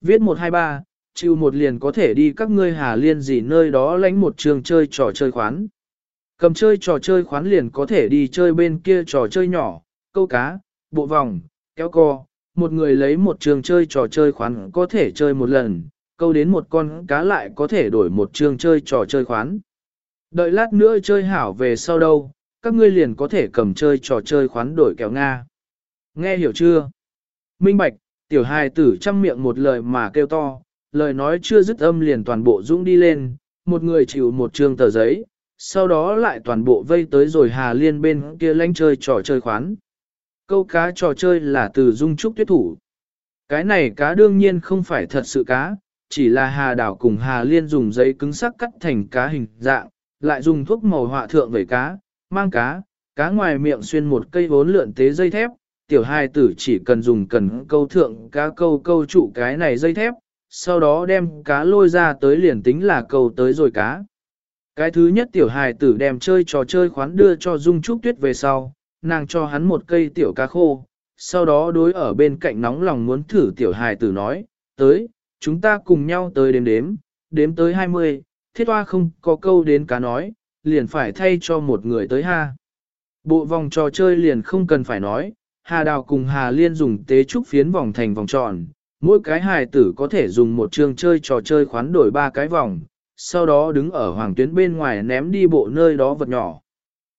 Viết 123, chịu một liền có thể đi các ngươi hà liên gì nơi đó lánh một trường chơi trò chơi khoán. Cầm chơi trò chơi khoán liền có thể đi chơi bên kia trò chơi nhỏ, câu cá, bộ vòng, kéo co, một người lấy một trường chơi trò chơi khoán có thể chơi một lần, câu đến một con cá lại có thể đổi một trường chơi trò chơi khoán. Đợi lát nữa chơi hảo về sau đâu, các ngươi liền có thể cầm chơi trò chơi khoán đổi kéo Nga. Nghe hiểu chưa? Minh Bạch, tiểu hài tử chăm miệng một lời mà kêu to, lời nói chưa dứt âm liền toàn bộ dũng đi lên, một người chịu một trường tờ giấy, sau đó lại toàn bộ vây tới rồi Hà Liên bên kia lanh chơi trò chơi khoán. Câu cá trò chơi là từ dung trúc tuyết thủ. Cái này cá đương nhiên không phải thật sự cá, chỉ là Hà Đảo cùng Hà Liên dùng giấy cứng sắc cắt thành cá hình dạng, lại dùng thuốc màu họa thượng vẩy cá, mang cá, cá ngoài miệng xuyên một cây vốn lượn tế dây thép, tiểu hai tử chỉ cần dùng cần câu thượng cá câu câu trụ cái này dây thép, sau đó đem cá lôi ra tới liền tính là câu tới rồi cá. Cái thứ nhất tiểu hài tử đem chơi trò chơi khoán đưa cho Dung Trúc Tuyết về sau, nàng cho hắn một cây tiểu cá khô, sau đó đối ở bên cạnh nóng lòng muốn thử tiểu hài tử nói, tới, chúng ta cùng nhau tới đếm đếm, đếm tới 20, thiết hoa không có câu đến cá nói, liền phải thay cho một người tới ha. Bộ vòng trò chơi liền không cần phải nói, Hà Đào cùng Hà Liên dùng tế trúc phiến vòng thành vòng tròn, mỗi cái hài tử có thể dùng một chương chơi trò chơi khoán đổi ba cái vòng, sau đó đứng ở hoàng tuyến bên ngoài ném đi bộ nơi đó vật nhỏ.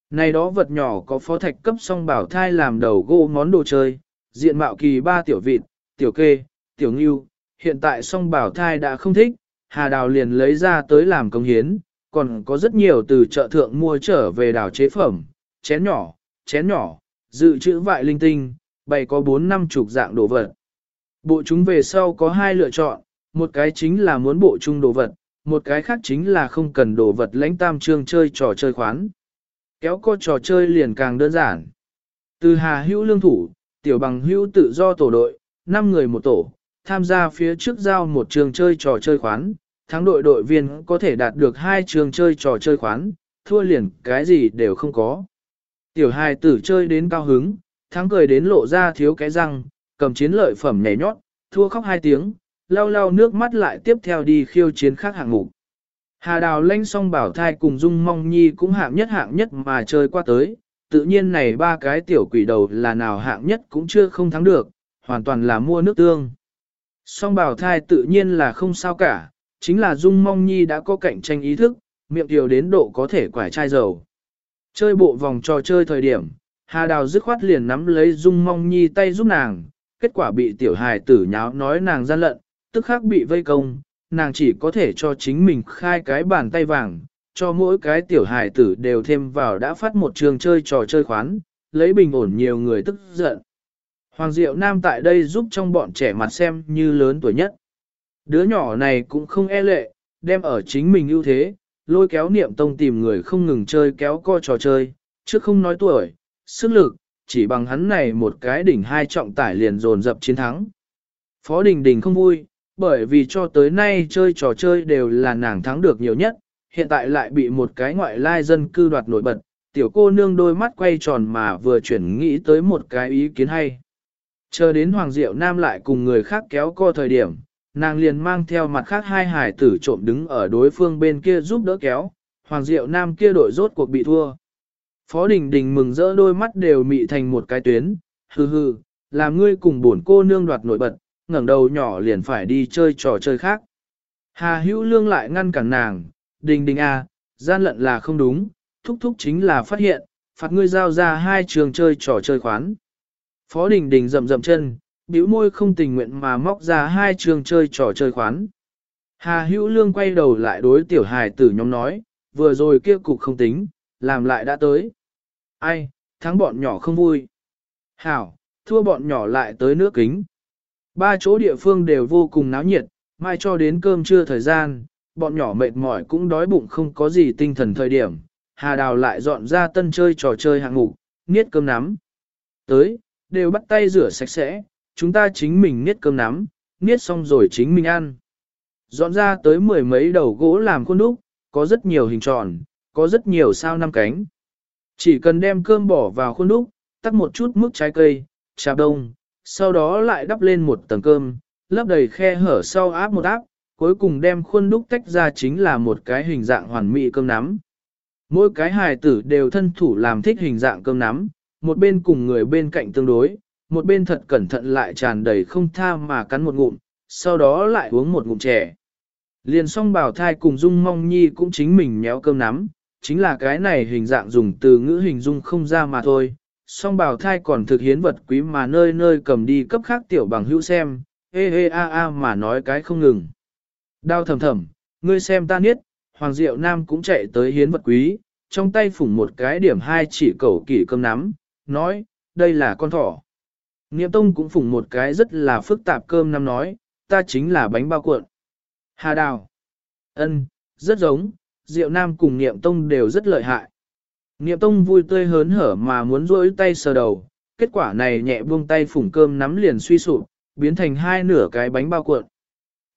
Này đó vật nhỏ có phó thạch cấp song bảo thai làm đầu gỗ món đồ chơi, diện mạo kỳ ba tiểu vịt, tiểu kê, tiểu ngưu, hiện tại song bảo thai đã không thích, Hà Đào liền lấy ra tới làm công hiến, còn có rất nhiều từ chợ thượng mua trở về đào chế phẩm, chén nhỏ, chén nhỏ, dự trữ vại linh tinh, bày có 4 năm chục dạng đồ vật. Bộ chúng về sau có hai lựa chọn, một cái chính là muốn bộ chung đồ vật, một cái khác chính là không cần đồ vật lãnh tam trương chơi trò chơi khoán. Kéo co trò chơi liền càng đơn giản. Từ Hà Hữu lương thủ, tiểu bằng hữu tự do tổ đội, 5 người một tổ, tham gia phía trước giao một trường chơi trò chơi khoán, thắng đội đội viên có thể đạt được hai trường chơi trò chơi khoán, thua liền cái gì đều không có. Tiểu hài tử chơi đến cao hứng, thắng cười đến lộ ra thiếu cái răng, cầm chiến lợi phẩm nhảy nhót, thua khóc hai tiếng, lau lau nước mắt lại tiếp theo đi khiêu chiến khác hạng mục. Hà đào lanh song bảo thai cùng dung mong nhi cũng hạng nhất hạng nhất mà chơi qua tới, tự nhiên này ba cái tiểu quỷ đầu là nào hạng nhất cũng chưa không thắng được, hoàn toàn là mua nước tương. Song bảo thai tự nhiên là không sao cả, chính là dung mong nhi đã có cạnh tranh ý thức, miệng tiểu đến độ có thể quải chai dầu. Chơi bộ vòng trò chơi thời điểm, Hà Đào dứt khoát liền nắm lấy dung mong nhi tay giúp nàng, kết quả bị tiểu hài tử nháo nói nàng gian lận, tức khắc bị vây công, nàng chỉ có thể cho chính mình khai cái bàn tay vàng, cho mỗi cái tiểu hài tử đều thêm vào đã phát một trường chơi trò chơi khoán, lấy bình ổn nhiều người tức giận. Hoàng Diệu Nam tại đây giúp trong bọn trẻ mặt xem như lớn tuổi nhất. Đứa nhỏ này cũng không e lệ, đem ở chính mình ưu thế, lôi kéo niệm tông tìm người không ngừng chơi kéo co trò chơi, chứ không nói tuổi, sức lực, chỉ bằng hắn này một cái đỉnh hai trọng tải liền dồn dập chiến thắng. Phó Đình Đình không vui, bởi vì cho tới nay chơi trò chơi đều là nàng thắng được nhiều nhất, hiện tại lại bị một cái ngoại lai dân cư đoạt nổi bật, tiểu cô nương đôi mắt quay tròn mà vừa chuyển nghĩ tới một cái ý kiến hay. Chờ đến Hoàng Diệu Nam lại cùng người khác kéo co thời điểm, nàng liền mang theo mặt khác hai hải tử trộm đứng ở đối phương bên kia giúp đỡ kéo, Hoàng Diệu Nam kia đội rốt cuộc bị thua. Phó Đình Đình mừng rỡ đôi mắt đều mị thành một cái tuyến, hừ hừ, làm ngươi cùng bổn cô nương đoạt nổi bật, ngẩng đầu nhỏ liền phải đi chơi trò chơi khác. Hà Hữu Lương lại ngăn cản nàng, Đình Đình à, gian lận là không đúng, thúc thúc chính là phát hiện, phạt ngươi giao ra hai trường chơi trò chơi khoán. Phó Đình Đình rậm rậm chân, bĩu môi không tình nguyện mà móc ra hai trường chơi trò chơi khoán. Hà Hữu Lương quay đầu lại đối tiểu hài tử nhóm nói, vừa rồi kia cục không tính, làm lại đã tới. Ai, thắng bọn nhỏ không vui. Hảo, thua bọn nhỏ lại tới nước kính. Ba chỗ địa phương đều vô cùng náo nhiệt, mai cho đến cơm trưa thời gian, bọn nhỏ mệt mỏi cũng đói bụng không có gì tinh thần thời điểm. Hà Đào lại dọn ra tân chơi trò chơi hạng mục, niết cơm nắm. Tới, đều bắt tay rửa sạch sẽ, chúng ta chính mình niết cơm nắm, niết xong rồi chính mình ăn. Dọn ra tới mười mấy đầu gỗ làm khuôn đúc, có rất nhiều hình tròn, có rất nhiều sao năm cánh. Chỉ cần đem cơm bỏ vào khuôn đúc, tắt một chút mức trái cây, trà đông, sau đó lại đắp lên một tầng cơm, lấp đầy khe hở sau áp một áp, cuối cùng đem khuôn đúc tách ra chính là một cái hình dạng hoàn mỹ cơm nắm. Mỗi cái hài tử đều thân thủ làm thích hình dạng cơm nắm, một bên cùng người bên cạnh tương đối, một bên thật cẩn thận lại tràn đầy không tha mà cắn một ngụm, sau đó lại uống một ngụm chè. Liền song bảo thai cùng dung mong nhi cũng chính mình méo cơm nắm, chính là cái này hình dạng dùng từ ngữ hình dung không ra mà thôi. Song bảo thai còn thực hiến vật quý mà nơi nơi cầm đi cấp khác tiểu bằng hữu xem, hê hê a a mà nói cái không ngừng. Đau thầm thầm, ngươi xem ta niết, Hoàng Diệu Nam cũng chạy tới hiến vật quý, trong tay phủng một cái điểm hai chỉ cầu kỷ cơm nắm, nói, đây là con thỏ. Niệm Tông cũng phủng một cái rất là phức tạp cơm năm nói, ta chính là bánh bao cuộn. Hà Đào. ân, rất giống, Diệu Nam cùng Niệm Tông đều rất lợi hại. Niệm Tông vui tươi hớn hở mà muốn rỗi tay sờ đầu, kết quả này nhẹ buông tay phủng cơm nắm liền suy sụp, biến thành hai nửa cái bánh bao cuộn.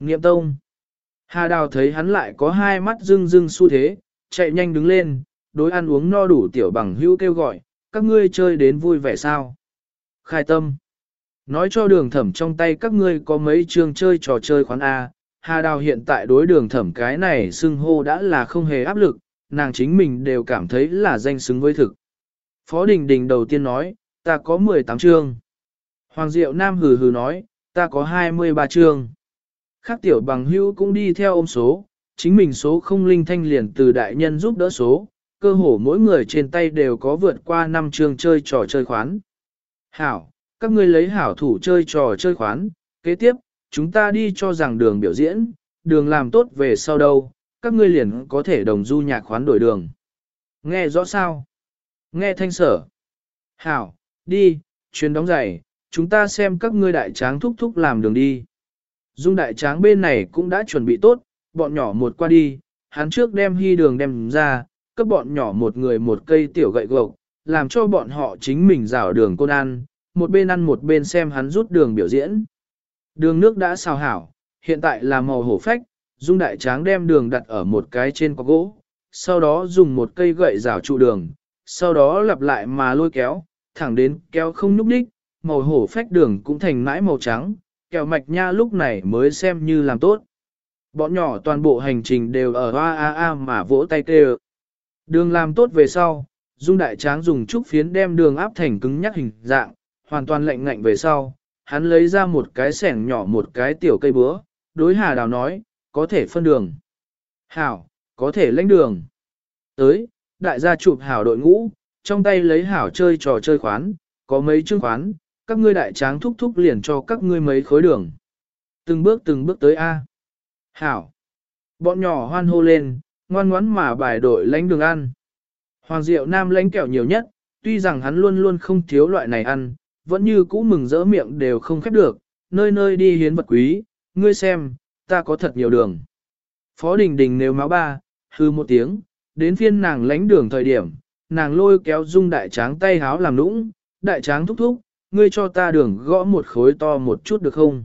Niệm Tông. Hà Đào thấy hắn lại có hai mắt rưng rưng xu thế, chạy nhanh đứng lên, đối ăn uống no đủ tiểu bằng hữu kêu gọi, các ngươi chơi đến vui vẻ sao? Khai tâm. Nói cho đường thẩm trong tay các ngươi có mấy chương chơi trò chơi khoán A, Hà Đào hiện tại đối đường thẩm cái này xưng hô đã là không hề áp lực, nàng chính mình đều cảm thấy là danh xứng với thực. Phó Đình Đình đầu tiên nói, ta có 18 chương. Hoàng Diệu Nam hừ hừ nói, ta có 23 chương. Khác tiểu bằng hữu cũng đi theo ôm số, chính mình số không linh thanh liền từ đại nhân giúp đỡ số, cơ hồ mỗi người trên tay đều có vượt qua 5 chương chơi trò chơi khoán. Hảo, các ngươi lấy hảo thủ chơi trò chơi khoán, kế tiếp, chúng ta đi cho rằng đường biểu diễn, đường làm tốt về sau đâu, các ngươi liền có thể đồng du nhạc khoán đổi đường. Nghe rõ sao? Nghe thanh sở. Hảo, đi, chuyến đóng giày, chúng ta xem các ngươi đại tráng thúc thúc làm đường đi. Dung đại tráng bên này cũng đã chuẩn bị tốt, bọn nhỏ một qua đi, hắn trước đem hy đường đem ra, cấp bọn nhỏ một người một cây tiểu gậy gộc, làm cho bọn họ chính mình rảo đường côn ăn, một bên ăn một bên xem hắn rút đường biểu diễn. Đường nước đã xào hảo, hiện tại là màu hổ phách, Dung đại tráng đem đường đặt ở một cái trên có gỗ, sau đó dùng một cây gậy rào trụ đường, sau đó lặp lại mà lôi kéo, thẳng đến kéo không nhúc đích, màu hổ phách đường cũng thành mãi màu trắng, kẹo mạch nha lúc này mới xem như làm tốt. Bọn nhỏ toàn bộ hành trình đều ở hoa a a mà vỗ tay kêu. Đường làm tốt về sau, Dung Đại Tráng dùng trúc phiến đem đường áp thành cứng nhắc hình dạng, hoàn toàn lạnh ngạnh về sau, hắn lấy ra một cái sẻng nhỏ một cái tiểu cây búa, đối Hà Đào nói, có thể phân đường. Hảo, có thể lãnh đường. Tới, đại gia chụp hảo đội ngũ, trong tay lấy hảo chơi trò chơi khoán, có mấy chương khoán, các ngươi đại tráng thúc thúc liền cho các ngươi mấy khối đường. Từng bước từng bước tới A. Hảo. Bọn nhỏ hoan hô lên, ngoan ngoãn mà bài đội lãnh đường ăn. Hoàng Diệu Nam lãnh kẹo nhiều nhất, tuy rằng hắn luôn luôn không thiếu loại này ăn, vẫn như cũ mừng rỡ miệng đều không khép được, nơi nơi đi hiến vật quý, ngươi xem, ta có thật nhiều đường. Phó Đình Đình nếu máu ba, hư một tiếng, đến phiên nàng lánh đường thời điểm, nàng lôi kéo dung đại tráng tay háo làm nũng, đại tráng thúc thúc, ngươi cho ta đường gõ một khối to một chút được không?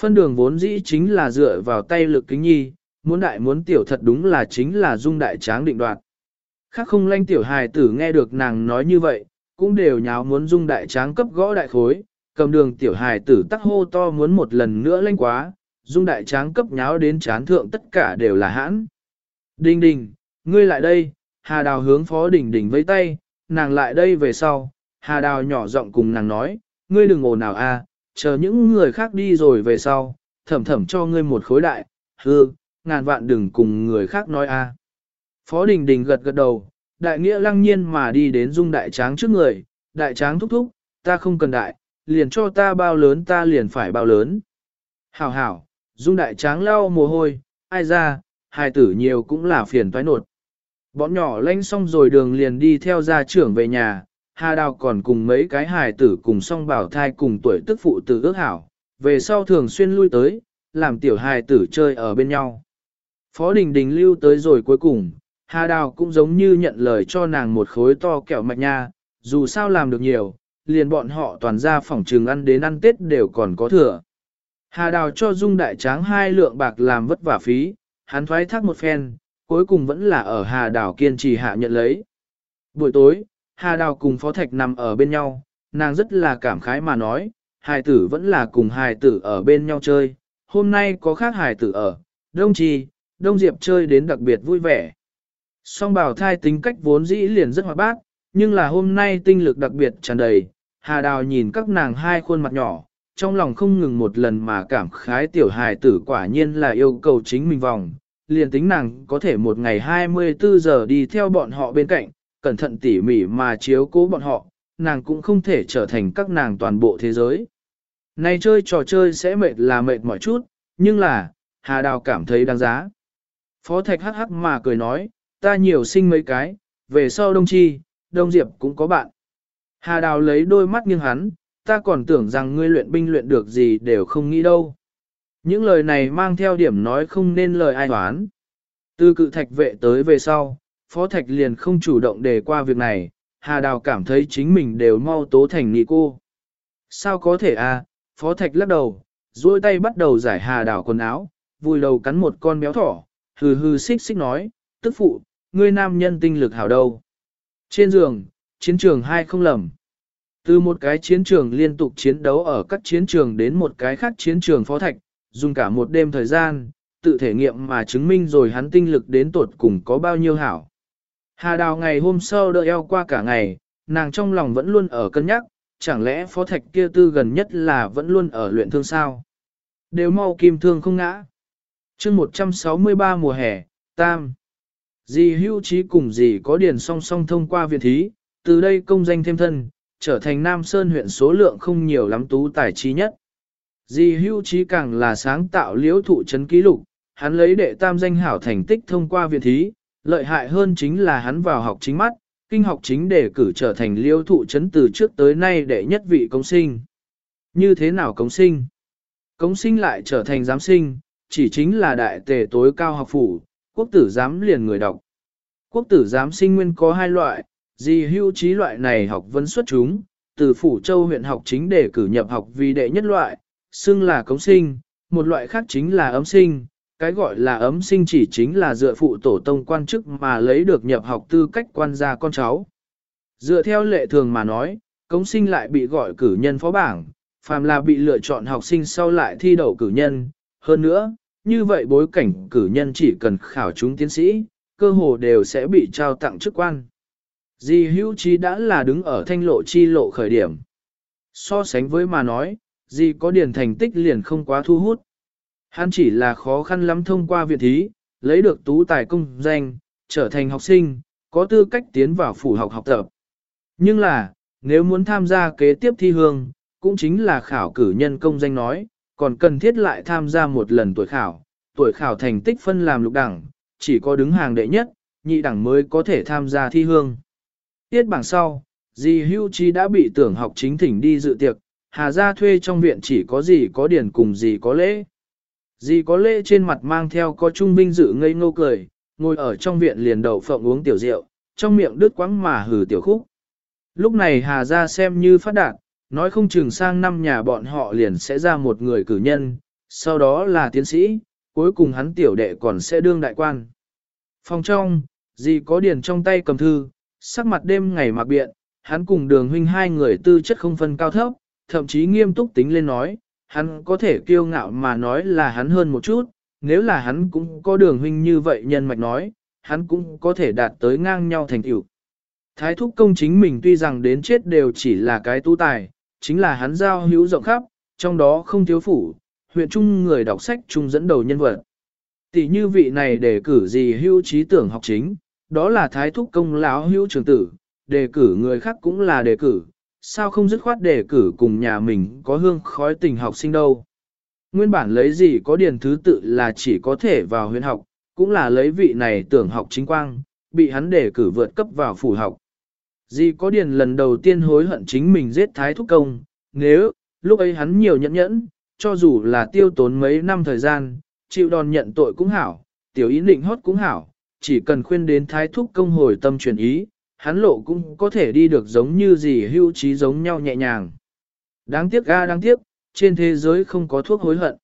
Phân đường vốn dĩ chính là dựa vào tay lực kính nhi, muốn đại muốn tiểu thật đúng là chính là dung đại tráng định đoạt. Khác không lanh tiểu hài tử nghe được nàng nói như vậy, cũng đều nháo muốn dung đại tráng cấp gõ đại khối, cầm đường tiểu hài tử tắc hô to muốn một lần nữa lanh quá, dung đại tráng cấp nháo đến chán thượng tất cả đều là hãn. Đình đình, ngươi lại đây, hà đào hướng phó đình đình với tay, nàng lại đây về sau, hà đào nhỏ giọng cùng nàng nói, ngươi đừng ồn nào a, chờ những người khác đi rồi về sau, thẩm thẩm cho ngươi một khối đại, hư, ngàn vạn đừng cùng người khác nói a. Phó đình đình gật gật đầu, đại nghĩa lăng nhiên mà đi đến dung đại tráng trước người, đại tráng thúc thúc, ta không cần đại, liền cho ta bao lớn ta liền phải bao lớn. Hảo hảo, dung đại tráng lau mồ hôi, ai ra, hài tử nhiều cũng là phiền toái nột. Bọn nhỏ lanh xong rồi đường liền đi theo gia trưởng về nhà, Hà Đào còn cùng mấy cái hài tử cùng song bảo thai cùng tuổi tức phụ tử ước hảo, về sau thường xuyên lui tới, làm tiểu hài tử chơi ở bên nhau. Phó Đình Đình lưu tới rồi cuối cùng, Hà Đào cũng giống như nhận lời cho nàng một khối to kẹo mạch nha, dù sao làm được nhiều, liền bọn họ toàn ra phòng trường ăn đến ăn Tết đều còn có thừa. Hà Đào cho Dung Đại Tráng hai lượng bạc làm vất vả phí, hắn thoái thác một phen, cuối cùng vẫn là ở Hà Đào kiên trì hạ nhận lấy. Buổi tối, Hà Đào cùng Phó Thạch nằm ở bên nhau, nàng rất là cảm khái mà nói, hài tử vẫn là cùng hài tử ở bên nhau chơi, hôm nay có khác hài tử ở, đông trì, đông diệp chơi đến đặc biệt vui vẻ. Song bảo thai tính cách vốn dĩ liền rất hoạt bát, nhưng là hôm nay tinh lực đặc biệt tràn đầy, Hà Đào nhìn các nàng hai khuôn mặt nhỏ, trong lòng không ngừng một lần mà cảm khái tiểu hài tử quả nhiên là yêu cầu chính mình vòng, liền tính nàng có thể một ngày 24 giờ đi theo bọn họ bên cạnh, cẩn thận tỉ mỉ mà chiếu cố bọn họ, nàng cũng không thể trở thành các nàng toàn bộ thế giới. Này chơi trò chơi sẽ mệt là mệt mỏi chút, nhưng là, Hà Đào cảm thấy đáng giá. Phó Thạch hắc hắc mà cười nói, ta nhiều sinh mấy cái, về sau Đông Chi, Đông Diệp cũng có bạn. Hà Đào lấy đôi mắt nghiêng hắn, ta còn tưởng rằng ngươi luyện binh luyện được gì đều không nghĩ đâu. Những lời này mang theo điểm nói không nên lời ai đoán. Từ cự thạch vệ tới về sau, Phó Thạch liền không chủ động đề qua việc này, Hà Đào cảm thấy chính mình đều mau tố thành nghị cô. Sao có thể à, Phó Thạch lắc đầu, duỗi tay bắt đầu giải Hà Đào quần áo, vùi đầu cắn một con béo thỏ, hừ hừ xích xích nói, tức phụ, ngươi nam nhân tinh lực hảo đâu. Trên giường, chiến trường hai không lầm. Từ một cái chiến trường liên tục chiến đấu ở các chiến trường đến một cái khác chiến trường phó thạch, dùng cả một đêm thời gian, tự thể nghiệm mà chứng minh rồi hắn tinh lực đến tột cùng có bao nhiêu hảo. Hà đào ngày hôm sau đợi eo qua cả ngày, nàng trong lòng vẫn luôn ở cân nhắc, chẳng lẽ phó thạch kia tư gần nhất là vẫn luôn ở luyện thương sao? Đều mau kim thương không ngã. chương 163 mùa hè, tam. Dì hưu trí cùng dì có điền song song thông qua viện thí, từ đây công danh thêm thân, trở thành Nam Sơn huyện số lượng không nhiều lắm tú tài trí nhất. Dì hưu trí càng là sáng tạo liễu thụ chấn ký lục, hắn lấy đệ tam danh hảo thành tích thông qua viện thí, lợi hại hơn chính là hắn vào học chính mắt, kinh học chính để cử trở thành liễu thụ chấn từ trước tới nay đệ nhất vị công sinh. Như thế nào công sinh? Công sinh lại trở thành giám sinh, chỉ chính là đại tề tối cao học phủ, quốc tử giám liền người đọc. Quốc tử giám sinh nguyên có hai loại, gì hưu trí loại này học vấn xuất chúng, từ phủ châu huyện học chính để cử nhập học vì đệ nhất loại, xưng là cống sinh, một loại khác chính là ấm sinh, cái gọi là ấm sinh chỉ chính là dựa phụ tổ tông quan chức mà lấy được nhập học tư cách quan gia con cháu. Dựa theo lệ thường mà nói, cống sinh lại bị gọi cử nhân phó bảng, phàm là bị lựa chọn học sinh sau lại thi đậu cử nhân, hơn nữa, như vậy bối cảnh cử nhân chỉ cần khảo chúng tiến sĩ, cơ hồ đều sẽ bị trao tặng chức quan. Di hữu trí đã là đứng ở thanh lộ chi lộ khởi điểm. So sánh với mà nói, Di có điển thành tích liền không quá thu hút. Hắn chỉ là khó khăn lắm thông qua viện thí, lấy được tú tài công danh, trở thành học sinh, có tư cách tiến vào phủ học học tập. Nhưng là, nếu muốn tham gia kế tiếp thi hương, cũng chính là khảo cử nhân công danh nói, còn cần thiết lại tham gia một lần tuổi khảo, tuổi khảo thành tích phân làm lục đẳng, chỉ có đứng hàng đệ nhất, nhị đẳng mới có thể tham gia thi hương. Tiết bảng sau, dì hưu trí đã bị tưởng học chính thỉnh đi dự tiệc, hà gia thuê trong viện chỉ có gì có điển cùng gì có lễ. Dì có lễ trên mặt mang theo có trung vinh dự ngây ngô cười, ngồi ở trong viện liền đầu phộng uống tiểu rượu, trong miệng đứt quãng mà hừ tiểu khúc. Lúc này hà gia xem như phát đạt, nói không chừng sang năm nhà bọn họ liền sẽ ra một người cử nhân, sau đó là tiến sĩ, cuối cùng hắn tiểu đệ còn sẽ đương đại quan. Phòng trong, dì có điển trong tay cầm thư, sắc mặt đêm ngày mặc biện, hắn cùng đường huynh hai người tư chất không phân cao thấp, thậm chí nghiêm túc tính lên nói, hắn có thể kiêu ngạo mà nói là hắn hơn một chút, nếu là hắn cũng có đường huynh như vậy nhân mạch nói, hắn cũng có thể đạt tới ngang nhau thành tựu. Thái thúc công chính mình tuy rằng đến chết đều chỉ là cái tu tài, chính là hắn giao hữu rộng khắp, trong đó không thiếu phủ, huyện trung người đọc sách trung dẫn đầu nhân vật. Tỷ như vị này đề cử gì hữu trí tưởng học chính, đó là thái thúc công lão hữu trường tử, đề cử người khác cũng là đề cử, sao không dứt khoát đề cử cùng nhà mình có hương khói tình học sinh đâu. Nguyên bản lấy gì có điền thứ tự là chỉ có thể vào huyện học, cũng là lấy vị này tưởng học chính quang, bị hắn đề cử vượt cấp vào phủ học. Dì có điền lần đầu tiên hối hận chính mình giết thái thúc công, nếu, lúc ấy hắn nhiều nhẫn nhẫn, cho dù là tiêu tốn mấy năm thời gian, chịu đòn nhận tội cũng hảo, tiểu ý định hót cũng hảo, chỉ cần khuyên đến thái thúc công hồi tâm chuyển ý, hắn lộ cũng có thể đi được giống như gì hưu trí giống nhau nhẹ nhàng. Đáng tiếc ga đáng tiếc, trên thế giới không có thuốc hối hận.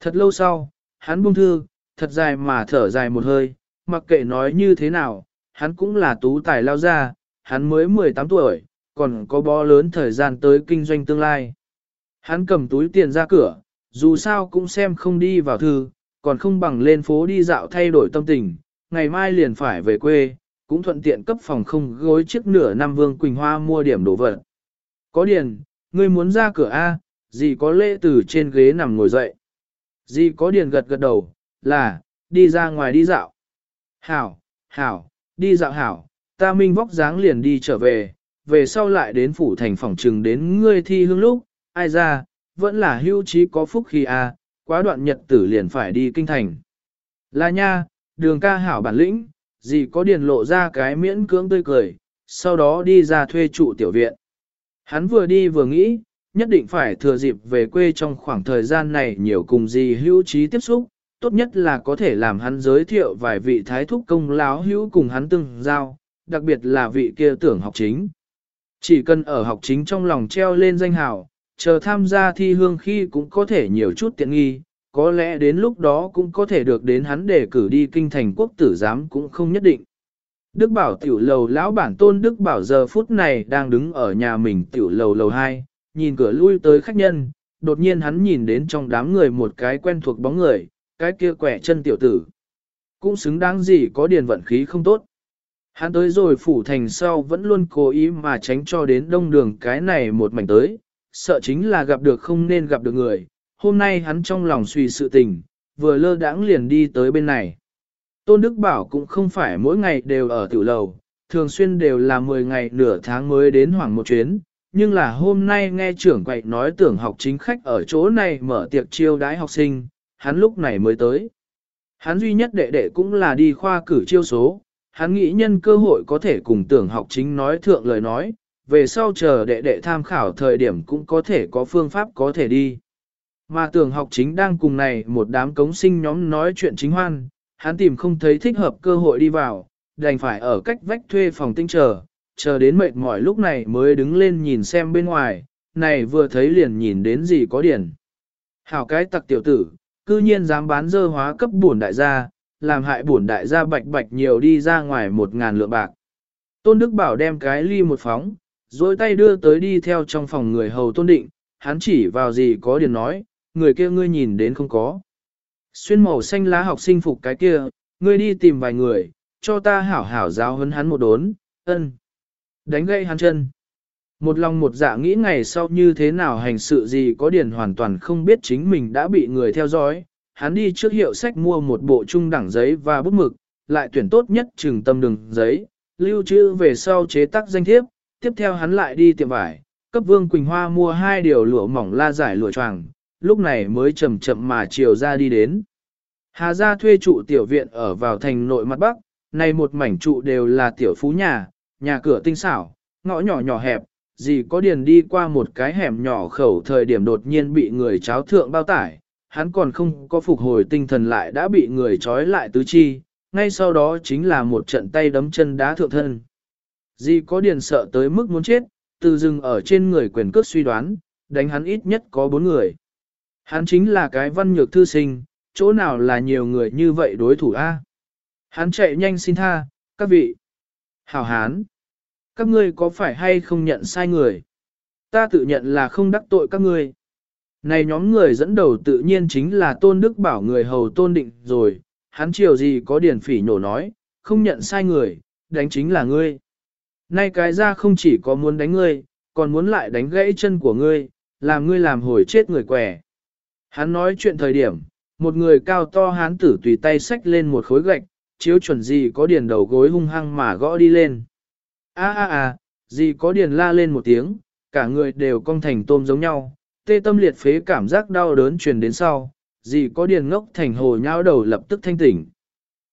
Thật lâu sau, hắn buông thư, thật dài mà thở dài một hơi, mặc kệ nói như thế nào, hắn cũng là tú tài lao ra, hắn mới 18 tuổi, còn có bó lớn thời gian tới kinh doanh tương lai. Hắn cầm túi tiền ra cửa, dù sao cũng xem không đi vào thư, còn không bằng lên phố đi dạo thay đổi tâm tình, ngày mai liền phải về quê, cũng thuận tiện cấp phòng không gối chiếc nửa năm Vương Quỳnh Hoa mua điểm đồ vật. Có điền, ngươi muốn ra cửa A, gì có lễ từ trên ghế nằm ngồi dậy. Dì có điền gật gật đầu, là, đi ra ngoài đi dạo. Hảo, hảo, đi dạo hảo, ta minh vóc dáng liền đi trở về, về sau lại đến phủ thành phòng trừng đến ngươi thi hương lúc, ai ra, vẫn là hưu trí có phúc khi a, quá đoạn nhật tử liền phải đi kinh thành. Là nha, đường ca hảo bản lĩnh, gì có điền lộ ra cái miễn cưỡng tươi cười, sau đó đi ra thuê trụ tiểu viện. Hắn vừa đi vừa nghĩ, nhất định phải thừa dịp về quê trong khoảng thời gian này nhiều cùng gì hữu trí tiếp xúc, tốt nhất là có thể làm hắn giới thiệu vài vị thái thúc công láo hữu cùng hắn từng giao, đặc biệt là vị kia tưởng học chính. Chỉ cần ở học chính trong lòng treo lên danh hào, chờ tham gia thi hương khi cũng có thể nhiều chút tiện nghi, có lẽ đến lúc đó cũng có thể được đến hắn để cử đi kinh thành quốc tử giám cũng không nhất định. Đức Bảo tiểu lầu lão bản tôn Đức Bảo giờ phút này đang đứng ở nhà mình tiểu lầu lầu 2, nhìn cửa lui tới khách nhân, đột nhiên hắn nhìn đến trong đám người một cái quen thuộc bóng người, cái kia quẻ chân tiểu tử. Cũng xứng đáng gì có điền vận khí không tốt. Hắn tới rồi phủ thành sau vẫn luôn cố ý mà tránh cho đến đông đường cái này một mảnh tới, sợ chính là gặp được không nên gặp được người. Hôm nay hắn trong lòng suy sự tình, vừa lơ đãng liền đi tới bên này. Tôn Đức Bảo cũng không phải mỗi ngày đều ở tiểu lầu, thường xuyên đều là 10 ngày nửa tháng mới đến hoảng một chuyến, nhưng là hôm nay nghe trưởng quậy nói tưởng học chính khách ở chỗ này mở tiệc chiêu đái học sinh, hắn lúc này mới tới. Hắn duy nhất đệ đệ cũng là đi khoa cử chiêu số, hắn nghĩ nhân cơ hội có thể cùng tưởng học chính nói thượng lời nói, về sau chờ đệ đệ tham khảo thời điểm cũng có thể có phương pháp có thể đi. Mà tưởng học chính đang cùng này một đám cống sinh nhóm nói chuyện chính hoan, hắn tìm không thấy thích hợp cơ hội đi vào, đành phải ở cách vách thuê phòng tinh chờ, chờ đến mệt mỏi lúc này mới đứng lên nhìn xem bên ngoài, này vừa thấy liền nhìn đến gì có điển. Hảo cái tặc tiểu tử, cư nhiên dám bán dơ hóa cấp buồn đại gia, làm hại bổn đại gia bạch bạch nhiều đi ra ngoài một ngàn lượng bạc. Tôn Đức Bảo đem cái ly một phóng, dối tay đưa tới đi theo trong phòng người hầu tôn định, hắn chỉ vào gì có điền nói, người kia ngươi nhìn đến không có. Xuyên màu xanh lá học sinh phục cái kia, ngươi đi tìm vài người, cho ta hảo hảo giáo hấn hắn một đốn, ân. Đánh gây hắn chân. Một lòng một dạ nghĩ ngày sau như thế nào hành sự gì có điền hoàn toàn không biết chính mình đã bị người theo dõi. Hắn đi trước hiệu sách mua một bộ trung đẳng giấy và bút mực, lại tuyển tốt nhất trừng tâm đường giấy, lưu trữ về sau chế tác danh thiếp, tiếp theo hắn lại đi tiệm vải, cấp Vương Quỳnh Hoa mua hai điều lụa mỏng la giải lụa choàng, lúc này mới chậm chậm mà chiều ra đi đến. Hà gia thuê trụ tiểu viện ở vào thành nội mặt bắc, này một mảnh trụ đều là tiểu phú nhà, nhà cửa tinh xảo, ngõ nhỏ nhỏ hẹp, gì có điền đi qua một cái hẻm nhỏ khẩu thời điểm đột nhiên bị người cháo thượng bao tải, hắn còn không có phục hồi tinh thần lại đã bị người trói lại tứ chi, ngay sau đó chính là một trận tay đấm chân đá thượng thân. Di có điền sợ tới mức muốn chết, từ dừng ở trên người quyền cước suy đoán, đánh hắn ít nhất có bốn người. Hắn chính là cái văn nhược thư sinh, chỗ nào là nhiều người như vậy đối thủ a? Hắn chạy nhanh xin tha, các vị. Hảo hán. Các ngươi có phải hay không nhận sai người? Ta tự nhận là không đắc tội các ngươi. Này nhóm người dẫn đầu tự nhiên chính là tôn đức bảo người hầu tôn định rồi, hắn chiều gì có điển phỉ nhổ nói, không nhận sai người, đánh chính là ngươi. Nay cái ra không chỉ có muốn đánh ngươi, còn muốn lại đánh gãy chân của ngươi, làm ngươi làm hồi chết người quẻ. Hắn nói chuyện thời điểm, một người cao to hán tử tùy tay xách lên một khối gạch, chiếu chuẩn gì có điền đầu gối hung hăng mà gõ đi lên. A a a, gì có điền la lên một tiếng, cả người đều cong thành tôm giống nhau, tê tâm liệt phế cảm giác đau đớn truyền đến sau, gì có điền ngốc thành hồ nhao đầu lập tức thanh tỉnh.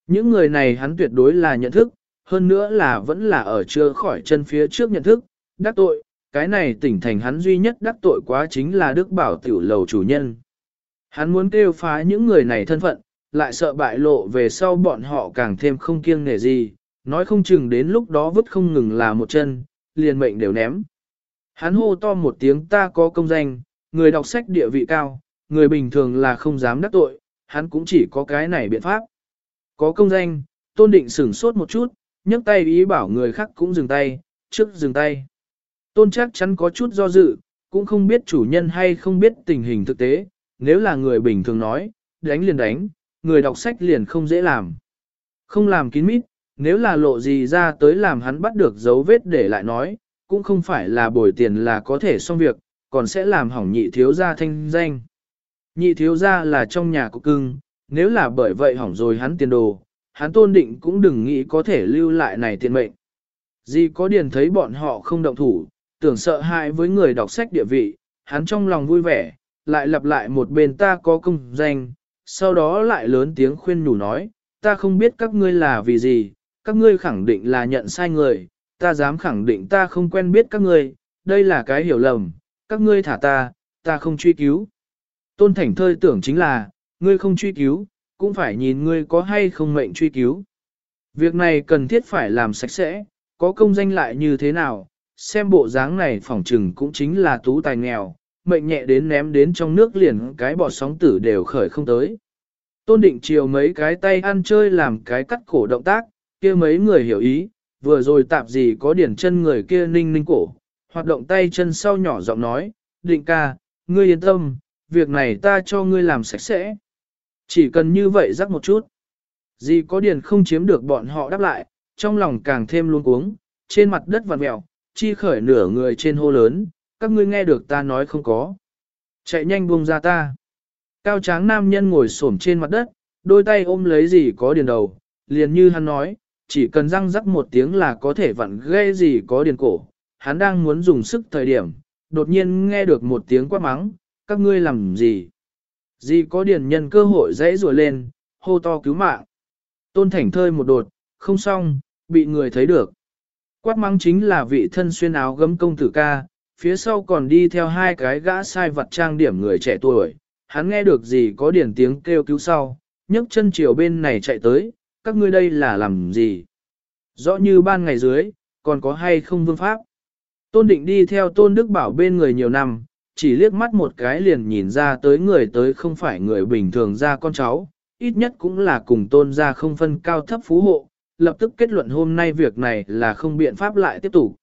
Những người này hắn tuyệt đối là nhận thức, hơn nữa là vẫn là ở chưa khỏi chân phía trước nhận thức, đắc tội, cái này tỉnh thành hắn duy nhất đắc tội quá chính là Đức Bảo tiểu lầu chủ nhân. Hắn muốn kêu phá những người này thân phận, lại sợ bại lộ về sau bọn họ càng thêm không kiêng nể gì, nói không chừng đến lúc đó vứt không ngừng là một chân, liền mệnh đều ném. Hắn hô to một tiếng ta có công danh, người đọc sách địa vị cao, người bình thường là không dám đắc tội, hắn cũng chỉ có cái này biện pháp. Có công danh, tôn định sửng sốt một chút, nhấc tay ý bảo người khác cũng dừng tay, trước dừng tay. Tôn chắc chắn có chút do dự, cũng không biết chủ nhân hay không biết tình hình thực tế, nếu là người bình thường nói, đánh liền đánh, người đọc sách liền không dễ làm. Không làm kín mít, nếu là lộ gì ra tới làm hắn bắt được dấu vết để lại nói, cũng không phải là bồi tiền là có thể xong việc, còn sẽ làm hỏng nhị thiếu gia thanh danh. Nhị thiếu gia là trong nhà của cưng, nếu là bởi vậy hỏng rồi hắn tiền đồ, hắn tôn định cũng đừng nghĩ có thể lưu lại này tiền mệnh. Di có điền thấy bọn họ không động thủ, tưởng sợ hại với người đọc sách địa vị, hắn trong lòng vui vẻ, lại lặp lại một bên ta có công danh, sau đó lại lớn tiếng khuyên nhủ nói, ta không biết các ngươi là vì gì, các ngươi khẳng định là nhận sai người, ta dám khẳng định ta không quen biết các ngươi, đây là cái hiểu lầm, các ngươi thả ta, ta không truy cứu. Tôn thảnh thơi tưởng chính là, ngươi không truy cứu, cũng phải nhìn ngươi có hay không mệnh truy cứu. Việc này cần thiết phải làm sạch sẽ, có công danh lại như thế nào, xem bộ dáng này phỏng trừng cũng chính là tú tài nghèo, mệnh nhẹ đến ném đến trong nước liền cái bọt sóng tử đều khởi không tới. Tôn định chiều mấy cái tay ăn chơi làm cái cắt cổ động tác, kia mấy người hiểu ý, vừa rồi tạp gì có điển chân người kia ninh ninh cổ, hoạt động tay chân sau nhỏ giọng nói, định ca, ngươi yên tâm, việc này ta cho ngươi làm sạch sẽ. Chỉ cần như vậy rắc một chút. Gì có điền không chiếm được bọn họ đáp lại, trong lòng càng thêm luôn cuống, trên mặt đất vằn mèo, chi khởi nửa người trên hô lớn, các ngươi nghe được ta nói không có. Chạy nhanh buông ra ta. Cao tráng nam nhân ngồi xổm trên mặt đất, đôi tay ôm lấy gì có điền đầu, liền như hắn nói, chỉ cần răng rắc một tiếng là có thể vặn ghê gì có điền cổ. Hắn đang muốn dùng sức thời điểm, đột nhiên nghe được một tiếng quát mắng, các ngươi làm gì? Gì có điển nhân cơ hội dãy rùa lên, hô to cứu mạng. Tôn thảnh thơi một đột, không xong, bị người thấy được. Quát mắng chính là vị thân xuyên áo gấm công tử ca, phía sau còn đi theo hai cái gã sai vật trang điểm người trẻ tuổi. Hắn nghe được gì có điển tiếng kêu cứu sau, nhấc chân chiều bên này chạy tới, các ngươi đây là làm gì? Rõ như ban ngày dưới, còn có hay không vương pháp? Tôn định đi theo tôn đức bảo bên người nhiều năm, chỉ liếc mắt một cái liền nhìn ra tới người tới không phải người bình thường ra con cháu, ít nhất cũng là cùng tôn ra không phân cao thấp phú hộ, lập tức kết luận hôm nay việc này là không biện pháp lại tiếp tục.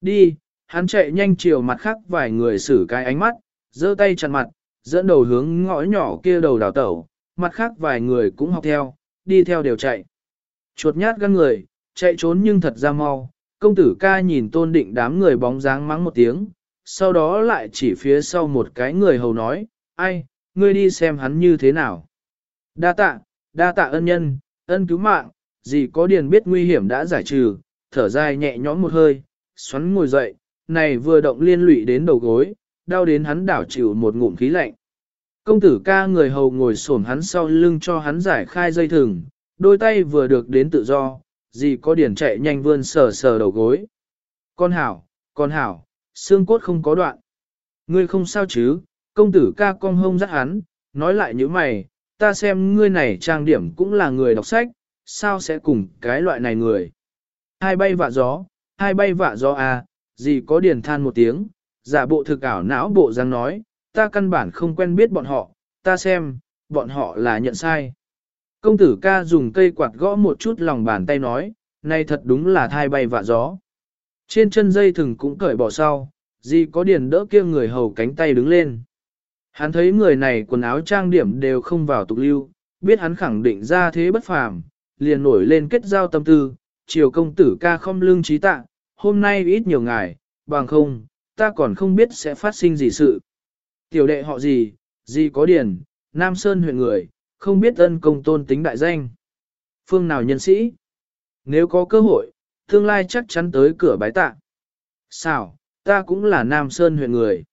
Đi, hắn chạy nhanh chiều mặt khác vài người xử cái ánh mắt, giơ tay chặn mặt, dẫn đầu hướng ngõ nhỏ kia đầu đào tẩu, mặt khác vài người cũng học theo, đi theo đều chạy. Chuột nhát gan người, chạy trốn nhưng thật ra mau, công tử ca nhìn tôn định đám người bóng dáng mắng một tiếng, sau đó lại chỉ phía sau một cái người hầu nói, ai, ngươi đi xem hắn như thế nào. Đa tạ, đa tạ ân nhân, ân cứu mạng, gì có điền biết nguy hiểm đã giải trừ, thở dài nhẹ nhõm một hơi, xoắn ngồi dậy, này vừa động liên lụy đến đầu gối, đau đến hắn đảo chịu một ngụm khí lạnh. Công tử ca người hầu ngồi xổm hắn sau lưng cho hắn giải khai dây thừng, đôi tay vừa được đến tự do, gì có điển chạy nhanh vươn sờ sờ đầu gối. Con hảo, con hảo, xương cốt không có đoạn. Ngươi không sao chứ, công tử ca cong hông dắt hắn, nói lại như mày, ta xem ngươi này trang điểm cũng là người đọc sách, sao sẽ cùng cái loại này người. Hai bay vạ gió, hai bay vạ gió à, gì có điền than một tiếng, giả bộ thực ảo não bộ răng nói, ta căn bản không quen biết bọn họ, ta xem, bọn họ là nhận sai. Công tử ca dùng cây quạt gõ một chút lòng bàn tay nói, này thật đúng là thai bay vạ gió. Trên chân dây thừng cũng cởi bỏ sau, gì có điền đỡ kia người hầu cánh tay đứng lên. Hắn thấy người này quần áo trang điểm đều không vào tục lưu, biết hắn khẳng định ra thế bất phàm, liền nổi lên kết giao tâm tư, chiều công tử ca không lương trí tạ, hôm nay ít nhiều ngài, bằng không, ta còn không biết sẽ phát sinh gì sự. Tiểu đệ họ gì, gì có điển, Nam Sơn huyện người, không biết ân công tôn tính đại danh. Phương nào nhân sĩ? Nếu có cơ hội, tương lai chắc chắn tới cửa bái tạ. Sao, ta cũng là Nam Sơn huyện người.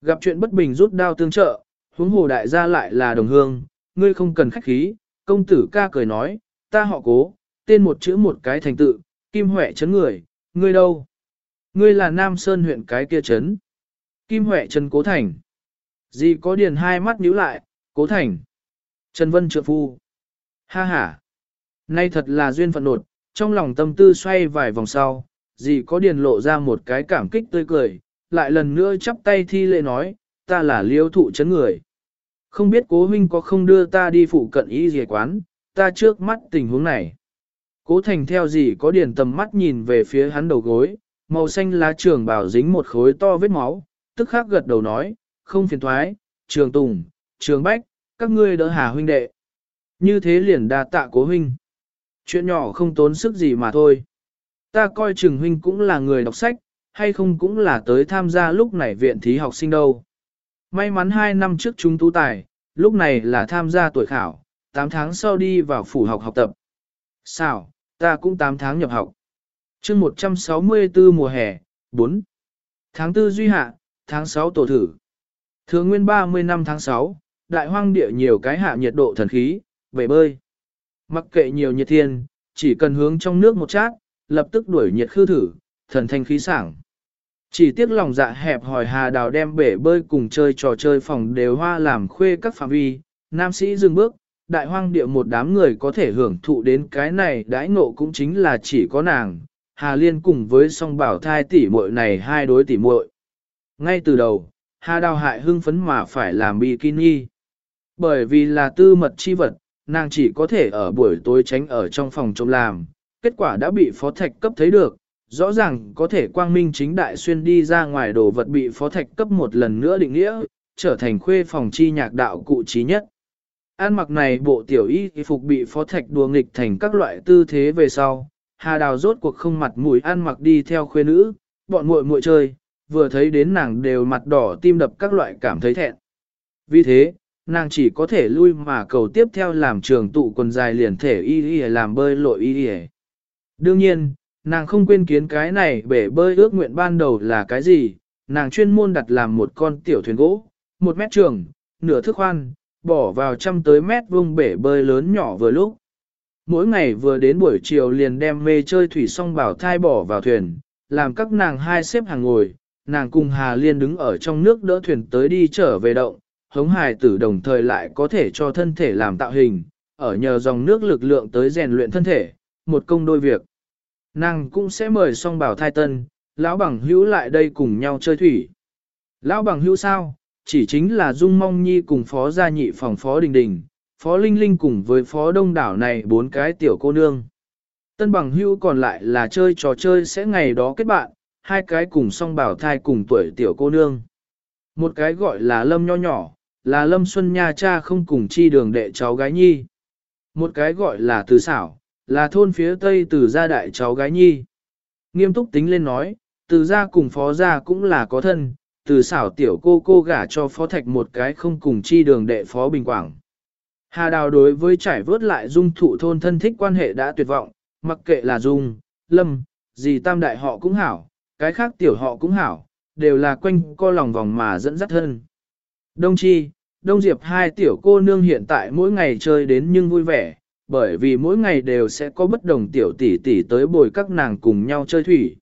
Gặp chuyện bất bình rút đao tương trợ, huống hồ đại gia lại là đồng hương, ngươi không cần khách khí, công tử ca cười nói, ta họ cố, tên một chữ một cái thành tự, Kim Huệ chấn người, ngươi đâu? Ngươi là Nam Sơn huyện cái kia chấn. Kim Huệ chấn Cố Thành. Gì có điền hai mắt nhíu lại, Cố Thành. Trần Vân Trượng Phu. Ha ha. Nay thật là duyên phận nột, trong lòng tâm tư xoay vài vòng sau, dì có điền lộ ra một cái cảm kích tươi cười, lại lần nữa chắp tay thi lễ nói, ta là liêu thụ chấn người. Không biết cố huynh có không đưa ta đi phụ cận ý gì quán, ta trước mắt tình huống này. Cố thành theo dì có điền tầm mắt nhìn về phía hắn đầu gối, màu xanh lá trường bảo dính một khối to vết máu, tức khắc gật đầu nói, không phiền thoái, trường tùng, trường bách, các ngươi đỡ hà huynh đệ. Như thế liền đa tạ cố huynh. Chuyện nhỏ không tốn sức gì mà thôi. Ta coi trường huynh cũng là người đọc sách, hay không cũng là tới tham gia lúc này viện thí học sinh đâu. May mắn hai năm trước chúng tú tài, lúc này là tham gia tuổi khảo, 8 tháng sau đi vào phủ học học tập. Sao, ta cũng 8 tháng nhập học. chương 164 mùa hè, 4. Tháng 4 duy hạ, tháng 6 tổ thử. Thường nguyên 30 năm tháng 6, đại hoang địa nhiều cái hạ nhiệt độ thần khí, về bơi. Mặc kệ nhiều nhiệt thiên, chỉ cần hướng trong nước một chát, lập tức đuổi nhiệt khư thử, thần thanh khí sảng. Chỉ tiếc lòng dạ hẹp hỏi hà đào đem bể bơi cùng chơi trò chơi phòng đều hoa làm khuê các phạm vi, nam sĩ dừng bước, đại hoang địa một đám người có thể hưởng thụ đến cái này đãi ngộ cũng chính là chỉ có nàng, Hà Liên cùng với song bảo thai tỷ muội này hai đối tỷ muội. Ngay từ đầu, Hà Đào hại hưng phấn mà phải làm bikini. Bởi vì là tư mật chi vật, nàng chỉ có thể ở buổi tối tránh ở trong phòng trông làm, kết quả đã bị phó thạch cấp thấy được, rõ ràng có thể quang minh chính đại xuyên đi ra ngoài đồ vật bị phó thạch cấp một lần nữa định nghĩa, trở thành khuê phòng chi nhạc đạo cụ trí nhất. An mặc này bộ tiểu y phục bị phó thạch đùa nghịch thành các loại tư thế về sau, Hà Đào rốt cuộc không mặt mũi an mặc đi theo khuê nữ, bọn muội muội chơi, vừa thấy đến nàng đều mặt đỏ tim đập các loại cảm thấy thẹn. Vì thế, nàng chỉ có thể lui mà cầu tiếp theo làm trường tụ quần dài liền thể y y làm bơi lội y y. Đương nhiên, nàng không quên kiến cái này bể bơi ước nguyện ban đầu là cái gì, nàng chuyên môn đặt làm một con tiểu thuyền gỗ, một mét trường, nửa thước khoan, bỏ vào trăm tới mét vuông bể bơi lớn nhỏ vừa lúc. Mỗi ngày vừa đến buổi chiều liền đem mê chơi thủy song bảo thai bỏ vào thuyền, làm các nàng hai xếp hàng ngồi, nàng cùng Hà Liên đứng ở trong nước đỡ thuyền tới đi trở về động, hống hài tử đồng thời lại có thể cho thân thể làm tạo hình, ở nhờ dòng nước lực lượng tới rèn luyện thân thể, một công đôi việc. Nàng cũng sẽ mời song bảo thai tân, lão bằng hữu lại đây cùng nhau chơi thủy. Lão bằng hữu sao? Chỉ chính là Dung Mong Nhi cùng phó gia nhị phòng phó đình đình, phó linh linh cùng với phó đông đảo này bốn cái tiểu cô nương. Tân bằng hữu còn lại là chơi trò chơi sẽ ngày đó kết bạn, hai cái cùng song bảo thai cùng tuổi tiểu cô nương. Một cái gọi là Lâm nho nhỏ, là Lâm Xuân Nha cha không cùng chi đường đệ cháu gái nhi. Một cái gọi là Từ Xảo, là thôn phía tây từ gia đại cháu gái nhi. Nghiêm túc tính lên nói, từ gia cùng phó gia cũng là có thân, từ xảo tiểu cô cô gả cho phó thạch một cái không cùng chi đường đệ phó bình quảng. Hà đào đối với trải vớt lại dung thụ thôn thân thích quan hệ đã tuyệt vọng, mặc kệ là dung, lâm, gì tam đại họ cũng hảo, cái khác tiểu họ cũng hảo, đều là quanh co lòng vòng mà dẫn dắt hơn. Đông chi, đông diệp hai tiểu cô nương hiện tại mỗi ngày chơi đến nhưng vui vẻ, bởi vì mỗi ngày đều sẽ có bất đồng tiểu tỷ tỷ tới bồi các nàng cùng nhau chơi thủy.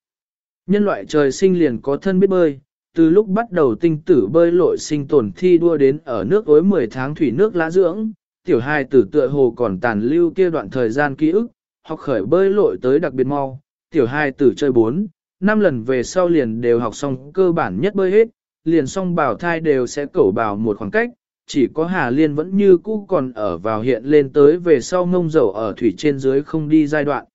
Nhân loại trời sinh liền có thân biết bơi, từ lúc bắt đầu tinh tử bơi lội sinh tồn thi đua đến ở nước ối 10 tháng thủy nước lá dưỡng, tiểu hai tử tựa hồ còn tàn lưu kia đoạn thời gian ký ức, học khởi bơi lội tới đặc biệt mau, tiểu hai tử chơi 4, 5 lần về sau liền đều học xong cơ bản nhất bơi hết, liền song bảo thai đều sẽ cẩu bảo một khoảng cách, chỉ có Hà Liên vẫn như cũ còn ở vào hiện lên tới về sau ngông dầu ở thủy trên dưới không đi giai đoạn.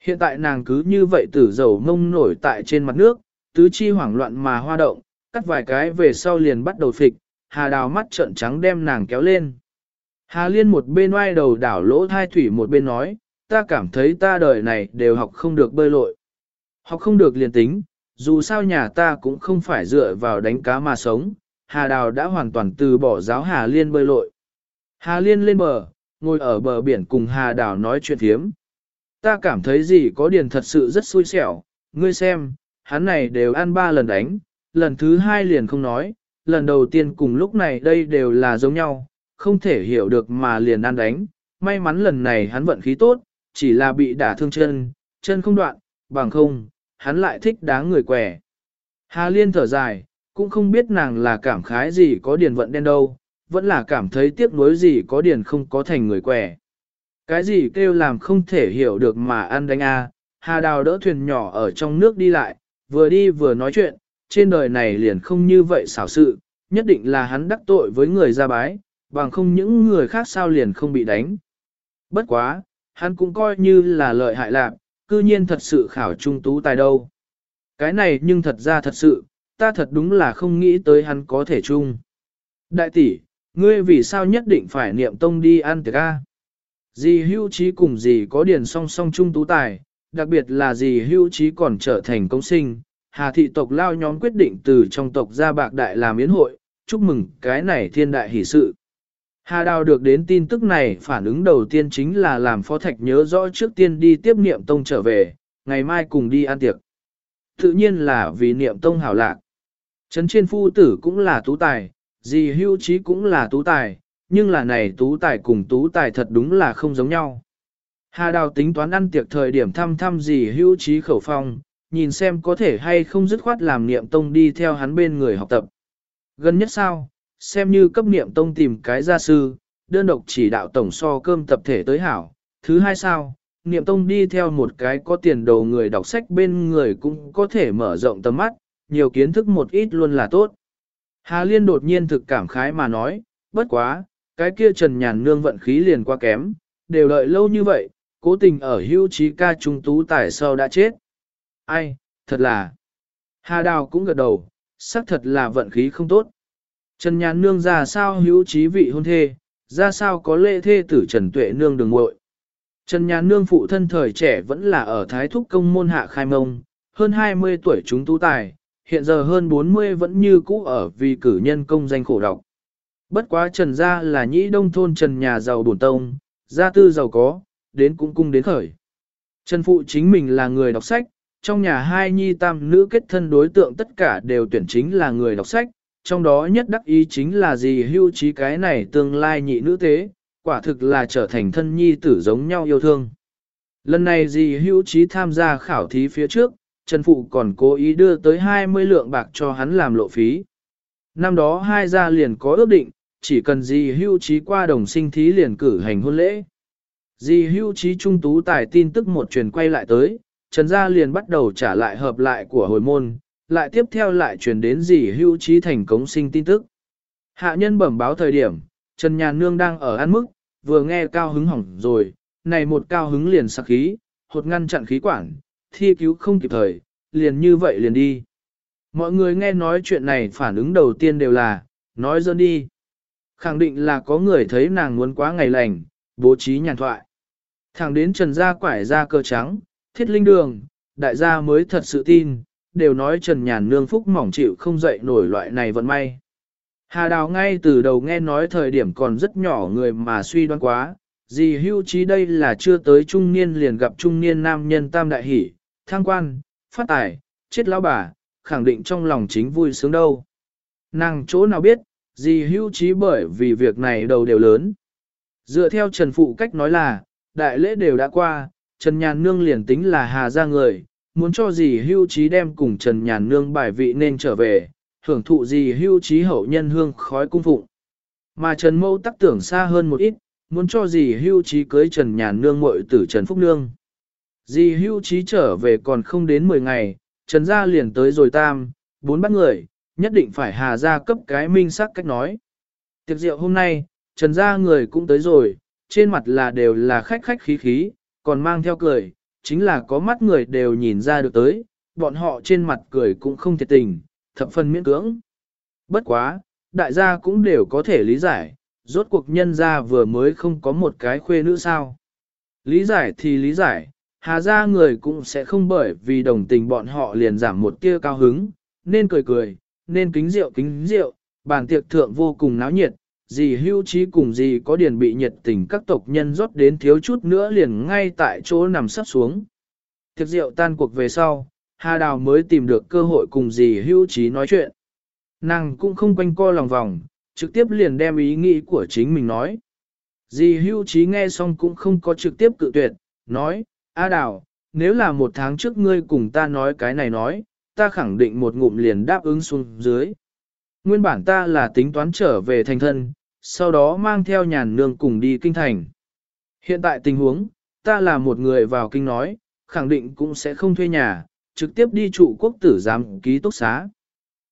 Hiện tại nàng cứ như vậy tử dầu ngông nổi tại trên mặt nước, tứ chi hoảng loạn mà hoa động, cắt vài cái về sau liền bắt đầu phịch, Hà đào mắt trợn trắng đem nàng kéo lên. Hà Liên một bên oai đầu đảo lỗ thai thủy một bên nói, ta cảm thấy ta đời này đều học không được bơi lội. Học không được liền tính, dù sao nhà ta cũng không phải dựa vào đánh cá mà sống, Hà Đào đã hoàn toàn từ bỏ giáo Hà Liên bơi lội. Hà Liên lên bờ, ngồi ở bờ biển cùng Hà Đào nói chuyện thiếm. Ta cảm thấy gì có điền thật sự rất xui xẻo, ngươi xem, hắn này đều ăn ba lần đánh, lần thứ hai liền không nói, lần đầu tiên cùng lúc này đây đều là giống nhau, không thể hiểu được mà liền ăn đánh. May mắn lần này hắn vận khí tốt, chỉ là bị đả thương chân, chân không đoạn, bằng không, hắn lại thích đá người quẻ. Hà Liên thở dài, cũng không biết nàng là cảm khái gì có điền vận đen đâu, vẫn là cảm thấy tiếc nuối gì có điền không có thành người quẻ. Cái gì kêu làm không thể hiểu được mà ăn đánh a Hà Đào đỡ thuyền nhỏ ở trong nước đi lại, vừa đi vừa nói chuyện, trên đời này liền không như vậy xảo sự, nhất định là hắn đắc tội với người ra bái, bằng không những người khác sao liền không bị đánh. Bất quá, hắn cũng coi như là lợi hại lạc, cư nhiên thật sự khảo trung tú tài đâu. Cái này nhưng thật ra thật sự, ta thật đúng là không nghĩ tới hắn có thể chung. Đại tỷ, ngươi vì sao nhất định phải niệm tông đi ăn tiệc a? Dì hưu trí cùng dì có điền song song trung tú tài, đặc biệt là dì hưu trí còn trở thành công sinh, hà thị tộc lao nhóm quyết định từ trong tộc ra bạc đại làm yến hội, chúc mừng cái này thiên đại hỷ sự. Hà Đào được đến tin tức này phản ứng đầu tiên chính là làm Phó Thạch nhớ rõ trước tiên đi tiếp niệm tông trở về, ngày mai cùng đi ăn tiệc. Tự nhiên là vì niệm tông hảo lạc. Trấn trên phu tử cũng là tú tài, dì hưu trí cũng là tú tài, nhưng là này tú tài cùng tú tài thật đúng là không giống nhau. Hà Đào tính toán ăn tiệc thời điểm thăm thăm dì hưu trí khẩu phong, nhìn xem có thể hay không dứt khoát làm niệm tông đi theo hắn bên người học tập. Gần nhất sao, xem như cấp niệm tông tìm cái gia sư, đơn độc chỉ đạo tổng so cơm tập thể tới hảo. Thứ hai sao, niệm tông đi theo một cái có tiền đồ người đọc sách bên người cũng có thể mở rộng tầm mắt, nhiều kiến thức một ít luôn là tốt. Hà Liên đột nhiên thực cảm khái mà nói, bất quá, cái kia Trần Nhàn Nương vận khí liền qua kém, đều đợi lâu như vậy, cố tình ở hưu trí ca trung tú tài sau đã chết. Ai, thật là. Hà Đào cũng gật đầu, xác thật là vận khí không tốt. Trần Nhàn Nương ra sao hữu trí vị hôn thê, ra sao có lệ thê tử Trần Tuệ Nương đường muội Trần Nhàn Nương phụ thân thời trẻ vẫn là ở Thái Thúc Công môn hạ khai mông, hơn 20 tuổi chúng tú tài, hiện giờ hơn 40 vẫn như cũ ở vì cử nhân công danh khổ độc. Bất quá Trần gia là nhĩ đông thôn Trần nhà giàu bổn tông, gia tư giàu có, đến cũng cung đến khởi. Trần Phụ chính mình là người đọc sách, trong nhà hai nhi tam nữ kết thân đối tượng tất cả đều tuyển chính là người đọc sách, trong đó nhất đắc ý chính là gì hưu trí cái này tương lai nhị nữ tế, quả thực là trở thành thân nhi tử giống nhau yêu thương. Lần này gì hưu trí tham gia khảo thí phía trước, Trần Phụ còn cố ý đưa tới 20 lượng bạc cho hắn làm lộ phí. Năm đó hai gia liền có ước định, chỉ cần gì hưu trí qua đồng sinh thí liền cử hành hôn lễ. Dì hưu trí trung tú tài tin tức một truyền quay lại tới, Trần gia liền bắt đầu trả lại hợp lại của hồi môn, lại tiếp theo lại truyền đến dì hưu trí thành cống sinh tin tức. Hạ nhân bẩm báo thời điểm, Trần Nhàn Nương đang ở ăn mức, vừa nghe cao hứng hỏng rồi, này một cao hứng liền sặc khí, hột ngăn chặn khí quản, thi cứu không kịp thời, liền như vậy liền đi. Mọi người nghe nói chuyện này phản ứng đầu tiên đều là, nói dơn đi. Khẳng định là có người thấy nàng muốn quá ngày lành, bố trí nhàn thoại. Thẳng đến trần gia quải ra cơ trắng, thiết linh đường, đại gia mới thật sự tin, đều nói trần nhàn nương phúc mỏng chịu không dậy nổi loại này vận may. Hà đào ngay từ đầu nghe nói thời điểm còn rất nhỏ người mà suy đoán quá, gì hưu trí đây là chưa tới trung niên liền gặp trung niên nam nhân tam đại hỷ, thăng quan, phát tài, chết lão bà, khẳng định trong lòng chính vui sướng đâu. Nàng chỗ nào biết, gì hưu trí bởi vì việc này đầu đều lớn. Dựa theo Trần Phụ cách nói là, đại lễ đều đã qua, Trần Nhàn Nương liền tính là hà ra người, muốn cho gì hưu trí đem cùng Trần Nhàn Nương bài vị nên trở về, hưởng thụ gì hưu trí hậu nhân hương khói cung phụng. Mà Trần Mâu tắc tưởng xa hơn một ít, muốn cho gì hưu trí cưới Trần Nhàn Nương muội tử Trần Phúc Nương. Dì hưu trí trở về còn không đến 10 ngày, Trần gia liền tới rồi tam, bốn bắt người, nhất định phải hà ra cấp cái minh sắc cách nói. Tiệc rượu hôm nay, Trần gia người cũng tới rồi, trên mặt là đều là khách khách khí khí, còn mang theo cười, chính là có mắt người đều nhìn ra được tới, bọn họ trên mặt cười cũng không thiệt tình, thập phần miễn cưỡng. Bất quá, đại gia cũng đều có thể lý giải, rốt cuộc nhân gia vừa mới không có một cái khuê nữ sao. Lý giải thì lý giải, hà gia người cũng sẽ không bởi vì đồng tình bọn họ liền giảm một tia cao hứng, nên cười cười, nên kính rượu kính rượu, bàn tiệc thượng vô cùng náo nhiệt, Dì hưu trí cùng Dì có điền bị nhiệt tình các tộc nhân rót đến thiếu chút nữa liền ngay tại chỗ nằm sắp xuống. thực rượu tan cuộc về sau, Hà Đào mới tìm được cơ hội cùng dì hưu trí nói chuyện. Nàng cũng không quanh co lòng vòng, trực tiếp liền đem ý nghĩ của chính mình nói. Dì hưu trí nghe xong cũng không có trực tiếp cự tuyệt, nói, A Đào, nếu là một tháng trước ngươi cùng ta nói cái này nói, ta khẳng định một ngụm liền đáp ứng xuống dưới. Nguyên bản ta là tính toán trở về thành thân, sau đó mang theo nhàn nương cùng đi kinh thành. Hiện tại tình huống, ta là một người vào kinh nói, khẳng định cũng sẽ không thuê nhà, trực tiếp đi trụ quốc tử giám ký túc xá.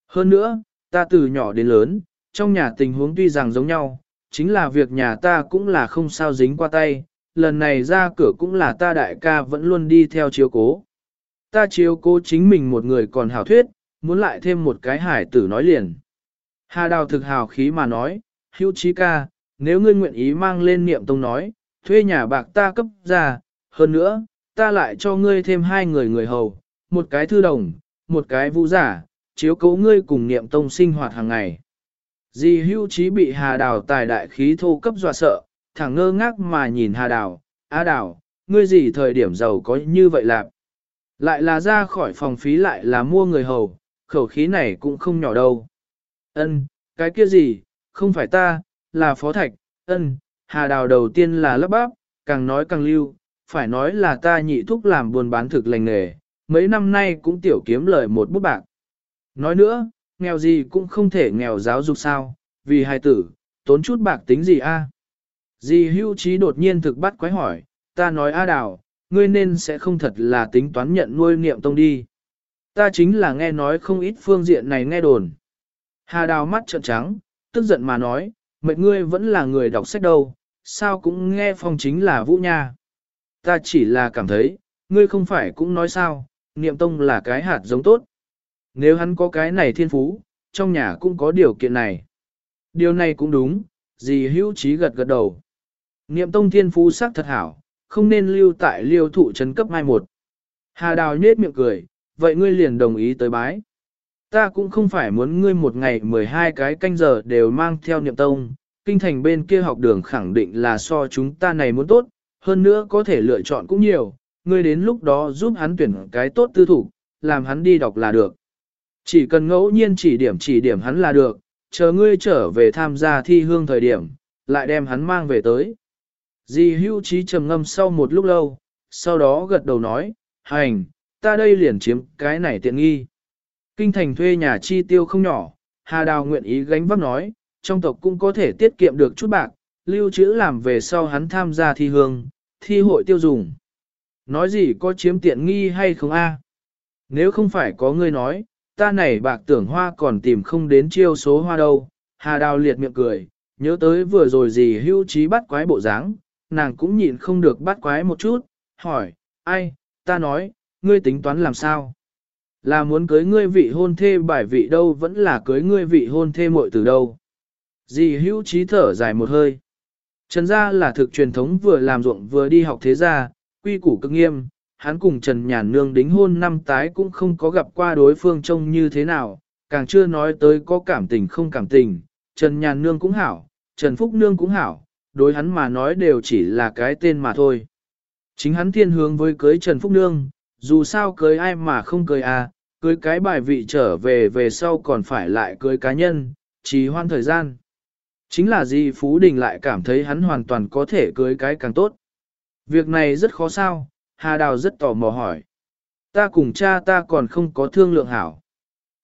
Hơn nữa, ta từ nhỏ đến lớn, trong nhà tình huống tuy rằng giống nhau, chính là việc nhà ta cũng là không sao dính qua tay, lần này ra cửa cũng là ta đại ca vẫn luôn đi theo chiếu cố. Ta chiếu cố chính mình một người còn hảo thuyết, muốn lại thêm một cái hải tử nói liền. Hà đào thực hào khí mà nói, hữu trí ca, nếu ngươi nguyện ý mang lên niệm tông nói, thuê nhà bạc ta cấp ra, hơn nữa, ta lại cho ngươi thêm hai người người hầu, một cái thư đồng, một cái vũ giả, chiếu cố ngươi cùng niệm tông sinh hoạt hàng ngày. Dì hưu trí bị hà đào tài đại khí thô cấp dọa sợ, thẳng ngơ ngác mà nhìn hà đào, á đào, ngươi gì thời điểm giàu có như vậy lạc. Lại là ra khỏi phòng phí lại là mua người hầu, khẩu khí này cũng không nhỏ đâu. Ân, cái kia gì, không phải ta, là phó thạch, ân, hà đào đầu tiên là lấp bắp, càng nói càng lưu, phải nói là ta nhị thúc làm buôn bán thực lành nghề, mấy năm nay cũng tiểu kiếm lời một bút bạc. Nói nữa, nghèo gì cũng không thể nghèo giáo dục sao, vì hài tử, tốn chút bạc tính gì a? À? Dì hưu trí đột nhiên thực bắt quái hỏi, ta nói A Đào, ngươi nên sẽ không thật là tính toán nhận nuôi niệm tông đi. Ta chính là nghe nói không ít phương diện này nghe đồn. Hà Đào mắt trợn trắng, tức giận mà nói, mệt ngươi vẫn là người đọc sách đâu, sao cũng nghe phong chính là vũ nha. Ta chỉ là cảm thấy, ngươi không phải cũng nói sao, niệm tông là cái hạt giống tốt. Nếu hắn có cái này thiên phú, trong nhà cũng có điều kiện này. Điều này cũng đúng, dì hữu trí gật gật đầu. Niệm tông thiên phú sắc thật hảo, không nên lưu tại liêu thụ trấn cấp 21. Hà đào nhết miệng cười, vậy ngươi liền đồng ý tới bái. Ta cũng không phải muốn ngươi một ngày 12 cái canh giờ đều mang theo niệm tông, kinh thành bên kia học đường khẳng định là so chúng ta này muốn tốt, hơn nữa có thể lựa chọn cũng nhiều, ngươi đến lúc đó giúp hắn tuyển cái tốt tư thủ, làm hắn đi đọc là được. Chỉ cần ngẫu nhiên chỉ điểm chỉ điểm hắn là được, chờ ngươi trở về tham gia thi hương thời điểm, lại đem hắn mang về tới. Di hưu trí trầm ngâm sau một lúc lâu, sau đó gật đầu nói, hành, ta đây liền chiếm cái này tiện nghi. Kinh thành thuê nhà chi tiêu không nhỏ, Hà Đào nguyện ý gánh vác nói, trong tộc cũng có thể tiết kiệm được chút bạc, lưu trữ làm về sau hắn tham gia thi hương, thi hội tiêu dùng. Nói gì có chiếm tiện nghi hay không a? Nếu không phải có người nói, ta này bạc tưởng hoa còn tìm không đến chiêu số hoa đâu. Hà Đào liệt miệng cười, nhớ tới vừa rồi gì hưu trí bắt quái bộ dáng, nàng cũng nhịn không được bắt quái một chút, hỏi, ai, ta nói, ngươi tính toán làm sao? Là muốn cưới ngươi vị hôn thê bài vị đâu vẫn là cưới ngươi vị hôn thê muội từ đâu? Dì hữu trí thở dài một hơi. Trần gia là thực truyền thống vừa làm ruộng vừa đi học thế gia, quy củ cực nghiêm, hắn cùng Trần Nhàn Nương đính hôn năm tái cũng không có gặp qua đối phương trông như thế nào, càng chưa nói tới có cảm tình không cảm tình, Trần Nhàn Nương cũng hảo, Trần Phúc Nương cũng hảo, đối hắn mà nói đều chỉ là cái tên mà thôi. Chính hắn thiên hướng với cưới Trần Phúc Nương, dù sao cưới ai mà không cưới à, cưới cái bài vị trở về về sau còn phải lại cưới cá nhân, trì hoan thời gian. Chính là gì Phú Đình lại cảm thấy hắn hoàn toàn có thể cưới cái càng tốt. Việc này rất khó sao, Hà Đào rất tò mò hỏi. Ta cùng cha ta còn không có thương lượng hảo.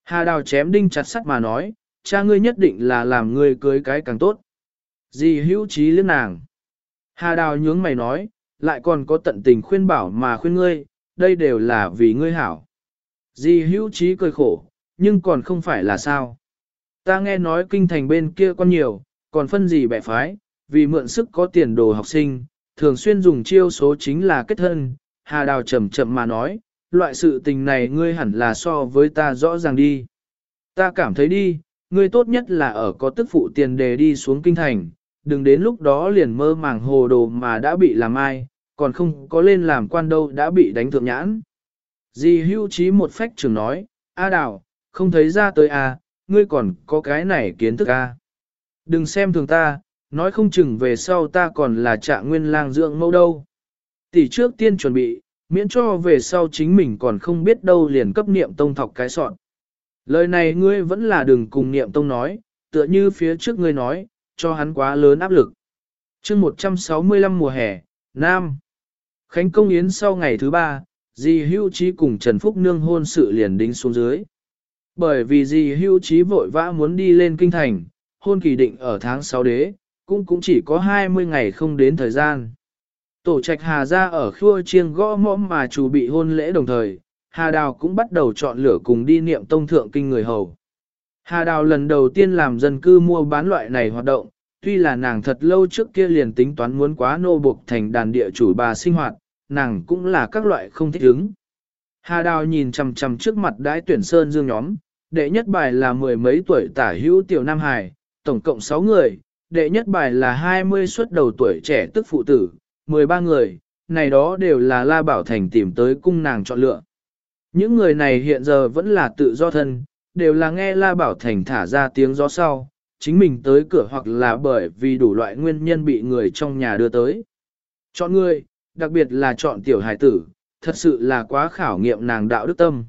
Hà Đào chém đinh chặt sắt mà nói, cha ngươi nhất định là làm ngươi cưới cái càng tốt. Dì hữu trí liên nàng. Hà Đào nhướng mày nói, lại còn có tận tình khuyên bảo mà khuyên ngươi, đây đều là vì ngươi hảo. Di hữu trí cười khổ, nhưng còn không phải là sao. Ta nghe nói kinh thành bên kia con nhiều, còn phân gì bẻ phái, vì mượn sức có tiền đồ học sinh, thường xuyên dùng chiêu số chính là kết thân, Hà Đào chậm chậm mà nói, loại sự tình này ngươi hẳn là so với ta rõ ràng đi. Ta cảm thấy đi, ngươi tốt nhất là ở có tức phụ tiền đề đi xuống kinh thành, đừng đến lúc đó liền mơ màng hồ đồ mà đã bị làm ai, còn không có lên làm quan đâu đã bị đánh thượng nhãn. Di hưu trí một phách trường nói, A Đào, không thấy ra tới à, ngươi còn có cái này kiến thức à? Đừng xem thường ta, nói không chừng về sau ta còn là trạng nguyên lang dưỡng mẫu đâu. Tỷ trước tiên chuẩn bị, miễn cho về sau chính mình còn không biết đâu liền cấp niệm tông thọc cái soạn. Lời này ngươi vẫn là đừng cùng niệm tông nói, tựa như phía trước ngươi nói, cho hắn quá lớn áp lực. chương 165 mùa hè, Nam. Khánh công yến sau ngày thứ ba, dì hưu trí cùng Trần Phúc Nương hôn sự liền đính xuống dưới. Bởi vì dì hưu trí vội vã muốn đi lên kinh thành, hôn kỳ định ở tháng 6 đế, cũng cũng chỉ có 20 ngày không đến thời gian. Tổ trạch Hà ra ở khua chiêng gõ mõm mà chủ bị hôn lễ đồng thời, Hà Đào cũng bắt đầu chọn lửa cùng đi niệm tông thượng kinh người hầu. Hà Đào lần đầu tiên làm dân cư mua bán loại này hoạt động, tuy là nàng thật lâu trước kia liền tính toán muốn quá nô buộc thành đàn địa chủ bà sinh hoạt, nàng cũng là các loại không thích ứng. Hà Đào nhìn chằm chằm trước mặt đái tuyển sơn dương nhóm, đệ nhất bài là mười mấy tuổi tả hữu tiểu Nam Hải, tổng cộng 6 người, đệ nhất bài là 20 xuất đầu tuổi trẻ tức phụ tử, 13 người, này đó đều là La Bảo Thành tìm tới cung nàng chọn lựa. Những người này hiện giờ vẫn là tự do thân, đều là nghe La Bảo Thành thả ra tiếng gió sau, chính mình tới cửa hoặc là bởi vì đủ loại nguyên nhân bị người trong nhà đưa tới. Chọn người, đặc biệt là chọn tiểu hải tử, thật sự là quá khảo nghiệm nàng đạo đức tâm.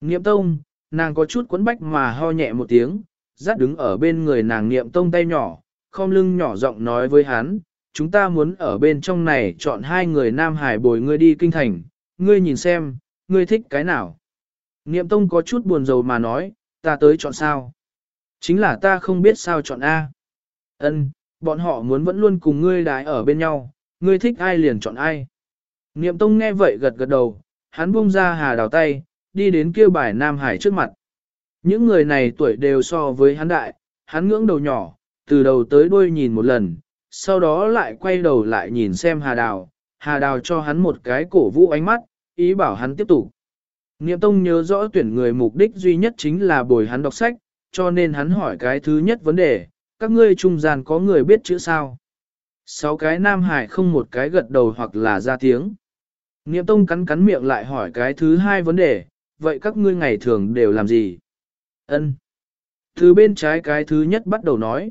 Niệm tông, nàng có chút quấn bách mà ho nhẹ một tiếng, dắt đứng ở bên người nàng niệm tông tay nhỏ, khom lưng nhỏ giọng nói với hắn, chúng ta muốn ở bên trong này chọn hai người nam hải bồi ngươi đi kinh thành, ngươi nhìn xem, ngươi thích cái nào. Niệm tông có chút buồn rầu mà nói, ta tới chọn sao. Chính là ta không biết sao chọn A. Ân, bọn họ muốn vẫn luôn cùng ngươi đái ở bên nhau, ngươi thích ai liền chọn ai. Niệm tông nghe vậy gật gật đầu, hắn buông ra hà đào tay, đi đến kêu bài Nam Hải trước mặt. Những người này tuổi đều so với hắn đại, hắn ngưỡng đầu nhỏ, từ đầu tới đuôi nhìn một lần, sau đó lại quay đầu lại nhìn xem hà đào, hà đào cho hắn một cái cổ vũ ánh mắt, ý bảo hắn tiếp tục. Niệm Tông nhớ rõ tuyển người mục đích duy nhất chính là bồi hắn đọc sách, cho nên hắn hỏi cái thứ nhất vấn đề, các ngươi trung gian có người biết chữ sao? Sáu cái nam hải không một cái gật đầu hoặc là ra tiếng. Niệm Tông cắn cắn miệng lại hỏi cái thứ hai vấn đề, vậy các ngươi ngày thường đều làm gì? Ân. Từ bên trái cái thứ nhất bắt đầu nói.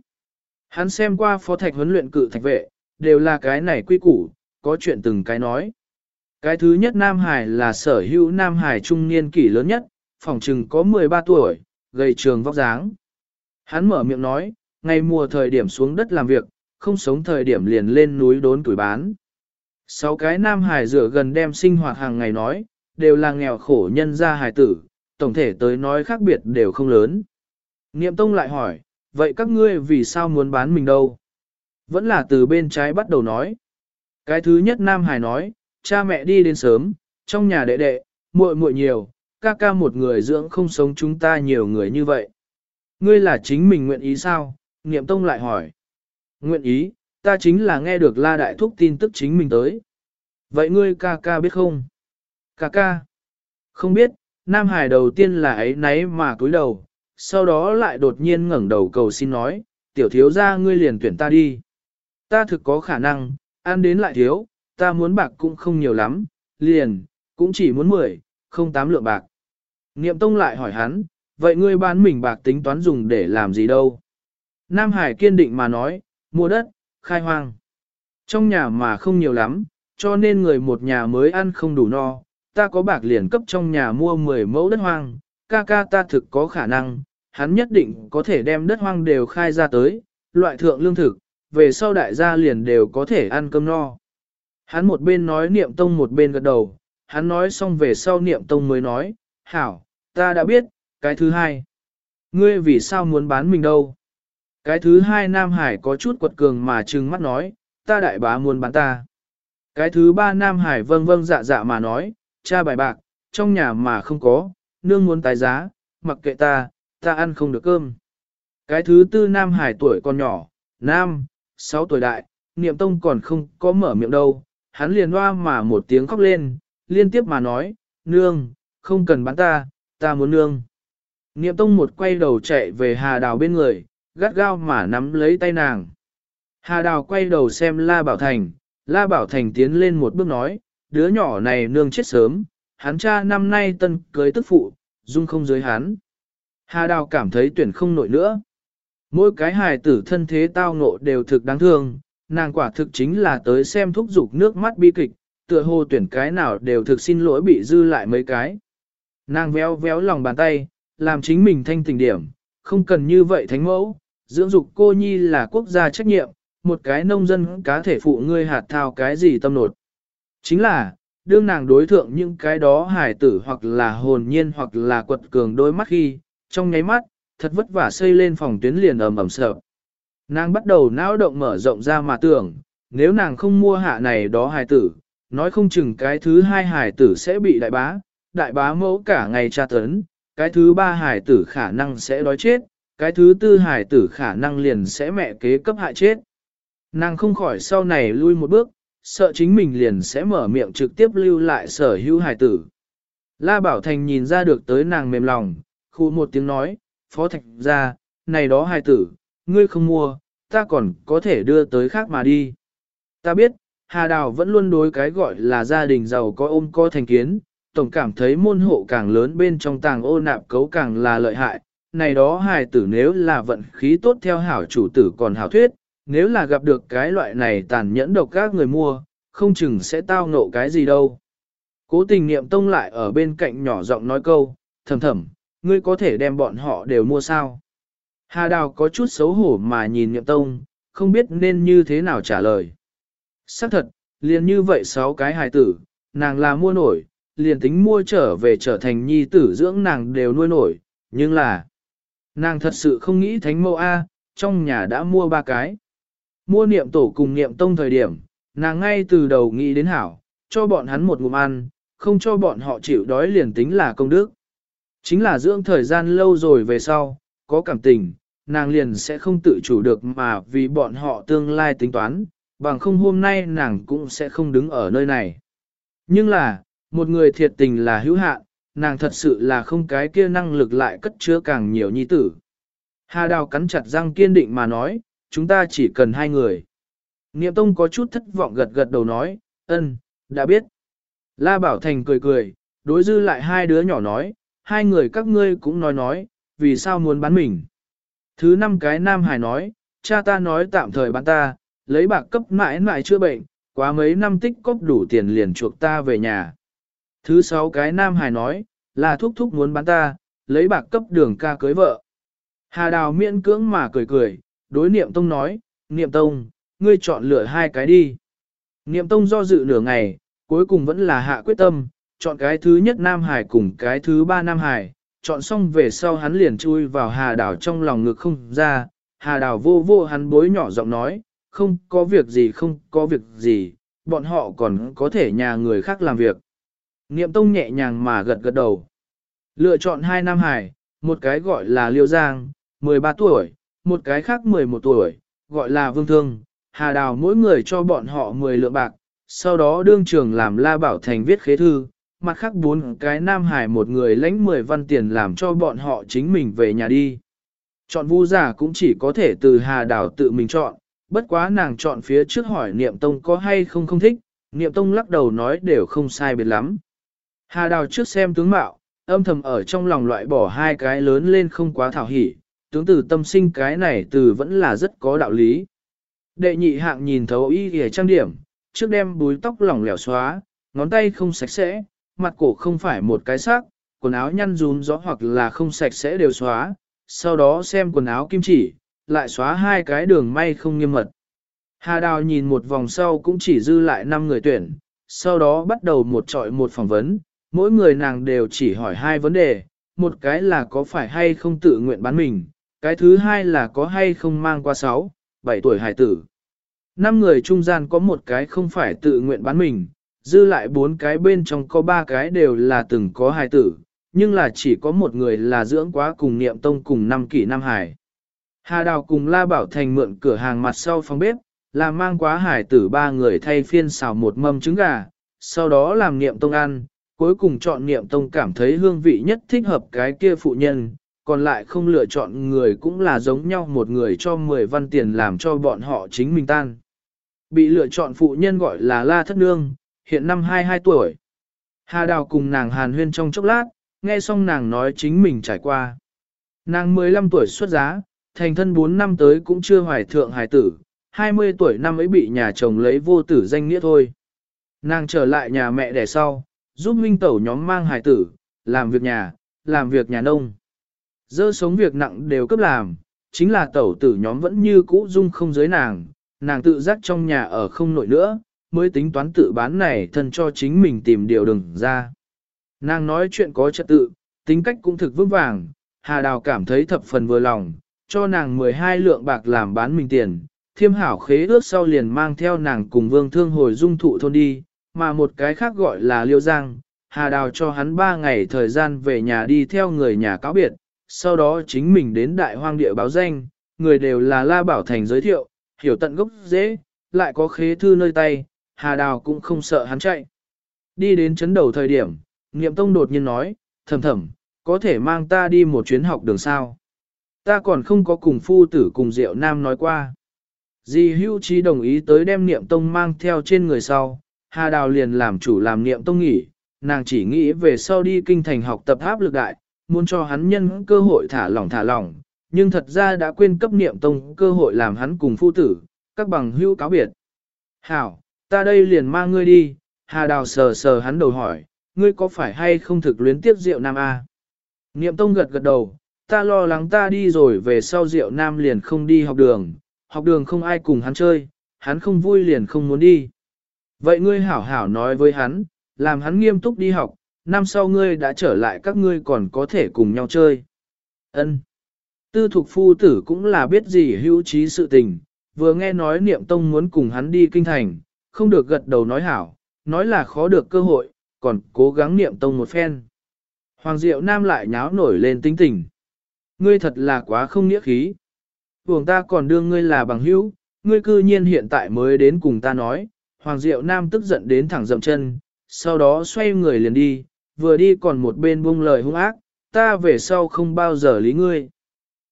Hắn xem qua phó thạch huấn luyện cự thạch vệ, đều là cái này quy củ, có chuyện từng cái nói. Cái thứ nhất Nam Hải là sở hữu Nam Hải trung niên kỷ lớn nhất, phòng trừng có 13 tuổi, gầy trường vóc dáng. Hắn mở miệng nói, ngày mùa thời điểm xuống đất làm việc, không sống thời điểm liền lên núi đốn tuổi bán. Sáu cái Nam Hải rửa gần đem sinh hoạt hàng ngày nói, đều là nghèo khổ nhân gia hải tử, tổng thể tới nói khác biệt đều không lớn. Niệm Tông lại hỏi, vậy các ngươi vì sao muốn bán mình đâu? Vẫn là từ bên trái bắt đầu nói. Cái thứ nhất Nam Hải nói, cha mẹ đi đến sớm, trong nhà đệ đệ, muội muội nhiều, ca ca một người dưỡng không sống chúng ta nhiều người như vậy. Ngươi là chính mình nguyện ý sao? Niệm Tông lại hỏi. Nguyện ý, ta chính là nghe được La Đại Thúc tin tức chính mình tới. Vậy ngươi ca ca biết không? Ca ca. Không biết, Nam Hải đầu tiên là ấy nấy mà cúi đầu, sau đó lại đột nhiên ngẩng đầu cầu xin nói, tiểu thiếu ra ngươi liền tuyển ta đi. Ta thực có khả năng, ăn đến lại thiếu, ta muốn bạc cũng không nhiều lắm, liền, cũng chỉ muốn 10, không tám lượng bạc. Niệm Tông lại hỏi hắn, vậy ngươi bán mình bạc tính toán dùng để làm gì đâu? Nam Hải kiên định mà nói, mua đất, khai hoang. Trong nhà mà không nhiều lắm, cho nên người một nhà mới ăn không đủ no, ta có bạc liền cấp trong nhà mua 10 mẫu đất hoang, ca ca ta thực có khả năng, hắn nhất định có thể đem đất hoang đều khai ra tới, loại thượng lương thực, về sau đại gia liền đều có thể ăn cơm no. Hắn một bên nói niệm tông một bên gật đầu, hắn nói xong về sau niệm tông mới nói, hảo, ta đã biết, cái thứ hai. Ngươi vì sao muốn bán mình đâu? Cái thứ hai Nam Hải có chút quật cường mà trừng mắt nói, ta đại bá muốn bán ta. Cái thứ ba Nam Hải vâng vâng dạ dạ mà nói, cha bài bạc, trong nhà mà không có, nương muốn tái giá, mặc kệ ta, ta ăn không được cơm. Cái thứ tư Nam Hải tuổi còn nhỏ, Nam, 6 tuổi đại, niệm tông còn không có mở miệng đâu, hắn liền hoa mà một tiếng khóc lên, liên tiếp mà nói, nương, không cần bán ta, ta muốn nương. Niệm tông một quay đầu chạy về hà đào bên người, gắt gao mà nắm lấy tay nàng. Hà đào quay đầu xem La Bảo Thành, La Bảo Thành tiến lên một bước nói, đứa nhỏ này nương chết sớm, hắn cha năm nay tân cưới tức phụ, dung không dưới hắn. Hà Đào cảm thấy tuyển không nổi nữa. Mỗi cái hài tử thân thế tao ngộ đều thực đáng thương, nàng quả thực chính là tới xem thúc dục nước mắt bi kịch, tựa hồ tuyển cái nào đều thực xin lỗi bị dư lại mấy cái. Nàng véo véo lòng bàn tay, làm chính mình thanh tỉnh điểm, không cần như vậy thánh mẫu, dưỡng dục cô nhi là quốc gia trách nhiệm, một cái nông dân cá thể phụ ngươi hạt thao cái gì tâm nột. Chính là, đương nàng đối thượng những cái đó hài tử hoặc là hồn nhiên hoặc là quật cường đôi mắt khi, trong nháy mắt, thật vất vả xây lên phòng tuyến liền ầm ầm sợ. Nàng bắt đầu não động mở rộng ra mà tưởng, nếu nàng không mua hạ này đó hài tử, nói không chừng cái thứ hai hài tử sẽ bị đại bá, đại bá mẫu cả ngày tra tấn, cái thứ ba hải tử khả năng sẽ đói chết, cái thứ tư hải tử khả năng liền sẽ mẹ kế cấp hại chết. Nàng không khỏi sau này lui một bước, sợ chính mình liền sẽ mở miệng trực tiếp lưu lại sở hữu hải tử. La Bảo Thành nhìn ra được tới nàng mềm lòng, khu một tiếng nói, phó thạch ra, này đó hải tử, ngươi không mua, ta còn có thể đưa tới khác mà đi. Ta biết, Hà Đào vẫn luôn đối cái gọi là gia đình giàu có ôm co thành kiến, tổng cảm thấy môn hộ càng lớn bên trong tàng ô nạp cấu càng là lợi hại, này đó hài tử nếu là vận khí tốt theo hảo chủ tử còn hảo thuyết, nếu là gặp được cái loại này tàn nhẫn độc các người mua, không chừng sẽ tao ngộ cái gì đâu. Cố tình niệm tông lại ở bên cạnh nhỏ giọng nói câu, thầm thầm, ngươi có thể đem bọn họ đều mua sao. Hà Đào có chút xấu hổ mà nhìn niệm tông, không biết nên như thế nào trả lời. Xác thật, liền như vậy sáu cái hài tử, nàng là mua nổi, liền tính mua trở về trở thành nhi tử dưỡng nàng đều nuôi nổi, nhưng là, nàng thật sự không nghĩ thánh mẫu A, trong nhà đã mua ba cái. Mua niệm tổ cùng niệm tông thời điểm, nàng ngay từ đầu nghĩ đến hảo, cho bọn hắn một ngụm ăn, không cho bọn họ chịu đói liền tính là công đức. Chính là dưỡng thời gian lâu rồi về sau, có cảm tình, nàng liền sẽ không tự chủ được mà vì bọn họ tương lai tính toán, bằng không hôm nay nàng cũng sẽ không đứng ở nơi này. Nhưng là, một người thiệt tình là hữu hạn, nàng thật sự là không cái kia năng lực lại cất chứa càng nhiều nhi tử. Hà Đào cắn chặt răng kiên định mà nói, chúng ta chỉ cần hai người. Niệm Tông có chút thất vọng gật gật đầu nói, ân, đã biết. La Bảo Thành cười cười, đối dư lại hai đứa nhỏ nói, hai người các ngươi cũng nói nói, vì sao muốn bán mình. Thứ năm cái Nam Hải nói, cha ta nói tạm thời bán ta, lấy bạc cấp mãi mãi chữa bệnh, quá mấy năm tích cóp đủ tiền liền chuộc ta về nhà. Thứ sáu cái Nam Hải nói, là thúc thúc muốn bán ta, lấy bạc cấp đường ca cưới vợ. Hà Đào miễn cưỡng mà cười cười, đối Niệm Tông nói, Niệm Tông, ngươi chọn lựa hai cái đi. Niệm Tông do dự nửa ngày, cuối cùng vẫn là hạ quyết tâm, chọn cái thứ nhất Nam Hải cùng cái thứ ba Nam Hải, chọn xong về sau hắn liền chui vào Hà Đào trong lòng ngực không ra, Hà Đào vô vô hắn bối nhỏ giọng nói, không có việc gì không có việc gì, bọn họ còn có thể nhà người khác làm việc. Niệm Tông nhẹ nhàng mà gật gật đầu. Lựa chọn hai Nam Hải, một cái gọi là Liêu Giang, 13 tuổi, một cái khác 11 tuổi, gọi là Vương Thương, Hà Đào mỗi người cho bọn họ 10 lượng bạc, sau đó đương trường làm La Bảo Thành viết khế thư, mặt khác bốn cái Nam Hải một người lãnh 10 văn tiền làm cho bọn họ chính mình về nhà đi. Chọn vu giả cũng chỉ có thể từ Hà Đào tự mình chọn, bất quá nàng chọn phía trước hỏi Niệm Tông có hay không không thích, Niệm Tông lắc đầu nói đều không sai biệt lắm. Hà Đào trước xem tướng mạo, âm thầm ở trong lòng loại bỏ hai cái lớn lên không quá thảo hỉ, tướng từ tâm sinh cái này từ vẫn là rất có đạo lý. Đệ nhị hạng nhìn thấu y ghề trang điểm, trước đem búi tóc lỏng lẻo xóa, ngón tay không sạch sẽ, mặt cổ không phải một cái sắc, quần áo nhăn rún gió hoặc là không sạch sẽ đều xóa, sau đó xem quần áo kim chỉ, lại xóa hai cái đường may không nghiêm mật. Hà Đào nhìn một vòng sau cũng chỉ dư lại 5 người tuyển, sau đó bắt đầu một trọi một phỏng vấn, mỗi người nàng đều chỉ hỏi hai vấn đề, một cái là có phải hay không tự nguyện bán mình, cái thứ hai là có hay không mang qua 6, 7 tuổi hải tử. Năm người trung gian có một cái không phải tự nguyện bán mình, dư lại bốn cái bên trong có ba cái đều là từng có hải tử, nhưng là chỉ có một người là dưỡng quá cùng niệm tông cùng năm kỷ năm hải. Hà Đào cùng La Bảo Thành mượn cửa hàng mặt sau phòng bếp, là mang quá hải tử ba người thay phiên xào một mâm trứng gà, sau đó làm niệm tông ăn, cuối cùng chọn niệm tông cảm thấy hương vị nhất thích hợp cái kia phụ nhân, còn lại không lựa chọn người cũng là giống nhau một người cho 10 văn tiền làm cho bọn họ chính mình tan. Bị lựa chọn phụ nhân gọi là La Thất Nương, hiện năm 22 tuổi. Hà Đào cùng nàng hàn huyên trong chốc lát, nghe xong nàng nói chính mình trải qua. Nàng 15 tuổi xuất giá, thành thân 4 năm tới cũng chưa hoài thượng hài tử, 20 tuổi năm ấy bị nhà chồng lấy vô tử danh nghĩa thôi. Nàng trở lại nhà mẹ đẻ sau, giúp minh tẩu nhóm mang hài tử, làm việc nhà, làm việc nhà nông. Dơ sống việc nặng đều cấp làm, chính là tẩu tử nhóm vẫn như cũ dung không giới nàng, nàng tự giác trong nhà ở không nổi nữa, mới tính toán tự bán này thân cho chính mình tìm điều đừng ra. Nàng nói chuyện có trật tự, tính cách cũng thực vững vàng, Hà Đào cảm thấy thập phần vừa lòng, cho nàng 12 lượng bạc làm bán mình tiền, thiêm hảo khế ước sau liền mang theo nàng cùng vương thương hồi dung thụ thôn đi, mà một cái khác gọi là Liêu Giang, Hà Đào cho hắn 3 ngày thời gian về nhà đi theo người nhà cáo biệt, sau đó chính mình đến đại hoang địa báo danh, người đều là La Bảo Thành giới thiệu, hiểu tận gốc dễ, lại có khế thư nơi tay, Hà Đào cũng không sợ hắn chạy. Đi đến chấn đầu thời điểm, Niệm Tông đột nhiên nói, thầm thầm, có thể mang ta đi một chuyến học đường sao. Ta còn không có cùng phu tử cùng Diệu Nam nói qua. di hưu trí đồng ý tới đem niệm tông mang theo trên người sau, Hà Đào liền làm chủ làm niệm tông nghỉ, nàng chỉ nghĩ về sau đi kinh thành học tập áp lực đại, muốn cho hắn nhân cơ hội thả lỏng thả lỏng, nhưng thật ra đã quên cấp niệm tông cơ hội làm hắn cùng phu tử, các bằng hữu cáo biệt. Hảo, ta đây liền mang ngươi đi, Hà Đào sờ sờ hắn đầu hỏi, ngươi có phải hay không thực luyến tiếp rượu nam A? Niệm tông gật gật đầu, ta lo lắng ta đi rồi về sau rượu nam liền không đi học đường, học đường không ai cùng hắn chơi, hắn không vui liền không muốn đi. Vậy ngươi hảo hảo nói với hắn, làm hắn nghiêm túc đi học, năm sau ngươi đã trở lại các ngươi còn có thể cùng nhau chơi. Ân. Tư thục phu tử cũng là biết gì hữu trí sự tình, vừa nghe nói niệm tông muốn cùng hắn đi kinh thành, không được gật đầu nói hảo, nói là khó được cơ hội, còn cố gắng niệm tông một phen. Hoàng Diệu Nam lại nháo nổi lên tính tình. Ngươi thật là quá không nghĩa khí. Vùng ta còn đương ngươi là bằng hữu, ngươi cư nhiên hiện tại mới đến cùng ta nói. Hoàng Diệu Nam tức giận đến thẳng dậm chân, sau đó xoay người liền đi, vừa đi còn một bên buông lời hung ác, ta về sau không bao giờ lý ngươi.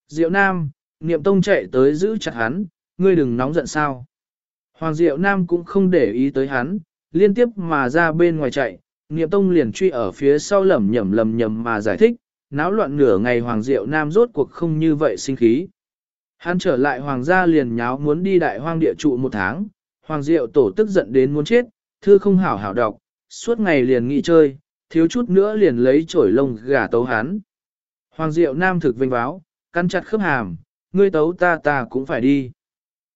Diệu Nam, Niệm Tông chạy tới giữ chặt hắn, ngươi đừng nóng giận sao. Hoàng Diệu Nam cũng không để ý tới hắn, liên tiếp mà ra bên ngoài chạy, Niệm Tông liền truy ở phía sau lẩm nhẩm lầm nhầm mà giải thích, náo loạn nửa ngày Hoàng Diệu Nam rốt cuộc không như vậy sinh khí. Hắn trở lại Hoàng gia liền nháo muốn đi đại hoang địa trụ một tháng, Hoàng Diệu tổ tức giận đến muốn chết, thư không hảo hảo đọc, suốt ngày liền nghỉ chơi, thiếu chút nữa liền lấy chổi lông gà tấu hắn. Hoàng Diệu Nam thực vinh báo, cắn chặt khớp hàm, ngươi tấu ta ta cũng phải đi.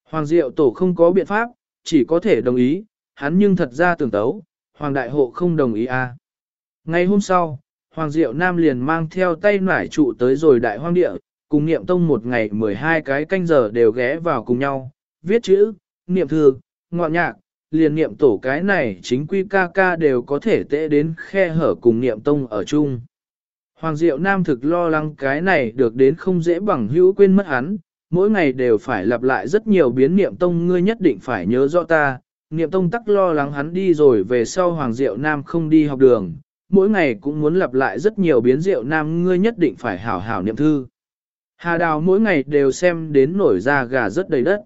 Hoàng Diệu tổ không có biện pháp, chỉ có thể đồng ý, hắn nhưng thật ra tưởng tấu, Hoàng Đại Hộ không đồng ý à. Ngày hôm sau, Hoàng Diệu Nam liền mang theo tay nải trụ tới rồi Đại Hoang Địa, cùng Niệm Tông một ngày 12 cái canh giờ đều ghé vào cùng nhau, viết chữ, niệm thư, ngọn nhạc, liền niệm tổ cái này chính quy ca ca đều có thể tệ đến khe hở cùng niệm tông ở chung. Hoàng Diệu Nam thực lo lắng cái này được đến không dễ bằng hữu quên mất hắn, mỗi ngày đều phải lặp lại rất nhiều biến niệm tông ngươi nhất định phải nhớ rõ ta. Niệm tông tắc lo lắng hắn đi rồi về sau Hoàng Diệu Nam không đi học đường, mỗi ngày cũng muốn lặp lại rất nhiều biến Diệu Nam ngươi nhất định phải hảo hảo niệm thư. Hà Đào mỗi ngày đều xem đến nổi da gà rất đầy đất.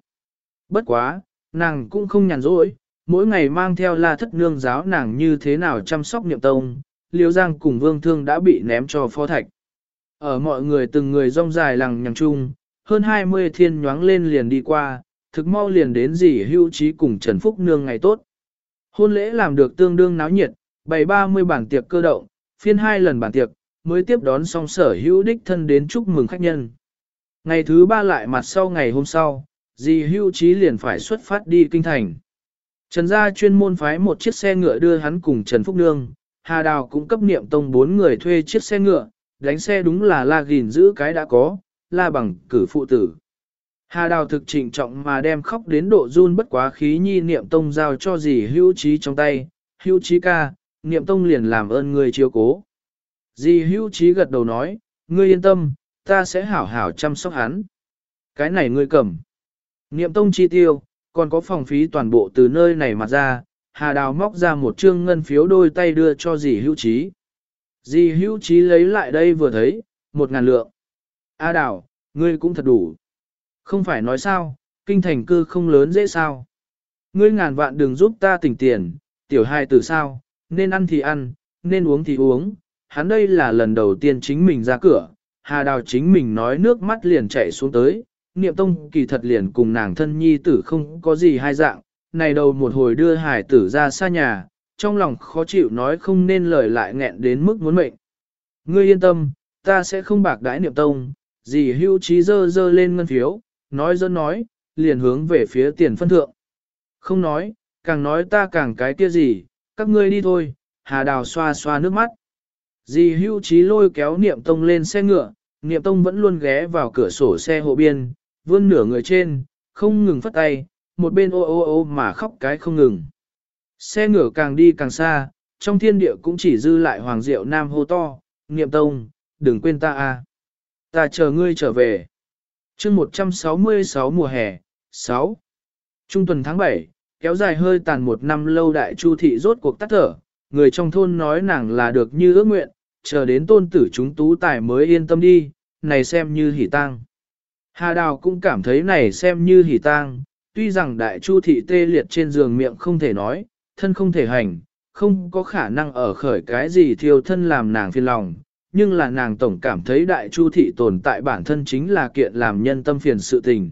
Bất quá, nàng cũng không nhàn rỗi, mỗi ngày mang theo la thất nương giáo nàng như thế nào chăm sóc niệm tông, liêu giang cùng vương thương đã bị ném cho pho thạch. Ở mọi người từng người rong dài lằng nhằng chung, hơn 20 thiên nhoáng lên liền đi qua, thực mau liền đến dì hưu trí cùng Trần Phúc Nương ngày tốt. Hôn lễ làm được tương đương náo nhiệt, bày 30 bản tiệc cơ động, phiên hai lần bản tiệc, mới tiếp đón xong sở hữu đích thân đến chúc mừng khách nhân. Ngày thứ ba lại mặt sau ngày hôm sau, dì hưu trí liền phải xuất phát đi kinh thành. Trần gia chuyên môn phái một chiếc xe ngựa đưa hắn cùng Trần Phúc Nương, Hà Đào cũng cấp niệm tông bốn người thuê chiếc xe ngựa, đánh xe đúng là la gìn giữ cái đã có, la bằng cử phụ tử. Hà Đào thực trịnh trọng mà đem khóc đến độ run bất quá khí nhi niệm tông giao cho dì Hưu trí trong tay, Hưu trí ca, niệm tông liền làm ơn người chiếu cố. Dì Hưu trí gật đầu nói, ngươi yên tâm, ta sẽ hảo hảo chăm sóc hắn. Cái này ngươi cầm. Niệm tông chi tiêu, còn có phòng phí toàn bộ từ nơi này mà ra, Hà Đào móc ra một trương ngân phiếu đôi tay đưa cho dì hữu trí. Dì hữu trí lấy lại đây vừa thấy, một ngàn lượng. A Đào, ngươi cũng thật đủ. Không phải nói sao, kinh thành cư không lớn dễ sao. Ngươi ngàn vạn đừng giúp ta tỉnh tiền, tiểu hai từ sao, nên ăn thì ăn, nên uống thì uống. Hắn đây là lần đầu tiên chính mình ra cửa, Hà Đào chính mình nói nước mắt liền chảy xuống tới, niệm tông kỳ thật liền cùng nàng thân nhi tử không có gì hai dạng, này đầu một hồi đưa hải tử ra xa nhà, trong lòng khó chịu nói không nên lời lại nghẹn đến mức muốn mệnh. Ngươi yên tâm, ta sẽ không bạc đãi niệm tông, gì hưu trí dơ dơ lên ngân phiếu, nói dơ nói, liền hướng về phía tiền phân thượng. Không nói, càng nói ta càng cái kia gì, các ngươi đi thôi, hà đào xoa xoa nước mắt. Dì hưu trí lôi kéo niệm tông lên xe ngựa, niệm tông vẫn luôn ghé vào cửa sổ xe hộ biên, vươn nửa người trên, không ngừng phất tay, một bên ô ô ô mà khóc cái không ngừng. Xe ngựa càng đi càng xa, trong thiên địa cũng chỉ dư lại Hoàng Diệu Nam hô to, Niệm Tông, đừng quên ta a, Ta chờ ngươi trở về. chương 166 mùa hè, 6. Trung tuần tháng 7, kéo dài hơi tàn một năm lâu đại chu thị rốt cuộc tắt thở, người trong thôn nói nàng là được như ước nguyện, chờ đến tôn tử chúng tú tài mới yên tâm đi, này xem như hỉ tang. Hà Đào cũng cảm thấy này xem như hỉ tang, tuy rằng đại chu thị tê liệt trên giường miệng không thể nói, thân không thể hành, không có khả năng ở khởi cái gì thiêu thân làm nàng phiền lòng, nhưng là nàng tổng cảm thấy đại chu thị tồn tại bản thân chính là kiện làm nhân tâm phiền sự tình.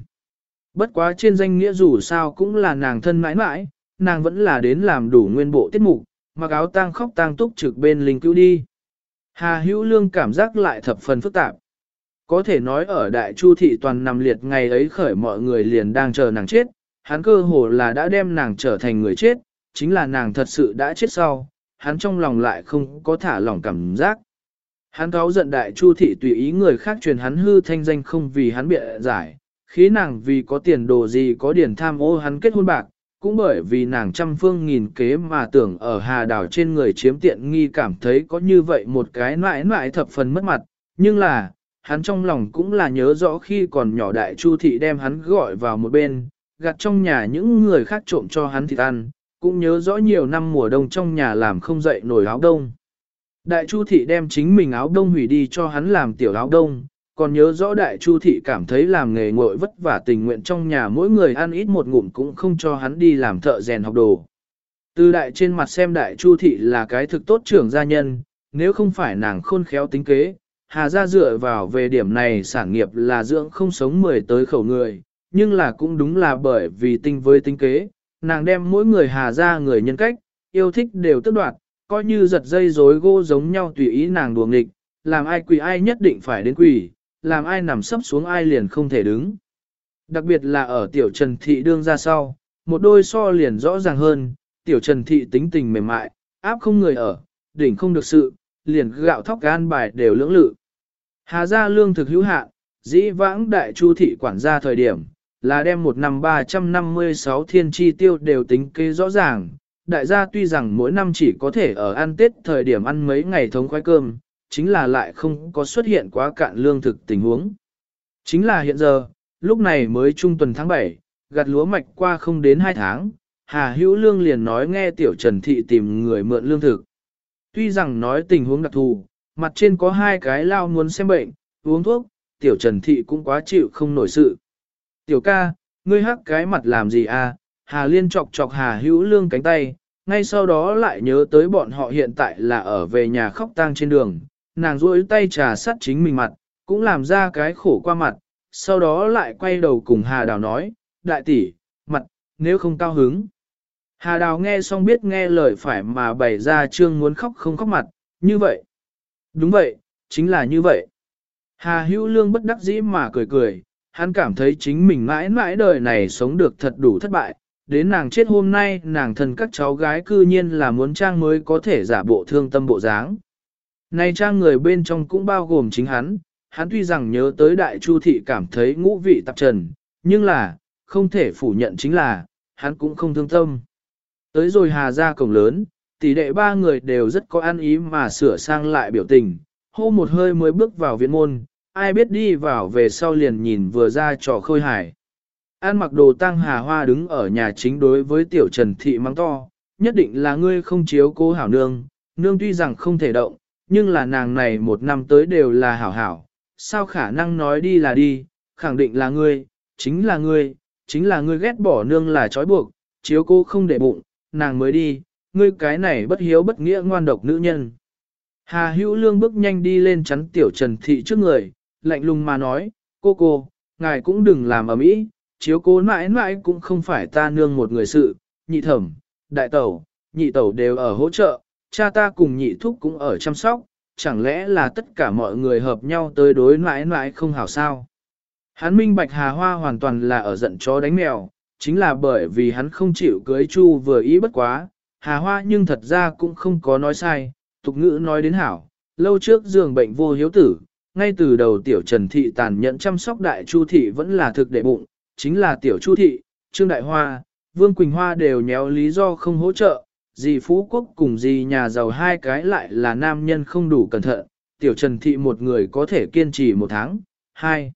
Bất quá trên danh nghĩa dù sao cũng là nàng thân mãi mãi, nàng vẫn là đến làm đủ nguyên bộ tiết mục, mặc áo tang khóc tang túc trực bên linh cứu đi. Hà hữu lương cảm giác lại thập phần phức tạp. Có thể nói ở đại chu thị toàn nằm liệt ngày ấy khởi mọi người liền đang chờ nàng chết, hắn cơ hồ là đã đem nàng trở thành người chết, chính là nàng thật sự đã chết sau, hắn trong lòng lại không có thả lỏng cảm giác. Hắn cáo giận đại chu thị tùy ý người khác truyền hắn hư thanh danh không vì hắn bịa giải, khí nàng vì có tiền đồ gì có điển tham ô hắn kết hôn bạc, cũng bởi vì nàng trăm phương nghìn kế mà tưởng ở hà đảo trên người chiếm tiện nghi cảm thấy có như vậy một cái nãi nãi thập phần mất mặt, nhưng là, hắn trong lòng cũng là nhớ rõ khi còn nhỏ đại chu thị đem hắn gọi vào một bên, gạt trong nhà những người khác trộm cho hắn thịt ăn, cũng nhớ rõ nhiều năm mùa đông trong nhà làm không dậy nổi áo đông. Đại chu thị đem chính mình áo đông hủy đi cho hắn làm tiểu áo đông, còn nhớ rõ đại chu thị cảm thấy làm nghề ngội vất vả tình nguyện trong nhà mỗi người ăn ít một ngụm cũng không cho hắn đi làm thợ rèn học đồ. Từ đại trên mặt xem đại chu thị là cái thực tốt trưởng gia nhân, nếu không phải nàng khôn khéo tính kế, hà gia dựa vào về điểm này sản nghiệp là dưỡng không sống mười tới khẩu người, nhưng là cũng đúng là bởi vì tinh với tinh kế, nàng đem mỗi người hà gia người nhân cách, yêu thích đều tức đoạt, coi như giật dây rối gô giống nhau tùy ý nàng đùa nghịch, làm ai quỳ ai nhất định phải đến quỳ, làm ai nằm sấp xuống ai liền không thể đứng. Đặc biệt là ở tiểu trần thị đương ra sau, một đôi so liền rõ ràng hơn, tiểu trần thị tính tình mềm mại, áp không người ở, đỉnh không được sự, liền gạo thóc gan bài đều lưỡng lự. Hà gia lương thực hữu hạn, dĩ vãng đại chu thị quản gia thời điểm, là đem một năm 356 thiên chi tiêu đều tính kê rõ ràng. Đại gia tuy rằng mỗi năm chỉ có thể ở ăn Tết thời điểm ăn mấy ngày thống khoái cơm, chính là lại không có xuất hiện quá cạn lương thực tình huống. Chính là hiện giờ, lúc này mới trung tuần tháng 7, gặt lúa mạch qua không đến 2 tháng, Hà Hữu Lương liền nói nghe Tiểu Trần Thị tìm người mượn lương thực. Tuy rằng nói tình huống đặc thù, mặt trên có hai cái lao muốn xem bệnh, uống thuốc, Tiểu Trần Thị cũng quá chịu không nổi sự. Tiểu ca, ngươi hắc cái mặt làm gì à? Hà Liên chọc chọc Hà Hữu Lương cánh tay, ngay sau đó lại nhớ tới bọn họ hiện tại là ở về nhà khóc tang trên đường, nàng duỗi tay trà sắt chính mình mặt, cũng làm ra cái khổ qua mặt, sau đó lại quay đầu cùng Hà Đào nói, đại tỷ, mặt, nếu không cao hứng. Hà Đào nghe xong biết nghe lời phải mà bày ra trương muốn khóc không khóc mặt, như vậy. Đúng vậy, chính là như vậy. Hà Hữu Lương bất đắc dĩ mà cười cười, hắn cảm thấy chính mình mãi mãi đời này sống được thật đủ thất bại, đến nàng chết hôm nay nàng thân các cháu gái cư nhiên là muốn trang mới có thể giả bộ thương tâm bộ dáng. Này trang người bên trong cũng bao gồm chính hắn, hắn tuy rằng nhớ tới đại chu thị cảm thấy ngũ vị tạp trần, nhưng là, không thể phủ nhận chính là, hắn cũng không thương tâm. Tới rồi hà ra cổng lớn, tỷ đệ ba người đều rất có ăn ý mà sửa sang lại biểu tình, hô một hơi mới bước vào viện môn, ai biết đi vào về sau liền nhìn vừa ra trò khôi hài. An mặc đồ tăng hà hoa đứng ở nhà chính đối với tiểu trần thị mắng to, nhất định là ngươi không chiếu cố hảo nương, nương tuy rằng không thể động, nhưng là nàng này một năm tới đều là hảo hảo, sao khả năng nói đi là đi, khẳng định là ngươi, chính là ngươi, chính là ngươi ghét bỏ nương là trói buộc, chiếu cô không để bụng, nàng mới đi, ngươi cái này bất hiếu bất nghĩa ngoan độc nữ nhân. Hà hữu lương bước nhanh đi lên chắn tiểu trần thị trước người, lạnh lùng mà nói, cô cô, ngài cũng đừng làm ở mỹ, chiếu cố mãi mãi cũng không phải ta nương một người sự, nhị thẩm, đại tẩu, nhị tẩu đều ở hỗ trợ, cha ta cùng nhị thúc cũng ở chăm sóc, chẳng lẽ là tất cả mọi người hợp nhau tới đối mãi mãi không hảo sao. Hắn minh bạch hà hoa hoàn toàn là ở giận chó đánh mèo, chính là bởi vì hắn không chịu cưới chu vừa ý bất quá, hà hoa nhưng thật ra cũng không có nói sai, tục ngữ nói đến hảo, lâu trước giường bệnh vô hiếu tử, ngay từ đầu tiểu trần thị tàn nhẫn chăm sóc đại chu thị vẫn là thực đệ bụng, chính là tiểu chu thị, trương đại hoa, vương quỳnh hoa đều nhéo lý do không hỗ trợ, dì phú quốc cùng dì nhà giàu hai cái lại là nam nhân không đủ cẩn thận, tiểu trần thị một người có thể kiên trì một tháng, hai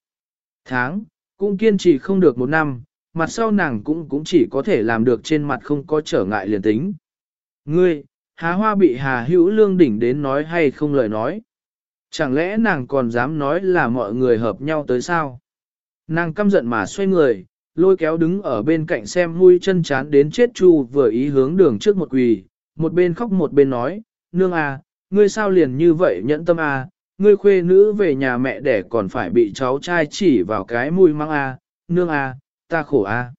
tháng, cũng kiên trì không được một năm, mặt sau nàng cũng cũng chỉ có thể làm được trên mặt không có trở ngại liền tính. Ngươi, há hoa bị hà hữu lương đỉnh đến nói hay không lời nói. Chẳng lẽ nàng còn dám nói là mọi người hợp nhau tới sao? Nàng căm giận mà xoay người, lôi kéo đứng ở bên cạnh xem mũi chân chán đến chết chu vừa ý hướng đường trước một quỳ, một bên khóc một bên nói, nương à, ngươi sao liền như vậy nhẫn tâm à, ngươi khuê nữ về nhà mẹ đẻ còn phải bị cháu trai chỉ vào cái mũi mang à, nương à, ta khổ à.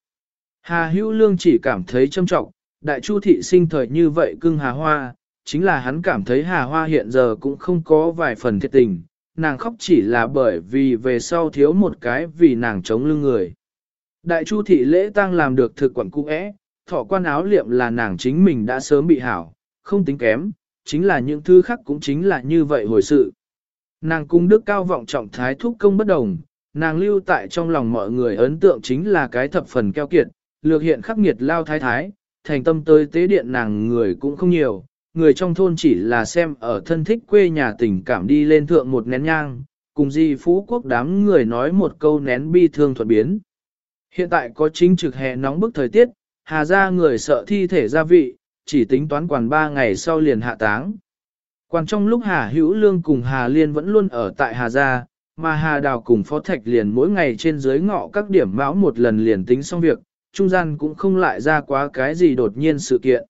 Hà hữu lương chỉ cảm thấy châm trọng, đại chu thị sinh thời như vậy cưng hà hoa, chính là hắn cảm thấy hà hoa hiện giờ cũng không có vài phần thiệt tình, nàng khóc chỉ là bởi vì về sau thiếu một cái vì nàng chống lưng người. Đại chu thị lễ tang làm được thực quẩn cung ẽ, thọ quan áo liệm là nàng chính mình đã sớm bị hảo, không tính kém, chính là những thứ khác cũng chính là như vậy hồi sự. Nàng cung đức cao vọng trọng thái thúc công bất đồng, nàng lưu tại trong lòng mọi người ấn tượng chính là cái thập phần keo kiệt, lược hiện khắc nghiệt lao thái thái, thành tâm tới tế điện nàng người cũng không nhiều, người trong thôn chỉ là xem ở thân thích quê nhà tình cảm đi lên thượng một nén nhang, cùng di phú quốc đám người nói một câu nén bi thương thuận biến. Hiện tại có chính trực hè nóng bức thời tiết, hà ra người sợ thi thể gia vị, chỉ tính toán quản ba ngày sau liền hạ táng. Quan trong lúc Hà Hữu Lương cùng Hà Liên vẫn luôn ở tại Hà Gia, mà Hà Đào cùng Phó Thạch liền mỗi ngày trên dưới ngọ các điểm mão một lần liền tính xong việc, trung gian cũng không lại ra quá cái gì đột nhiên sự kiện.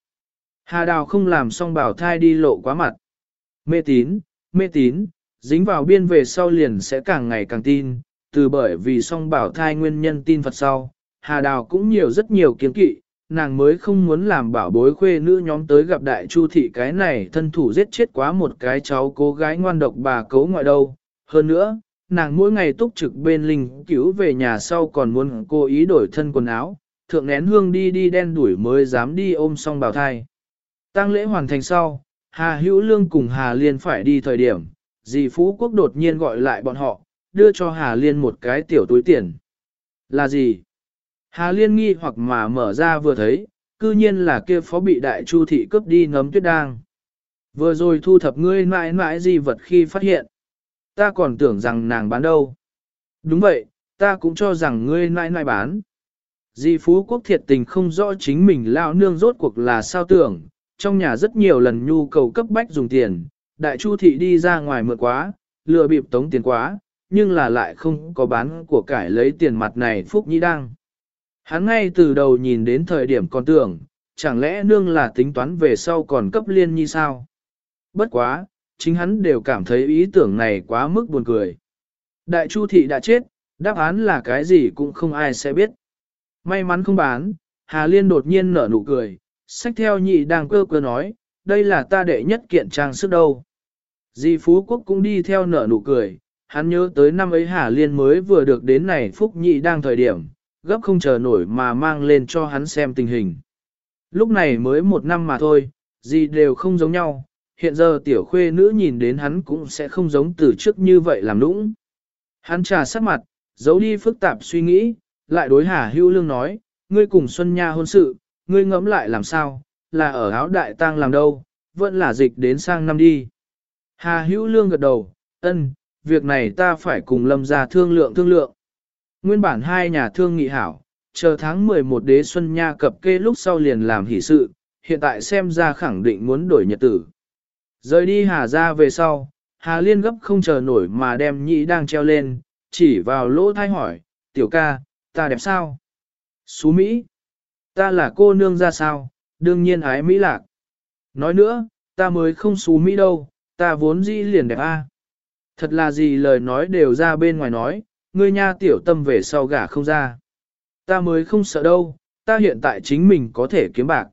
Hà Đào không làm xong bảo thai đi lộ quá mặt. Mê tín, mê tín, dính vào biên về sau liền sẽ càng ngày càng tin, từ bởi vì song bảo thai nguyên nhân tin Phật sau, Hà Đào cũng nhiều rất nhiều kiến kỵ, nàng mới không muốn làm bảo bối khuê nữ nhóm tới gặp đại chu thị cái này thân thủ giết chết quá một cái cháu cô gái ngoan độc bà cấu ngoại đâu. Hơn nữa, nàng mỗi ngày túc trực bên linh cứu về nhà sau còn muốn cố ý đổi thân quần áo, thượng nén hương đi đi đen đuổi mới dám đi ôm song bào thai. Tăng lễ hoàn thành sau, Hà Hữu Lương cùng Hà Liên phải đi thời điểm, dì Phú Quốc đột nhiên gọi lại bọn họ, đưa cho Hà Liên một cái tiểu túi tiền. Là gì? Hà Liên nghi hoặc mà mở ra vừa thấy, cư nhiên là kia phó bị đại chu thị cướp đi ngấm tuyết đang. Vừa rồi thu thập ngươi mãi mãi gì vật khi phát hiện. Ta còn tưởng rằng nàng bán đâu. Đúng vậy, ta cũng cho rằng ngươi mãi mãi bán. Di Phú Quốc thiệt tình không rõ chính mình lao nương rốt cuộc là sao tưởng, trong nhà rất nhiều lần nhu cầu cấp bách dùng tiền, đại chu thị đi ra ngoài mượn quá, lừa bịp tống tiền quá, nhưng là lại không có bán của cải lấy tiền mặt này Phúc Nhĩ Đăng. Hắn ngay từ đầu nhìn đến thời điểm còn tưởng, chẳng lẽ nương là tính toán về sau còn cấp liên như sao? Bất quá, chính hắn đều cảm thấy ý tưởng này quá mức buồn cười. Đại Chu thị đã chết, đáp án là cái gì cũng không ai sẽ biết. May mắn không bán, Hà Liên đột nhiên nở nụ cười, sách theo nhị đang cơ cơ nói, đây là ta đệ nhất kiện trang sức đâu. Di Phú Quốc cũng đi theo nở nụ cười, hắn nhớ tới năm ấy Hà Liên mới vừa được đến này Phúc nhị đang thời điểm, gấp không chờ nổi mà mang lên cho hắn xem tình hình. Lúc này mới một năm mà thôi, gì đều không giống nhau, hiện giờ tiểu khuê nữ nhìn đến hắn cũng sẽ không giống từ trước như vậy làm nũng. Hắn trà sát mặt, giấu đi phức tạp suy nghĩ, lại đối Hà Hưu Lương nói, ngươi cùng Xuân Nha hôn sự, ngươi ngẫm lại làm sao, là ở áo đại tang làm đâu, vẫn là dịch đến sang năm đi. Hà Hữu Lương gật đầu, ân, việc này ta phải cùng lâm ra thương lượng thương lượng. Nguyên bản hai nhà thương nghị hảo, chờ tháng 11 đế xuân nha cập kê lúc sau liền làm hỷ sự, hiện tại xem ra khẳng định muốn đổi nhật tử. Rời đi Hà ra về sau, Hà Liên gấp không chờ nổi mà đem nhị đang treo lên, chỉ vào lỗ thai hỏi, tiểu ca, ta đẹp sao? Xú Mỹ, ta là cô nương ra sao, đương nhiên ái Mỹ lạc. Nói nữa, ta mới không xú Mỹ đâu, ta vốn dĩ liền đẹp a. Thật là gì lời nói đều ra bên ngoài nói, ngươi nha tiểu tâm về sau gả không ra. Ta mới không sợ đâu, ta hiện tại chính mình có thể kiếm bạc.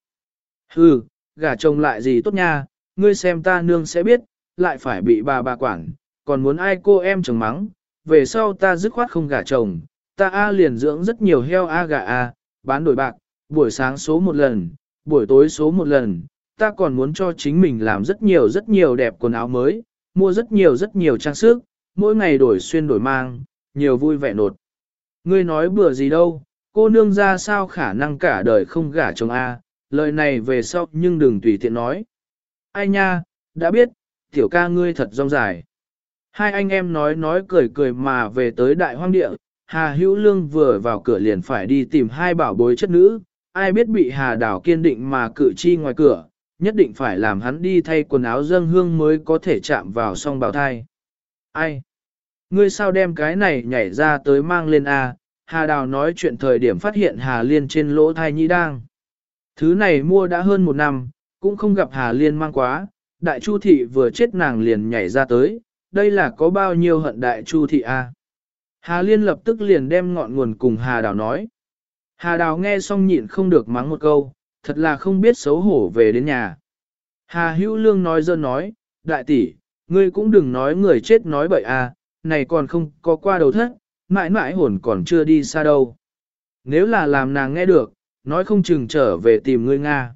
Hừ, gả chồng lại gì tốt nha, ngươi xem ta nương sẽ biết, lại phải bị bà bà quản, còn muốn ai cô em chồng mắng, về sau ta dứt khoát không gả chồng, ta A liền dưỡng rất nhiều heo A gà A, bán đổi bạc, buổi sáng số một lần, buổi tối số một lần, ta còn muốn cho chính mình làm rất nhiều rất nhiều đẹp quần áo mới, mua rất nhiều rất nhiều trang sức, mỗi ngày đổi xuyên đổi mang, nhiều vui vẻ nột. Ngươi nói bừa gì đâu, cô nương ra sao khả năng cả đời không gả chồng A, lời này về sau nhưng đừng tùy tiện nói. Ai nha, đã biết, tiểu ca ngươi thật rong dài. Hai anh em nói nói cười cười mà về tới đại hoang địa, Hà Hữu Lương vừa vào cửa liền phải đi tìm hai bảo bối chất nữ, ai biết bị Hà Đảo kiên định mà cử chi ngoài cửa, nhất định phải làm hắn đi thay quần áo dâng hương mới có thể chạm vào song bào thai. Ai? Ngươi sao đem cái này nhảy ra tới mang lên A, Hà Đào nói chuyện thời điểm phát hiện Hà Liên trên lỗ thai nhi đang. Thứ này mua đã hơn một năm, cũng không gặp Hà Liên mang quá, đại chu thị vừa chết nàng liền nhảy ra tới, đây là có bao nhiêu hận đại chu thị A. Hà Liên lập tức liền đem ngọn nguồn cùng Hà Đào nói. Hà Đào nghe xong nhịn không được mắng một câu, thật là không biết xấu hổ về đến nhà. Hà Hữu Lương nói dơ nói, đại tỷ, ngươi cũng đừng nói người chết nói bậy à, này còn không có qua đầu thất, mãi mãi hồn còn chưa đi xa đâu. Nếu là làm nàng nghe được, nói không chừng trở về tìm ngươi Nga.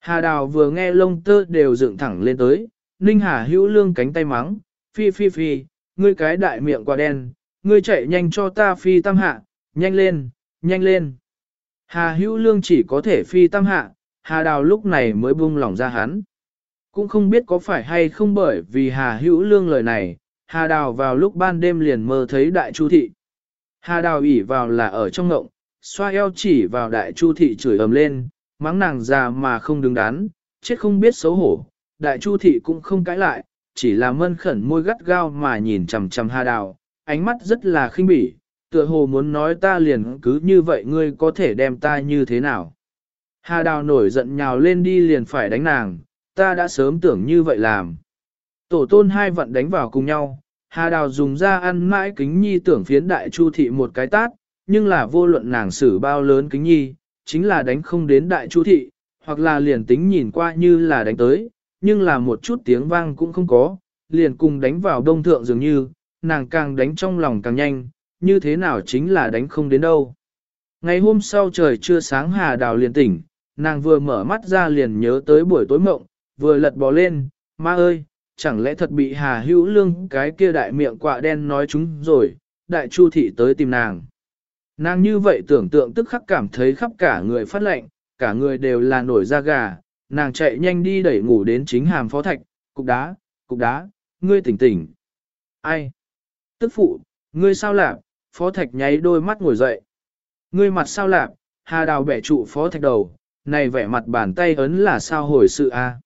Hà Đào vừa nghe lông tơ đều dựng thẳng lên tới, Ninh Hà Hữu Lương cánh tay mắng, phi phi phi, ngươi cái đại miệng quả đen, ngươi chạy nhanh cho ta phi tam hạ, nhanh lên, nhanh lên. Hà hữu lương chỉ có thể phi tam hạ, hà đào lúc này mới buông lỏng ra hắn. Cũng không biết có phải hay không bởi vì hà hữu lương lời này, hà đào vào lúc ban đêm liền mơ thấy đại chu thị. Hà đào ỉ vào là ở trong ngộng, xoa eo chỉ vào đại chu thị chửi ầm lên, mắng nàng già mà không đứng đắn, chết không biết xấu hổ. Đại chu thị cũng không cãi lại, chỉ là mân khẩn môi gắt gao mà nhìn chằm chằm hà đào, ánh mắt rất là khinh bỉ, tựa hồ muốn nói ta liền cứ như vậy ngươi có thể đem ta như thế nào. Hà đào nổi giận nhào lên đi liền phải đánh nàng, ta đã sớm tưởng như vậy làm. Tổ tôn hai vận đánh vào cùng nhau, Hà đào dùng ra ăn mãi kính nhi tưởng phiến đại chu thị một cái tát, nhưng là vô luận nàng xử bao lớn kính nhi, chính là đánh không đến đại chu thị, hoặc là liền tính nhìn qua như là đánh tới, nhưng là một chút tiếng vang cũng không có, liền cùng đánh vào đông thượng dường như, nàng càng đánh trong lòng càng nhanh, như thế nào chính là đánh không đến đâu. Ngày hôm sau trời chưa sáng Hà Đào liền tỉnh, nàng vừa mở mắt ra liền nhớ tới buổi tối mộng, vừa lật bò lên, ma ơi, chẳng lẽ thật bị Hà Hữu Lương cái kia đại miệng quạ đen nói chúng rồi, đại chu thị tới tìm nàng. Nàng như vậy tưởng tượng tức khắc cảm thấy khắp cả người phát lệnh, cả người đều là nổi da gà, nàng chạy nhanh đi đẩy ngủ đến chính hàm phó thạch, cục đá, cục đá, ngươi tỉnh tỉnh. Ai? Tức phụ, ngươi sao lạc, phó thạch nháy đôi mắt ngồi dậy. Ngươi mặt sao lạp, hà đào bẻ trụ phó thạch đầu, này vẻ mặt bàn tay ấn là sao hồi sự a?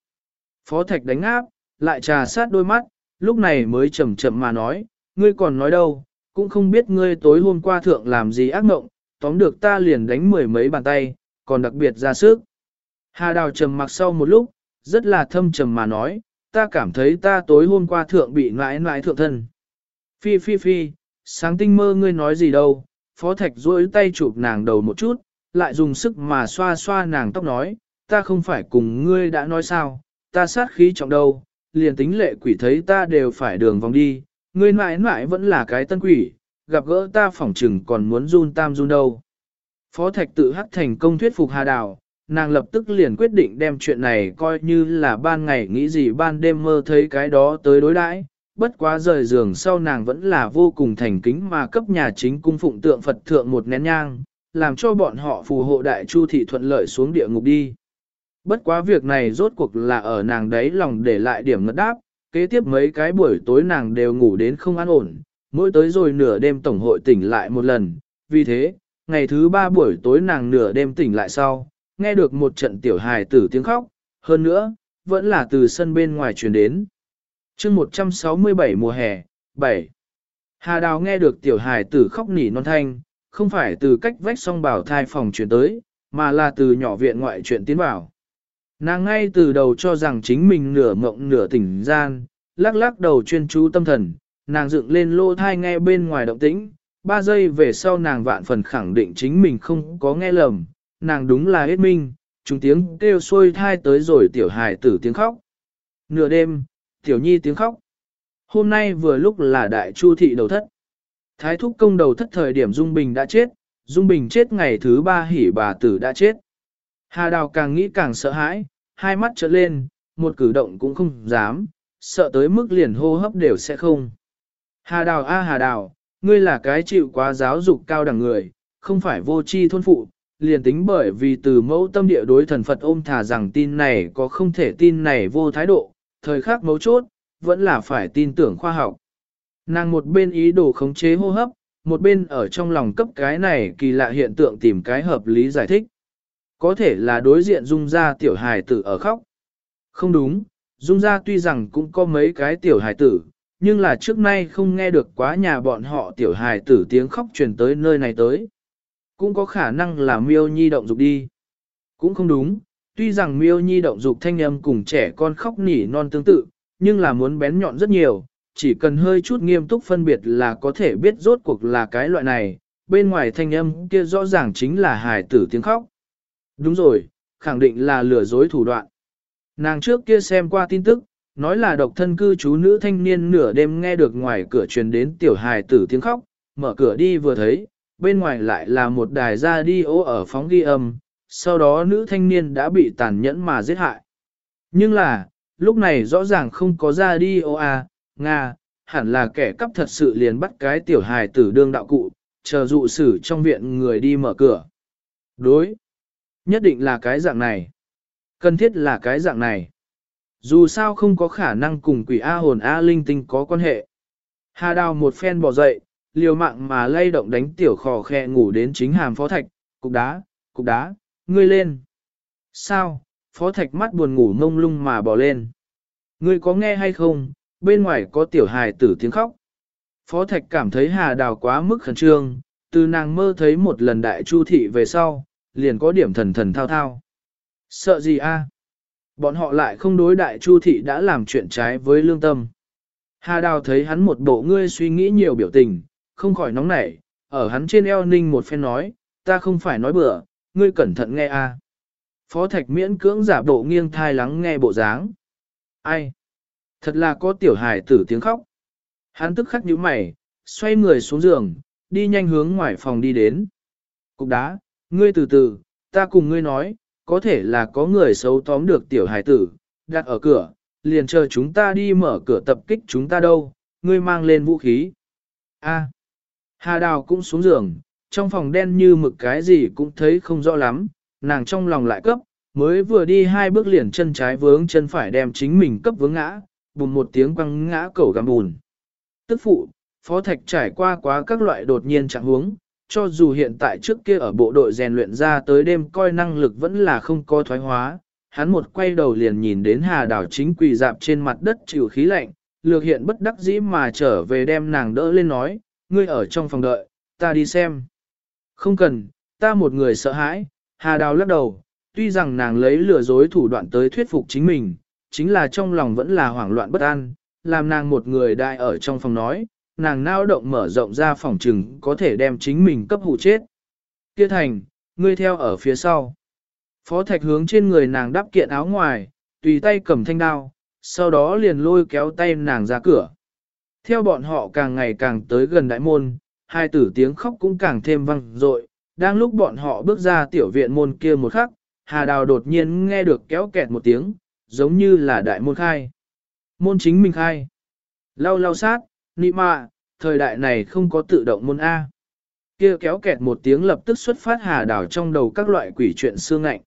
Phó thạch đánh áp, lại trà sát đôi mắt, lúc này mới chậm chậm mà nói, ngươi còn nói đâu, cũng không biết ngươi tối hôm qua thượng làm gì ác mộng, tóm được ta liền đánh mười mấy bàn tay, còn đặc biệt ra sức. Hà đào trầm mặc sau một lúc, rất là thâm trầm mà nói, ta cảm thấy ta tối hôm qua thượng bị mãi mãi thượng thân. Phi phi phi, sáng tinh mơ ngươi nói gì đâu, phó thạch duỗi tay chụp nàng đầu một chút, lại dùng sức mà xoa xoa nàng tóc nói, ta không phải cùng ngươi đã nói sao, ta sát khí trọng đâu, liền tính lệ quỷ thấy ta đều phải đường vòng đi, ngươi mãi mãi vẫn là cái tân quỷ, gặp gỡ ta phỏng chừng còn muốn run tam run đâu. Phó thạch tự hắc thành công thuyết phục Hà Đào, nàng lập tức liền quyết định đem chuyện này coi như là ban ngày nghĩ gì ban đêm mơ thấy cái đó tới đối đãi, bất quá rời giường sau nàng vẫn là vô cùng thành kính mà cấp nhà chính cung phụng tượng Phật thượng một nén nhang, làm cho bọn họ phù hộ đại chu thị thuận lợi xuống địa ngục đi. Bất quá việc này rốt cuộc là ở nàng đấy lòng để lại điểm ngất đáp, kế tiếp mấy cái buổi tối nàng đều ngủ đến không an ổn, mỗi tới rồi nửa đêm tổng hội tỉnh lại một lần, vì thế, ngày thứ ba buổi tối nàng nửa đêm tỉnh lại sau, nghe được một trận tiểu hài tử tiếng khóc, hơn nữa, vẫn là từ sân bên ngoài truyền đến chương 167 mùa hè, 7. Hà Đào nghe được tiểu hài tử khóc nỉ non thanh, không phải từ cách vách song bảo thai phòng chuyển tới, mà là từ nhỏ viện ngoại chuyện tiến vào. Nàng ngay từ đầu cho rằng chính mình nửa mộng nửa tỉnh gian, lắc lắc đầu chuyên chú tâm thần, nàng dựng lên lô thai nghe bên ngoài động tĩnh, ba giây về sau nàng vạn phần khẳng định chính mình không có nghe lầm, nàng đúng là hết minh, chúng tiếng kêu xuôi thai tới rồi tiểu hài tử tiếng khóc. Nửa đêm, Tiểu nhi tiếng khóc. Hôm nay vừa lúc là đại chu thị đầu thất. Thái thúc công đầu thất thời điểm Dung Bình đã chết, Dung Bình chết ngày thứ ba hỉ bà tử đã chết. Hà Đào càng nghĩ càng sợ hãi, hai mắt trợn lên, một cử động cũng không dám, sợ tới mức liền hô hấp đều sẽ không. Hà Đào a Hà Đào, ngươi là cái chịu quá giáo dục cao đẳng người, không phải vô tri thôn phụ, liền tính bởi vì từ mẫu tâm địa đối thần Phật ôm thà rằng tin này có không thể tin này vô thái độ, thời khắc mấu chốt, vẫn là phải tin tưởng khoa học. Nàng một bên ý đồ khống chế hô hấp, một bên ở trong lòng cấp cái này kỳ lạ hiện tượng tìm cái hợp lý giải thích. Có thể là đối diện dung ra tiểu hài tử ở khóc. Không đúng, dung ra tuy rằng cũng có mấy cái tiểu hài tử, nhưng là trước nay không nghe được quá nhà bọn họ tiểu hài tử tiếng khóc truyền tới nơi này tới. Cũng có khả năng là miêu nhi động dục đi. Cũng không đúng, tuy rằng miêu nhi động dục thanh âm cùng trẻ con khóc nỉ non tương tự, nhưng là muốn bén nhọn rất nhiều, chỉ cần hơi chút nghiêm túc phân biệt là có thể biết rốt cuộc là cái loại này, bên ngoài thanh âm kia rõ ràng chính là hài tử tiếng khóc. Đúng rồi, khẳng định là lừa dối thủ đoạn. Nàng trước kia xem qua tin tức, nói là độc thân cư chú nữ thanh niên nửa đêm nghe được ngoài cửa truyền đến tiểu hài tử tiếng khóc, mở cửa đi vừa thấy, bên ngoài lại là một đài ra đi ô ở phóng ghi âm, sau đó nữ thanh niên đã bị tàn nhẫn mà giết hại. Nhưng là, lúc này rõ ràng không có ra đi ô à, Nga, hẳn là kẻ cắp thật sự liền bắt cái tiểu hài tử đương đạo cụ, chờ dụ xử trong viện người đi mở cửa. Đối, nhất định là cái dạng này. Cần thiết là cái dạng này. Dù sao không có khả năng cùng quỷ A hồn A linh tinh có quan hệ. Hà đào một phen bỏ dậy, liều mạng mà lay động đánh tiểu khò khe ngủ đến chính hàm phó thạch, cục đá, cục đá, ngươi lên. Sao, phó thạch mắt buồn ngủ mông lung mà bỏ lên. Ngươi có nghe hay không, bên ngoài có tiểu hài tử tiếng khóc. Phó thạch cảm thấy hà đào quá mức khẩn trương, từ nàng mơ thấy một lần đại chu thị về sau, liền có điểm thần thần thao thao. Sợ gì a? Bọn họ lại không đối đại chu thị đã làm chuyện trái với lương tâm. Hà đào thấy hắn một bộ ngươi suy nghĩ nhiều biểu tình, không khỏi nóng nảy, ở hắn trên eo ninh một phen nói, ta không phải nói bừa, ngươi cẩn thận nghe a. Phó thạch miễn cưỡng giả bộ nghiêng thai lắng nghe bộ dáng. Ai? Thật là có tiểu hài tử tiếng khóc. Hắn tức khắc nhíu mày, xoay người xuống giường, đi nhanh hướng ngoài phòng đi đến. Cục đá, ngươi từ từ, ta cùng ngươi nói, có thể là có người xấu tóm được tiểu hài tử, đặt ở cửa, liền chờ chúng ta đi mở cửa tập kích chúng ta đâu, ngươi mang lên vũ khí. A. Hà Đào cũng xuống giường, trong phòng đen như mực cái gì cũng thấy không rõ lắm, nàng trong lòng lại cấp, mới vừa đi hai bước liền chân trái vướng chân phải đem chính mình cấp vướng ngã, bùm một tiếng quăng ngã cầu găm bùn. Tức phụ, Phó Thạch trải qua quá các loại đột nhiên trạng huống, cho dù hiện tại trước kia ở bộ đội rèn luyện ra tới đêm coi năng lực vẫn là không có thoái hóa, hắn một quay đầu liền nhìn đến Hà đảo chính quỳ dạp trên mặt đất chịu khí lạnh, lược hiện bất đắc dĩ mà trở về đem nàng đỡ lên nói, ngươi ở trong phòng đợi, ta đi xem. Không cần, ta một người sợ hãi, Hà Đào lắc đầu, tuy rằng nàng lấy lừa dối thủ đoạn tới thuyết phục chính mình, chính là trong lòng vẫn là hoảng loạn bất an, làm nàng một người đại ở trong phòng nói, nàng nao động mở rộng ra phòng trừng có thể đem chính mình cấp hụ chết. Kia thành, ngươi theo ở phía sau. Phó thạch hướng trên người nàng đắp kiện áo ngoài, tùy tay cầm thanh đao, sau đó liền lôi kéo tay nàng ra cửa. Theo bọn họ càng ngày càng tới gần đại môn, hai tử tiếng khóc cũng càng thêm vang dội. Đang lúc bọn họ bước ra tiểu viện môn kia một khắc, Hà Đào đột nhiên nghe được kéo kẹt một tiếng, giống như là đại môn khai. Môn chính mình khai. Lau lau sát, nị mạ, thời đại này không có tự động môn A. Kia kéo kẹt một tiếng lập tức xuất phát hà đào trong đầu các loại quỷ chuyện xương ngạnh.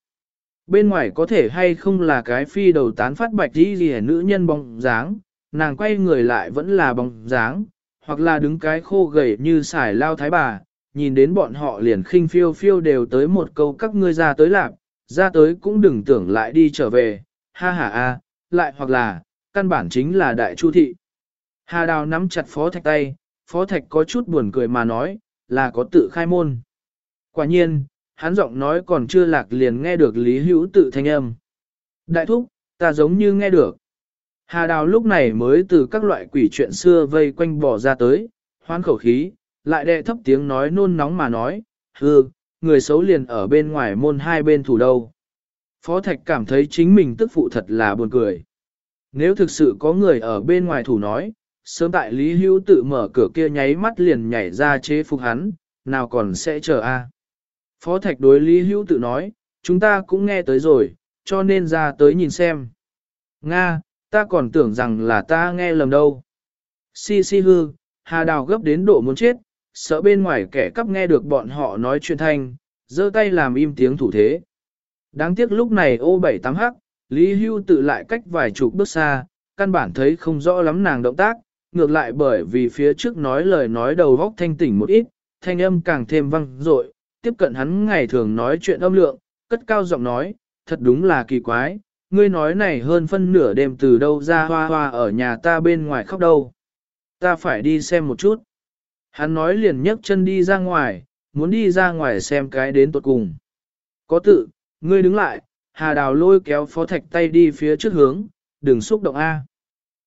Bên ngoài có thể hay không là cái phi đầu tán phát bạch đi gì nữ nhân bóng dáng, nàng quay người lại vẫn là bóng dáng, hoặc là đứng cái khô gầy như xài lao thái bà, nhìn đến bọn họ liền khinh phiêu phiêu đều tới một câu các ngươi ra tới lạc, ra tới cũng đừng tưởng lại đi trở về, ha ha a, lại hoặc là, căn bản chính là đại chu thị. Hà đào nắm chặt phó thạch tay, phó thạch có chút buồn cười mà nói, là có tự khai môn. Quả nhiên, hắn giọng nói còn chưa lạc liền nghe được Lý Hữu tự thanh âm. Đại thúc, ta giống như nghe được. Hà đào lúc này mới từ các loại quỷ chuyện xưa vây quanh bỏ ra tới, hoan khẩu khí, lại đệ thấp tiếng nói nôn nóng mà nói, hư, người xấu liền ở bên ngoài môn hai bên thủ đâu. Phó Thạch cảm thấy chính mình tức phụ thật là buồn cười. Nếu thực sự có người ở bên ngoài thủ nói, sớm tại Lý Hữu tự mở cửa kia nháy mắt liền nhảy ra chế phục hắn, nào còn sẽ chờ a? Phó Thạch đối Lý Hữu tự nói, chúng ta cũng nghe tới rồi, cho nên ra tới nhìn xem. Nga, ta còn tưởng rằng là ta nghe lầm đâu. Si si hư, Hà Đào gấp đến độ muốn chết, sợ bên ngoài kẻ cắp nghe được bọn họ nói chuyện thanh, giơ tay làm im tiếng thủ thế. Đáng tiếc lúc này ô bảy tám hắc, Lý Hưu tự lại cách vài chục bước xa, căn bản thấy không rõ lắm nàng động tác, ngược lại bởi vì phía trước nói lời nói đầu góc thanh tỉnh một ít, thanh âm càng thêm vang dội, tiếp cận hắn ngày thường nói chuyện âm lượng, cất cao giọng nói, thật đúng là kỳ quái, ngươi nói này hơn phân nửa đêm từ đâu ra hoa hoa ở nhà ta bên ngoài khóc đâu. Ta phải đi xem một chút. Hắn nói liền nhấc chân đi ra ngoài, muốn đi ra ngoài xem cái đến tuột cùng. Có tự, ngươi đứng lại, Hà Đào lôi kéo Phó Thạch tay đi phía trước hướng, đừng xúc động A.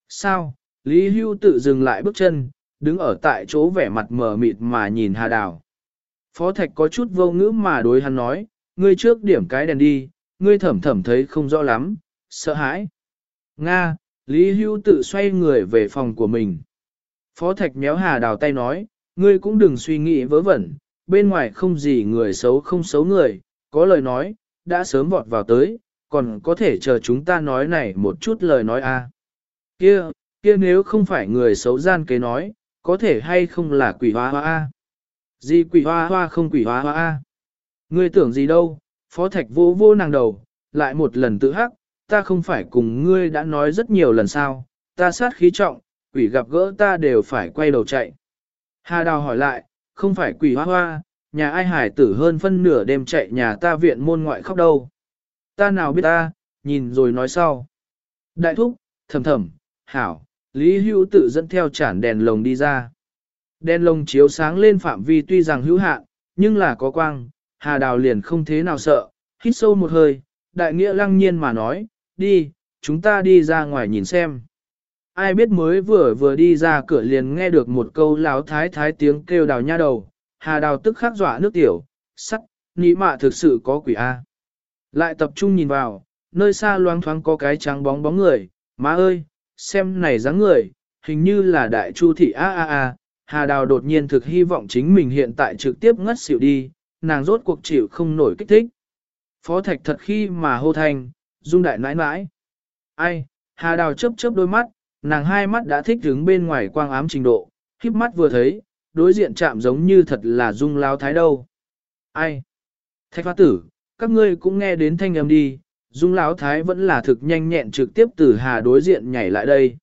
Sao? Lý Hưu tự dừng lại bước chân, đứng ở tại chỗ vẻ mặt mờ mịt mà nhìn Hà Đào. Phó Thạch có chút vô ngữ mà đối hắn nói, ngươi trước điểm cái đèn đi, ngươi thẩm thẩm thấy không rõ lắm, sợ hãi. Nga, Lý Hưu tự xoay người về phòng của mình. Phó Thạch méo Hà Đào tay nói, ngươi cũng đừng suy nghĩ vớ vẩn, bên ngoài không gì người xấu không xấu người, có lời nói, đã sớm vọt vào tới, còn có thể chờ chúng ta nói này một chút lời nói a. À. Kia, kia nếu không phải người xấu gian kế nói, có thể hay không là quỷ hoa hoa a? Gì quỷ hoa hoa không quỷ hoa hoa a? Ngươi tưởng gì đâu, phó thạch vô vô nàng đầu, lại một lần tự hắc, ta không phải cùng ngươi đã nói rất nhiều lần sao, ta sát khí trọng, quỷ gặp gỡ ta đều phải quay đầu chạy. Hà đào hỏi lại, không phải quỷ hoa hoa, nhà ai hải tử hơn phân nửa đêm chạy nhà ta viện môn ngoại khóc đâu. Ta nào biết ta, nhìn rồi nói sau. Đại thúc, thầm thầm, hảo, Lý Hữu tự dẫn theo chản đèn lồng đi ra. Đèn lồng chiếu sáng lên phạm vi tuy rằng hữu hạn, nhưng là có quang, Hà Đào liền không thế nào sợ, hít sâu một hơi, đại nghĩa lăng nhiên mà nói, đi, chúng ta đi ra ngoài nhìn xem. Ai biết mới vừa vừa đi ra cửa liền nghe được một câu láo thái thái tiếng kêu đào nha đầu, Hà Đào tức khắc dọa nước tiểu, sắc, nghĩ mạ thực sự có quỷ A. Lại tập trung nhìn vào, nơi xa loáng thoáng có cái trắng bóng bóng người, má ơi, xem này dáng người, hình như là đại chu thị a a a, Hà Đào đột nhiên thực hy vọng chính mình hiện tại trực tiếp ngất xỉu đi, nàng rốt cuộc chịu không nổi kích thích. Phó Thạch thật khi mà hô thành, dung đại nãi nãi. Ai, Hà Đào chớp chớp đôi mắt, nàng hai mắt đã thích đứng bên ngoài quang ám trình độ, híp mắt vừa thấy, đối diện chạm giống như thật là dung lao thái đâu. Ai? Thạch phá tử, các ngươi cũng nghe đến thanh âm đi, dung lão thái vẫn là thực nhanh nhẹn trực tiếp từ hà đối diện nhảy lại đây.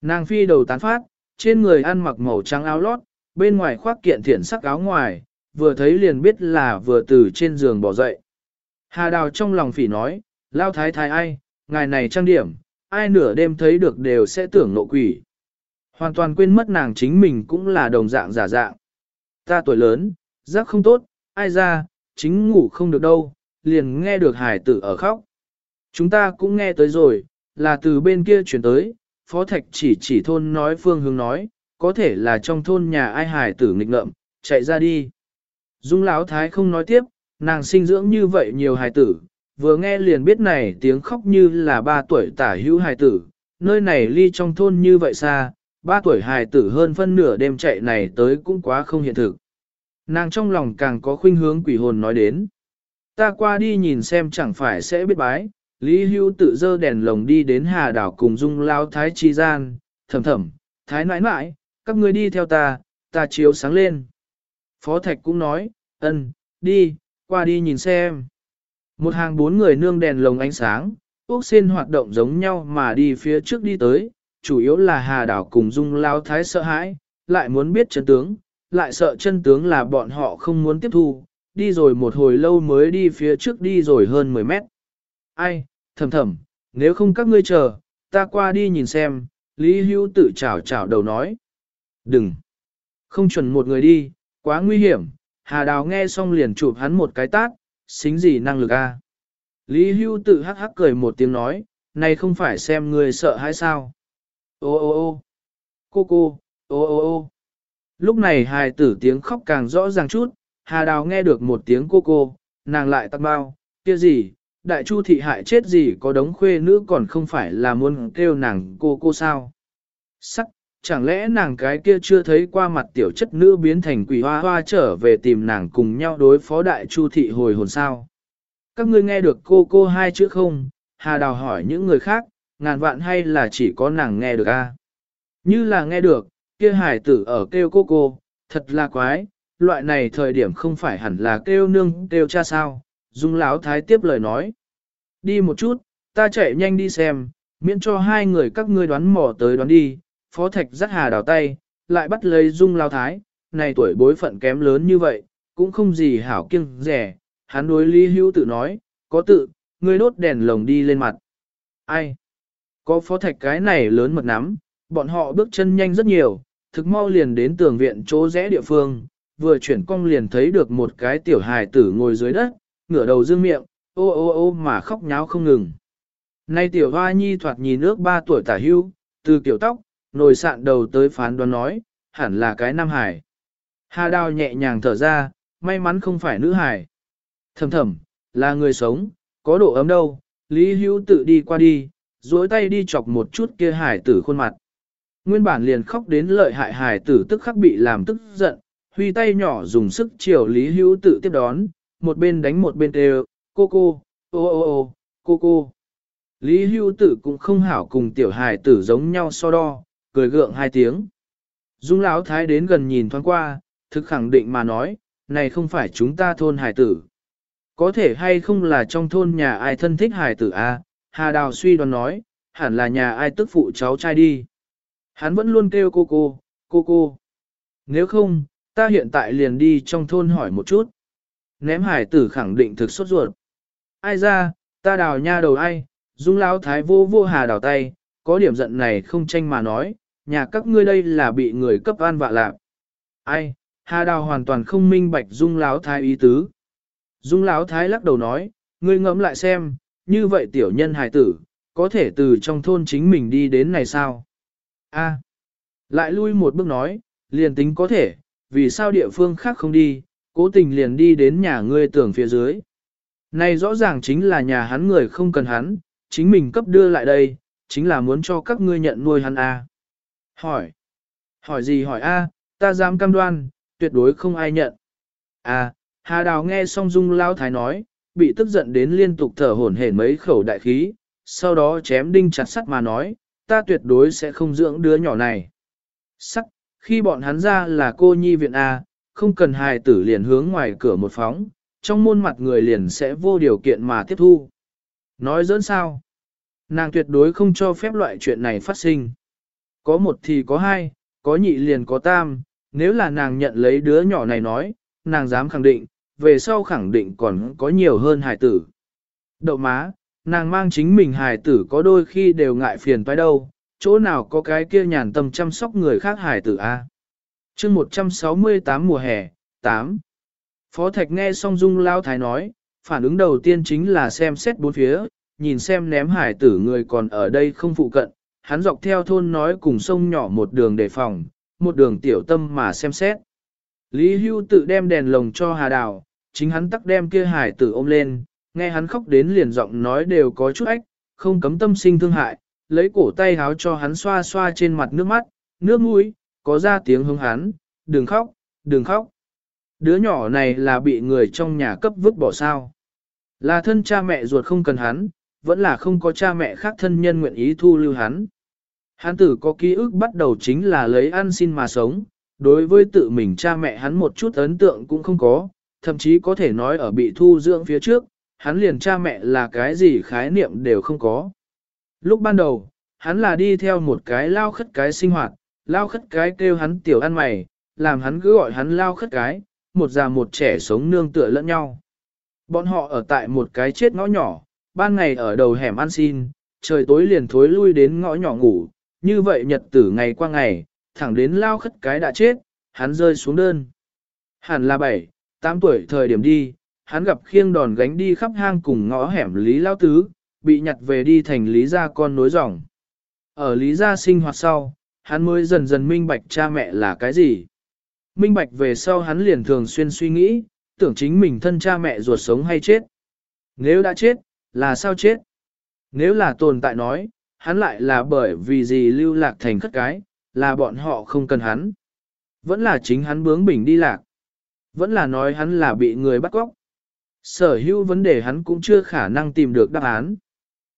Nàng phi đầu tán phát, trên người ăn mặc màu trắng áo lót, bên ngoài khoác kiện thiển sắc áo ngoài, vừa thấy liền biết là vừa từ trên giường bỏ dậy. Hà đào trong lòng phỉ nói, lao thái thái ai, ngài này trang điểm, ai nửa đêm thấy được đều sẽ tưởng nộ quỷ. Hoàn toàn quên mất nàng chính mình cũng là đồng dạng giả dạng. Ta tuổi lớn, giác không tốt, ai ra, chính ngủ không được đâu, liền nghe được hải tử ở khóc. Chúng ta cũng nghe tới rồi, là từ bên kia chuyển tới, Phó Thạch chỉ chỉ thôn nói phương hướng nói, có thể là trong thôn nhà ai hải tử nghịch ngợm, chạy ra đi. Dung Lão Thái không nói tiếp, nàng sinh dưỡng như vậy nhiều hài tử, vừa nghe liền biết này tiếng khóc như là ba tuổi tả hữu hài tử, nơi này ly trong thôn như vậy xa, ba tuổi hài tử hơn phân nửa đêm chạy này tới cũng quá không hiện thực. Nàng trong lòng càng có khuynh hướng quỷ hồn nói đến. Ta qua đi nhìn xem chẳng phải sẽ biết bái, Lý Hưu tự dơ đèn lồng đi đến hà đảo cùng dung lao thái chi gian, thầm thầm, thái nãi nãi, các ngươi đi theo ta, ta chiếu sáng lên. Phó Thạch cũng nói, ân, đi, qua đi nhìn xem. Một hàng bốn người nương đèn lồng ánh sáng, ốc sen hoạt động giống nhau mà đi phía trước đi tới, chủ yếu là hà đảo cùng dung lao thái sợ hãi, lại muốn biết chân tướng, lại sợ chân tướng là bọn họ không muốn tiếp thu, đi rồi một hồi lâu mới đi phía trước đi rồi hơn 10 mét. Ai, thầm thầm, nếu không các ngươi chờ, ta qua đi nhìn xem, Lý Hữu tự chảo chảo đầu nói. Đừng, không chuẩn một người đi, quá nguy hiểm, Hà Đào nghe xong liền chụp hắn một cái tát, xính gì năng lực a? Lý Hưu tự hắc hắc cười một tiếng nói, này không phải xem người sợ hay sao? Ô ô ô, cô cô, ô ô ô. Lúc này hài tử tiếng khóc càng rõ ràng chút, Hà Đào nghe được một tiếng cô cô, nàng lại tắt bao, kia gì, đại chu thị hại chết gì có đống khuê nữ còn không phải là muốn kêu nàng cô cô sao. Sắc, chẳng lẽ nàng cái kia chưa thấy qua mặt tiểu chất nữ biến thành quỷ hoa hoa trở về tìm nàng cùng nhau đối phó đại chu thị hồi hồn sao. Các ngươi nghe được cô cô hai chữ không? Hà Đào hỏi những người khác, ngàn vạn hay là chỉ có nàng nghe được a? Như là nghe được, kia hải tử ở kêu cô cô, thật là quái, loại này thời điểm không phải hẳn là kêu nương kêu cha sao, dung lão thái tiếp lời nói. Đi một chút, ta chạy nhanh đi xem, miễn cho hai người các ngươi đoán mò tới đoán đi, phó thạch dắt hà đào tay, lại bắt lấy dung lao thái, này tuổi bối phận kém lớn như vậy, cũng không gì hảo kiêng rẻ, hắn đối lý hữu tự nói, có tự, ngươi đốt đèn lồng đi lên mặt. Ai? Có phó thạch cái này lớn mật nắm, bọn họ bước chân nhanh rất nhiều, thực mau liền đến tường viện chỗ rẽ địa phương, vừa chuyển cong liền thấy được một cái tiểu hài tử ngồi dưới đất, ngửa đầu dương miệng, ô ô ô mà khóc nháo không ngừng. Nay tiểu hoa nhi thoạt nhìn nước ba tuổi tả hưu, từ kiểu tóc, nồi sạn đầu tới phán đoán nói, hẳn là cái nam hải. Hà đào nhẹ nhàng thở ra, may mắn không phải nữ hải. Thầm thầm, là người sống, có độ ấm đâu, Lý Hữu tự đi qua đi, duỗi tay đi chọc một chút kia hải tử khuôn mặt. Nguyên bản liền khóc đến lợi hại hải tử tức khắc bị làm tức giận, huy tay nhỏ dùng sức chiều Lý Hữu tự tiếp đón, một bên đánh một bên kêu, cô cô, ô ô ô, cô cô. Lý Hữu tử cũng không hảo cùng tiểu hải tử giống nhau so đo, cười gượng hai tiếng. Dung Lão thái đến gần nhìn thoáng qua, thực khẳng định mà nói, này không phải chúng ta thôn hải tử. Có thể hay không là trong thôn nhà ai thân thích hải tử a? Hà Đào suy đoán nói, hẳn là nhà ai tức phụ cháu trai đi. Hắn vẫn luôn kêu cô cô, cô cô. Nếu không, ta hiện tại liền đi trong thôn hỏi một chút. Ném hải tử khẳng định thực sốt ruột. Ai ra, ta đào nha đầu ai, dung lão thái vô vô hà đào tay, có điểm giận này không tranh mà nói, nhà các ngươi đây là bị người cấp an vạ lạc. Ai, hà đào hoàn toàn không minh bạch dung lão thái ý tứ. Dung lão thái lắc đầu nói, ngươi ngẫm lại xem, như vậy tiểu nhân hài tử, có thể từ trong thôn chính mình đi đến này sao? A. lại lui một bước nói, liền tính có thể, vì sao địa phương khác không đi, cố tình liền đi đến nhà ngươi tưởng phía dưới. Này rõ ràng chính là nhà hắn người không cần hắn, chính mình cấp đưa lại đây, chính là muốn cho các ngươi nhận nuôi hắn A. Hỏi. Hỏi gì hỏi A, ta dám cam đoan, tuyệt đối không ai nhận. A, Hà Đào nghe xong Dung Lao Thái nói, bị tức giận đến liên tục thở hổn hển mấy khẩu đại khí, sau đó chém đinh chặt sắt mà nói, ta tuyệt đối sẽ không dưỡng đứa nhỏ này. Sắc, khi bọn hắn ra là cô nhi viện A, không cần hài tử liền hướng ngoài cửa một phóng, trong môn mặt người liền sẽ vô điều kiện mà tiếp thu. Nói dẫn sao? Nàng tuyệt đối không cho phép loại chuyện này phát sinh. Có một thì có hai, có nhị liền có tam, nếu là nàng nhận lấy đứa nhỏ này nói, nàng dám khẳng định, về sau khẳng định còn có nhiều hơn hài tử. Đậu má, nàng mang chính mình hài tử có đôi khi đều ngại phiền toái đâu, chỗ nào có cái kia nhàn tâm chăm sóc người khác hài tử a. À? Chương 168 mùa hè, 8. Phó Thạch nghe xong Dung Lao Thái nói, phản ứng đầu tiên chính là xem xét bốn phía, nhìn xem ném hải tử người còn ở đây không phụ cận, hắn dọc theo thôn nói cùng sông nhỏ một đường đề phòng, một đường tiểu tâm mà xem xét. Lý Hưu tự đem đèn lồng cho Hà Đào, chính hắn tắc đem kia hải tử ôm lên, nghe hắn khóc đến liền giọng nói đều có chút ách, không cấm tâm sinh thương hại, lấy cổ tay háo cho hắn xoa xoa trên mặt nước mắt, nước mũi, có ra tiếng hướng hắn, đừng khóc, đừng khóc. Đứa nhỏ này là bị người trong nhà cấp vứt bỏ sao. Là thân cha mẹ ruột không cần hắn, vẫn là không có cha mẹ khác thân nhân nguyện ý thu lưu hắn. Hắn tử có ký ức bắt đầu chính là lấy ăn xin mà sống, đối với tự mình cha mẹ hắn một chút ấn tượng cũng không có, thậm chí có thể nói ở bị thu dưỡng phía trước, hắn liền cha mẹ là cái gì khái niệm đều không có. Lúc ban đầu, hắn là đi theo một cái lao khất cái sinh hoạt, lao khất cái kêu hắn tiểu ăn mày, làm hắn cứ gọi hắn lao khất cái, một già một trẻ sống nương tựa lẫn nhau. Bọn họ ở tại một cái chết ngõ nhỏ, ban ngày ở đầu hẻm ăn xin, trời tối liền thối lui đến ngõ nhỏ ngủ, như vậy nhật tử ngày qua ngày, thẳng đến lao khất cái đã chết, hắn rơi xuống đơn. Hẳn là 7, 8 tuổi thời điểm đi, hắn gặp khiêng đòn gánh đi khắp hang cùng ngõ hẻm Lý Lao Tứ, bị nhặt về đi thành Lý Gia con nối dòng. Ở Lý Gia sinh hoạt sau, hắn mới dần dần minh bạch cha mẹ là cái gì. Minh bạch về sau hắn liền thường xuyên suy nghĩ, tưởng chính mình thân cha mẹ ruột sống hay chết. Nếu đã chết, là sao chết? Nếu là tồn tại nói, hắn lại là bởi vì gì lưu lạc thành khất cái, là bọn họ không cần hắn. Vẫn là chính hắn bướng bỉnh đi lạc. Vẫn là nói hắn là bị người bắt cóc. Sở hữu vấn đề hắn cũng chưa khả năng tìm được đáp án.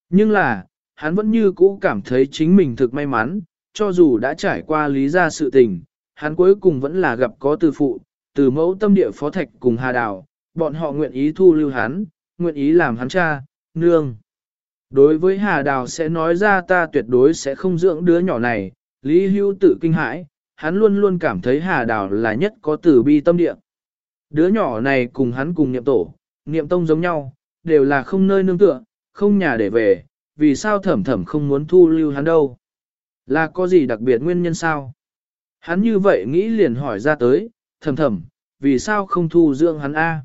Nhưng là, hắn vẫn như cũ cảm thấy chính mình thực may mắn, cho dù đã trải qua lý ra sự tình, hắn cuối cùng vẫn là gặp có từ phụ, từ mẫu tâm địa phó thạch cùng Hà Đào, bọn họ nguyện ý thu lưu hắn, nguyện ý làm hắn cha, nương. Đối với Hà Đào sẽ nói ra ta tuyệt đối sẽ không dưỡng đứa nhỏ này, Lý Hưu tự kinh hãi, hắn luôn luôn cảm thấy Hà Đào là nhất có tử bi tâm địa. Đứa nhỏ này cùng hắn cùng niệm tổ, niệm tông giống nhau, đều là không nơi nương tựa, không nhà để về, vì sao thẩm thẩm không muốn thu lưu hắn đâu? Là có gì đặc biệt nguyên nhân sao? Hắn như vậy nghĩ liền hỏi ra tới, thầm thầm, vì sao không thu dưỡng hắn A.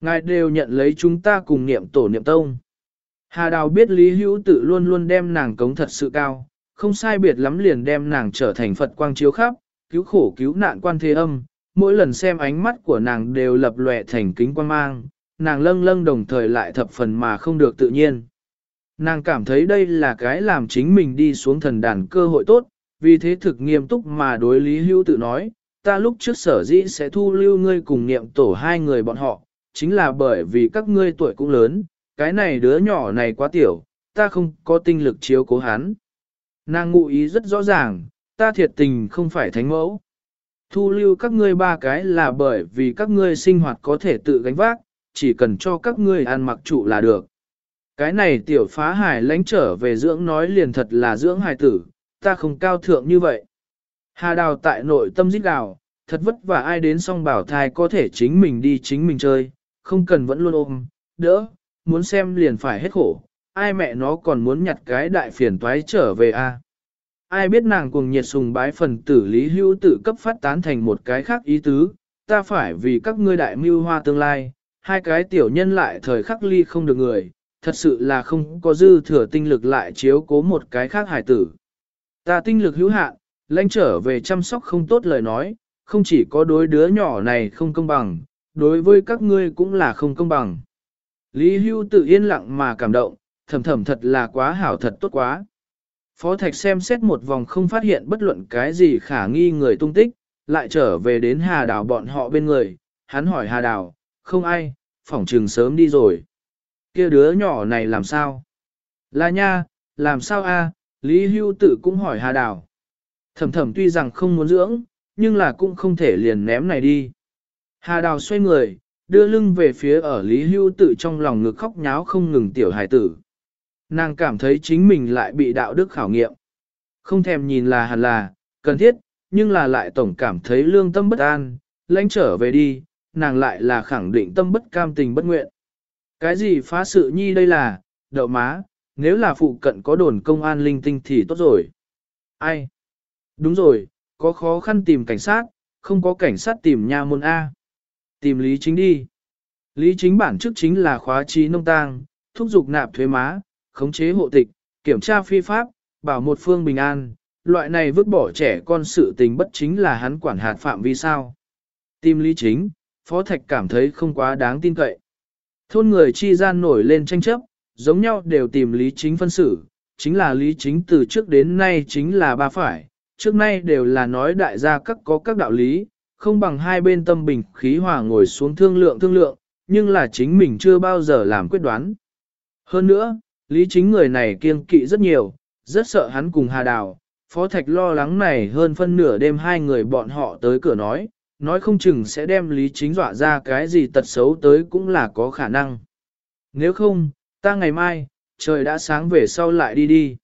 Ngài đều nhận lấy chúng ta cùng niệm tổ niệm tông. Hà Đào biết Lý Hữu tự luôn luôn đem nàng cống thật sự cao, không sai biệt lắm liền đem nàng trở thành Phật quang chiếu khắp, cứu khổ cứu nạn quan thế âm, mỗi lần xem ánh mắt của nàng đều lập lòe thành kính quan mang, nàng lâng lâng đồng thời lại thập phần mà không được tự nhiên. Nàng cảm thấy đây là cái làm chính mình đi xuống thần đàn cơ hội tốt, vì thế thực nghiêm túc mà đối Lý Hữu tự nói, ta lúc trước sở dĩ sẽ thu lưu ngươi cùng niệm tổ hai người bọn họ, chính là bởi vì các ngươi tuổi cũng lớn, cái này đứa nhỏ này quá tiểu, ta không có tinh lực chiếu cố hắn. Nàng ngụ ý rất rõ ràng, ta thiệt tình không phải thánh mẫu. Thu lưu các ngươi ba cái là bởi vì các ngươi sinh hoạt có thể tự gánh vác, chỉ cần cho các ngươi ăn mặc trụ là được. Cái này tiểu phá hải lãnh trở về dưỡng nói liền thật là dưỡng hài tử, ta không cao thượng như vậy. Hà đào tại nội tâm giết đào, thật vất vả ai đến song bảo thai có thể chính mình đi chính mình chơi, không cần vẫn luôn ôm, đỡ, muốn xem liền phải hết khổ, ai mẹ nó còn muốn nhặt cái đại phiền toái trở về a? Ai biết nàng cuồng nhiệt sùng bái phần tử lý hữu tự cấp phát tán thành một cái khác ý tứ, ta phải vì các ngươi đại mưu hoa tương lai, hai cái tiểu nhân lại thời khắc ly không được người, thật sự là không có dư thừa tinh lực lại chiếu cố một cái khác hải tử. Ta tinh lực hữu hạn, lãnh trở về chăm sóc không tốt lời nói, không chỉ có đối đứa nhỏ này không công bằng, đối với các ngươi cũng là không công bằng. Lý Hưu tự yên lặng mà cảm động, thầm thầm thật là quá hảo thật tốt quá. Phó Thạch xem xét một vòng không phát hiện bất luận cái gì khả nghi người tung tích, lại trở về đến Hà Đào bọn họ bên người, hắn hỏi Hà Đào, không ai, phỏng trường sớm đi rồi. kia đứa nhỏ này làm sao? Là nha, làm sao a? Lý Hưu tự cũng hỏi Hà Đào. Thầm thầm tuy rằng không muốn dưỡng, nhưng là cũng không thể liền ném này đi. Hà Đào xoay người, đưa lưng về phía ở Lý Hưu tự trong lòng ngực khóc nháo không ngừng tiểu hài tử. Nàng cảm thấy chính mình lại bị đạo đức khảo nghiệm. Không thèm nhìn là hẳn là, cần thiết, nhưng là lại tổng cảm thấy lương tâm bất an, lãnh trở về đi, nàng lại là khẳng định tâm bất cam tình bất nguyện. Cái gì phá sự nhi đây là, đậu má, nếu là phụ cận có đồn công an linh tinh thì tốt rồi. Ai? Đúng rồi, có khó khăn tìm cảnh sát, không có cảnh sát tìm nha môn A. Tìm Lý Chính đi. Lý Chính bản chức chính là khóa trí nông tang, thúc giục nạp thuế má, khống chế hộ tịch, kiểm tra phi pháp, bảo một phương bình an, loại này vứt bỏ trẻ con sự tình bất chính là hắn quản hạt phạm vi sao. Tìm Lý Chính, Phó Thạch cảm thấy không quá đáng tin cậy. Thôn người chi gian nổi lên tranh chấp, giống nhau đều tìm Lý Chính phân xử, chính là Lý Chính từ trước đến nay chính là ba phải, trước nay đều là nói đại gia các có các đạo lý, không bằng hai bên tâm bình khí hòa ngồi xuống thương lượng thương lượng, nhưng là chính mình chưa bao giờ làm quyết đoán. Hơn nữa, lý chính người này kiêng kỵ rất nhiều, rất sợ hắn cùng Hà Đào, Phó Thạch lo lắng này hơn phân nửa đêm hai người bọn họ tới cửa nói, nói không chừng sẽ đem lý chính dọa ra cái gì tật xấu tới cũng là có khả năng. Nếu không, ta ngày mai, trời đã sáng về sau lại đi đi.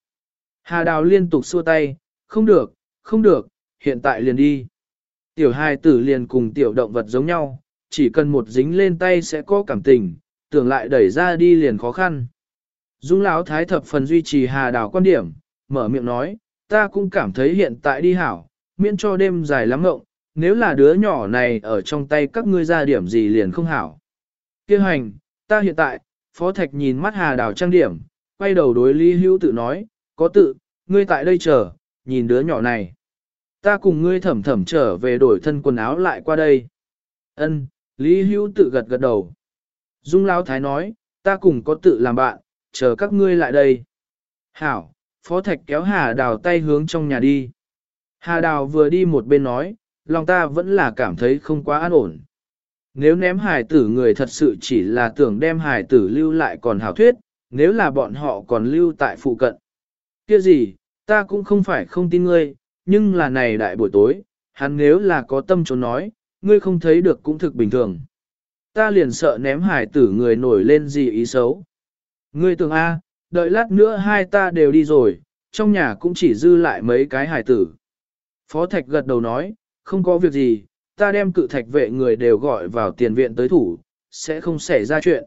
Hà Đào liên tục xua tay, không được, không được, hiện tại liền đi. Tiểu hài tử liền cùng tiểu động vật giống nhau, chỉ cần một dính lên tay sẽ có cảm tình, tưởng lại đẩy ra đi liền khó khăn. Dung Lão thái thập phần duy trì hà đảo quan điểm, mở miệng nói, ta cũng cảm thấy hiện tại đi hảo, miễn cho đêm dài lắm ngộng, nếu là đứa nhỏ này ở trong tay các ngươi ra điểm gì liền không hảo. Kêu hành, ta hiện tại, Phó Thạch nhìn mắt hà đảo trang điểm, quay đầu đối Lý Hữu tự nói, có tự, ngươi tại đây chờ, nhìn đứa nhỏ này. Ta cùng ngươi thẩm thẩm trở về đổi thân quần áo lại qua đây. Ân, Lý Hữu tự gật gật đầu. Dung Lão Thái nói, ta cùng có tự làm bạn, chờ các ngươi lại đây. Hảo, Phó Thạch kéo Hà Đào tay hướng trong nhà đi. Hà Đào vừa đi một bên nói, lòng ta vẫn là cảm thấy không quá an ổn. Nếu ném hải tử người thật sự chỉ là tưởng đem hải tử lưu lại còn hảo thuyết, nếu là bọn họ còn lưu tại phụ cận. kia gì, ta cũng không phải không tin ngươi, nhưng là này đại buổi tối, hắn nếu là có tâm trốn nói, ngươi không thấy được cũng thực bình thường. Ta liền sợ ném hải tử người nổi lên gì ý xấu. Ngươi tưởng A, đợi lát nữa hai ta đều đi rồi, trong nhà cũng chỉ dư lại mấy cái hải tử. Phó Thạch gật đầu nói, không có việc gì, ta đem cự thạch vệ người đều gọi vào tiền viện tới thủ, sẽ không xảy ra chuyện.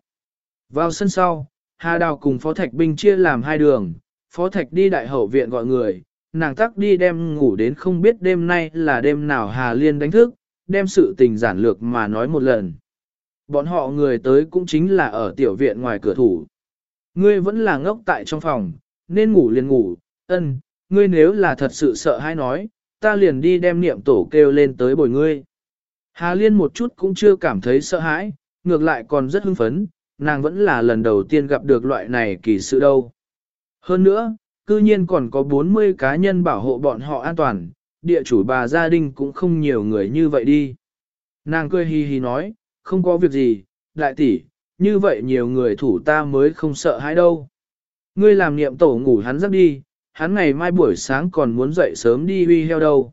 Vào sân sau, Hà Đào cùng Phó Thạch binh chia làm hai đường, Phó Thạch đi đại hậu viện gọi người, nàng tắc đi đem ngủ đến không biết đêm nay là đêm nào Hà Liên đánh thức, đem sự tình giản lược mà nói một lần. Bọn họ người tới cũng chính là ở tiểu viện ngoài cửa thủ. Ngươi vẫn là ngốc tại trong phòng, nên ngủ liền ngủ, ân, ngươi nếu là thật sự sợ hay nói, ta liền đi đem niệm tổ kêu lên tới bồi ngươi. Hà Liên một chút cũng chưa cảm thấy sợ hãi, ngược lại còn rất hưng phấn, nàng vẫn là lần đầu tiên gặp được loại này kỳ sự đâu. Hơn nữa, cư nhiên còn có 40 cá nhân bảo hộ bọn họ an toàn, địa chủ bà gia đình cũng không nhiều người như vậy đi. Nàng cười hi hi nói, không có việc gì, đại tỷ, như vậy nhiều người thủ ta mới không sợ hãi đâu. Ngươi làm niệm tổ ngủ hắn giấc đi, hắn ngày mai buổi sáng còn muốn dậy sớm đi huy heo đâu.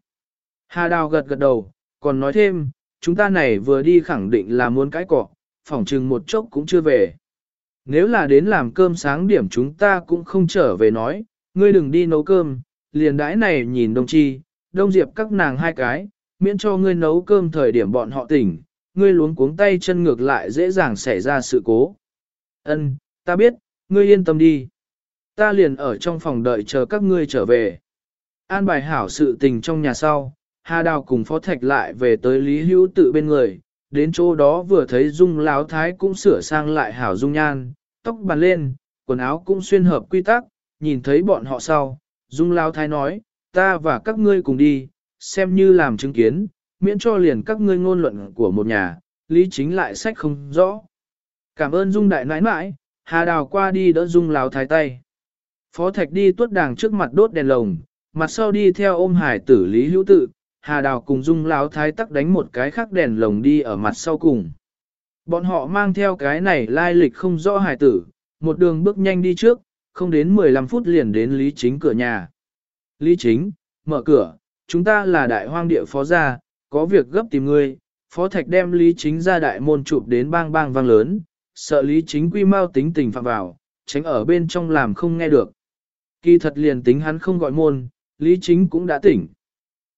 Hà đào gật gật đầu, còn nói thêm, chúng ta này vừa đi khẳng định là muốn cái cọ, phỏng chừng một chốc cũng chưa về. Nếu là đến làm cơm sáng điểm chúng ta cũng không trở về nói, ngươi đừng đi nấu cơm, liền đãi này nhìn đông chi, đông diệp các nàng hai cái, miễn cho ngươi nấu cơm thời điểm bọn họ tỉnh, ngươi luống cuống tay chân ngược lại dễ dàng xảy ra sự cố. Ân, ta biết, ngươi yên tâm đi. Ta liền ở trong phòng đợi chờ các ngươi trở về. An bài hảo sự tình trong nhà sau, Hà Đào cùng Phó Thạch lại về tới Lý Hữu tự bên người, đến chỗ đó vừa thấy Dung Láo Thái cũng sửa sang lại hảo dung nhan, tóc bàn lên, quần áo cũng xuyên hợp quy tắc, nhìn thấy bọn họ sau, Dung lao Thái nói, ta và các ngươi cùng đi, xem như làm chứng kiến, miễn cho liền các ngươi ngôn luận của một nhà, lý chính lại sách không rõ. Cảm ơn Dung Đại nãi nãi, Hà Đào qua đi đỡ Dung lao Thái tay. Phó Thạch đi tuốt đàng trước mặt đốt đèn lồng, mặt sau đi theo ôm hải tử Lý Hữu Tự, Hà Đào cùng Dung Lão Thái tắc đánh một cái khác đèn lồng đi ở mặt sau cùng. Bọn họ mang theo cái này lai lịch không rõ hải tử, một đường bước nhanh đi trước, không đến 15 phút liền đến Lý Chính cửa nhà. Lý Chính, mở cửa, chúng ta là đại hoang địa phó gia, có việc gấp tìm ngươi. Phó Thạch đem Lý Chính ra đại môn chụp đến bang bang vang lớn, sợ Lý Chính quy mau tính tình phạm vào, tránh ở bên trong làm không nghe được. Kỳ thật liền tính hắn không gọi môn, Lý Chính cũng đã tỉnh.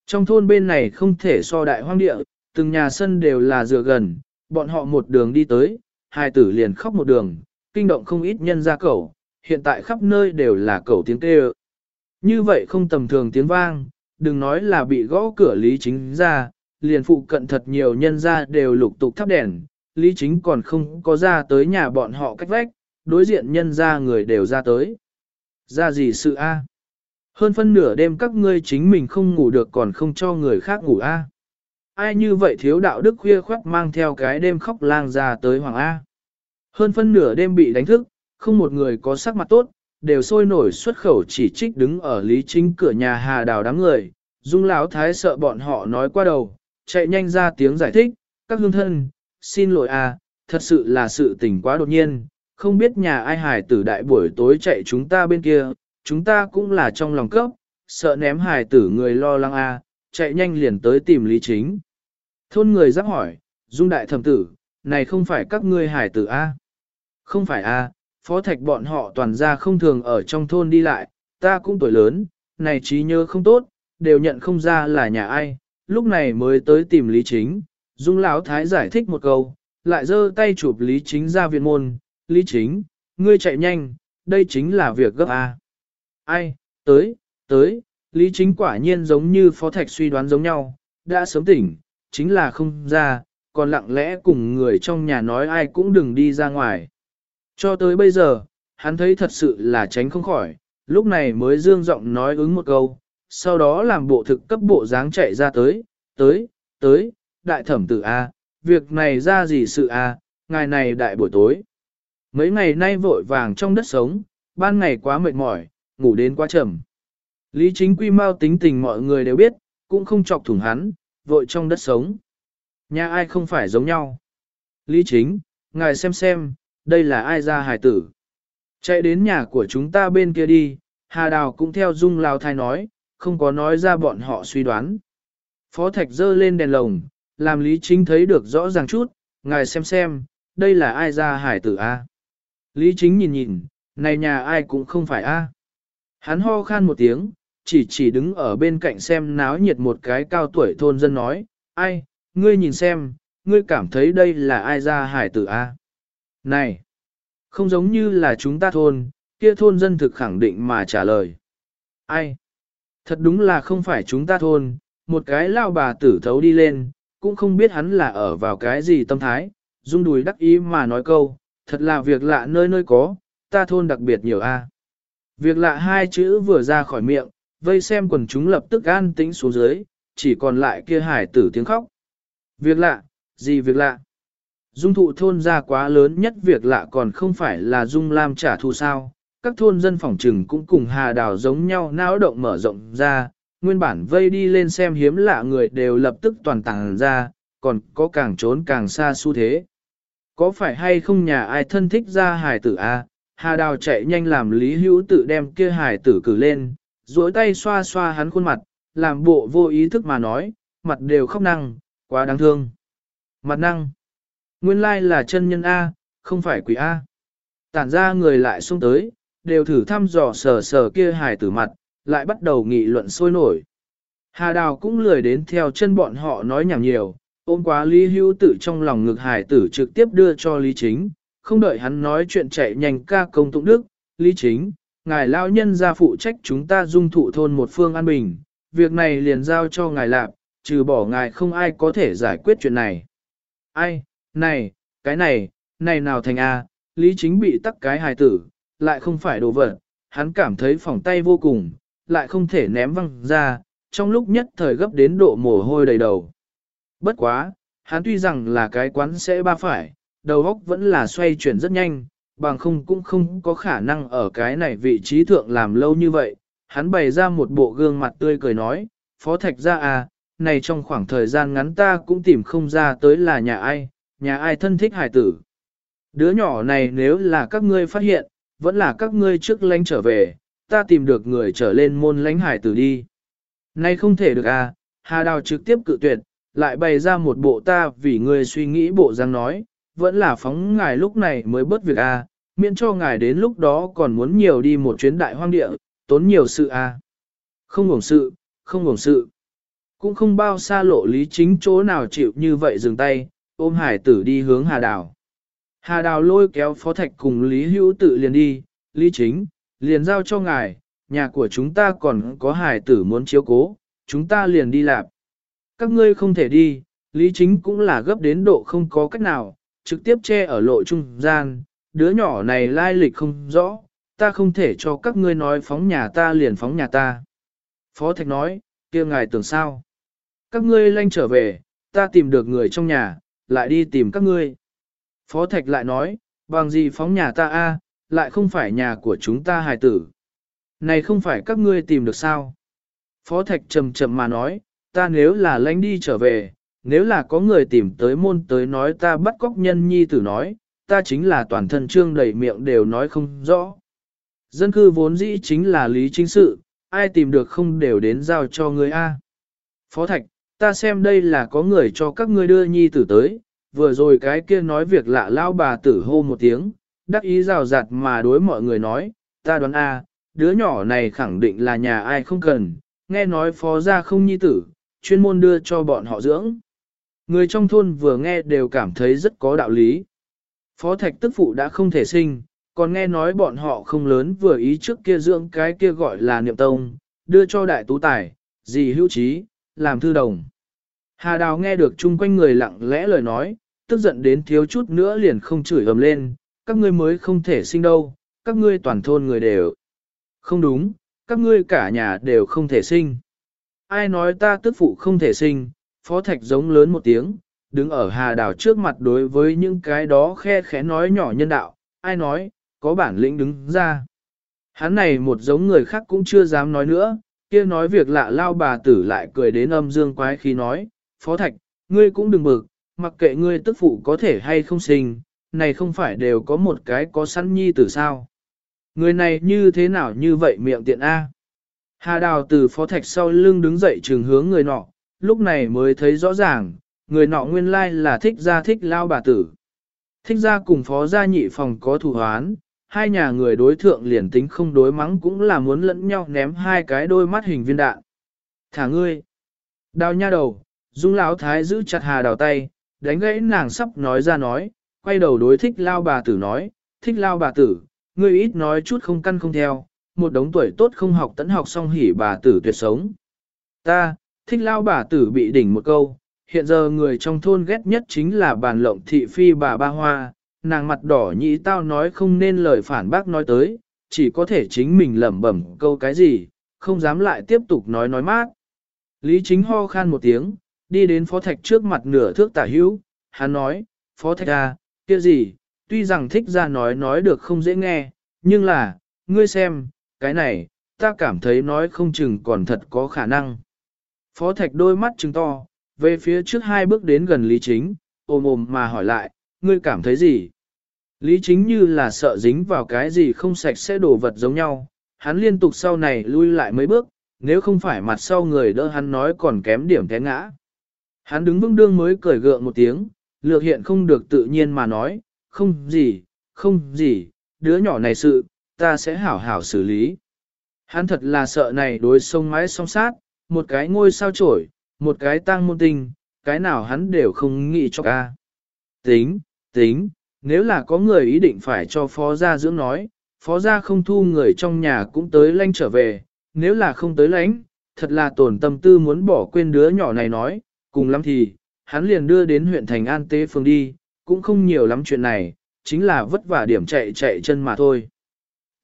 Trong thôn bên này không thể so đại hoang địa, từng nhà sân đều là dựa gần, bọn họ một đường đi tới, hai tử liền khóc một đường, kinh động không ít nhân ra cẩu, hiện tại khắp nơi đều là cẩu tiếng kêu. Như vậy không tầm thường tiếng vang, đừng nói là bị gõ cửa Lý Chính ra, liền phụ cận thật nhiều nhân ra đều lục tục thắp đèn, Lý Chính còn không có ra tới nhà bọn họ cách vách, đối diện nhân ra người đều ra tới. Ra gì sự a? Hơn phân nửa đêm các ngươi chính mình không ngủ được còn không cho người khác ngủ a. Ai như vậy thiếu đạo đức khuya khoác mang theo cái đêm khóc lang ra tới Hoàng A. Hơn phân nửa đêm bị đánh thức, không một người có sắc mặt tốt, đều sôi nổi xuất khẩu chỉ trích đứng ở lý chính cửa nhà hà đào đám người. Dung Lão thái sợ bọn họ nói qua đầu, chạy nhanh ra tiếng giải thích, các hương thân, xin lỗi a, thật sự là sự tình quá đột nhiên, không biết nhà ai hải tử đại buổi tối chạy chúng ta bên kia, chúng ta cũng là trong lòng cấp, sợ ném hải tử người lo lắng a, chạy nhanh liền tới tìm Lý Chính. Thôn người giáp hỏi, Dung đại thẩm tử, này không phải các ngươi hải tử a? Không phải a, phó thạch bọn họ toàn ra không thường ở trong thôn đi lại, ta cũng tuổi lớn, này trí nhớ không tốt, đều nhận không ra là nhà ai, lúc này mới tới tìm Lý Chính. Dung Lão Thái giải thích một câu, lại giơ tay chụp Lý Chính ra viện môn, Lý Chính, ngươi chạy nhanh, đây chính là việc gấp A. Ai, tới, tới, Lý Chính quả nhiên giống như Phó Thạch suy đoán giống nhau, đã sớm tỉnh, chính là không ra, còn lặng lẽ cùng người trong nhà nói ai cũng đừng đi ra ngoài. Cho tới bây giờ, hắn thấy thật sự là tránh không khỏi, lúc này mới dương giọng nói ứng một câu, sau đó làm bộ thực cấp bộ dáng chạy ra tới, tới, tới, đại thẩm tử A, việc này ra gì sự A, ngài này đại buổi tối. Mấy ngày nay vội vàng trong đất sống, ban ngày quá mệt mỏi, ngủ đến quá trầm. Lý chính quy mau tính tình mọi người đều biết, cũng không chọc thủng hắn, vội trong đất sống. Nhà ai không phải giống nhau. Lý chính, ngài xem xem, đây là ai ra hài tử. Chạy đến nhà của chúng ta bên kia đi, Hà Đào cũng theo Dung Lao Thái nói, không có nói ra bọn họ suy đoán. Phó Thạch dơ lên đèn lồng, làm Lý Chính thấy được rõ ràng chút, ngài xem xem, đây là ai ra hải tử a? Lý chính nhìn nhìn, này nhà ai cũng không phải a. Hắn ho khan một tiếng, chỉ chỉ đứng ở bên cạnh xem náo nhiệt một cái cao tuổi thôn dân nói, ai, ngươi nhìn xem, ngươi cảm thấy đây là ai ra hải tử a? Này, không giống như là chúng ta thôn, kia thôn dân thực khẳng định mà trả lời. Ai? Thật đúng là không phải chúng ta thôn, một cái lao bà tử thấu đi lên, cũng không biết hắn là ở vào cái gì tâm thái, dung đùi đắc ý mà nói câu, thật là việc lạ nơi nơi có, ta thôn đặc biệt nhiều a. Việc lạ hai chữ vừa ra khỏi miệng, vây xem quần chúng lập tức an tĩnh xuống dưới, chỉ còn lại kia hải tử tiếng khóc. Việc lạ, gì việc lạ? Dung thụ thôn ra quá lớn nhất việc lạ còn không phải là Dung Lam trả thù sao. Các thôn dân phòng trừng cũng cùng hà đào giống nhau náo động mở rộng ra, nguyên bản vây đi lên xem hiếm lạ người đều lập tức toàn tàng ra, còn có càng trốn càng xa xu thế. Có phải hay không nhà ai thân thích ra hài tử a? À? Hà đào chạy nhanh làm lý hữu tự đem kia hài tử cử lên, duỗi tay xoa xoa hắn khuôn mặt, làm bộ vô ý thức mà nói, mặt đều khóc năng, quá đáng thương. Mặt năng. Nguyên lai là chân nhân A, không phải quỷ A. Tản ra người lại xuống tới, đều thử thăm dò sờ sờ kia hài tử mặt, lại bắt đầu nghị luận sôi nổi. Hà đào cũng lười đến theo chân bọn họ nói nhảm nhiều, ôm quá Lý Hữu tự trong lòng ngực hài tử trực tiếp đưa cho Lý Chính, không đợi hắn nói chuyện chạy nhanh ca công tụng đức, Lý Chính, ngài lao nhân ra phụ trách chúng ta dung thụ thôn một phương an bình, việc này liền giao cho ngài lạp, trừ bỏ ngài không ai có thể giải quyết chuyện này. Ai, này, cái này, này nào thành A, Lý Chính bị tắc cái hài tử, lại không phải đồ vật, hắn cảm thấy phỏng tay vô cùng, lại không thể ném văng ra, trong lúc nhất thời gấp đến độ mồ hôi đầy đầu. Bất quá, hắn tuy rằng là cái quán sẽ ba phải, đầu óc vẫn là xoay chuyển rất nhanh, bằng không cũng không có khả năng ở cái này vị trí thượng làm lâu như vậy. Hắn bày ra một bộ gương mặt tươi cười nói, Phó Thạch ra à, này trong khoảng thời gian ngắn ta cũng tìm không ra tới là nhà ai, nhà ai thân thích hải tử. Đứa nhỏ này nếu là các ngươi phát hiện, vẫn là các ngươi trước lánh trở về, ta tìm được người trở lên môn lánh hải tử đi. Nay không thể được à, Hà Đào trực tiếp cự tuyệt, lại bày ra một bộ ta vì ngươi suy nghĩ bộ răng nói, vẫn là phóng ngài lúc này mới bớt việc à, miễn cho ngài đến lúc đó còn muốn nhiều đi một chuyến đại hoang địa, tốn nhiều sự à. Không ngủng sự, không ngủng sự. Cũng không bao xa lộ lý chính chỗ nào chịu như vậy dừng tay, ôm hải tử đi hướng Hà Đào. Hà Đào lôi kéo phó thạch cùng Lý Hữu tự liền đi, Lý Chính, liền giao cho ngài, nhà của chúng ta còn có hải tử muốn chiếu cố, chúng ta liền đi làm. Các ngươi không thể đi, Lý Chính cũng là gấp đến độ không có cách nào, trực tiếp che ở lộ trung gian, đứa nhỏ này lai lịch không rõ, ta không thể cho các ngươi nói phóng nhà ta liền phóng nhà ta. Phó Thạch nói, kia ngài tưởng sao? Các ngươi lanh trở về, ta tìm được người trong nhà, lại đi tìm các ngươi. Phó Thạch lại nói, bằng gì phóng nhà ta a, lại không phải nhà của chúng ta hài tử. Này không phải các ngươi tìm được sao? Phó Thạch trầm trầm mà nói, ta nếu là lánh đi trở về, nếu là có người tìm tới môn tới nói ta bắt cóc nhân nhi tử nói, ta chính là toàn thân trương đầy miệng đều nói không rõ. Dân cư vốn dĩ chính là lý chính sự, ai tìm được không đều đến giao cho người A. Phó Thạch, ta xem đây là có người cho các ngươi đưa nhi tử tới, vừa rồi cái kia nói việc lạ lao bà tử hô một tiếng, đắc ý rào rạt mà đối mọi người nói, ta đoán A, đứa nhỏ này khẳng định là nhà ai không cần, nghe nói phó ra không nhi tử, chuyên môn đưa cho bọn họ dưỡng. Người trong thôn vừa nghe đều cảm thấy rất có đạo lý. Phó thạch tức phụ đã không thể sinh, còn nghe nói bọn họ không lớn vừa ý trước kia dưỡng cái kia gọi là niệm tông, đưa cho đại tú tài, gì hữu trí, làm thư đồng. Hà Đào nghe được chung quanh người lặng lẽ lời nói, tức giận đến thiếu chút nữa liền không chửi ầm lên, các ngươi mới không thể sinh đâu, các ngươi toàn thôn người đều. Không đúng, các ngươi cả nhà đều không thể sinh. Ai nói ta tức phụ không thể sinh, phó thạch giống lớn một tiếng, đứng ở hà Đào trước mặt đối với những cái đó khe khẽ nói nhỏ nhân đạo, ai nói, có bản lĩnh đứng ra. Hắn này một giống người khác cũng chưa dám nói nữa, kia nói việc lạ lao bà tử lại cười đến âm dương quái khi nói, phó thạch, ngươi cũng đừng bực, mặc kệ ngươi tức phụ có thể hay không sinh, này không phải đều có một cái có sẵn nhi tử sao. Người này như thế nào như vậy miệng tiện A. Hà đào từ phó thạch sau lưng đứng dậy trường hướng người nọ, lúc này mới thấy rõ ràng, người nọ nguyên lai là thích gia thích lao bà tử. Thích gia cùng phó gia nhị phòng có thù hoán, hai nhà người đối thượng liền tính không đối mắng cũng là muốn lẫn nhau ném hai cái đôi mắt hình viên đạn. Thả ngươi. Đào nha đầu, dung lão thái giữ chặt hà đào tay, đánh gãy nàng sắp nói ra nói, quay đầu đối thích lao bà tử nói, thích lao bà tử, ngươi ít nói chút không căn không theo, một đống tuổi tốt không học tẫn học xong hỉ bà tử tuyệt sống. Ta, thích lao bà tử bị đỉnh một câu, hiện giờ người trong thôn ghét nhất chính là bàn lộng thị phi bà ba hoa, nàng mặt đỏ nhĩ tao nói không nên lời phản bác nói tới, chỉ có thể chính mình lẩm bẩm câu cái gì, không dám lại tiếp tục nói nói mát. Lý chính ho khan một tiếng, đi đến phó thạch trước mặt nửa thước tả hữu, hắn nói, phó thạch à, kia gì, tuy rằng thích ra nói nói được không dễ nghe, nhưng là, ngươi xem, cái này, ta cảm thấy nói không chừng còn thật có khả năng. Phó thạch đôi mắt trừng to, về phía trước hai bước đến gần Lý Chính, ôm ôm mà hỏi lại, ngươi cảm thấy gì? Lý Chính như là sợ dính vào cái gì không sạch sẽ đổ vật giống nhau, hắn liên tục sau này lui lại mấy bước, nếu không phải mặt sau người đỡ hắn nói còn kém điểm té ngã. Hắn đứng vững đương mới cười gượng một tiếng, lược hiện không được tự nhiên mà nói, không gì, không gì, đứa nhỏ này sự, ta sẽ hảo hảo xử lý. Hắn thật là sợ này đối sông mái song sát, một cái ngôi sao trổi, một cái tang môn tinh, cái nào hắn đều không nghĩ cho ca. Tính, tính, nếu là có người ý định phải cho phó gia dưỡng nói, phó gia không thu người trong nhà cũng tới lanh trở về, nếu là không tới lãnh, thật là tổn tâm tư muốn bỏ quên đứa nhỏ này nói, cùng lắm thì, hắn liền đưa đến huyện thành an tế phương đi, cũng không nhiều lắm chuyện này, chính là vất vả điểm chạy chạy chân mà thôi.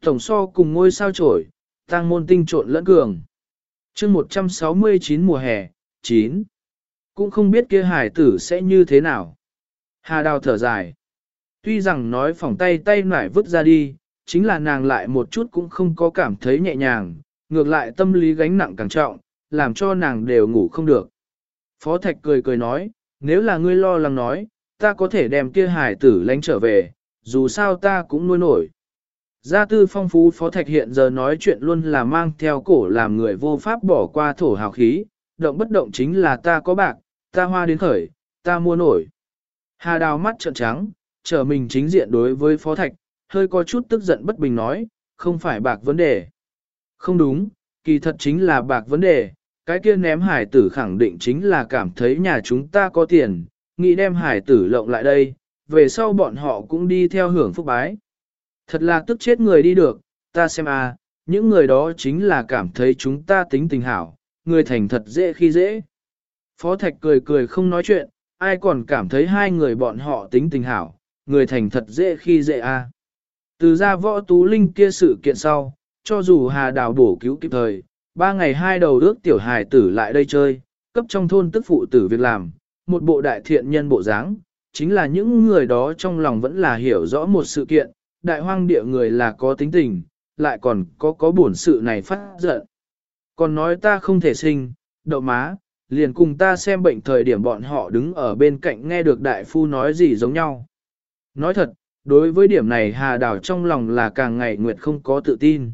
Tổng so cùng ngôi sao trổi, tăng môn tinh trộn lẫn cường. chương 169 mùa hè, 9. Cũng không biết kia hải tử sẽ như thế nào. Hà đào thở dài. Tuy rằng nói phòng tay tay nải vứt ra đi, chính là nàng lại một chút cũng không có cảm thấy nhẹ nhàng, ngược lại tâm lý gánh nặng càng trọng, làm cho nàng đều ngủ không được. Phó Thạch cười cười nói, nếu là ngươi lo lắng nói, ta có thể đem kia hải tử lánh trở về, dù sao ta cũng nuôi nổi. Gia tư phong phú Phó Thạch hiện giờ nói chuyện luôn là mang theo cổ làm người vô pháp bỏ qua thổ hào khí, động bất động chính là ta có bạc, ta hoa đến khởi, ta mua nổi. Hà đào mắt trợn trắng, trở mình chính diện đối với Phó Thạch, hơi có chút tức giận bất bình nói, không phải bạc vấn đề. Không đúng, kỳ thật chính là bạc vấn đề, cái kia ném hải tử khẳng định chính là cảm thấy nhà chúng ta có tiền, nghĩ đem hải tử lộng lại đây, về sau bọn họ cũng đi theo hưởng phúc bái. Thật là tức chết người đi được, ta xem à, những người đó chính là cảm thấy chúng ta tính tình hảo, người thành thật dễ khi dễ. Phó Thạch cười cười không nói chuyện, ai còn cảm thấy hai người bọn họ tính tình hảo, người thành thật dễ khi dễ à. Từ ra võ tú linh kia sự kiện sau, cho dù hà đào bổ cứu kịp thời, ba ngày hai đầu ước tiểu hài tử lại đây chơi, cấp trong thôn tức phụ tử việc làm, một bộ đại thiện nhân bộ dáng, chính là những người đó trong lòng vẫn là hiểu rõ một sự kiện, đại hoang địa người là có tính tình, lại còn có có bổn sự này phát giận. Còn nói ta không thể sinh, đậu má, liền cùng ta xem bệnh thời điểm bọn họ đứng ở bên cạnh nghe được đại phu nói gì giống nhau. Nói thật, đối với điểm này Hà Đào trong lòng là càng ngày nguyệt không có tự tin.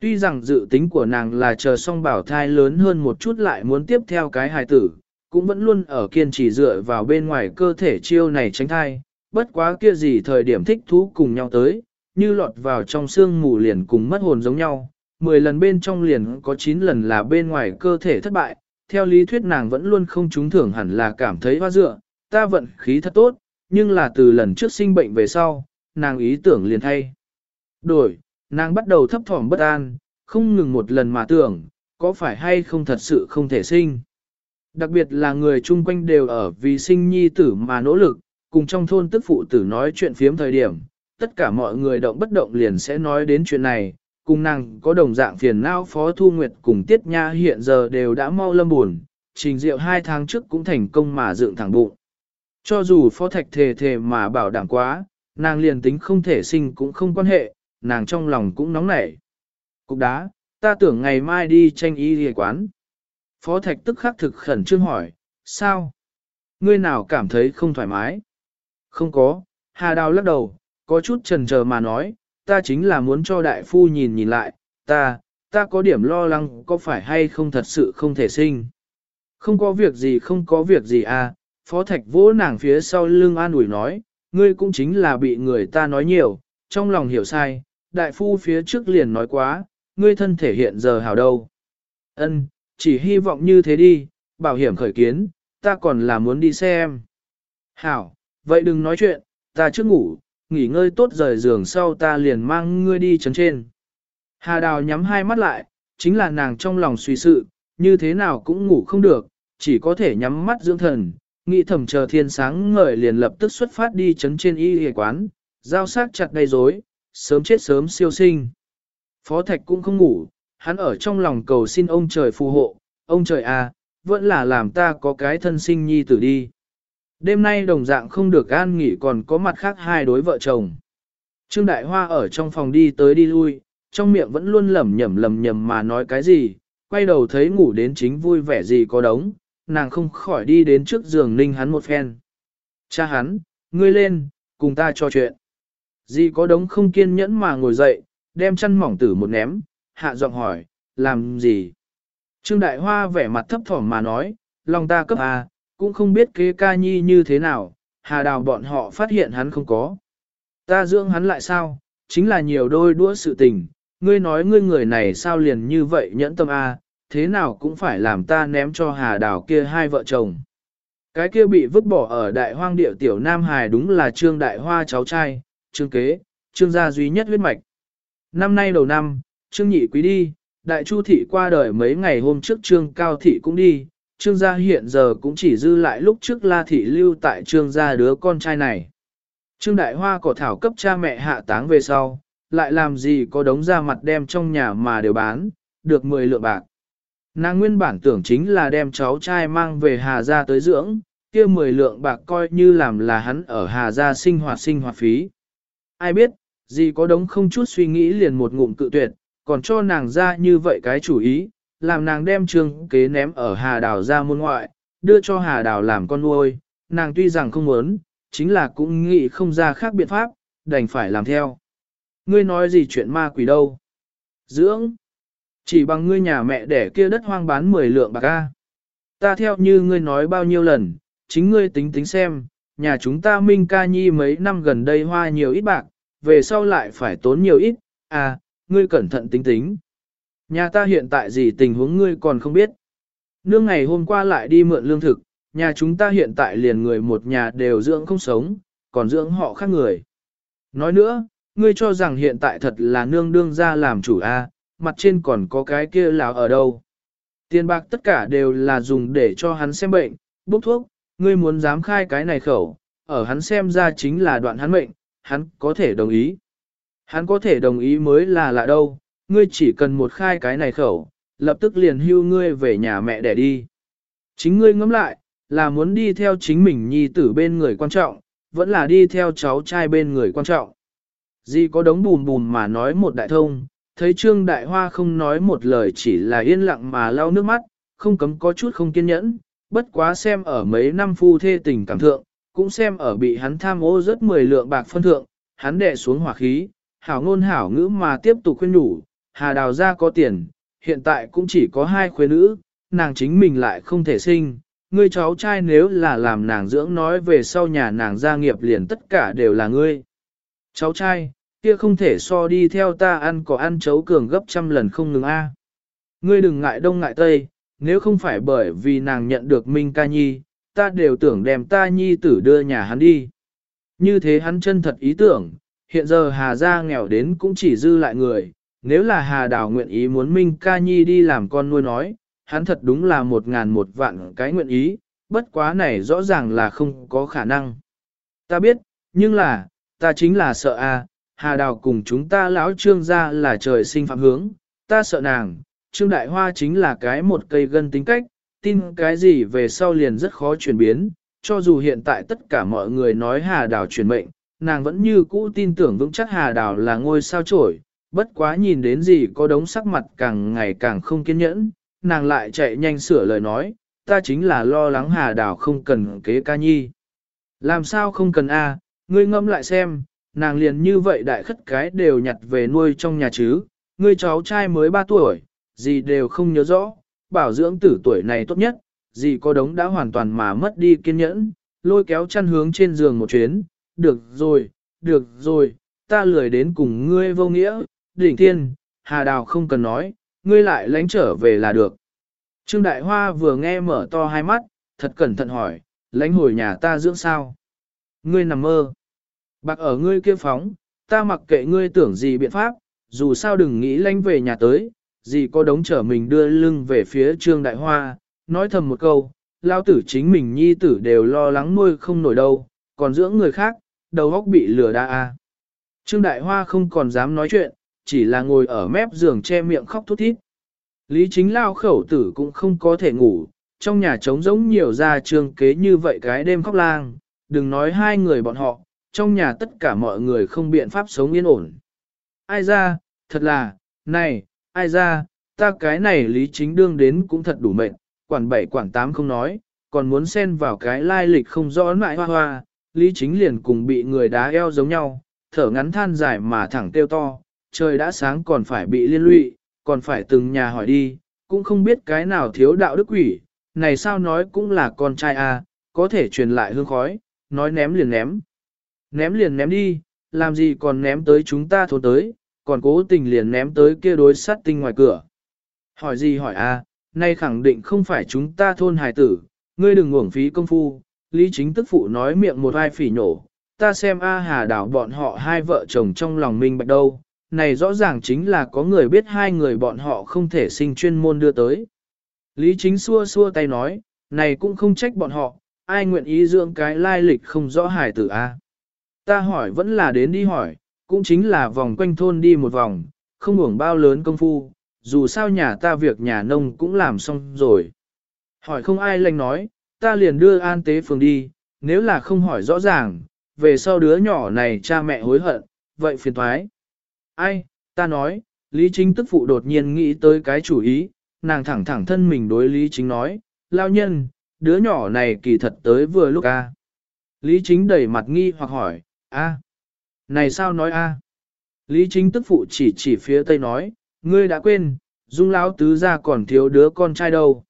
Tuy rằng dự tính của nàng là chờ xong bảo thai lớn hơn một chút lại muốn tiếp theo cái hài tử, cũng vẫn luôn ở kiên trì dựa vào bên ngoài cơ thể chiêu này tránh thai, bất quá kia gì thời điểm thích thú cùng nhau tới, như lọt vào trong xương mù liền cùng mất hồn giống nhau, 10 lần bên trong liền có 9 lần là bên ngoài cơ thể thất bại, theo lý thuyết nàng vẫn luôn không trúng thưởng hẳn là cảm thấy hoa dựa, ta vận khí thật tốt, nhưng là từ lần trước sinh bệnh về sau, nàng ý tưởng liền thay. Đổi, nàng bắt đầu thấp thỏm bất an, không ngừng một lần mà tưởng, có phải hay không thật sự không thể sinh. Đặc biệt là người chung quanh đều ở vì sinh nhi tử mà nỗ lực, cùng trong thôn tức phụ tử nói chuyện phiếm thời điểm, tất cả mọi người động bất động liền sẽ nói đến chuyện này, cùng nàng có đồng dạng phiền não Phó Thu Nguyệt cùng Tiết Nha hiện giờ đều đã mau lâm buồn, trình diệu hai tháng trước cũng thành công mà dựng thẳng bụng. Cho dù Phó Thạch thề thề mà bảo đảm quá, nàng liền tính không thể sinh cũng không quan hệ, nàng trong lòng cũng nóng nảy. Cục đá, ta tưởng ngày mai đi tranh y lìa quán. Phó Thạch tức khắc thực khẩn trương hỏi, sao? Ngươi nào cảm thấy không thoải mái? Không có, Hà Đào lắc đầu, có chút trần chờ mà nói, ta chính là muốn cho đại phu nhìn nhìn lại, ta, ta có điểm lo lắng có phải hay không thật sự không thể sinh. Không có việc gì không có việc gì à, Phó Thạch vỗ nàng phía sau lưng an ủi nói, ngươi cũng chính là bị người ta nói nhiều, trong lòng hiểu sai, đại phu phía trước liền nói quá, ngươi thân thể hiện giờ hào đâu. Ân, chỉ hy vọng như thế đi, bảo hiểm khởi kiến, ta còn là muốn đi xem. Hảo, vậy đừng nói chuyện, ta trước ngủ, nghỉ ngơi tốt rời giường sau ta liền mang ngươi đi chấn trên. Hà đào nhắm hai mắt lại, chính là nàng trong lòng suy sự, như thế nào cũng ngủ không được, chỉ có thể nhắm mắt dưỡng thần, nghĩ thầm chờ thiên sáng ngời liền lập tức xuất phát đi chấn trên y y quán, giao sát chặt gây rối, sớm chết sớm siêu sinh. Phó Thạch cũng không ngủ, hắn ở trong lòng cầu xin ông trời phù hộ, ông trời à, vẫn là làm ta có cái thân sinh nhi tử đi. Đêm nay đồng dạng không được an nghỉ còn có mặt khác hai đối vợ chồng. Trương Đại Hoa ở trong phòng đi tới đi lui, trong miệng vẫn luôn lẩm nhẩm lẩm nhẩm mà nói cái gì, quay đầu thấy ngủ đến chính vui vẻ gì có đống, nàng không khỏi đi đến trước giường ninh hắn một phen. Cha hắn, ngươi lên, cùng ta trò chuyện. Dì có đống không kiên nhẫn mà ngồi dậy, đem chăn mỏng tử một ném, hạ giọng hỏi, làm gì? Trương Đại Hoa vẻ mặt thấp thỏm mà nói, lòng ta cấp à, cũng không biết kế ca nhi như thế nào, hà đào bọn họ phát hiện hắn không có. Ta dưỡng hắn lại sao, chính là nhiều đôi đũa sự tình, ngươi nói ngươi người này sao liền như vậy nhẫn tâm a, à, thế nào cũng phải làm ta ném cho hà đào kia hai vợ chồng. Cái kia bị vứt bỏ ở đại hoang địa tiểu Nam Hải đúng là trương đại hoa cháu trai, trương kế, trương gia duy nhất huyết mạch. Năm nay đầu năm, trương nhị quý đi, đại chu thị qua đời mấy ngày hôm trước trương cao thị cũng đi, trương gia hiện giờ cũng chỉ dư lại lúc trước la thị lưu tại trương gia đứa con trai này. Trương đại hoa cỏ thảo cấp cha mẹ hạ táng về sau, lại làm gì có đống ra mặt đem trong nhà mà đều bán, được 10 lượng bạc. Nàng nguyên bản tưởng chính là đem cháu trai mang về Hà Gia tới dưỡng, kia 10 lượng bạc coi như làm là hắn ở Hà Gia sinh hoạt sinh hoạt phí. Ai biết, gì có đống không chút suy nghĩ liền một ngụm cự tuyệt, còn cho nàng ra như vậy cái chủ ý, làm nàng đem trương kế ném ở Hà Đào ra môn ngoại, đưa cho Hà Đào làm con nuôi, nàng tuy rằng không muốn, chính là cũng nghĩ không ra khác biện pháp, đành phải làm theo. Ngươi nói gì chuyện ma quỷ đâu? Dưỡng! Chỉ bằng ngươi nhà mẹ đẻ kia đất hoang bán 10 lượng bạc a. Ta theo như ngươi nói bao nhiêu lần, chính ngươi tính tính xem, nhà chúng ta Minh Ca Nhi mấy năm gần đây hoa nhiều ít bạc, về sau lại phải tốn nhiều ít, à, ngươi cẩn thận tính tính. Nhà ta hiện tại gì tình huống ngươi còn không biết. Nương ngày hôm qua lại đi mượn lương thực, nhà chúng ta hiện tại liền người một nhà đều dưỡng không sống, còn dưỡng họ khác người. Nói nữa, ngươi cho rằng hiện tại thật là nương đương ra làm chủ a, mặt trên còn có cái kia là ở đâu. Tiền bạc tất cả đều là dùng để cho hắn xem bệnh, bốc thuốc, ngươi muốn dám khai cái này khẩu, ở hắn xem ra chính là đoạn hắn mệnh, hắn có thể đồng ý. Hắn có thể đồng ý mới là lạ đâu, ngươi chỉ cần một khai cái này khẩu, lập tức liền hưu ngươi về nhà mẹ để đi. Chính ngươi ngẫm lại, là muốn đi theo chính mình nhi tử bên người quan trọng, vẫn là đi theo cháu trai bên người quan trọng. Di có đống bùn bùn mà nói một đại thông, thấy Trương Đại Hoa không nói một lời chỉ là yên lặng mà lau nước mắt, không cấm có chút không kiên nhẫn, bất quá xem ở mấy năm phu thê tình cảm thượng, cũng xem ở bị hắn tham ô rất 10 lượng bạc phân thượng, hắn đè xuống hỏa khí, hảo ngôn hảo ngữ mà tiếp tục khuyên nhủ, hà đào gia có tiền, hiện tại cũng chỉ có hai khuê nữ, nàng chính mình lại không thể sinh, ngươi cháu trai nếu là làm nàng dưỡng nói về sau nhà nàng gia nghiệp liền tất cả đều là ngươi. Cháu trai, kia không thể so đi theo ta ăn có ăn chấu cường gấp trăm lần không ngừng a. Ngươi đừng ngại đông ngại tây, nếu không phải bởi vì nàng nhận được Minh ca nhi, ta đều tưởng đem ta nhi tử đưa nhà hắn đi. Như thế hắn chân thật ý tưởng, hiện giờ Hà gia nghèo đến cũng chỉ dư lại người, nếu là Hà đào nguyện ý muốn Minh ca nhi đi làm con nuôi nói, hắn thật đúng là một ngàn một vạn cái nguyện ý, bất quá này rõ ràng là không có khả năng. Ta biết, nhưng là, ta chính là sợ a, Hà Đào cùng chúng ta lão trương gia là trời sinh phạm hướng, ta sợ nàng, trương đại hoa chính là cái một cây gân tính cách, tin cái gì về sau liền rất khó chuyển biến, cho dù hiện tại tất cả mọi người nói Hà Đào chuyển mệnh, nàng vẫn như cũ tin tưởng vững chắc Hà Đào là ngôi sao trổi, bất quá nhìn đến gì có đống sắc mặt càng ngày càng không kiên nhẫn, nàng lại chạy nhanh sửa lời nói, ta chính là lo lắng Hà Đào không cần kế ca nhi. Làm sao không cần a? ngươi ngâm lại xem, nàng liền như vậy đại khất cái đều nhặt về nuôi trong nhà chứ, ngươi cháu trai mới 3 tuổi, gì đều không nhớ rõ, bảo dưỡng tử tuổi này tốt nhất, gì có đống đã hoàn toàn mà mất đi kiên nhẫn, lôi kéo chăn hướng trên giường một chuyến, được rồi, được rồi, ta lười đến cùng ngươi vô nghĩa, đỉnh thiên, hà đào không cần nói, ngươi lại lánh trở về là được. Trương Đại Hoa vừa nghe mở to hai mắt, thật cẩn thận hỏi, lánh hồi nhà ta dưỡng sao? Ngươi nằm mơ. Bạc ở ngươi kia phóng, ta mặc kệ ngươi tưởng gì biện pháp, dù sao đừng nghĩ lanh về nhà tới, gì có đống trở mình đưa lưng về phía Trương Đại Hoa, nói thầm một câu, lao tử chính mình nhi tử đều lo lắng nuôi không nổi đâu, còn dưỡng người khác, đầu óc bị lừa đa a. Trương Đại Hoa không còn dám nói chuyện, chỉ là ngồi ở mép giường che miệng khóc thút thít. Lý chính lao khẩu tử cũng không có thể ngủ, trong nhà trống giống nhiều ra trương kế như vậy cái đêm khóc lang, đừng nói hai người bọn họ, trong nhà tất cả mọi người không biện pháp sống yên ổn. Ai ra, thật là, này, ai ra, ta cái này lý chính đương đến cũng thật đủ mệnh, quản bảy quản tám không nói, còn muốn xen vào cái lai lịch không rõ mãi hoa hoa, lý chính liền cùng bị người đá eo giống nhau, thở ngắn than dài mà thẳng tiêu to, trời đã sáng còn phải bị liên lụy, còn phải từng nhà hỏi đi, cũng không biết cái nào thiếu đạo đức quỷ, này sao nói cũng là con trai a, à, có thể truyền lại hương khói, nói ném liền ném. Ném liền ném đi, làm gì còn ném tới chúng ta thôn tới, còn cố tình liền ném tới kia đối sát tinh ngoài cửa. Hỏi gì hỏi a, à, nay khẳng định không phải chúng ta thôn hài tử, ngươi đừng uổng phí công phu, lý chính tức phụ nói miệng một hai phỉ nổ, ta xem A Hà đảo bọn họ hai vợ chồng trong lòng minh bạch đâu, này rõ ràng chính là có người biết hai người bọn họ không thể sinh chuyên môn đưa tới. Lý chính xua xua tay nói, này cũng không trách bọn họ, ai nguyện ý dưỡng cái lai lịch không rõ hài tử A. Ta hỏi vẫn là đến đi hỏi, cũng chính là vòng quanh thôn đi một vòng, không uổng bao lớn công phu, dù sao nhà ta việc nhà nông cũng làm xong rồi. Hỏi không ai lành nói, ta liền đưa an tế phường đi, nếu là không hỏi rõ ràng, về sau đứa nhỏ này cha mẹ hối hận, vậy phiền thoái. Ai, ta nói, Lý Chính tức phụ đột nhiên nghĩ tới cái chủ ý, nàng thẳng thẳng thân mình đối Lý Chính nói, lao nhân, đứa nhỏ này kỳ thật tới vừa lúc a. Lý Chính đẩy mặt nghi hoặc hỏi, a, này sao nói a? Lý Chính tức phụ chỉ chỉ phía tây nói, ngươi đã quên, Dung lão tứ gia còn thiếu đứa con trai đâu.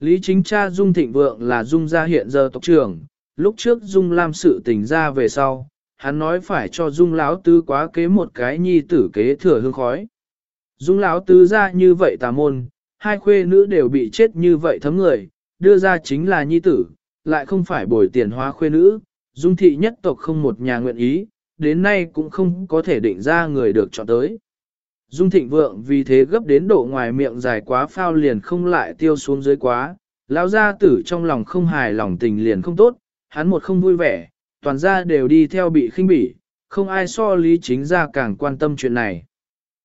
Lý Chính cha Dung Thịnh Vượng là Dung gia hiện giờ tộc trưởng, lúc trước Dung Lam sự tình ra về sau, hắn nói phải cho Dung lão tứ quá kế một cái nhi tử kế thừa hương khói. Dung lão tứ gia như vậy tà môn, hai khuê nữ đều bị chết như vậy thấm người, đưa ra chính là nhi tử, lại không phải bồi tiền hóa khuê nữ, Dung thị nhất tộc không một nhà nguyện ý, đến nay cũng không có thể định ra người được chọn tới. Dung thịnh vượng vì thế gấp đến độ ngoài miệng dài quá phao liền không lại tiêu xuống dưới quá, lão gia tử trong lòng không hài lòng tình liền không tốt, hắn một không vui vẻ, toàn gia đều đi theo bị khinh bỉ, không ai so lý chính ra càng quan tâm chuyện này.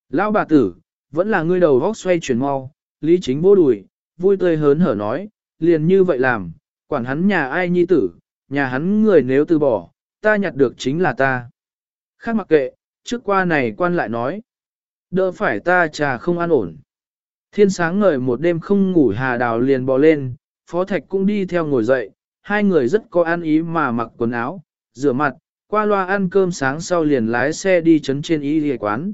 Lão bà tử, vẫn là ngươi đầu góc xoay chuyển mau, lý chính vô đùi, vui tươi hớn hở nói, liền như vậy làm, quản hắn nhà ai nhi tử, nhà hắn người nếu từ bỏ, ta nhặt được chính là ta. Khác mặc kệ, trước qua này quan lại nói, đỡ phải ta trà không an ổn. Thiên sáng ngời một đêm không ngủ hà đào liền bò lên, phó thạch cũng đi theo ngồi dậy, hai người rất có an ý mà mặc quần áo, rửa mặt, qua loa ăn cơm sáng sau liền lái xe đi chấn trên y dì quán.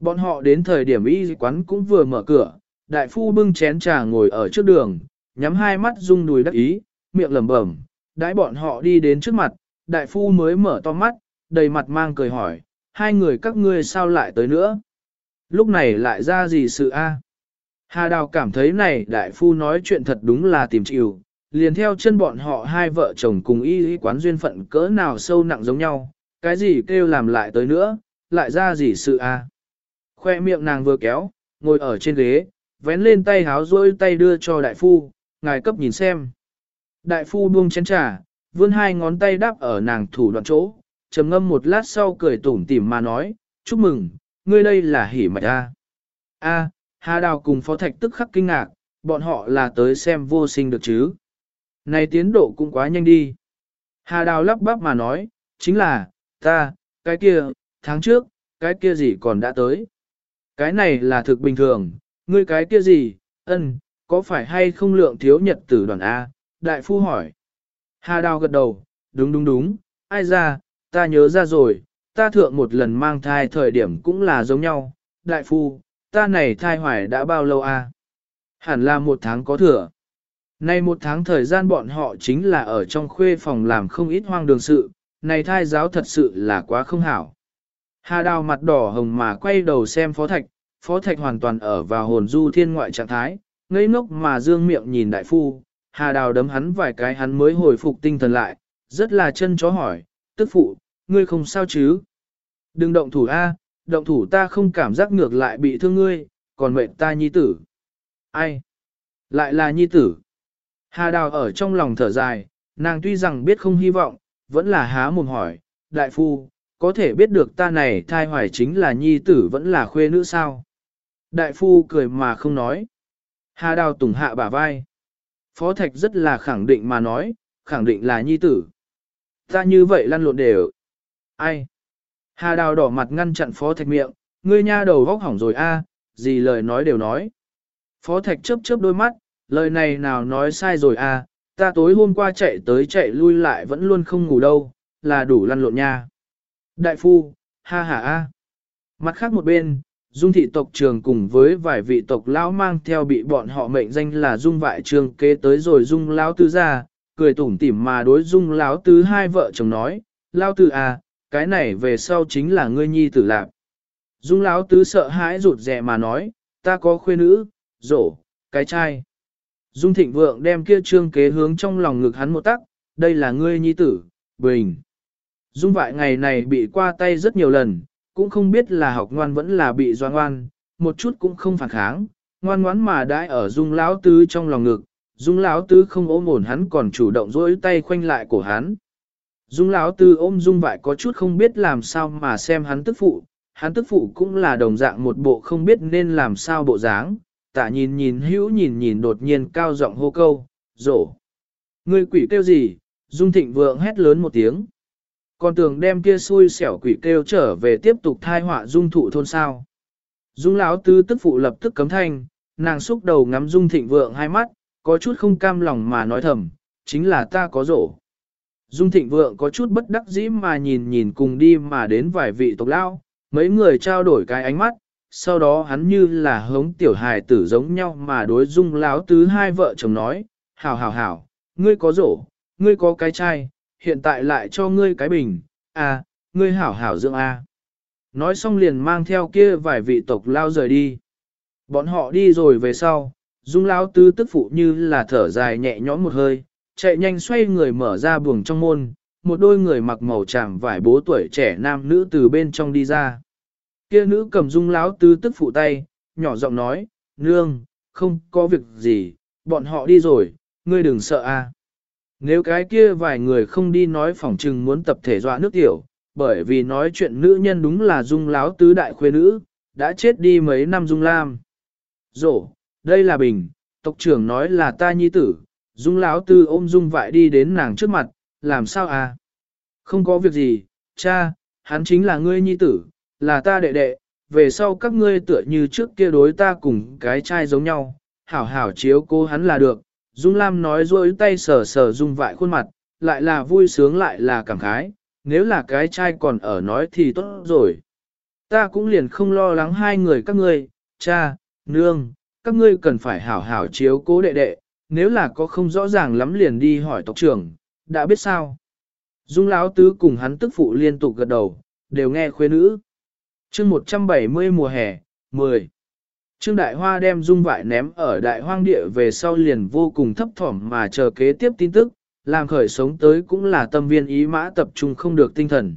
Bọn họ đến thời điểm y quán cũng vừa mở cửa, đại phu bưng chén trà ngồi ở trước đường, nhắm hai mắt rung đùi đắc ý, miệng lẩm bẩm. Đãi bọn họ đi đến trước mặt, đại phu mới mở to mắt, đầy mặt mang cười hỏi, hai người các ngươi sao lại tới nữa? Lúc này lại ra gì sự a? Hà Đào cảm thấy này đại phu nói chuyện thật đúng là tìm chịu, liền theo chân bọn họ hai vợ chồng cùng y y quán duyên phận cỡ nào sâu nặng giống nhau, cái gì kêu làm lại tới nữa, lại ra gì sự a? Khoe miệng nàng vừa kéo, ngồi ở trên ghế, vén lên tay háo rôi tay đưa cho đại phu, ngài cấp nhìn xem. Đại phu buông chén trà, vươn hai ngón tay đáp ở nàng thủ đoạn chỗ, trầm ngâm một lát sau cười tủm tỉm mà nói, chúc mừng, ngươi đây là hỉ mạch a. A, Hà Đào cùng Phó Thạch tức khắc kinh ngạc, bọn họ là tới xem vô sinh được chứ. Này tiến độ cũng quá nhanh đi. Hà Đào lắp bắp mà nói, chính là, ta, cái kia, tháng trước, cái kia gì còn đã tới. Cái này là thực bình thường, ngươi cái kia gì, ân, có phải hay không lượng thiếu nhật tử đoàn A, đại phu hỏi. Hà Đào gật đầu, đúng đúng đúng, ai ra, ta nhớ ra rồi, ta thượng một lần mang thai thời điểm cũng là giống nhau, đại phu, ta này thai hoài đã bao lâu à? Hẳn là một tháng có thừa. Nay một tháng thời gian bọn họ chính là ở trong khuê phòng làm không ít hoang đường sự, này thai giáo thật sự là quá không hảo. Hà đào mặt đỏ hồng mà quay đầu xem phó thạch, phó thạch hoàn toàn ở vào hồn du thiên ngoại trạng thái, ngây ngốc mà dương miệng nhìn đại phu, hà đào đấm hắn vài cái hắn mới hồi phục tinh thần lại, rất là chân chó hỏi, tức phụ, ngươi không sao chứ? Đừng động thủ A, động thủ ta không cảm giác ngược lại bị thương ngươi, còn mệnh ta nhi tử. Ai? Lại là nhi tử. Hà đào ở trong lòng thở dài, nàng tuy rằng biết không hy vọng, vẫn là há mồm hỏi, đại phu, có thể biết được ta này thai hoài chính là nhi tử vẫn là khuê nữ sao? Đại phu cười mà không nói. Hà đào tùng hạ bả vai. Phó Thạch rất là khẳng định mà nói, khẳng định là nhi tử. Ta như vậy lăn lộn đều. Ai? Hà đào đỏ mặt ngăn chặn Phó Thạch miệng, ngươi nha đầu vóc hỏng rồi a, gì lời nói đều nói. Phó Thạch chớp chớp đôi mắt, lời này nào nói sai rồi a, ta tối hôm qua chạy tới chạy lui lại vẫn luôn không ngủ đâu, là đủ lăn lộn nha. Đại phu, ha ha a. Mặt khác một bên, Dung thị tộc trường cùng với vài vị tộc lão mang theo bị bọn họ mệnh danh là Dung vại trường kế tới rồi Dung lão tứ ra, cười tủm tỉm mà đối Dung lão tứ hai vợ chồng nói, lão tứ à, cái này về sau chính là ngươi nhi tử lạc. Dung lão tứ sợ hãi rụt rè mà nói, ta có khuê nữ, rổ, cái trai. Dung thịnh vượng đem kia trương kế hướng trong lòng ngực hắn một tắc, đây là ngươi nhi tử, bình. Dung vại ngày này bị qua tay rất nhiều lần, cũng không biết là học ngoan vẫn là bị doan ngoan, một chút cũng không phản kháng, ngoan ngoãn mà đãi ở dung lão tứ trong lòng ngực, dung lão tứ không ôm ổn hắn còn chủ động dỗi tay khoanh lại cổ hắn. Dung lão tứ ôm dung vại có chút không biết làm sao mà xem hắn tức phụ, hắn tức phụ cũng là đồng dạng một bộ không biết nên làm sao bộ dáng, tả nhìn nhìn hữu nhìn nhìn đột nhiên cao giọng hô câu, rổ. Người quỷ kêu gì? Dung thịnh vượng hét lớn một tiếng. Còn tưởng đem kia xui xẻo quỷ kêu trở về tiếp tục thai họa dung thụ thôn sao. Dung lão tứ tức phụ lập tức cấm thanh, nàng xúc đầu ngắm dung thịnh vượng hai mắt, có chút không cam lòng mà nói thầm, chính là ta có rổ. Dung thịnh vượng có chút bất đắc dĩ mà nhìn nhìn cùng đi mà đến vài vị tộc lao, mấy người trao đổi cái ánh mắt, sau đó hắn như là hống tiểu hài tử giống nhau mà đối dung lão tứ hai vợ chồng nói, hảo hảo hảo, ngươi có rổ, ngươi có cái chai, hiện tại lại cho ngươi cái bình, à, ngươi hảo hảo dưỡng a. À. Nói xong liền mang theo kia vài vị tộc lao rời đi. Bọn họ đi rồi về sau, dung lao tứ tức phụ như là thở dài nhẹ nhõm một hơi, chạy nhanh xoay người mở ra buồng trong môn, một đôi người mặc màu tràm vải bố tuổi trẻ nam nữ từ bên trong đi ra. Kia nữ cầm dung lão tứ tức phụ tay, nhỏ giọng nói, nương, không có việc gì, bọn họ đi rồi, ngươi đừng sợ a. Nếu cái kia vài người không đi nói phỏng trừng muốn tập thể dọa nước tiểu, bởi vì nói chuyện nữ nhân đúng là dung láo tứ đại khuê nữ, đã chết đi mấy năm dung lam. Rổ, đây là bình, tộc trưởng nói là ta nhi tử, dung láo tư ôm dung vại đi đến nàng trước mặt, làm sao à? Không có việc gì, cha, hắn chính là ngươi nhi tử, là ta đệ đệ, về sau các ngươi tựa như trước kia đối ta cùng cái trai giống nhau, hảo hảo chiếu cô hắn là được, Dung Lam nói rôi tay sờ sờ Dung vại khuôn mặt, lại là vui sướng lại là cảm khái, nếu là cái trai còn ở nói thì tốt rồi. Ta cũng liền không lo lắng hai người các ngươi, cha, nương, các ngươi cần phải hảo hảo chiếu cố đệ đệ, nếu là có không rõ ràng lắm liền đi hỏi tộc trưởng, đã biết sao. Dung Lão Tứ cùng hắn tức phụ liên tục gật đầu, đều nghe khuê nữ. chương 170 mùa hè, 10. Trương Đại Hoa đem dung vải ném ở đại hoang địa về sau liền vô cùng thấp thỏm mà chờ kế tiếp tin tức, làm khởi sống tới cũng là tâm viên ý mã tập trung không được tinh thần.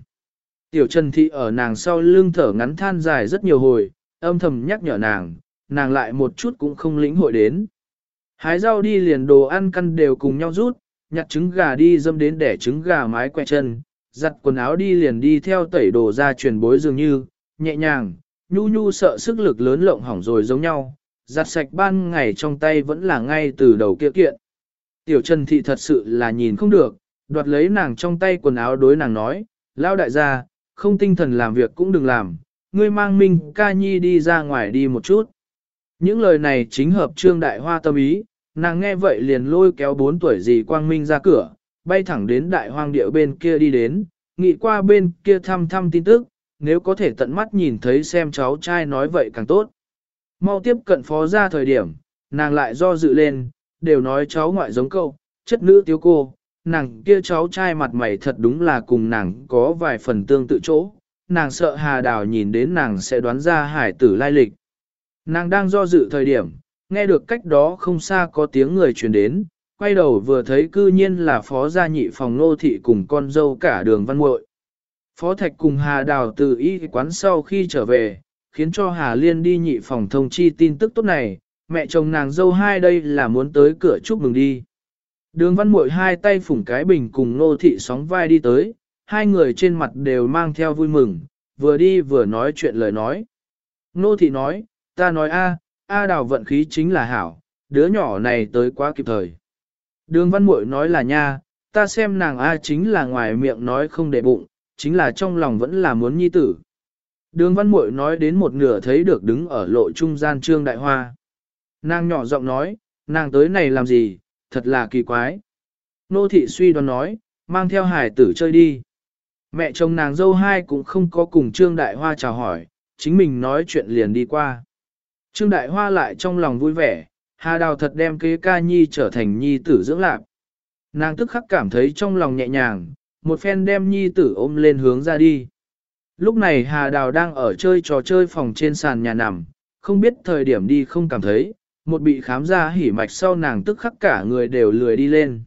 Tiểu Trần Thị ở nàng sau lưng thở ngắn than dài rất nhiều hồi, âm thầm nhắc nhở nàng, nàng lại một chút cũng không lĩnh hội đến. Hái rau đi liền đồ ăn căn đều cùng nhau rút, nhặt trứng gà đi dâm đến để trứng gà mái quẹ chân, giặt quần áo đi liền đi theo tẩy đồ ra truyền bối dường như, nhẹ nhàng, nhu nhu sợ sức lực lớn lộng hỏng rồi giống nhau, giặt sạch ban ngày trong tay vẫn là ngay từ đầu kia kiện. Tiểu Trần Thị thật sự là nhìn không được, đoạt lấy nàng trong tay quần áo đối nàng nói, lao đại gia, không tinh thần làm việc cũng đừng làm, ngươi mang Minh ca nhi đi ra ngoài đi một chút. Những lời này chính hợp trương đại hoa tâm ý, nàng nghe vậy liền lôi kéo bốn tuổi gì quang minh ra cửa, bay thẳng đến đại hoang điệu bên kia đi đến, nghĩ qua bên kia thăm thăm tin tức, nếu có thể tận mắt nhìn thấy xem cháu trai nói vậy càng tốt. Mau tiếp cận phó ra thời điểm, nàng lại do dự lên, đều nói cháu ngoại giống câu, chất nữ tiếu cô, nàng kia cháu trai mặt mày thật đúng là cùng nàng có vài phần tương tự chỗ, nàng sợ hà đào nhìn đến nàng sẽ đoán ra hải tử lai lịch. Nàng đang do dự thời điểm, nghe được cách đó không xa có tiếng người truyền đến, quay đầu vừa thấy cư nhiên là phó gia nhị phòng nô thị cùng con dâu cả đường văn muội. Phó Thạch cùng Hà Đào từ y quán sau khi trở về, khiến cho Hà Liên đi nhị phòng thông chi tin tức tốt này, mẹ chồng nàng dâu hai đây là muốn tới cửa chúc mừng đi. Đường văn muội hai tay phủng cái bình cùng nô thị sóng vai đi tới, hai người trên mặt đều mang theo vui mừng, vừa đi vừa nói chuyện lời nói. Nô thị nói, ta nói a, a đào vận khí chính là hảo, đứa nhỏ này tới quá kịp thời. Đường văn muội nói là nha, ta xem nàng a chính là ngoài miệng nói không để bụng, chính là trong lòng vẫn là muốn nhi tử. Đường văn muội nói đến một nửa thấy được đứng ở lộ trung gian trương đại hoa. Nàng nhỏ giọng nói, nàng tới này làm gì, thật là kỳ quái. Nô thị suy đoán nói, mang theo hải tử chơi đi. Mẹ chồng nàng dâu hai cũng không có cùng trương đại hoa chào hỏi, chính mình nói chuyện liền đi qua. Trương đại hoa lại trong lòng vui vẻ, hà đào thật đem kế ca nhi trở thành nhi tử dưỡng lạc. Nàng tức khắc cảm thấy trong lòng nhẹ nhàng, một phen đem nhi tử ôm lên hướng ra đi. Lúc này Hà Đào đang ở chơi trò chơi phòng trên sàn nhà nằm, không biết thời điểm đi không cảm thấy, một bị khám ra hỉ mạch sau nàng tức khắc cả người đều lười đi lên.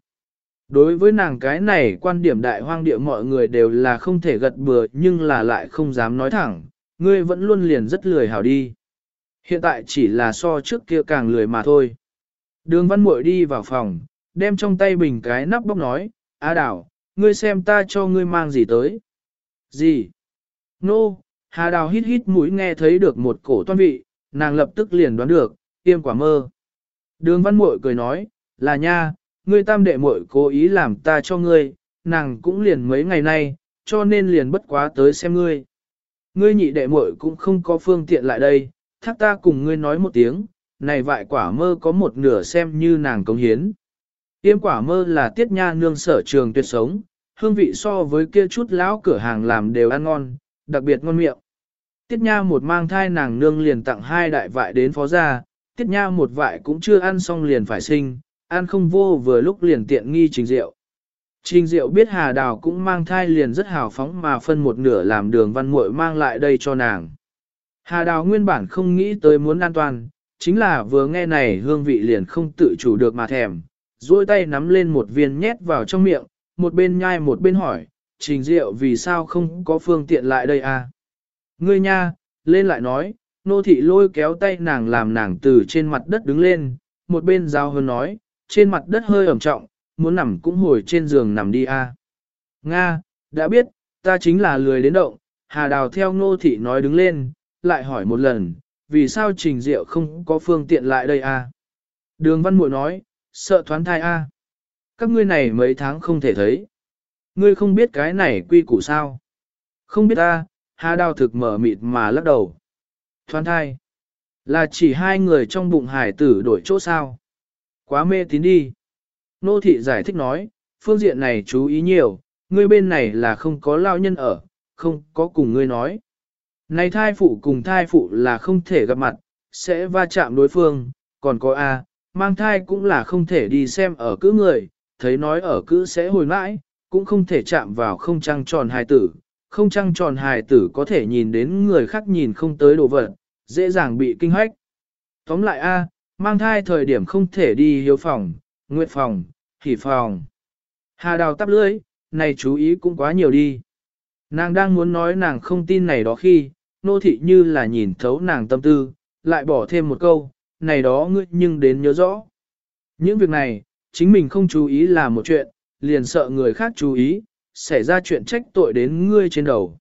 Đối với nàng cái này quan điểm đại hoang địa mọi người đều là không thể gật bừa nhưng là lại không dám nói thẳng, ngươi vẫn luôn liền rất lười hảo đi. Hiện tại chỉ là so trước kia càng lười mà thôi. Đường văn muội đi vào phòng, đem trong tay bình cái nắp bóc nói, A đảo, ngươi xem ta cho ngươi mang gì tới. Gì? Nô, no, Hà Đào hít hít mũi nghe thấy được một cổ toan vị, nàng lập tức liền đoán được, tiêm quả mơ. Đường văn muội cười nói, là nha, ngươi tam đệ muội cố ý làm ta cho ngươi, nàng cũng liền mấy ngày nay, cho nên liền bất quá tới xem ngươi. Ngươi nhị đệ muội cũng không có phương tiện lại đây, thác ta cùng ngươi nói một tiếng, này vại quả mơ có một nửa xem như nàng công hiến. Tiêm quả mơ là tiết nha nương sở trường tuyệt sống, hương vị so với kia chút lão cửa hàng làm đều ăn ngon, đặc biệt ngon miệng. Tiết nha một mang thai nàng nương liền tặng hai đại vại đến phó gia, tiết nha một vại cũng chưa ăn xong liền phải sinh, ăn không vô vừa lúc liền tiện nghi trình rượu. Trình Diệu biết Hà Đào cũng mang thai liền rất hào phóng mà phân một nửa làm đường văn muội mang lại đây cho nàng. Hà Đào nguyên bản không nghĩ tới muốn an toàn, chính là vừa nghe này hương vị liền không tự chủ được mà thèm, duỗi tay nắm lên một viên nhét vào trong miệng, một bên nhai một bên hỏi, Trình Diệu vì sao không có phương tiện lại đây à? Ngươi nha, lên lại nói, nô thị lôi kéo tay nàng làm nàng từ trên mặt đất đứng lên, một bên giao hơn nói, trên mặt đất hơi ẩm trọng, muốn nằm cũng hồi trên giường nằm đi a. Nga, đã biết, ta chính là lười đến động, Hà Đào theo nô thị nói đứng lên, lại hỏi một lần, vì sao trình diệu không có phương tiện lại đây a? Đường văn muội nói, sợ thoán thai a. Các ngươi này mấy tháng không thể thấy. Ngươi không biết cái này quy củ sao? Không biết ta, Hà Đào thực mở mịt mà lắc đầu. Thoán thai. Là chỉ hai người trong bụng hải tử đổi chỗ sao. Quá mê tín đi. Nô thị giải thích nói, phương diện này chú ý nhiều, ngươi bên này là không có lao nhân ở, không có cùng ngươi nói. Này thai phụ cùng thai phụ là không thể gặp mặt, sẽ va chạm đối phương, còn có A, mang thai cũng là không thể đi xem ở cữ người, thấy nói ở cữ sẽ hồi mãi, cũng không thể chạm vào không trăng tròn hài tử, không trăng tròn hài tử có thể nhìn đến người khác nhìn không tới đồ vật, dễ dàng bị kinh hoách. Tóm lại A, mang thai thời điểm không thể đi hiếu phòng, nguyện phòng, hỉ phòng. Hà đào tắp lưỡi, này chú ý cũng quá nhiều đi. Nàng đang muốn nói nàng không tin này đó khi, nô thị như là nhìn thấu nàng tâm tư, lại bỏ thêm một câu, này đó ngươi nhưng đến nhớ rõ. Những việc này, chính mình không chú ý là một chuyện, liền sợ người khác chú ý, xảy ra chuyện trách tội đến ngươi trên đầu.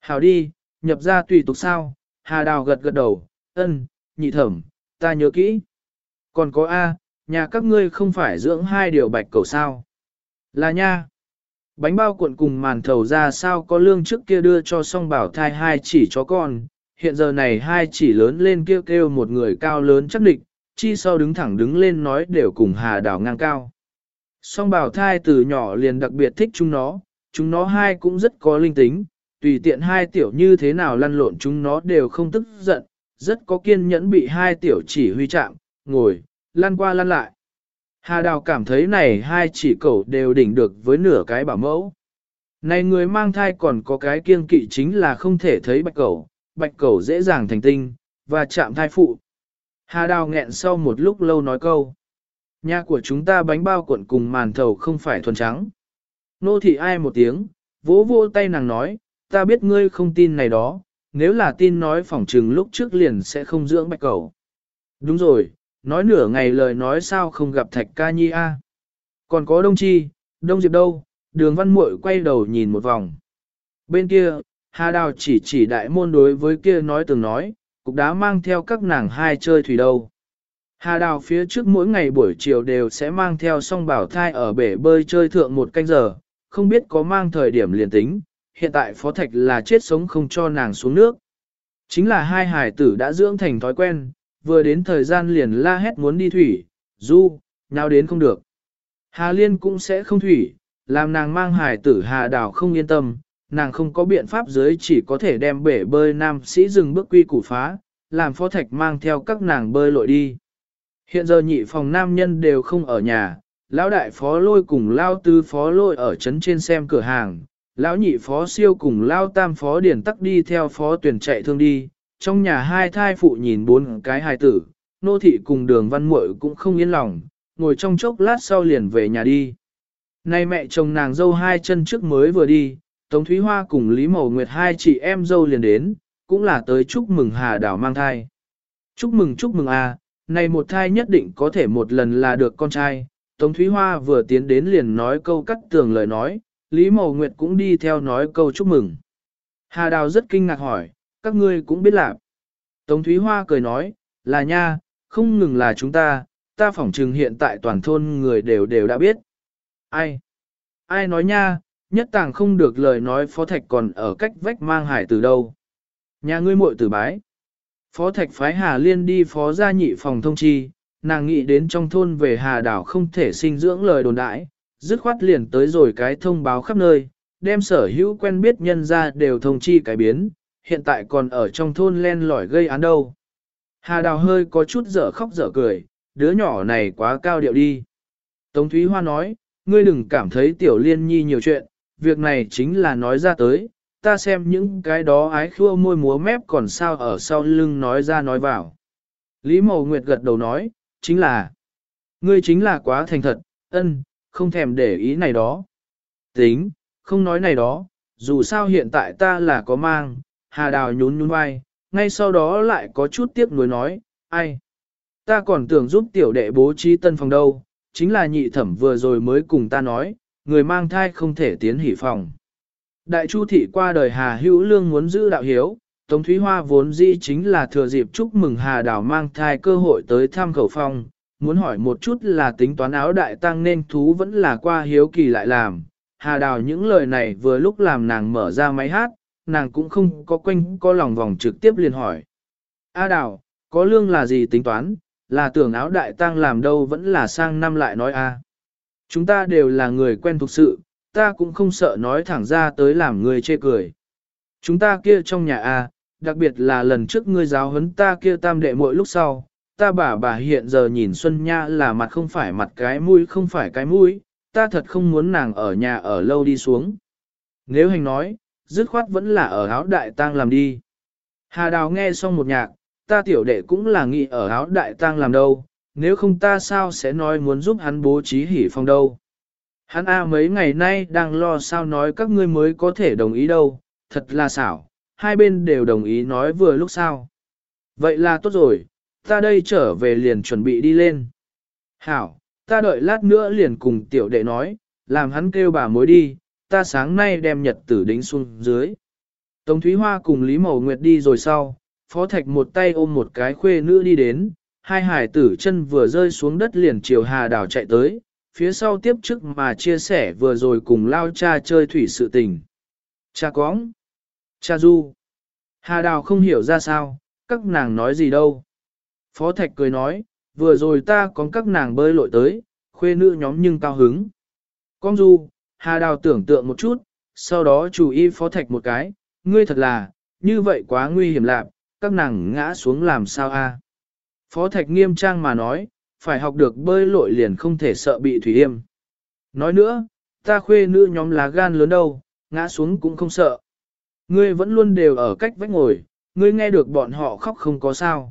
Hào đi, nhập ra tùy tục sao, hà đào gật gật đầu, ân, nhị thẩm, ta nhớ kỹ. Còn có A, nhà các ngươi không phải dưỡng hai điều bạch cầu sao. Là nha. Bánh bao cuộn cùng màn thầu ra sao có lương trước kia đưa cho song bảo thai hai chỉ chó con, hiện giờ này hai chỉ lớn lên kêu kêu một người cao lớn chắc địch, chi sau đứng thẳng đứng lên nói đều cùng hà đảo ngang cao. Song bảo thai từ nhỏ liền đặc biệt thích chúng nó, chúng nó hai cũng rất có linh tính, tùy tiện hai tiểu như thế nào lăn lộn chúng nó đều không tức giận, rất có kiên nhẫn bị hai tiểu chỉ huy chạm, ngồi, lăn qua lăn lại. Hà Đào cảm thấy này hai chỉ cẩu đều đỉnh được với nửa cái bảo mẫu. Này người mang thai còn có cái kiêng kỵ chính là không thể thấy bạch cẩu, bạch cẩu dễ dàng thành tinh, và chạm thai phụ. Hà Đào nghẹn sau một lúc lâu nói câu. Nhà của chúng ta bánh bao cuộn cùng màn thầu không phải thuần trắng. Nô thị ai một tiếng, vỗ vỗ tay nàng nói, ta biết ngươi không tin này đó, nếu là tin nói phỏng trừng lúc trước liền sẽ không dưỡng bạch cầu. Đúng rồi, nói nửa ngày lời nói sao không gặp thạch ca nhi a? Còn có đông chi, đông diệp đâu, đường văn muội quay đầu nhìn một vòng. Bên kia, Hà Đào chỉ chỉ đại môn đối với kia nói từng nói, cục đá mang theo các nàng hai chơi thủy đâu. Hà Đào phía trước mỗi ngày buổi chiều đều sẽ mang theo song bảo thai ở bể bơi chơi thượng một canh giờ, không biết có mang thời điểm liền tính, hiện tại Phó Thạch là chết sống không cho nàng xuống nước. Chính là hai hải tử đã dưỡng thành thói quen, vừa đến thời gian liền la hét muốn đi thủy, du, nào đến không được. Hà Liên cũng sẽ không thủy, làm nàng mang hải tử Hà Đào không yên tâm, nàng không có biện pháp dưới chỉ có thể đem bể bơi nam sĩ dừng bước quy củ phá, làm Phó Thạch mang theo các nàng bơi lội đi. Hiện giờ nhị phòng nam nhân đều không ở nhà, lão đại phó lôi cùng lao tư phó lôi ở trấn trên xem cửa hàng, lão nhị phó siêu cùng lao tam phó điển tắc đi theo phó tuyển chạy thương đi, trong nhà hai thai phụ nhìn bốn cái hài tử, nô thị cùng đường văn muội cũng không yên lòng, ngồi trong chốc lát sau liền về nhà đi. Nay mẹ chồng nàng dâu hai chân trước mới vừa đi, Tống Thúy Hoa cùng Lý Mậu Nguyệt hai chị em dâu liền đến, cũng là tới chúc mừng Hà Đảo mang thai. Chúc mừng chúc mừng a, này một thai nhất định có thể một lần là được con trai. Tống Thúy Hoa vừa tiến đến liền nói câu cắt tường lời nói, Lý Mậu Nguyệt cũng đi theo nói câu chúc mừng. Hà Đào rất kinh ngạc hỏi, các ngươi cũng biết làm? Tống Thúy Hoa cười nói, là nha, không ngừng là chúng ta, ta phỏng trừng hiện tại toàn thôn người đều đều đã biết. Ai? Ai nói nha, nhất tàng không được lời nói phó thạch còn ở cách vách mang hải từ đâu. Nhà ngươi muội tử bái. Phó thạch phái Hà Liên đi phó gia nhị phòng thông chi, nàng nghĩ đến trong thôn về Hà đảo không thể sinh dưỡng lời đồn đãi, dứt khoát liền tới rồi cái thông báo khắp nơi, đem sở hữu quen biết nhân ra đều thông chi cái biến, hiện tại còn ở trong thôn len lỏi gây án đâu. Hà đào hơi có chút dở khóc dở cười, đứa nhỏ này quá cao điệu đi. Tống Thúy Hoa nói, ngươi đừng cảm thấy tiểu liên nhi nhiều chuyện, việc này chính là nói ra tới, ta xem những cái đó ái khua môi múa mép còn sao ở sau lưng nói ra nói vào. Lý Mậu Nguyệt gật đầu nói, chính là, ngươi chính là quá thành thật, ân, không thèm để ý này đó. Tính, không nói này đó, dù sao hiện tại ta là có mang, hà đào nhún nhún vai, ngay sau đó lại có chút tiếc nuối nói, ai. Ta còn tưởng giúp tiểu đệ bố trí tân phòng đâu, chính là nhị thẩm vừa rồi mới cùng ta nói, người mang thai không thể tiến hỉ phòng. Đại Chu thị qua đời Hà Hữu Lương muốn giữ đạo hiếu, Tống Thúy Hoa vốn dĩ chính là thừa dịp chúc mừng Hà Đào mang thai cơ hội tới thăm khẩu phong, muốn hỏi một chút là tính toán áo đại tăng nên thú vẫn là qua hiếu kỳ lại làm. Hà Đào những lời này vừa lúc làm nàng mở ra máy hát, nàng cũng không có quanh có lòng vòng trực tiếp liền hỏi. A Đào, có lương là gì tính toán, là tưởng áo đại tăng làm đâu vẫn là sang năm lại nói a. Chúng ta đều là người quen thuộc sự, ta cũng không sợ nói thẳng ra tới làm người chê cười. Chúng ta kia trong nhà A, đặc biệt là lần trước ngươi giáo huấn ta kia tam đệ mỗi lúc sau, ta bà bà hiện giờ nhìn Xuân Nha là mặt không phải mặt cái mũi không phải cái mũi, ta thật không muốn nàng ở nhà ở lâu đi xuống. Nếu hành nói, dứt khoát vẫn là ở áo đại tang làm đi. Hà Đào nghe xong một nhạc, ta tiểu đệ cũng là nghĩ ở áo đại tang làm đâu, nếu không ta sao sẽ nói muốn giúp hắn bố trí hỉ phong đâu. Hắn A mấy ngày nay đang lo sao nói các ngươi mới có thể đồng ý đâu, thật là xảo, hai bên đều đồng ý nói vừa lúc sao Vậy là tốt rồi, ta đây trở về liền chuẩn bị đi lên. Hảo, ta đợi lát nữa liền cùng tiểu đệ nói, làm hắn kêu bà mối đi, ta sáng nay đem nhật tử đính xuống dưới. Tống Thúy Hoa cùng Lý Mậu Nguyệt đi rồi sau, Phó Thạch một tay ôm một cái khuê nữ đi đến, hai hải tử chân vừa rơi xuống đất liền chiều hà đảo chạy tới, phía sau tiếp trước mà chia sẻ vừa rồi cùng lao cha chơi thủy sự tình. Cha cóng, cha du. Hà đào không hiểu ra sao, các nàng nói gì đâu. Phó Thạch cười nói, vừa rồi ta có các nàng bơi lội tới, khuê nữ nhóm nhưng cao hứng. Con du, Hà đào tưởng tượng một chút, sau đó chủ y Phó Thạch một cái, ngươi thật là, như vậy quá nguy hiểm lạc, các nàng ngã xuống làm sao a? Phó Thạch nghiêm trang mà nói, phải học được bơi lội liền không thể sợ bị thủy yêm. Nói nữa, ta khuê nữ nhóm lá gan lớn đâu, ngã xuống cũng không sợ. Ngươi vẫn luôn đều ở cách vách ngồi, ngươi nghe được bọn họ khóc không có sao.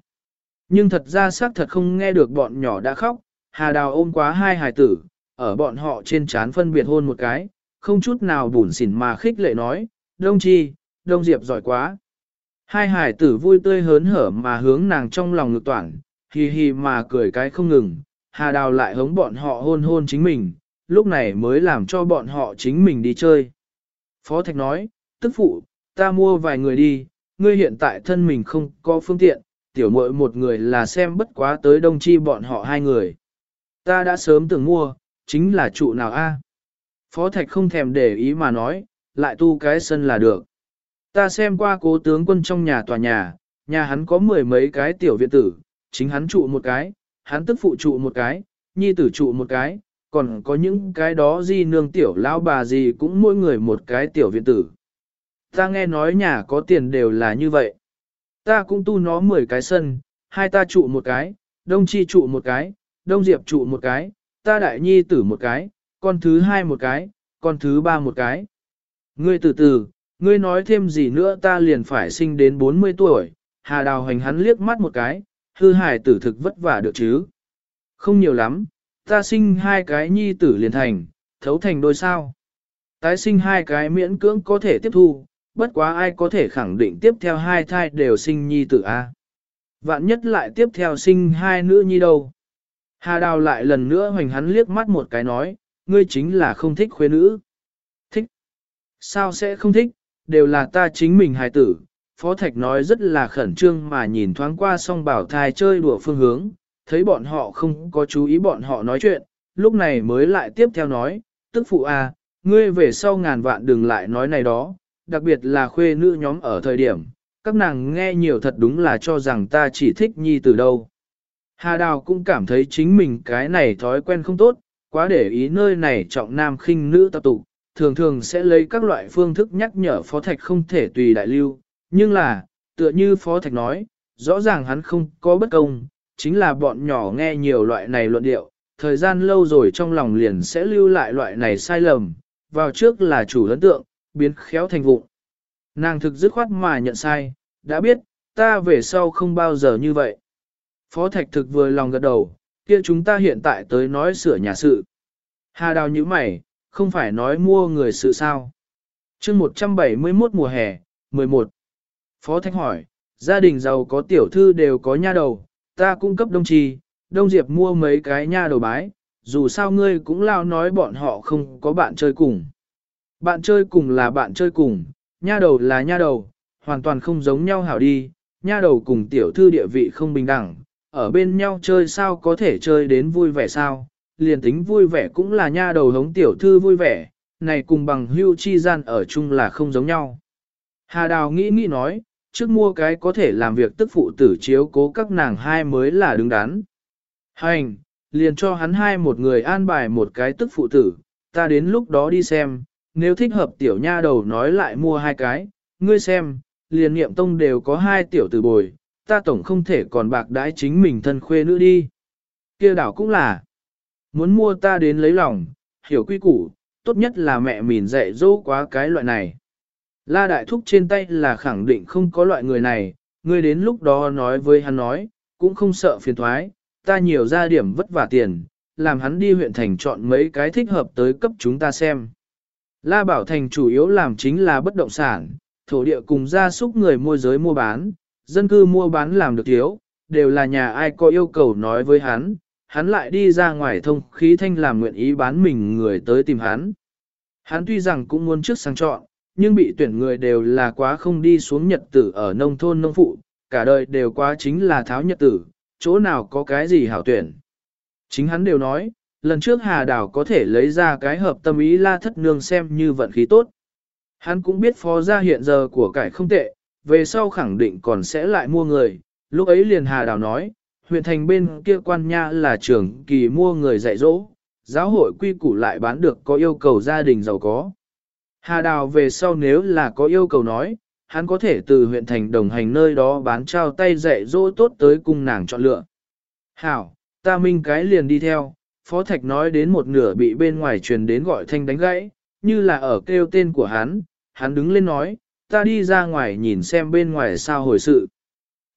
Nhưng thật ra xác thật không nghe được bọn nhỏ đã khóc, Hà Đào ôm quá hai hài tử, ở bọn họ trên chán phân biệt hôn một cái, không chút nào bùn xỉn mà khích lệ nói, Đông Chi, Đông Diệp giỏi quá. Hai hải tử vui tươi hớn hở mà hướng nàng trong lòng ngực toảng, hì hì mà cười cái không ngừng, Hà Đào lại hống bọn họ hôn hôn chính mình, lúc này mới làm cho bọn họ chính mình đi chơi. Phó Thạch nói, tức phụ, ta mua vài người đi, ngươi hiện tại thân mình không có phương tiện, tiểu muội một người là xem bất quá tới đông chi bọn họ hai người. Ta đã sớm tưởng mua, chính là trụ nào a? Phó Thạch không thèm để ý mà nói, lại tu cái sân là được. Ta xem qua cố tướng quân trong nhà tòa nhà, nhà hắn có mười mấy cái tiểu viện tử, chính hắn trụ một cái, hắn tức phụ trụ một cái, nhi tử trụ một cái, còn có những cái đó gì nương tiểu lão bà gì cũng mỗi người một cái tiểu viện tử. Ta nghe nói nhà có tiền đều là như vậy. Ta cũng tu nó 10 cái sân, hai ta trụ một cái, đông chi trụ một cái, đông diệp trụ một cái, ta đại nhi tử một cái, con thứ hai một cái, con thứ ba một cái. Ngươi từ từ, ngươi nói thêm gì nữa ta liền phải sinh đến 40 tuổi, hà đào hành hắn liếc mắt một cái, hư hài tử thực vất vả được chứ. Không nhiều lắm, ta sinh hai cái nhi tử liền thành, thấu thành đôi sao. Tái sinh hai cái miễn cưỡng có thể tiếp thu, bất quá ai có thể khẳng định tiếp theo hai thai đều sinh nhi tử A. Vạn nhất lại tiếp theo sinh hai nữ nhi đâu. Hà đào lại lần nữa hoành hắn liếc mắt một cái nói, ngươi chính là không thích khuê nữ. Thích. Sao sẽ không thích, đều là ta chính mình hài tử. Phó Thạch nói rất là khẩn trương mà nhìn thoáng qua song bảo thai chơi đùa phương hướng, thấy bọn họ không có chú ý bọn họ nói chuyện, lúc này mới lại tiếp theo nói, tức phụ a, ngươi về sau ngàn vạn đừng lại nói này đó, đặc biệt là khuê nữ nhóm ở thời điểm, các nàng nghe nhiều thật đúng là cho rằng ta chỉ thích nhi từ đâu. Hà Đào cũng cảm thấy chính mình cái này thói quen không tốt, quá để ý nơi này trọng nam khinh nữ tập tụ, thường thường sẽ lấy các loại phương thức nhắc nhở Phó Thạch không thể tùy đại lưu, nhưng là, tựa như Phó Thạch nói, rõ ràng hắn không có bất công, chính là bọn nhỏ nghe nhiều loại này luận điệu, thời gian lâu rồi trong lòng liền sẽ lưu lại loại này sai lầm, vào trước là chủ ấn tượng, biến khéo thành vụ. Nàng thực dứt khoát mà nhận sai, đã biết, ta về sau không bao giờ như vậy. Phó Thạch thực vừa lòng gật đầu, kia chúng ta hiện tại tới nói sửa nhà sự. Hà đào như mày, không phải nói mua người sự sao. chương 171 mùa hè, 11. Phó Thanh hỏi, gia đình giàu có tiểu thư đều có nha đầu, ta cung cấp đông trì, đông diệp mua mấy cái nha đầu bái, dù sao ngươi cũng lao nói bọn họ không có bạn chơi cùng. Bạn chơi cùng là bạn chơi cùng, nha đầu là nha đầu, hoàn toàn không giống nhau hảo đi, nha đầu cùng tiểu thư địa vị không bình đẳng, ở bên nhau chơi sao có thể chơi đến vui vẻ sao, liền tính vui vẻ cũng là nha đầu hống tiểu thư vui vẻ, này cùng bằng hưu chi gian ở chung là không giống nhau. Hà Đào nghĩ nghĩ nói, trước mua cái có thể làm việc tức phụ tử chiếu cố các nàng hai mới là đứng đắn. Hành, liền cho hắn hai một người an bài một cái tức phụ tử, ta đến lúc đó đi xem, nếu thích hợp tiểu nha đầu nói lại mua hai cái, ngươi xem, liền niệm tông đều có hai tiểu tử bồi, ta tổng không thể còn bạc đãi chính mình thân khuê nữa đi. kia đảo cũng là, muốn mua ta đến lấy lòng, hiểu quy củ, tốt nhất là mẹ mình dạy dỗ quá cái loại này. La đại thúc trên tay là khẳng định không có loại người này, ngươi đến lúc đó nói với hắn nói, cũng không sợ phiền thoái, ta nhiều ra điểm vất vả tiền, làm hắn đi huyện thành chọn mấy cái thích hợp tới cấp chúng ta xem. La Bảo Thành chủ yếu làm chính là bất động sản, thổ địa cùng gia súc người mua giới mua bán, dân cư mua bán làm được thiếu, đều là nhà ai có yêu cầu nói với hắn, hắn lại đi ra ngoài thông khí thanh làm nguyện ý bán mình người tới tìm hắn. Hắn tuy rằng cũng muốn trước sang chọn, nhưng bị tuyển người đều là quá không đi xuống nhật tử ở nông thôn nông phụ, cả đời đều quá chính là tháo nhật tử, chỗ nào có cái gì hảo tuyển. Chính hắn đều nói, lần trước Hà Đào có thể lấy ra cái hợp tâm ý la thất nương xem như vận khí tốt. Hắn cũng biết phó gia hiện giờ của cải không tệ, về sau khẳng định còn sẽ lại mua người, lúc ấy liền Hà Đào nói, huyện thành bên kia quan nha là trưởng kỳ mua người dạy dỗ, giáo hội quy củ lại bán được có yêu cầu gia đình giàu có. Hà Đào về sau nếu là có yêu cầu nói, hắn có thể từ huyện thành đồng hành nơi đó bán trao tay dạy dỗ tốt tới cung nàng chọn lựa. Hảo, ta minh cái liền đi theo, Phó Thạch nói đến một nửa bị bên ngoài truyền đến gọi thanh đánh gãy, như là ở kêu tên của hắn, hắn đứng lên nói, ta đi ra ngoài nhìn xem bên ngoài sao hồi sự.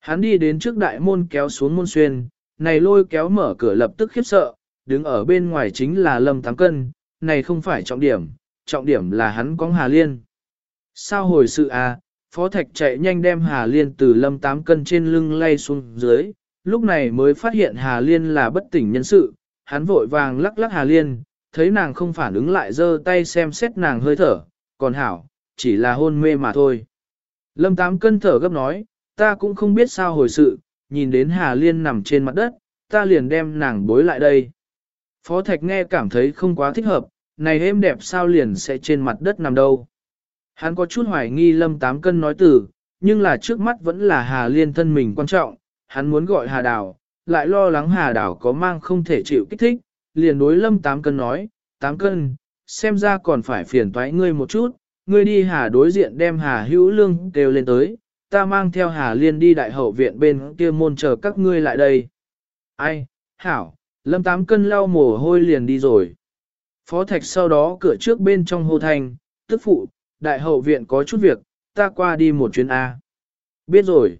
Hắn đi đến trước đại môn kéo xuống môn xuyên, này lôi kéo mở cửa lập tức khiếp sợ, đứng ở bên ngoài chính là lâm tám cân, này không phải trọng điểm, trọng điểm là hắn có Hà Liên. Sao hồi sự à, Phó Thạch chạy nhanh đem Hà Liên từ lâm tám cân trên lưng lay xuống dưới, lúc này mới phát hiện Hà Liên là bất tỉnh nhân sự, hắn vội vàng lắc lắc Hà Liên, thấy nàng không phản ứng lại giơ tay xem xét nàng hơi thở, còn hảo, chỉ là hôn mê mà thôi. Lâm tám cân thở gấp nói, ta cũng không biết sao hồi sự, nhìn đến Hà Liên nằm trên mặt đất, ta liền đem nàng bối lại đây. Phó Thạch nghe cảm thấy không quá thích hợp, này êm đẹp sao liền sẽ trên mặt đất nằm đâu. Hắn có chút hoài nghi lâm tám cân nói từ, nhưng là trước mắt vẫn là Hà Liên thân mình quan trọng, hắn muốn gọi Hà Đào, lại lo lắng Hà Đào có mang không thể chịu kích thích, liền đối lâm tám cân nói, tám cân, xem ra còn phải phiền toái ngươi một chút, ngươi đi Hà đối diện đem Hà hữu lương kêu lên tới, ta mang theo Hà Liên đi đại hậu viện bên kia môn chờ các ngươi lại đây. Ai, hảo, lâm tám cân lau mồ hôi liền đi rồi. Phó Thạch sau đó cửa trước bên trong hô thành, tức phụ, đại hậu viện có chút việc, ta qua đi một chuyến A. Biết rồi.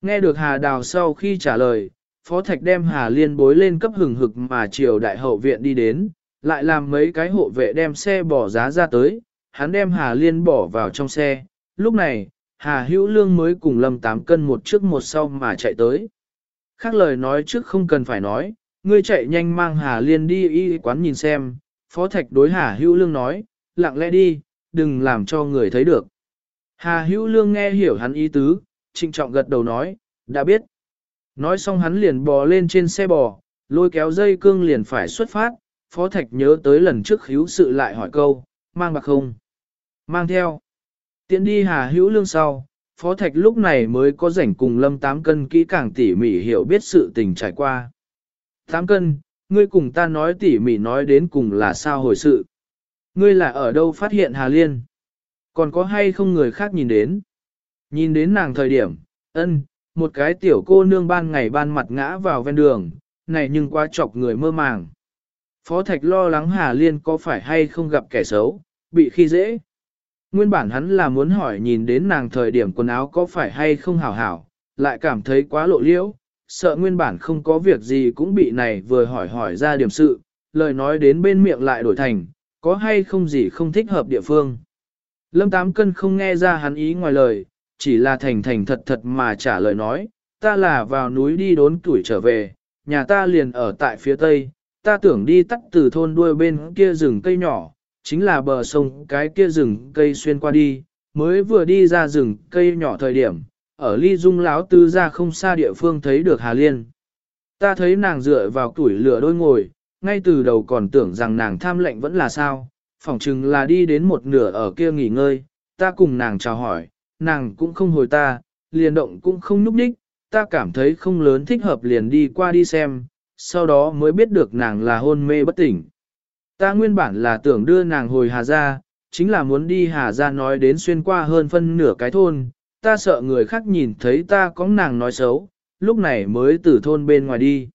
Nghe được Hà Đào sau khi trả lời, Phó Thạch đem Hà Liên bối lên cấp hừng hực mà chiều đại hậu viện đi đến, lại làm mấy cái hộ vệ đem xe bỏ giá ra tới, hắn đem Hà Liên bỏ vào trong xe. Lúc này, Hà Hữu Lương mới cùng Lâm Tám Cân một trước một sau mà chạy tới. Khác lời nói trước không cần phải nói, ngươi chạy nhanh mang Hà Liên đi y quán nhìn xem, Phó Thạch đối Hà Hữu Lương nói, lặng lẽ đi, đừng làm cho người thấy được. Hà Hữu Lương nghe hiểu hắn ý tứ, trịnh trọng gật đầu nói, đã biết. Nói xong hắn liền bò lên trên xe bò, lôi kéo dây cương liền phải xuất phát, Phó Thạch nhớ tới lần trước hữu sự lại hỏi câu, mang bạc không? Mang theo. Tiến đi Hà Hữu Lương sau, Phó Thạch lúc này mới có rảnh cùng Lâm Tám Cân kỹ càng tỉ mỉ hiểu biết sự tình trải qua. Tám Cân, ngươi cùng ta nói tỉ mỉ nói đến cùng là sao hồi sự. Ngươi là ở đâu phát hiện Hà Liên? Còn có hay không người khác nhìn đến? Nhìn đến nàng thời điểm, ân, một cái tiểu cô nương ban ngày ban mặt ngã vào ven đường, này nhưng quá chọc người mơ màng. Phó Thạch lo lắng Hà Liên có phải hay không gặp kẻ xấu, bị khi dễ. Nguyên bản hắn là muốn hỏi nhìn đến nàng thời điểm quần áo có phải hay không hảo hảo, lại cảm thấy quá lộ liễu, sợ nguyên bản không có việc gì cũng bị này vừa hỏi hỏi ra điểm sự, lời nói đến bên miệng lại đổi thành, có hay không gì không thích hợp địa phương. Lâm Tám Cân không nghe ra hắn ý ngoài lời, chỉ là thành thành thật thật mà trả lời nói, ta là vào núi đi đốn tuổi trở về, nhà ta liền ở tại phía tây, ta tưởng đi tắt từ thôn đuôi bên kia rừng cây nhỏ, chính là bờ sông cái kia rừng cây xuyên qua đi, mới vừa đi ra rừng cây nhỏ thời điểm, ở ly dung láo tư ra không xa địa phương thấy được Hà Liên. Ta thấy nàng dựa vào tuổi lửa đôi ngồi, ngay từ đầu còn tưởng rằng nàng tham lệnh vẫn là sao, phỏng chừng là đi đến một nửa ở kia nghỉ ngơi, ta cùng nàng chào hỏi, nàng cũng không hồi ta, liền động cũng không nhúc nhích, ta cảm thấy không lớn thích hợp liền đi qua đi xem, sau đó mới biết được nàng là hôn mê bất tỉnh. Ta nguyên bản là tưởng đưa nàng hồi Hà Gia, chính là muốn đi Hà Gia nói đến xuyên qua hơn phân nửa cái thôn, ta sợ người khác nhìn thấy ta có nàng nói xấu, lúc này mới từ thôn bên ngoài đi.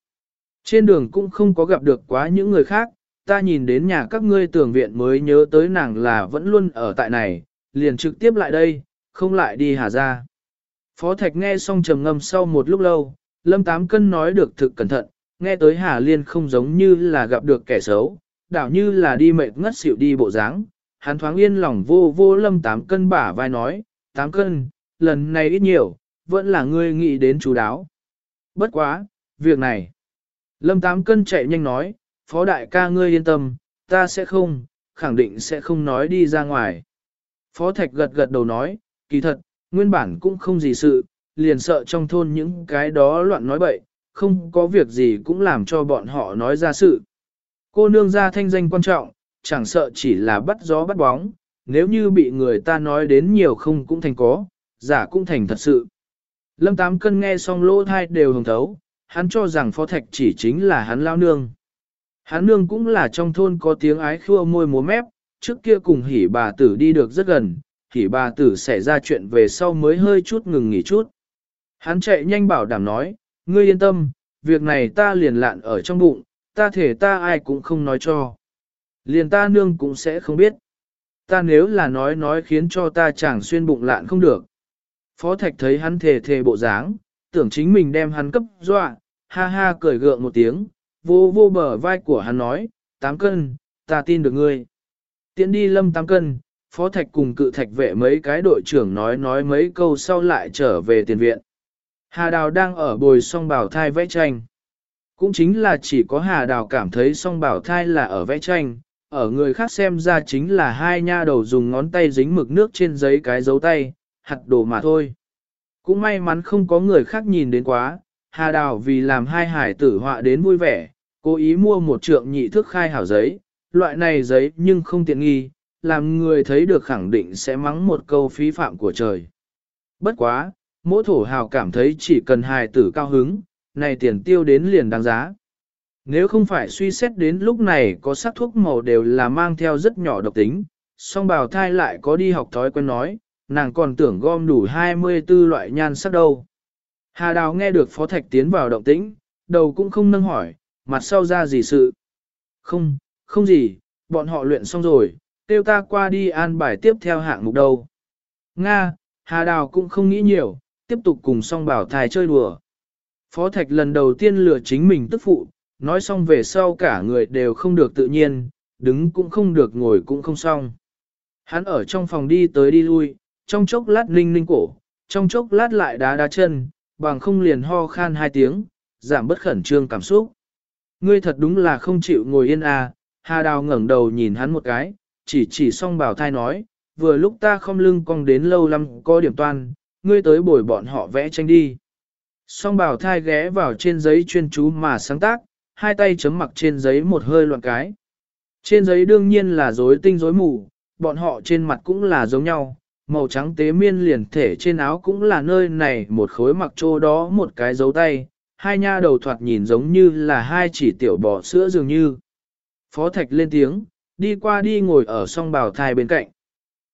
Trên đường cũng không có gặp được quá những người khác, ta nhìn đến nhà các ngươi tưởng viện mới nhớ tới nàng là vẫn luôn ở tại này, liền trực tiếp lại đây, không lại đi Hà Gia. Phó Thạch nghe xong trầm ngâm sau một lúc lâu, Lâm Tám Cân nói được thực cẩn thận, nghe tới Hà Liên không giống như là gặp được kẻ xấu, đảo như là đi mệt ngất xỉu đi bộ dáng. Hắn thoáng yên lòng vô vô Lâm Tám Cân bả vai nói, Tám Cân, lần này ít nhiều, vẫn là ngươi nghĩ đến chú đáo. Bất quá, việc này. Lâm Tám Cân chạy nhanh nói, Phó Đại ca ngươi yên tâm, ta sẽ không, khẳng định sẽ không nói đi ra ngoài. Phó Thạch gật gật đầu nói, kỳ thật, nguyên bản cũng không gì sự, liền sợ trong thôn những cái đó loạn nói bậy, không có việc gì cũng làm cho bọn họ nói ra sự. Cô nương ra thanh danh quan trọng, chẳng sợ chỉ là bắt gió bắt bóng, nếu như bị người ta nói đến nhiều không cũng thành có, giả cũng thành thật sự. Lâm Tám Cân nghe xong lỗ thai đều hồng thấu, hắn cho rằng Phó Thạch chỉ chính là hắn lao nương. Hắn nương cũng là trong thôn có tiếng ái khua môi múa mép, trước kia cùng hỉ bà tử đi được rất gần, hỉ bà tử xảy ra chuyện về sau mới hơi chút ngừng nghỉ chút. Hắn chạy nhanh bảo đảm nói, ngươi yên tâm, việc này ta liền lạn ở trong bụng, ta thể ta ai cũng không nói cho. Liền ta nương cũng sẽ không biết. Ta nếu là nói nói khiến cho ta chẳng xuyên bụng lạn không được. Phó Thạch thấy hắn thề thề bộ dáng, tưởng chính mình đem hắn cấp dọa, ha ha cười gượng một tiếng, vô vô bờ vai của hắn nói, tám cân, ta tin được ngươi. Tiến đi lâm tám cân, phó thạch cùng cự thạch vệ mấy cái đội trưởng nói nói mấy câu sau lại trở về tiền viện. Hà Đào đang ở bồi song bảo thai vẽ tranh. Cũng chính là chỉ có Hà Đào cảm thấy song bảo thai là ở vẽ tranh, ở người khác xem ra chính là hai nha đầu dùng ngón tay dính mực nước trên giấy cái dấu tay, hạt đồ mà thôi. Cũng may mắn không có người khác nhìn đến quá, Hà Đào vì làm hai hải tử họa đến vui vẻ, cố ý mua một trượng nhị thước khai hảo giấy, loại này giấy nhưng không tiện nghi, làm người thấy được khẳng định sẽ mắng một câu phí phạm của trời. Bất quá, mỗi thổ hào cảm thấy chỉ cần hài tử cao hứng, này tiền tiêu đến liền đáng giá. Nếu không phải suy xét đến lúc này có sắc thuốc màu đều là mang theo rất nhỏ độc tính, song bào thai lại có đi học thói quen nói, nàng còn tưởng gom đủ 24 loại nhan sắc đâu. Hà Đào nghe được Phó Thạch tiến vào động tĩnh, đầu cũng không nâng hỏi, mặt sau ra gì sự. Không, không gì, bọn họ luyện xong rồi, tiêu ta qua đi an bài tiếp theo hạng mục đâu. Nga, Hà Đào cũng không nghĩ nhiều, tiếp tục cùng song bảo thai chơi đùa. Phó Thạch lần đầu tiên lừa chính mình tức phụ, nói xong về sau cả người đều không được tự nhiên, đứng cũng không được ngồi cũng không xong. Hắn ở trong phòng đi tới đi lui, trong chốc lát ninh ninh cổ, trong chốc lát lại đá đá chân, bằng không liền ho khan hai tiếng, giảm bất khẩn trương cảm xúc. Ngươi thật đúng là không chịu ngồi yên à, Hà Đào ngẩng đầu nhìn hắn một cái, chỉ chỉ xong bảo thai nói, vừa lúc ta không lưng cong đến lâu lắm có điểm toan, ngươi tới bồi bọn họ vẽ tranh đi. Song bảo thai ghé vào trên giấy chuyên chú mà sáng tác, hai tay chấm mặc trên giấy một hơi loạn cái. Trên giấy đương nhiên là rối tinh rối mù, bọn họ trên mặt cũng là giống nhau, màu trắng tế miên liền thể trên áo cũng là nơi này một khối mặc trô đó một cái dấu tay, hai nha đầu thoạt nhìn giống như là hai chỉ tiểu bò sữa dường như. Phó Thạch lên tiếng, đi qua đi ngồi ở song bào thai bên cạnh.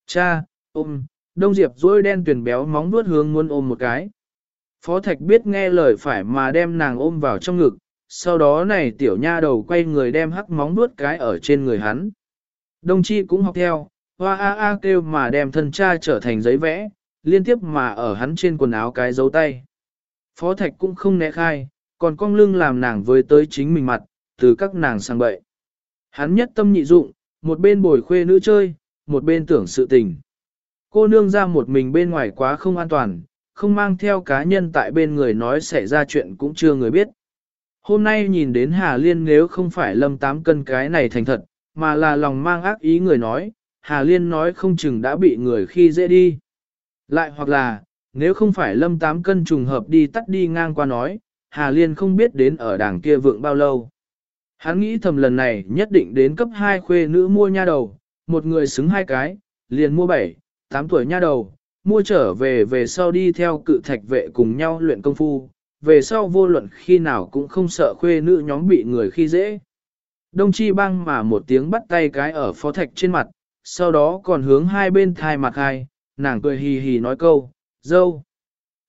Cha, ôm, đông diệp dối đen tuyển béo móng vuốt hướng muốn ôm một cái. Phó Thạch biết nghe lời phải mà đem nàng ôm vào trong ngực, sau đó này tiểu nha đầu quay người đem hắc móng vuốt cái ở trên người hắn. Đông Chi cũng học theo, hoa a a kêu mà đem thân cha trở thành giấy vẽ, liên tiếp mà ở hắn trên quần áo cái dấu tay. Phó Thạch cũng không né khai, còn cong lưng làm nàng với tới chính mình mặt, từ các nàng sang bậy. Hắn nhất tâm nhị dụng, một bên bồi khuê nữ chơi, một bên tưởng sự tình. Cô nương ra một mình bên ngoài quá không an toàn, không mang theo cá nhân tại bên người nói xảy ra chuyện cũng chưa người biết. Hôm nay nhìn đến Hà Liên nếu không phải lâm tám cân cái này thành thật, mà là lòng mang ác ý người nói, Hà Liên nói không chừng đã bị người khi dễ đi. Lại hoặc là, nếu không phải lâm tám cân trùng hợp đi tắt đi ngang qua nói, Hà Liên không biết đến ở đảng kia vượng bao lâu. Hắn nghĩ thầm lần này nhất định đến cấp 2 khuê nữ mua nha đầu, một người xứng hai cái, liền mua 7, 8 tuổi nha đầu, mua trở về về sau đi theo cự thạch vệ cùng nhau luyện công phu, về sau vô luận khi nào cũng không sợ khuê nữ nhóm bị người khi dễ. Đông chi băng mà một tiếng bắt tay cái ở phó thạch trên mặt, sau đó còn hướng hai bên thai mặt hai, nàng cười hì hì nói câu, dâu.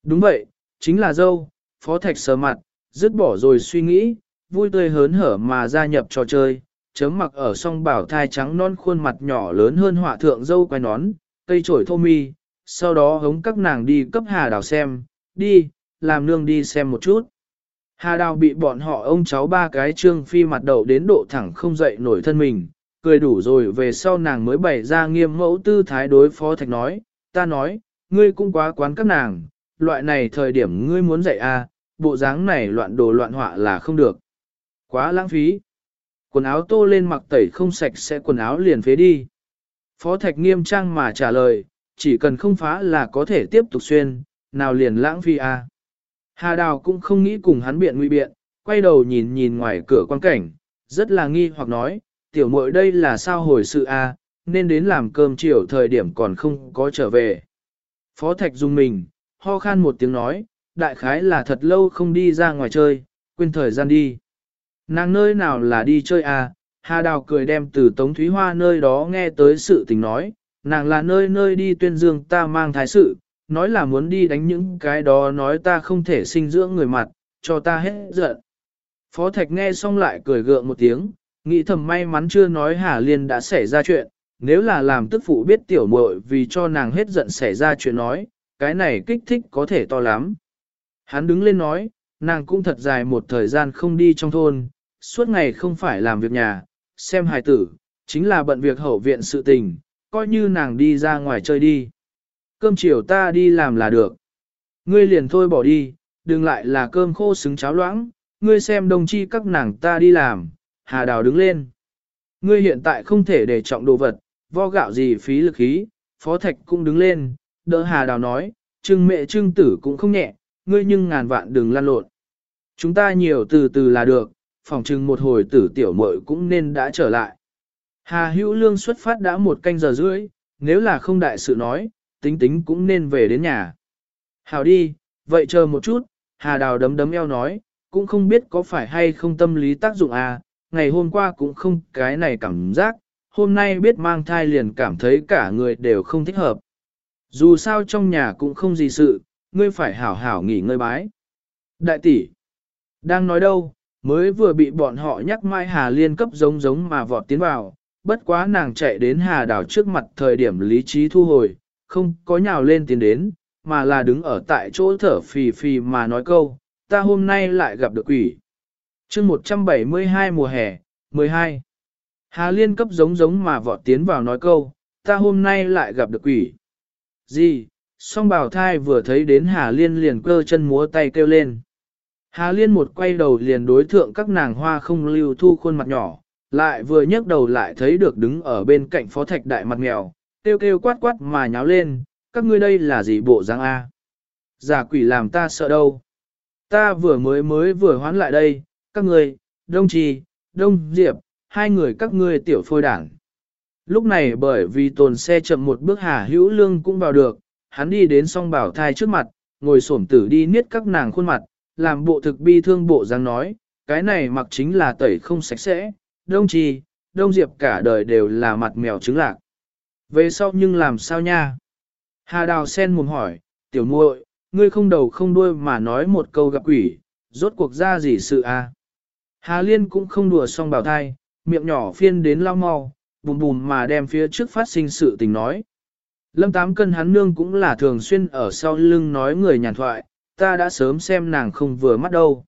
Đúng vậy, chính là dâu, phó thạch sờ mặt, dứt bỏ rồi suy nghĩ, vui tươi hớn hở mà gia nhập trò chơi, chấm mặc ở song bảo thai trắng non khuôn mặt nhỏ lớn hơn họa thượng dâu quay nón, cây trổi thô mi, sau đó hống các nàng đi cấp hà đào xem, đi, làm nương đi xem một chút. Hà đào bị bọn họ ông cháu ba cái trương phi mặt đầu đến độ thẳng không dậy nổi thân mình, cười đủ rồi về sau nàng mới bày ra nghiêm mẫu tư thái đối phó thạch nói, ta nói, ngươi cũng quá quán các nàng, loại này thời điểm ngươi muốn dạy a, à, bộ dáng này loạn đồ loạn họa là không được. Quá lãng phí. Quần áo tô lên mặc tẩy không sạch sẽ quần áo liền phế đi. Phó thạch nghiêm trang mà trả lời, chỉ cần không phá là có thể tiếp tục xuyên, nào liền lãng phí a. À. Hà Đào cũng không nghĩ cùng hắn biện nguy biện, quay đầu nhìn nhìn ngoài cửa quan cảnh, rất là nghi hoặc nói, tiểu muội đây là sao hồi sự a, nên đến làm cơm chiều thời điểm còn không có trở về. Phó Thạch dùng mình, ho khan một tiếng nói, đại khái là thật lâu không đi ra ngoài chơi, quên thời gian đi. Nàng nơi nào là đi chơi à, Hà Đào cười đem từ Tống Thúy Hoa nơi đó nghe tới sự tình nói, nàng là nơi nơi đi tuyên dương ta mang thái sự, nói là muốn đi đánh những cái đó nói ta không thể sinh dưỡng người mặt, cho ta hết giận. Phó Thạch nghe xong lại cười gượng một tiếng, nghĩ thầm may mắn chưa nói Hà Liên đã xảy ra chuyện, nếu là làm tức phụ biết tiểu muội vì cho nàng hết giận xảy ra chuyện nói, cái này kích thích có thể to lắm. Hắn đứng lên nói, nàng cũng thật dài một thời gian không đi trong thôn, suốt ngày không phải làm việc nhà, xem hài tử, chính là bận việc hậu viện sự tình, coi như nàng đi ra ngoài chơi đi. Cơm chiều ta đi làm là được. Ngươi liền thôi bỏ đi, đừng lại là cơm khô xứng cháo loãng, ngươi xem đồng chi các nàng ta đi làm, hà đào đứng lên. Ngươi hiện tại không thể để trọng đồ vật, vo gạo gì phí lực khí, phó thạch cũng đứng lên, đỡ hà đào nói, trưng mẹ trưng tử cũng không nhẹ, ngươi nhưng ngàn vạn đừng lan lộn. Chúng ta nhiều từ từ là được, phòng trưng một hồi tử tiểu muội cũng nên đã trở lại. Hà hữu lương xuất phát đã một canh giờ rưỡi, nếu là không đại sự nói, tính tính cũng nên về đến nhà. Hào đi, vậy chờ một chút, Hà Đào đấm đấm eo nói, cũng không biết có phải hay không tâm lý tác dụng à, ngày hôm qua cũng không cái này cảm giác, hôm nay biết mang thai liền cảm thấy cả người đều không thích hợp. Dù sao trong nhà cũng không gì sự, ngươi phải hảo hảo nghỉ ngơi bái. Đại tỷ, đang nói đâu, mới vừa bị bọn họ nhắc mai Hà Liên cấp giống giống mà vọt tiến vào, bất quá nàng chạy đến Hà Đảo trước mặt thời điểm lý trí thu hồi, không có nhào lên tiến đến, mà là đứng ở tại chỗ thở phì phì mà nói câu, ta hôm nay lại gặp được quỷ chương 172 mùa hè, 12. Hà Liên cấp giống giống mà vọt tiến vào nói câu, ta hôm nay lại gặp được quỷ. Gì? Song bảo thai vừa thấy đến Hà Liên liền cơ chân múa tay kêu lên. Hà Liên một quay đầu liền đối thượng các nàng hoa không lưu thu khuôn mặt nhỏ, lại vừa nhấc đầu lại thấy được đứng ở bên cạnh phó thạch đại mặt mèo, kêu kêu quát quát mà nháo lên, các ngươi đây là gì bộ dáng A? Giả quỷ làm ta sợ đâu? Ta vừa mới mới vừa hoán lại đây, các ngươi, đông trì, đông diệp, hai người các ngươi tiểu phôi đảng. Lúc này bởi vì tồn xe chậm một bước hà hữu lương cũng vào được, hắn đi đến song bảo thai trước mặt, ngồi xổm tử đi niết các nàng khuôn mặt, làm bộ thực bi thương bộ dáng nói, cái này mặc chính là tẩy không sạch sẽ, đông trì, đông diệp cả đời đều là mặt mèo trứng lạc. Về sau nhưng làm sao nha? Hà Đào sen mồm hỏi, tiểu muội, ngươi không đầu không đuôi mà nói một câu gặp quỷ, rốt cuộc ra gì sự à? Hà Liên cũng không đùa xong bảo thai, miệng nhỏ phiên đến lao mau, bùm bùm mà đem phía trước phát sinh sự tình nói. Lâm Tám Cân hắn nương cũng là thường xuyên ở sau lưng nói người nhàn thoại, ta đã sớm xem nàng không vừa mắt đâu.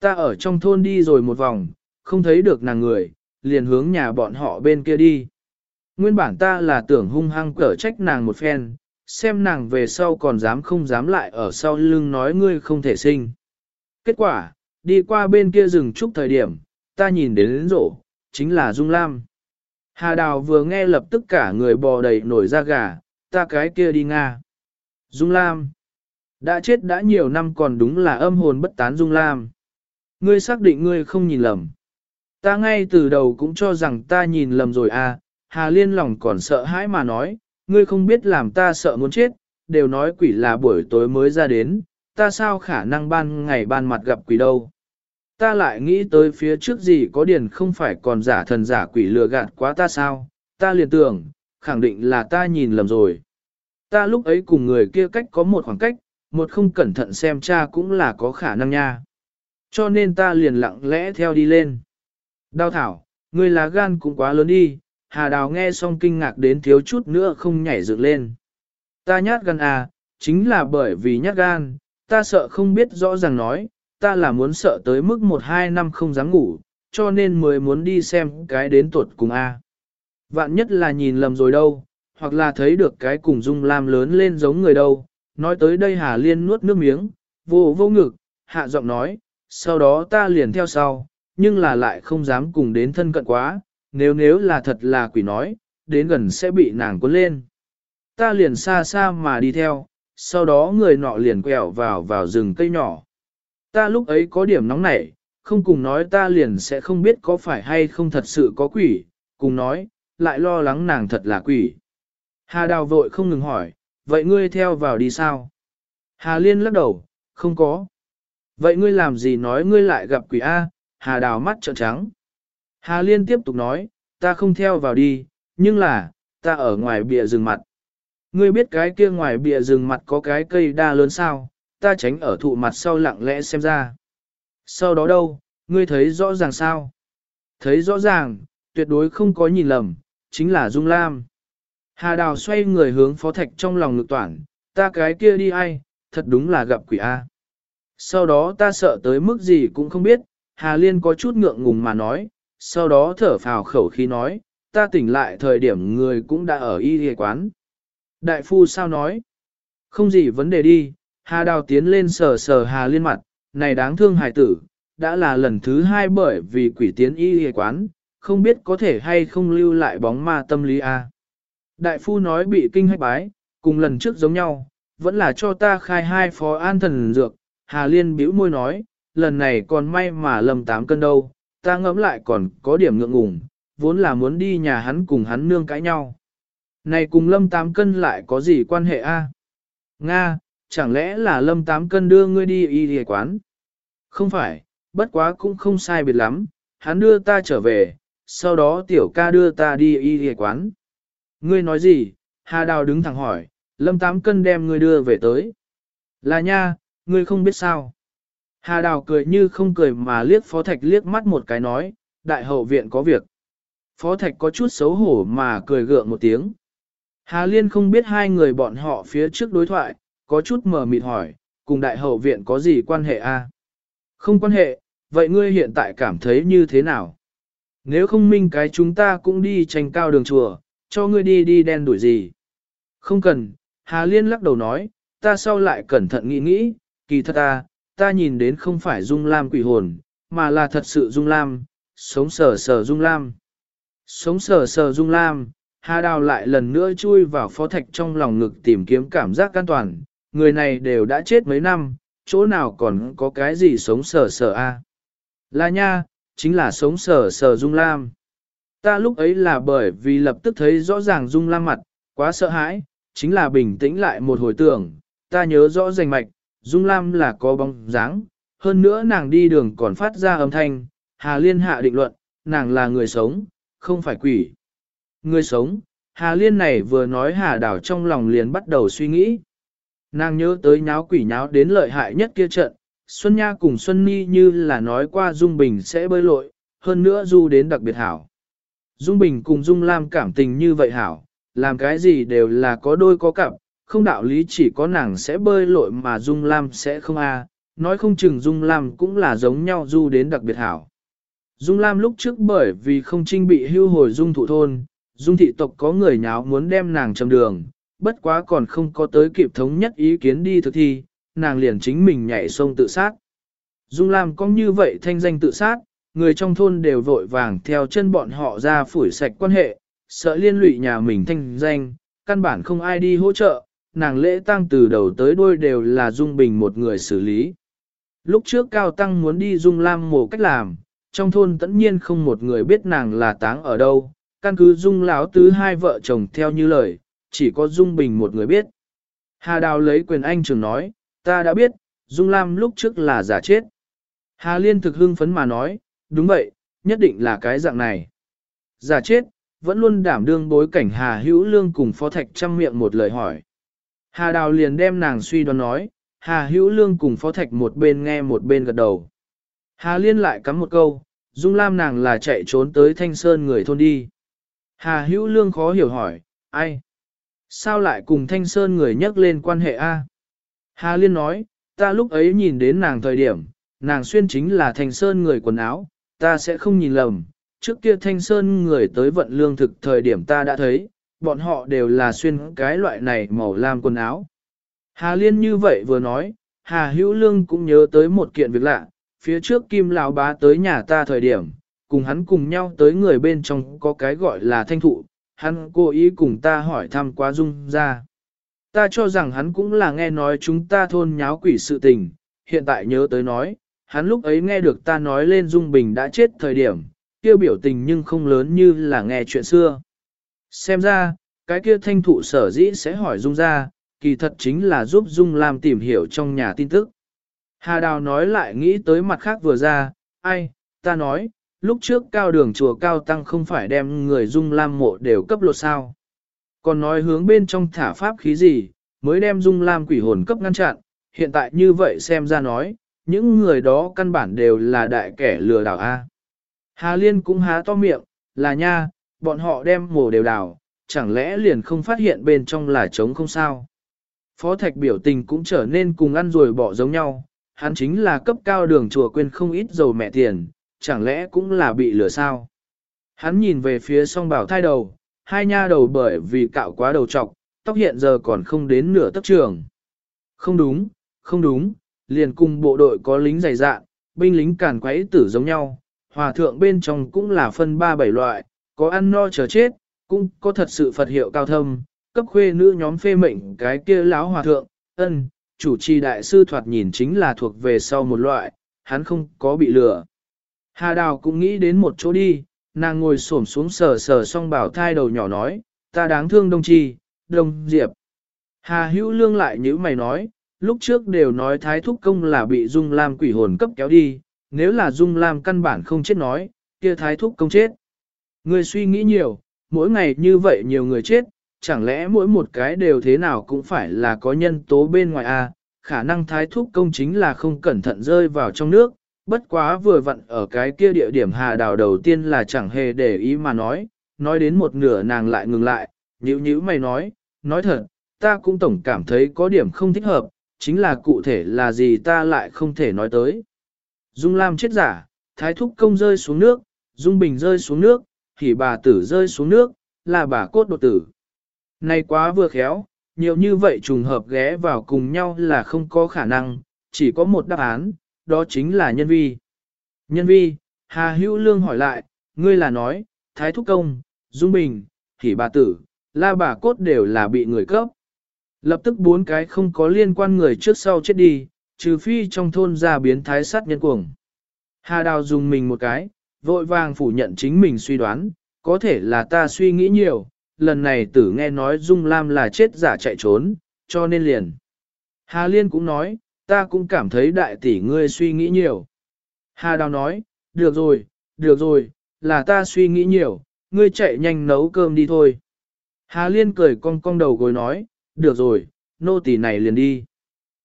Ta ở trong thôn đi rồi một vòng, không thấy được nàng người, liền hướng nhà bọn họ bên kia đi. Nguyên bản ta là tưởng hung hăng cở trách nàng một phen, xem nàng về sau còn dám không dám lại ở sau lưng nói ngươi không thể sinh. Kết quả, đi qua bên kia rừng trúc thời điểm, ta nhìn đến, đến rổ, chính là Dung Lam. Hà Đào vừa nghe lập tức cả người bò đầy nổi da gà, ta cái kia đi Nga. Dung Lam. Đã chết đã nhiều năm còn đúng là âm hồn bất tán Dung Lam. Ngươi xác định ngươi không nhìn lầm. Ta ngay từ đầu cũng cho rằng ta nhìn lầm rồi à, Hà Liên lòng còn sợ hãi mà nói, ngươi không biết làm ta sợ muốn chết, đều nói quỷ là buổi tối mới ra đến, ta sao khả năng ban ngày ban mặt gặp quỷ đâu. Ta lại nghĩ tới phía trước gì có điền không phải còn giả thần giả quỷ lừa gạt quá ta sao, ta liền tưởng, khẳng định là ta nhìn lầm rồi. Ta lúc ấy cùng người kia cách có một khoảng cách, một không cẩn thận xem cha cũng là có khả năng nha. Cho nên ta liền lặng lẽ theo đi lên. Đào thảo, ngươi lá gan cũng quá lớn đi, Hà Đào nghe xong kinh ngạc đến thiếu chút nữa không nhảy dựng lên. Ta nhát gan à, chính là bởi vì nhát gan, ta sợ không biết rõ ràng nói, ta là muốn sợ tới mức một hai năm không dám ngủ, cho nên mới muốn đi xem cái đến tuột cùng a. À. Vạn nhất là nhìn lầm rồi đâu, hoặc là thấy được cái cùng dung lam lớn lên giống người đâu. Nói tới đây Hà Liên nuốt nước miếng, vô vô ngực, hạ giọng nói, sau đó ta liền theo sau, nhưng là lại không dám cùng đến thân cận quá, nếu nếu là thật là quỷ nói, đến gần sẽ bị nàng cuốn lên. Ta liền xa xa mà đi theo, sau đó người nọ liền quẹo vào vào rừng cây nhỏ. Ta lúc ấy có điểm nóng nảy, không cùng nói ta liền sẽ không biết có phải hay không thật sự có quỷ, cùng nói, lại lo lắng nàng thật là quỷ. Hà Đào vội không ngừng hỏi, vậy ngươi theo vào đi sao? Hà Liên lắc đầu, không có. Vậy ngươi làm gì nói ngươi lại gặp quỷ A? Hà Đào mắt trợn trắng. Hà Liên tiếp tục nói, ta không theo vào đi, nhưng là, ta ở ngoài bìa rừng mặt. Ngươi biết cái kia ngoài bìa rừng mặt có cái cây đa lớn sao, ta tránh ở thụ mặt sau lặng lẽ xem ra. Sau đó đâu, ngươi thấy rõ ràng sao? Thấy rõ ràng, tuyệt đối không có nhìn lầm, chính là Dung Lam. Hà Đào xoay người hướng phó thạch trong lòng ngực toản, ta cái kia đi ai, thật đúng là gặp quỷ A. Sau đó ta sợ tới mức gì cũng không biết, Hà Liên có chút ngượng ngùng mà nói, sau đó thở phào khẩu khí nói, ta tỉnh lại thời điểm người cũng đã ở y y quán. Đại phu sao nói? Không gì vấn đề đi, Hà Đào tiến lên sờ sờ Hà Liên mặt, này đáng thương hải tử, đã là lần thứ hai bởi vì quỷ tiến y y quán, không biết có thể hay không lưu lại bóng ma tâm lý a. Đại phu nói bị kinh hách bái, cùng lần trước giống nhau, vẫn là cho ta khai hai phó an thần dược. Hà Liên bĩu môi nói, lần này còn may mà lầm tám cân đâu, ta ngẫm lại còn có điểm ngượng ngùng, vốn là muốn đi nhà hắn cùng hắn nương cãi nhau. Này cùng lâm tám cân lại có gì quan hệ a? Nga, chẳng lẽ là lâm tám cân đưa ngươi đi y y quán? Không phải, bất quá cũng không sai biệt lắm, hắn đưa ta trở về, sau đó tiểu ca đưa ta đi y y quán. Ngươi nói gì? Hà Đào đứng thẳng hỏi, lâm tám cân đem ngươi đưa về tới. Là nha, ngươi không biết sao. Hà Đào cười như không cười mà liếc Phó Thạch liếc mắt một cái nói, đại hậu viện có việc. Phó Thạch có chút xấu hổ mà cười gượng một tiếng. Hà Liên không biết hai người bọn họ phía trước đối thoại, có chút mờ mịt hỏi, cùng đại hậu viện có gì quan hệ a? Không quan hệ, vậy ngươi hiện tại cảm thấy như thế nào? Nếu không minh cái chúng ta cũng đi tranh cao đường chùa, cho ngươi đi đi đen đuổi gì? Không cần, Hà Liên lắc đầu nói, ta sau lại cẩn thận nghĩ nghĩ, kỳ thật ta, ta nhìn đến không phải Dung Lam quỷ hồn, mà là thật sự Dung Lam, sống sờ sờ Dung Lam. Sống sờ sờ Dung Lam, Hà Đào lại lần nữa chui vào phó thạch trong lòng ngực tìm kiếm cảm giác an toàn, người này đều đã chết mấy năm, chỗ nào còn có cái gì sống sờ sờ a? Là nha, chính là sống sờ sờ Dung Lam. Ta lúc ấy là bởi vì lập tức thấy rõ ràng Dung Lam mặt, quá sợ hãi, chính là bình tĩnh lại một hồi tưởng, ta nhớ rõ rành mạch, Dung Lam là có bóng dáng, hơn nữa nàng đi đường còn phát ra âm thanh, Hà Liên hạ định luận, nàng là người sống, không phải quỷ. Người sống, Hà Liên này vừa nói Hà Đảo trong lòng liền bắt đầu suy nghĩ. Nàng nhớ tới nháo quỷ nháo đến lợi hại nhất kia trận, Xuân Nha cùng Xuân Ni như là nói qua Dung Bình sẽ bơi lội, hơn nữa Du đến đặc biệt hảo. Dung Bình cùng Dung Lam cảm tình như vậy hảo, làm cái gì đều là có đôi có cặp, không đạo lý chỉ có nàng sẽ bơi lội mà Dung Lam sẽ không a. nói không chừng Dung Lam cũng là giống nhau Du đến đặc biệt hảo. Dung Lam lúc trước bởi vì không trinh bị hưu hồi Dung thụ thôn, Dung thị tộc có người nháo muốn đem nàng chầm đường, bất quá còn không có tới kịp thống nhất ý kiến đi thực thi, nàng liền chính mình nhảy sông tự sát. Dung Lam có như vậy thanh danh tự sát, người trong thôn đều vội vàng theo chân bọn họ ra phủi sạch quan hệ, sợ liên lụy nhà mình thanh danh, căn bản không ai đi hỗ trợ, nàng lễ tăng từ đầu tới đuôi đều là Dung Bình một người xử lý. Lúc trước Cao Tăng muốn đi Dung Lam mổ cách làm, trong thôn tất nhiên không một người biết nàng là táng ở đâu, căn cứ Dung lão tứ hai vợ chồng theo như lời, chỉ có Dung Bình một người biết. Hà Đào lấy quyền anh trường nói, ta đã biết, Dung Lam lúc trước là giả chết. Hà Liên thực hưng phấn mà nói, đúng vậy, nhất định là cái dạng này. Giả chết, vẫn luôn đảm đương bối cảnh Hà Hữu Lương cùng Phó Thạch chăm miệng một lời hỏi. Hà Đào liền đem nàng suy đoán nói, Hà Hữu Lương cùng Phó Thạch một bên nghe một bên gật đầu. Hà Liên lại cắm một câu, Dung Lam nàng là chạy trốn tới Thanh Sơn người thôn đi. Hà Hữu Lương khó hiểu hỏi, ai? Sao lại cùng Thanh Sơn người nhắc lên quan hệ A? Hà Liên nói, ta lúc ấy nhìn đến nàng thời điểm, nàng xuyên chính là Thanh Sơn người quần áo, ta sẽ không nhìn lầm. Trước kia Thanh Sơn người tới vận lương thực thời điểm ta đã thấy, bọn họ đều là xuyên cái loại này màu lam quần áo. Hà Liên như vậy vừa nói, Hà Hữu Lương cũng nhớ tới một kiện việc lạ, phía trước Kim Lão bá tới nhà ta thời điểm, cùng hắn cùng nhau tới người bên trong có cái gọi là thanh thụ, hắn cố ý cùng ta hỏi thăm quá dung ra. Ta cho rằng hắn cũng là nghe nói chúng ta thôn nháo quỷ sự tình, hiện tại nhớ tới nói, hắn lúc ấy nghe được ta nói lên Dung Bình đã chết thời điểm, kêu biểu tình nhưng không lớn như là nghe chuyện xưa. Xem ra, cái kia thanh thụ sở dĩ sẽ hỏi Dung ra, kỳ thật chính là giúp Dung làm tìm hiểu trong nhà tin tức. Hà Đào nói lại nghĩ tới mặt khác vừa ra, ai, ta nói, lúc trước cao đường chùa cao tăng không phải đem người Dung Lam mộ đều cấp lột sao. Còn nói hướng bên trong thả pháp khí gì, mới đem Dung Lam quỷ hồn cấp ngăn chặn, hiện tại như vậy xem ra nói, những người đó căn bản đều là đại kẻ lừa đảo A. Hà Liên cũng há to miệng, là nha, bọn họ đem mộ đều đảo, chẳng lẽ liền không phát hiện bên trong là trống không sao. Phó Thạch biểu tình cũng trở nên cùng ăn rồi bỏ giống nhau, hắn chính là cấp cao đường chùa quên không ít dầu mẹ tiền, chẳng lẽ cũng là bị lừa sao. Hắn nhìn về phía song bảo thai đầu, hai nha đầu bởi vì cạo quá đầu trọc, tóc hiện giờ còn không đến nửa tấc trường. Không đúng, không đúng, liền cùng bộ đội có lính dày dạn, binh lính càn quấy tử giống nhau, hòa thượng bên trong cũng là phân ba bảy loại, có ăn no chờ chết, cũng có thật sự Phật hiệu cao thâm, cấp khuê nữ nhóm phê mệnh cái kia láo hòa thượng, ân, chủ trì đại sư thoạt nhìn chính là thuộc về sau một loại, hắn không có bị lừa. Hà Đào cũng nghĩ đến một chỗ đi, nàng ngồi xổm xuống sờ sờ song bảo thai đầu nhỏ nói, ta đáng thương đồng chi, đông diệp. Hà hữu lương lại như mày nói, lúc trước đều nói thái thúc công là bị dung lam quỷ hồn cấp kéo đi, nếu là dung lam căn bản không chết nói, kia thái thúc công chết. Người suy nghĩ nhiều, mỗi ngày như vậy nhiều người chết, chẳng lẽ mỗi một cái đều thế nào cũng phải là có nhân tố bên ngoài a? À? khả năng thái thúc công chính là không cẩn thận rơi vào trong nước, bất quá vừa vặn ở cái kia địa điểm hà đào đầu tiên là chẳng hề để ý mà nói, nói đến một nửa nàng lại ngừng lại, nhữ nhữ mày nói, nói thật, ta cũng tổng cảm thấy có điểm không thích hợp, chính là cụ thể là gì ta lại không thể nói tới. Dung Lam chết giả, thái thúc công rơi xuống nước, Dung Bình rơi xuống nước, thì bà tử rơi xuống nước, là bà cốt đột tử. Này quá vừa khéo, nhiều như vậy trùng hợp ghé vào cùng nhau là không có khả năng, chỉ có một đáp án, đó chính là nhân vi. Nhân vi, Hà Hữu Lương hỏi lại, ngươi là nói, Thái Thúc Công, Dung Bình, thì bà tử, la bà cốt đều là bị người cấp. Lập tức bốn cái không có liên quan người trước sau chết đi, trừ phi trong thôn ra biến thái sát nhân cuồng. Hà Đào dùng mình một cái, vội vàng phủ nhận chính mình suy đoán, có thể là ta suy nghĩ nhiều, lần này tử nghe nói Dung Lam là chết giả chạy trốn, cho nên liền. Hà Liên cũng nói, ta cũng cảm thấy đại tỷ ngươi suy nghĩ nhiều. Hà Đào nói, được rồi, được rồi, là ta suy nghĩ nhiều, ngươi chạy nhanh nấu cơm đi thôi. Hà Liên cười cong cong đầu gối nói, được rồi, nô tỷ này liền đi.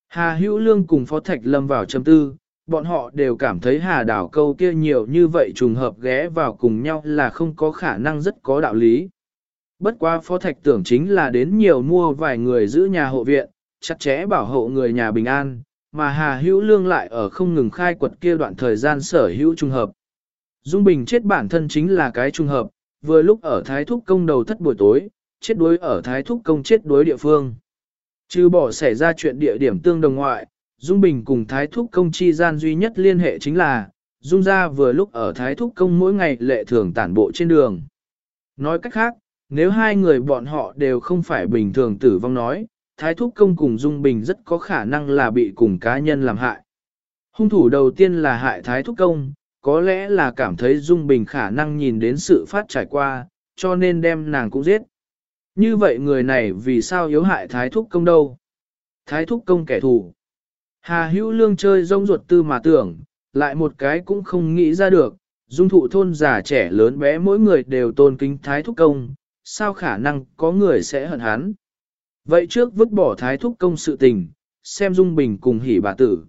Hà Hữu Lương cùng Phó Thạch Lâm vào châm tư, bọn họ đều cảm thấy Hà Đảo câu kia nhiều như vậy trùng hợp ghé vào cùng nhau là không có khả năng rất có đạo lý. Bất quá Phó Thạch tưởng chính là đến nhiều mua vài người giữ nhà hộ viện, chặt chẽ bảo hộ người nhà bình an, mà Hà Hữu Lương lại ở không ngừng khai quật kia đoạn thời gian sở hữu trùng hợp. Dung Bình chết bản thân chính là cái trùng hợp, vừa lúc ở Thái Thúc Công đầu thất buổi tối, chết đuối ở Thái Thúc Công chết đuối địa phương. Trừ bỏ xảy ra chuyện địa điểm tương đồng ngoại, Dung Bình cùng Thái Thúc Công chi gian duy nhất liên hệ chính là, Dung ra vừa lúc ở Thái Thúc Công mỗi ngày lệ thường tản bộ trên đường. Nói cách khác, nếu hai người bọn họ đều không phải bình thường tử vong nói, Thái Thúc Công cùng Dung Bình rất có khả năng là bị cùng cá nhân làm hại. Hung thủ đầu tiên là hại Thái Thúc Công, có lẽ là cảm thấy Dung Bình khả năng nhìn đến sự phát trải qua, cho nên đem nàng cũng giết. Như vậy người này vì sao yếu hại Thái Thúc Công đâu? Thái Thúc Công kẻ thù. Hà hữu lương chơi rông ruột tư mà tưởng, lại một cái cũng không nghĩ ra được, dung thụ thôn già trẻ lớn bé mỗi người đều tôn kính Thái Thúc Công, sao khả năng có người sẽ hận hắn? Vậy trước vứt bỏ Thái Thúc Công sự tình, xem Dung Bình cùng hỉ bà tử.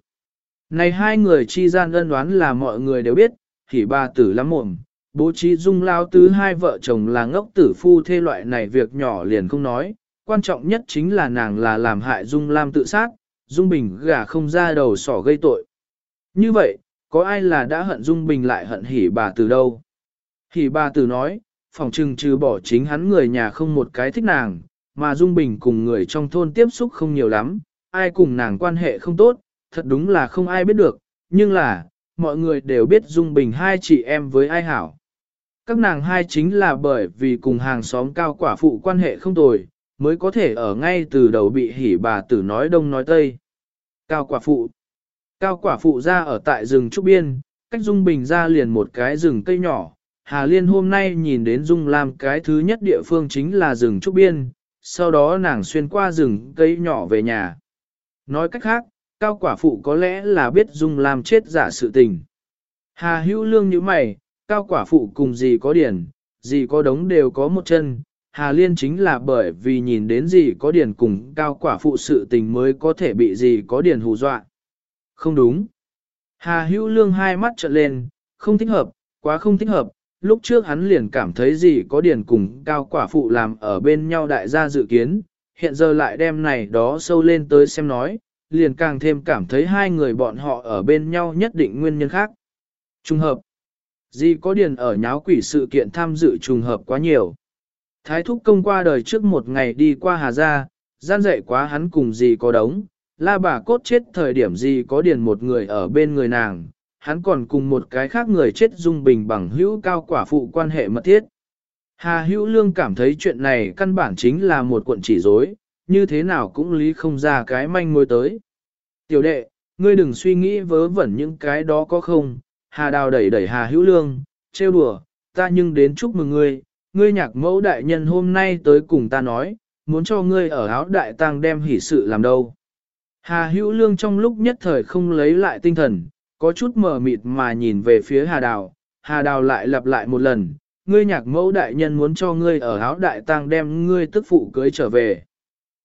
Này hai người chi gian ân đoán là mọi người đều biết, hỉ bà tử lắm mộm, bố trí dung lao tứ hai vợ chồng là ngốc tử phu thê loại này việc nhỏ liền không nói, quan trọng nhất chính là nàng là làm hại dung lam tự sát, dung bình gà không ra đầu sỏ gây tội. Như vậy, có ai là đã hận dung bình lại hận hỉ bà tử đâu? Hỉ bà tử nói, phòng trừng trừ bỏ chính hắn người nhà không một cái thích nàng, mà dung bình cùng người trong thôn tiếp xúc không nhiều lắm, ai cùng nàng quan hệ không tốt, thật đúng là không ai biết được, nhưng là, mọi người đều biết dung bình hai chị em với ai hảo. Các nàng hai chính là bởi vì cùng hàng xóm cao quả phụ quan hệ không tồi, mới có thể ở ngay từ đầu bị hỉ bà tử nói đông nói tây. Cao quả phụ Cao quả phụ ra ở tại rừng Trúc Biên, cách Dung Bình ra liền một cái rừng cây nhỏ. Hà Liên hôm nay nhìn đến Dung làm cái thứ nhất địa phương chính là rừng Trúc Biên, sau đó nàng xuyên qua rừng cây nhỏ về nhà. Nói cách khác, Cao quả phụ có lẽ là biết Dung làm chết giả sự tình. Hà hữu lương như mày, cao quả phụ cùng gì có điển, gì có đống đều có một chân. Hà Liên chính là bởi vì nhìn đến gì có điển cùng cao quả phụ sự tình mới có thể bị gì có điển hù dọa. Không đúng. Hà hữu lương hai mắt trợn lên, không thích hợp, quá không thích hợp. Lúc trước hắn liền cảm thấy gì có Điền cùng cao quả phụ làm ở bên nhau đại gia dự kiến, hiện giờ lại đem này đó sâu lên tới xem nói, liền càng thêm cảm thấy hai người bọn họ ở bên nhau nhất định nguyên nhân khác. Trung hợp. Gì có điền ở nháo quỷ sự kiện tham dự trùng hợp quá nhiều. Thái thúc công qua đời trước một ngày đi qua Hà Gia, gian dậy quá hắn cùng gì có đống, la bà cốt chết thời điểm gì có điền một người ở bên người nàng, hắn còn cùng một cái khác người chết dung bình bằng hữu cao quả phụ quan hệ mật thiết. Hà hữu lương cảm thấy chuyện này căn bản chính là một cuộn chỉ dối, như thế nào cũng lý không ra cái manh mối tới. Tiểu đệ, ngươi đừng suy nghĩ vớ vẩn những cái đó có không, hà đào đẩy đẩy hà hữu lương, trêu đùa, ta nhưng đến chúc mừng ngươi, ngươi nhạc mẫu đại nhân hôm nay tới cùng ta nói, muốn cho ngươi ở áo đại tang đem hỷ sự làm đâu. Hà hữu lương trong lúc nhất thời không lấy lại tinh thần, có chút mờ mịt mà nhìn về phía hà đào, hà đào lại lặp lại một lần, ngươi nhạc mẫu đại nhân muốn cho ngươi ở áo đại tang đem ngươi tức phụ cưới trở về.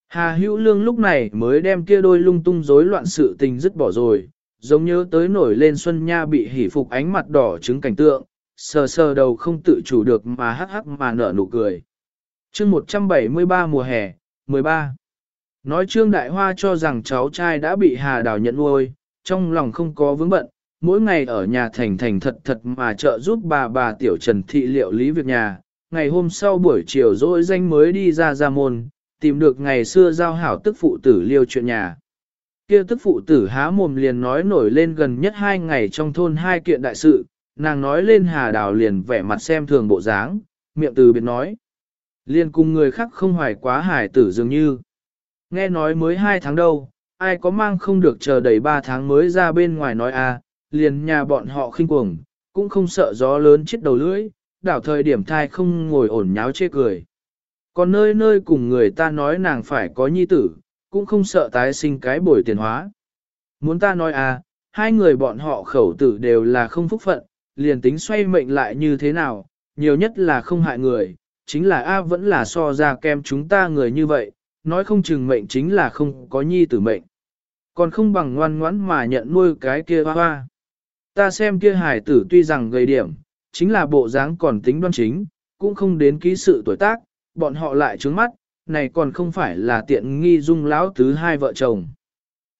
Hà hữu lương lúc này mới đem kia đôi lung tung rối loạn sự tình dứt bỏ rồi, giống nhớ tới nổi lên Xuân Nha bị hỉ phục ánh mặt đỏ chứng cảnh tượng, sờ sờ đầu không tự chủ được mà hắc hắc mà nở nụ cười. chương 173 mùa hè, 13. Nói Trương Đại Hoa cho rằng cháu trai đã bị Hà Đào nhận nuôi, trong lòng không có vướng bận, mỗi ngày ở nhà thành thành thật thật mà trợ giúp bà bà Tiểu Trần Thị liệu lý việc nhà. Ngày hôm sau buổi chiều rỗi danh mới đi ra ra môn, tìm được ngày xưa giao hảo tức phụ tử liêu chuyện nhà. Kia tức phụ tử há mồm liền nói nổi lên gần nhất hai ngày trong thôn hai kiện đại sự, nàng nói lên hà đào liền vẻ mặt xem thường bộ dáng, miệng từ biệt nói. Liền cùng người khác không hoài quá hải tử dường như. Nghe nói mới hai tháng đâu, ai có mang không được chờ đầy ba tháng mới ra bên ngoài nói a à, liền nhà bọn họ khinh cuồng, cũng không sợ gió lớn chết đầu lưỡi, đảo thời điểm thai không ngồi ổn nháo chê cười. Còn nơi nơi cùng người ta nói nàng phải có nhi tử, cũng không sợ tái sinh cái bồi tiền hóa. Muốn ta nói à, hai người bọn họ khẩu tử đều là không phúc phận, liền tính xoay mệnh lại như thế nào, nhiều nhất là không hại người, chính là A vẫn là so ra kem chúng ta người như vậy, nói không chừng mệnh chính là không có nhi tử mệnh. Còn không bằng ngoan ngoãn mà nhận nuôi cái kia hoa hoa. Ta xem kia hải tử tuy rằng gây điểm, chính là bộ dáng còn tính đoan chính, cũng không đến ký sự tuổi tác, bọn họ lại trướng mắt, này còn không phải là tiện nghi dung lão thứ hai vợ chồng.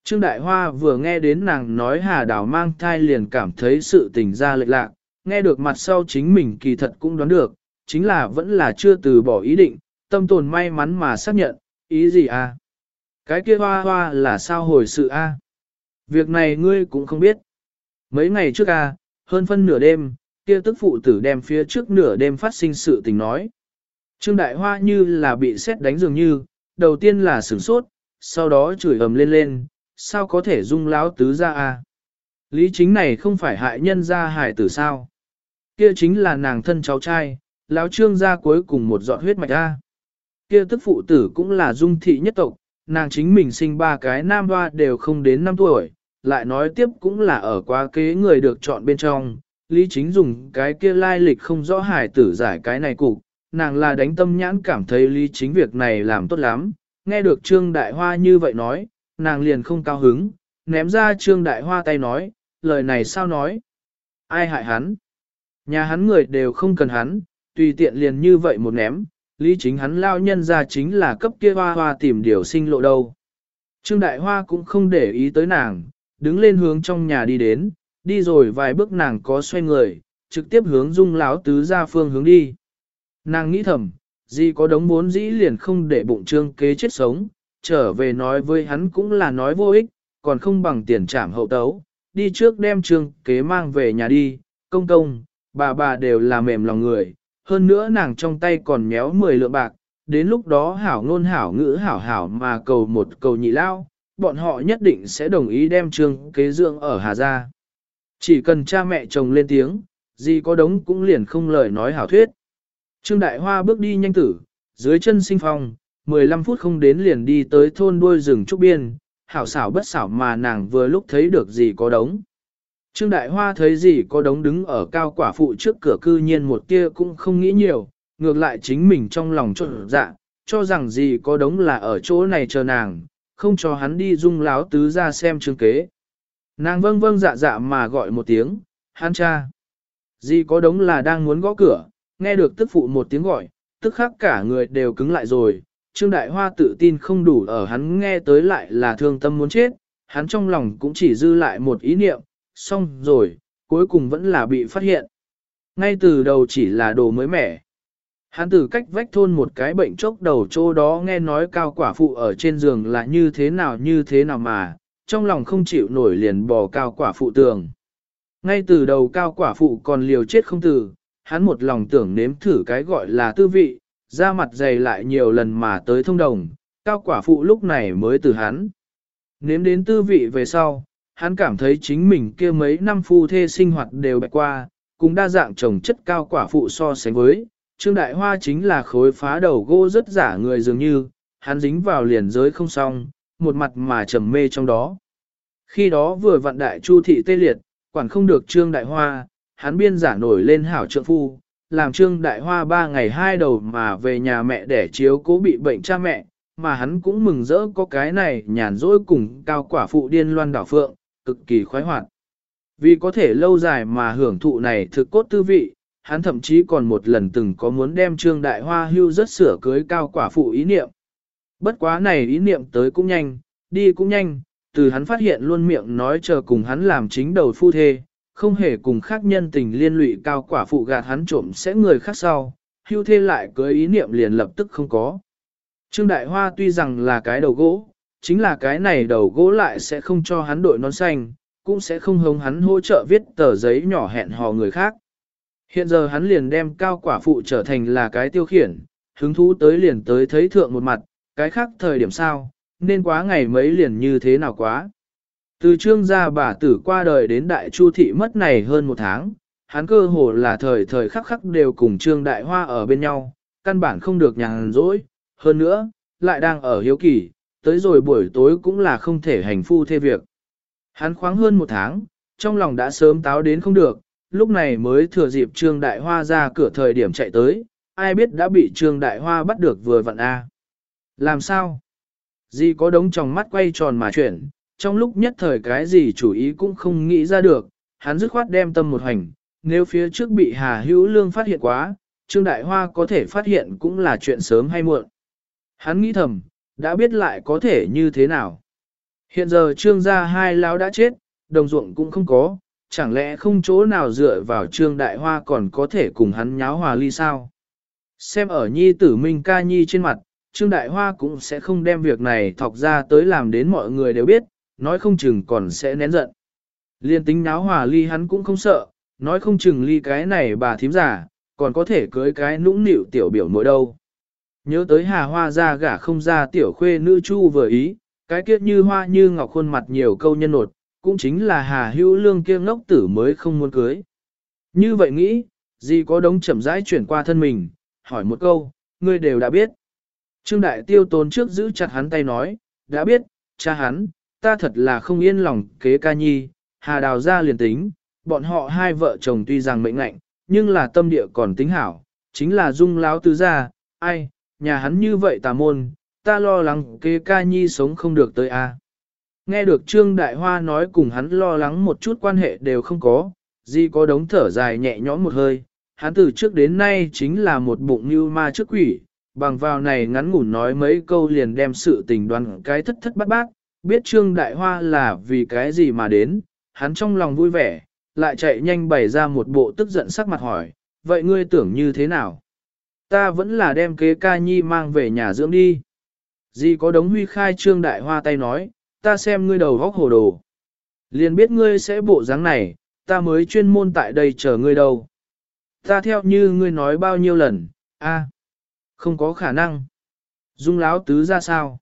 Trương Đại Hoa vừa nghe đến nàng nói Hà Đào mang thai liền cảm thấy sự tình ra lệch lạc, nghe được mặt sau chính mình kỳ thật cũng đoán được, chính là vẫn là chưa từ bỏ ý định, tâm tồn may mắn mà xác nhận, ý gì à? Cái kia hoa hoa là sao hồi sự a? À? Việc này ngươi cũng không biết. Mấy ngày trước a, à, hơn phân nửa đêm, kia tức phụ tử đem phía trước nửa đêm phát sinh sự tình nói. Trương Đại Hoa như là bị xét đánh dường như, đầu tiên là sửng sốt, sau đó chửi ầm lên lên, sao có thể dung láo tứ ra a? À? Lý chính này không phải hại nhân ra hại tử sao? Kia chính là nàng thân cháu trai, lão trương ra cuối cùng một giọt huyết mạch a. Kia tức phụ tử cũng là dung thị nhất tộc, nàng chính mình sinh ba cái nam hoa đều không đến năm tuổi, lại nói tiếp cũng là ở quá kế người được chọn bên trong, lý chính dùng cái kia lai lịch không rõ hải tử giải cái này cục, nàng là đánh tâm nhãn cảm thấy lý chính việc này làm tốt lắm, nghe được Trương Đại Hoa như vậy nói, nàng liền không cao hứng, ném ra Trương Đại Hoa tay nói, lời này sao nói? Ai hại hắn? Nhà hắn người đều không cần hắn, tùy tiện liền như vậy một ném, lý chính hắn lao nhân ra chính là cấp kia hoa hoa tìm điều sinh lộ đâu. Trương Đại Hoa cũng không để ý tới nàng, đứng lên hướng trong nhà đi đến, đi rồi vài bước nàng có xoay người, trực tiếp hướng dung láo tứ ra phương hướng đi. Nàng nghĩ thầm, gì có đống bốn dĩ liền không để bụng trương kế chết sống, trở về nói với hắn cũng là nói vô ích, còn không bằng tiền trảm hậu tấu, đi trước đem trương kế mang về nhà đi, công công, bà bà đều là mềm lòng người, hơn nữa nàng trong tay còn méo 10 lượng bạc, đến lúc đó hảo ngôn hảo ngữ hảo hảo mà cầu một cầu nhị lao, bọn họ nhất định sẽ đồng ý đem trương kế dưỡng ở Hà Gia. Chỉ cần cha mẹ chồng lên tiếng, gì có đống cũng liền không lời nói hảo thuyết. Trương Đại Hoa bước đi nhanh tử, dưới chân sinh phong, 15 phút không đến liền đi tới thôn đuôi rừng trúc biên, hảo xảo bất xảo mà nàng vừa lúc thấy được gì có đống. Trương Đại Hoa thấy gì có đống đứng ở cao quả phụ trước cửa cư nhiên một tia cũng không nghĩ nhiều, ngược lại chính mình trong lòng trộn dạ, cho rằng gì có đống là ở chỗ này chờ nàng, không cho hắn đi dung láo tứ ra xem chương kế. Nàng vâng vâng dạ dạ mà gọi một tiếng, hắn cha. Gì có đống là đang muốn gõ cửa, nghe được tức phụ một tiếng gọi, tức khắc cả người đều cứng lại rồi. Trương Đại Hoa tự tin không đủ ở hắn nghe tới lại là thương tâm muốn chết, hắn trong lòng cũng chỉ dư lại một ý niệm, xong rồi, cuối cùng vẫn là bị phát hiện. Ngay từ đầu chỉ là đồ mới mẻ. Hắn từ cách vách thôn một cái bệnh chốc đầu chỗ đó nghe nói cao quả phụ ở trên giường là như thế nào như thế nào mà, trong lòng không chịu nổi liền bò cao quả phụ tường. Ngay từ đầu cao quả phụ còn liều chết không từ, hắn một lòng tưởng nếm thử cái gọi là tư vị, ra mặt dày lại nhiều lần mà tới thông đồng, cao quả phụ lúc này mới từ hắn. Nếm đến tư vị về sau, hắn cảm thấy chính mình kia mấy năm phu thê sinh hoạt đều bạch qua, cũng đa dạng trồng chất cao quả phụ so sánh với, Trương Đại Hoa chính là khối phá đầu gỗ rất giả người dường như, hắn dính vào liền giới không xong, một mặt mà trầm mê trong đó. Khi đó vừa vặn đại chu thị tê liệt, quản không được Trương Đại Hoa, hắn biên giả nổi lên hảo trượng phu, làm Trương Đại Hoa ba ngày hai đầu mà về nhà mẹ để chiếu cố bị bệnh cha mẹ, mà hắn cũng mừng rỡ có cái này nhàn rỗi cùng cao quả phụ điên loan đảo phượng, cực kỳ khoái hoạt. Vì có thể lâu dài mà hưởng thụ này thực cốt tư vị, hắn thậm chí còn một lần từng có muốn đem Trương Đại Hoa hưu rất sửa cưới cao quả phụ ý niệm. Bất quá này ý niệm tới cũng nhanh, đi cũng nhanh, từ hắn phát hiện luôn miệng nói chờ cùng hắn làm chính đầu phu thê, không hề cùng khác nhân tình liên lụy cao quả phụ gạt hắn trộm sẽ người khác sau, hưu thê lại cưới ý niệm liền lập tức không có. Trương Đại Hoa tuy rằng là cái đầu gỗ, chính là cái này đầu gỗ lại sẽ không cho hắn đội nón xanh, cũng sẽ không hống hắn hỗ trợ viết tờ giấy nhỏ hẹn hò người khác. Hiện giờ hắn liền đem cao quả phụ trở thành là cái tiêu khiển, hứng thú tới liền tới thấy thượng một mặt, cái khác thời điểm sao, nên quá ngày mấy liền như thế nào quá. Từ trương gia bà tử qua đời đến đại chu thị mất này hơn một tháng, hắn cơ hồ là thời thời khắc khắc đều cùng trương đại hoa ở bên nhau, căn bản không được nhàn rỗi, hơn nữa, lại đang ở hiếu kỳ, tới rồi buổi tối cũng là không thể hành phu thê việc. Hắn khoáng hơn một tháng, trong lòng đã sớm táo đến không được, lúc này mới thừa dịp Trương Đại Hoa ra cửa thời điểm chạy tới, ai biết đã bị Trương Đại Hoa bắt được vừa vặn A. Làm sao? Di có đống trong mắt quay tròn mà chuyển, trong lúc nhất thời cái gì chủ ý cũng không nghĩ ra được, hắn dứt khoát đem tâm một hành, nếu phía trước bị Hà Hữu Lương phát hiện quá, Trương Đại Hoa có thể phát hiện cũng là chuyện sớm hay muộn. Hắn nghĩ thầm, đã biết lại có thể như thế nào. Hiện giờ Trương gia hai lão đã chết, đồng ruộng cũng không có, chẳng lẽ không chỗ nào dựa vào Trương Đại Hoa còn có thể cùng hắn nháo hòa ly sao? Xem ở nhi tử Minh ca nhi trên mặt, Trương Đại Hoa cũng sẽ không đem việc này thọc ra tới làm đến mọi người đều biết, nói không chừng còn sẽ nén giận. Liên tính nháo hòa ly hắn cũng không sợ, nói không chừng ly cái này bà thím giả, còn có thể cưới cái nũng nịu tiểu biểu nội đâu. Nhớ tới hà hoa ra gả không ra tiểu khuê nữ chu vừa ý, cái kiết như hoa như ngọc khuôn mặt nhiều câu nhân nột, cũng chính là hà hữu lương kia ngốc tử mới không muốn cưới. Như vậy nghĩ, gì có đống chậm rãi chuyển qua thân mình, hỏi một câu, ngươi đều đã biết. Trương Đại Tiêu tốn trước giữ chặt hắn tay nói, đã biết, cha hắn, ta thật là không yên lòng kế ca nhi, hà đào ra liền tính, bọn họ hai vợ chồng tuy rằng mệnh ngạnh, nhưng là tâm địa còn tính hảo, chính là dung láo tứ gia, ai, nhà hắn như vậy tà môn, ta lo lắng kế ca nhi sống không được tới a. Nghe được Trương Đại Hoa nói cùng hắn lo lắng một chút quan hệ đều không có, Di có đống thở dài nhẹ nhõm một hơi, hắn từ trước đến nay chính là một bụng như ma trước quỷ, bằng vào này ngắn ngủn nói mấy câu liền đem sự tình đoán cái thất thất bát bát, biết Trương Đại Hoa là vì cái gì mà đến, hắn trong lòng vui vẻ, lại chạy nhanh bày ra một bộ tức giận sắc mặt hỏi, vậy ngươi tưởng như thế nào? Ta vẫn là đem kế ca nhi mang về nhà dưỡng đi. gì có đống huy khai Trương Đại Hoa tay nói, ta xem ngươi đầu góc hồ đồ. Liền biết ngươi sẽ bộ dáng này, ta mới chuyên môn tại đây chờ ngươi đâu. Ta theo như ngươi nói bao nhiêu lần, a, không có khả năng. Dung láo tứ ra sao?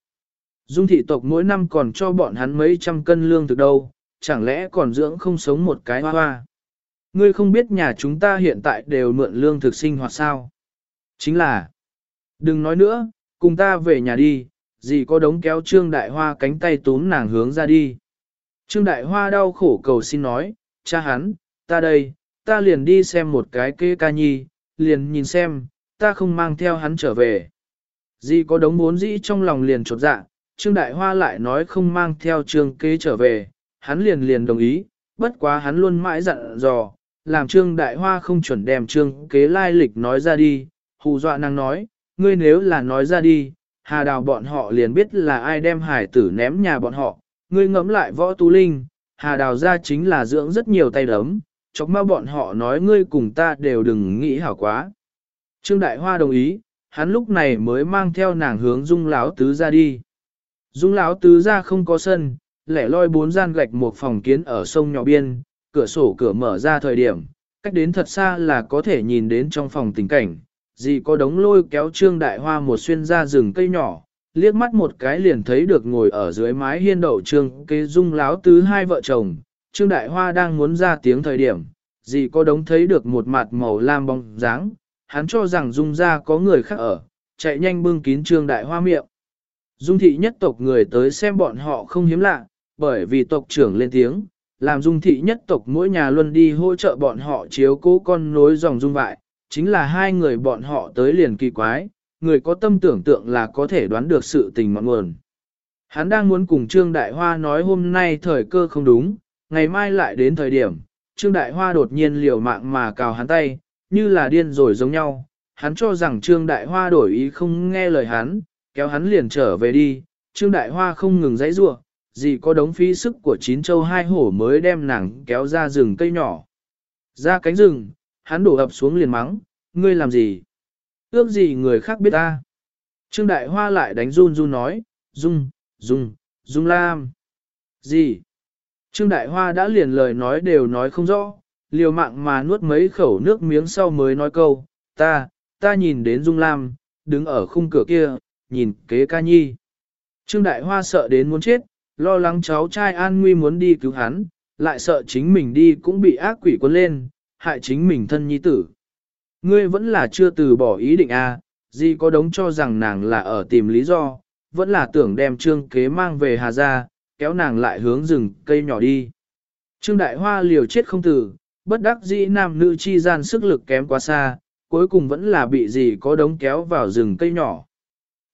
Dung thị tộc mỗi năm còn cho bọn hắn mấy trăm cân lương thực đâu, chẳng lẽ còn dưỡng không sống một cái hoa hoa. Ngươi không biết nhà chúng ta hiện tại đều mượn lương thực sinh hoạt sao? Chính là, đừng nói nữa, cùng ta về nhà đi, gì có đống kéo Trương Đại Hoa cánh tay túm nàng hướng ra đi. Trương Đại Hoa đau khổ cầu xin nói, cha hắn, ta đây, ta liền đi xem một cái kê ca nhi, liền nhìn xem, ta không mang theo hắn trở về. Dì có đống bốn dĩ trong lòng liền trột dạ, Trương Đại Hoa lại nói không mang theo Trương kế trở về, hắn liền liền đồng ý, bất quá hắn luôn mãi dặn dò, làm Trương Đại Hoa không chuẩn đem Trương kế lai lịch nói ra đi, hù dọa nàng nói, ngươi nếu là nói ra đi, hà đào bọn họ liền biết là ai đem hải tử ném nhà bọn họ, ngươi ngẫm lại võ tú linh, hà đào ra chính là dưỡng rất nhiều tay đấm, chọc ma bọn họ nói ngươi cùng ta đều đừng nghĩ hảo quá. Trương Đại Hoa đồng ý, hắn lúc này mới mang theo nàng hướng dung lão tứ ra đi. Dung lão tứ ra không có sân, lẻ loi bốn gian gạch một phòng kiến ở sông nhỏ biên, cửa sổ cửa mở ra thời điểm, cách đến thật xa là có thể nhìn đến trong phòng tình cảnh, gì có đống lôi kéo trương đại hoa một xuyên ra rừng cây nhỏ, liếc mắt một cái liền thấy được ngồi ở dưới mái hiên đậu trương kế dung láo tứ hai vợ chồng, trương đại hoa đang muốn ra tiếng thời điểm, gì có đống thấy được một mặt màu lam bóng dáng, hắn cho rằng dung ra có người khác ở, chạy nhanh bưng kín trương đại hoa miệng. Dung thị nhất tộc người tới xem bọn họ không hiếm lạ, bởi vì tộc trưởng lên tiếng, làm dung thị nhất tộc mỗi nhà luân đi hỗ trợ bọn họ chiếu cố con nối dòng dung vại, chính là hai người bọn họ tới liền kỳ quái, người có tâm tưởng tượng là có thể đoán được sự tình mọi nguồn. Hắn đang muốn cùng Trương Đại Hoa nói hôm nay thời cơ không đúng, ngày mai lại đến thời điểm, Trương Đại Hoa đột nhiên liều mạng mà cào hắn tay, như là điên rồi giống nhau. Hắn cho rằng Trương Đại Hoa đổi ý không nghe lời hắn, kéo hắn liền trở về đi. Trương Đại Hoa không ngừng dãy giụa, gì có đống phí sức của chín châu hai hổ mới đem nàng kéo ra rừng cây nhỏ. Ra cánh rừng, hắn đổ ập xuống liền mắng, ngươi làm gì? Ước gì người khác biết ta? Trương Đại Hoa lại đánh run run nói, Dung, Dung, Dung Lam. Gì? Trương Đại Hoa đã liền lời nói đều nói không rõ, liều mạng mà nuốt mấy khẩu nước miếng sau mới nói câu, ta, ta nhìn đến Dung Lam, đứng ở khung cửa kia, nhìn kế ca nhi. Trương Đại Hoa sợ đến muốn chết, lo lắng cháu trai an nguy muốn đi cứu hắn, lại sợ chính mình đi cũng bị ác quỷ cuốn lên, hại chính mình thân nhi tử. Ngươi vẫn là chưa từ bỏ ý định a, à, gì có đống cho rằng nàng là ở tìm lý do, vẫn là tưởng đem trương kế mang về Hà Gia, kéo nàng lại hướng rừng cây nhỏ đi. Trương Đại Hoa liều chết không tử, bất đắc dĩ nam nữ chi gian sức lực kém quá xa, cuối cùng vẫn là bị gì có đống kéo vào rừng cây nhỏ.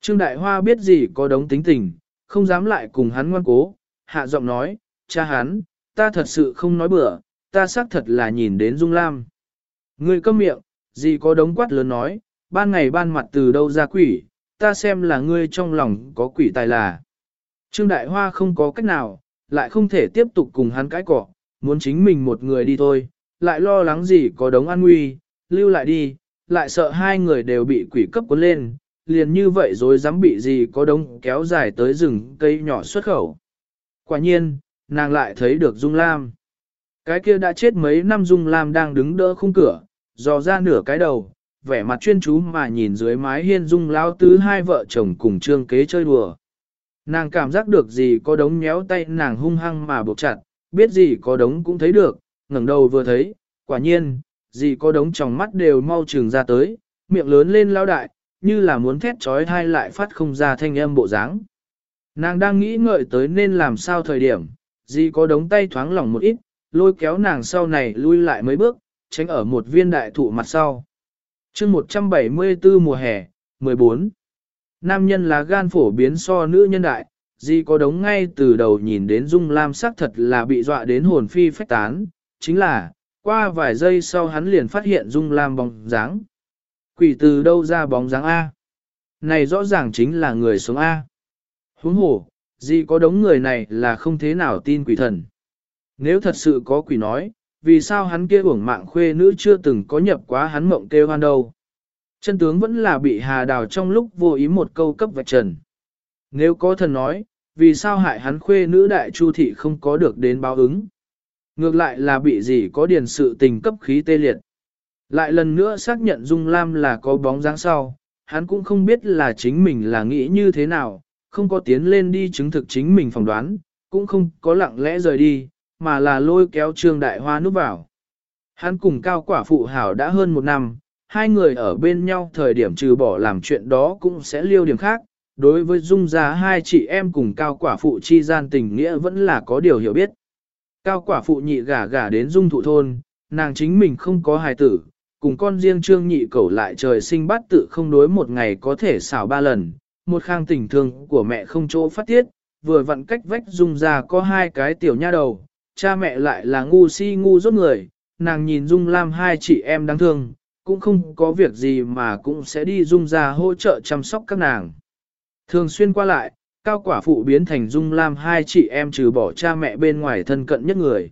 Trương Đại Hoa biết gì có đống tính tình, không dám lại cùng hắn ngoan cố, hạ giọng nói, cha hắn, ta thật sự không nói bừa, ta xác thật là nhìn đến Dung Lam. Ngươi câm miệng, gì có đống quát lớn nói, ban ngày ban mặt từ đâu ra quỷ, ta xem là ngươi trong lòng có quỷ tài là. Trương Đại Hoa không có cách nào, lại không thể tiếp tục cùng hắn cãi cọ, muốn chính mình một người đi thôi, lại lo lắng gì có đống an nguy, lưu lại đi, lại sợ hai người đều bị quỷ cấp cuốn lên, liền như vậy rồi dám bị gì có đống kéo dài tới rừng cây nhỏ xuất khẩu. Quả nhiên, nàng lại thấy được Dung Lam. Cái kia đã chết mấy năm Dung Lam đang đứng đỡ khung cửa, dò ra nửa cái đầu, vẻ mặt chuyên chú mà nhìn dưới mái hiên Dung lao tứ hai vợ chồng cùng trương kế chơi đùa. Nàng cảm giác được gì có đống nhéo tay nàng hung hăng mà buộc chặt, biết gì có đống cũng thấy được, ngẩng đầu vừa thấy, quả nhiên, gì có đống trong mắt đều mau trừng ra tới, miệng lớn lên lao đại, như là muốn thét trói thai lại phát không ra thanh âm bộ dáng. Nàng đang nghĩ ngợi tới nên làm sao thời điểm, gì có đống tay thoáng lỏng một ít, lôi kéo nàng sau này lui lại mấy bước, tránh ở một viên đại thụ mặt sau. chương 174 mùa hè, 14. Nam nhân là gan phổ biến so nữ nhân đại, gì có đống ngay từ đầu nhìn đến Dung Lam sắc thật là bị dọa đến hồn phi phách tán, chính là, qua vài giây sau hắn liền phát hiện Dung Lam bóng dáng. Quỷ từ đâu ra bóng dáng A? Này rõ ràng chính là người sống A. Huống hồ, gì có đống người này là không thế nào tin quỷ thần. Nếu thật sự có quỷ nói, vì sao hắn kia uổng mạng khuê nữ chưa từng có nhập quá hắn mộng kêu hoan đâu. Chân tướng vẫn là bị hà đào trong lúc vô ý một câu cấp vạch trần. Nếu có thần nói, vì sao hại hắn khuê nữ đại chu thị không có được đến báo ứng. Ngược lại là bị gì có điền sự tình cấp khí tê liệt. Lại lần nữa xác nhận Dung Lam là có bóng dáng sau, hắn cũng không biết là chính mình là nghĩ như thế nào, không có tiến lên đi chứng thực chính mình phỏng đoán, cũng không có lặng lẽ rời đi, mà là lôi kéo Trương Đại Hoa núp vào. Hắn cùng cao quả phụ hảo đã hơn một năm, hai người ở bên nhau thời điểm trừ bỏ làm chuyện đó cũng sẽ liêu điểm khác. Đối với dung gia hai chị em cùng cao quả phụ chi gian tình nghĩa vẫn là có điều hiểu biết. Cao quả phụ nhị gả gả đến dung thụ thôn, nàng chính mình không có hài tử, cùng con riêng trương nhị cẩu lại trời sinh bắt tự không đối một ngày có thể xảo ba lần, một khang tình thương của mẹ không chỗ phát tiết, vừa vặn cách vách dung ra có hai cái tiểu nha đầu, cha mẹ lại là ngu si ngu rốt người, nàng nhìn dung lam hai chị em đáng thương, cũng không có việc gì mà cũng sẽ đi dung ra hỗ trợ chăm sóc các nàng. Thường xuyên qua lại, cao quả phụ biến thành dung lam hai chị em trừ bỏ cha mẹ bên ngoài thân cận nhất người.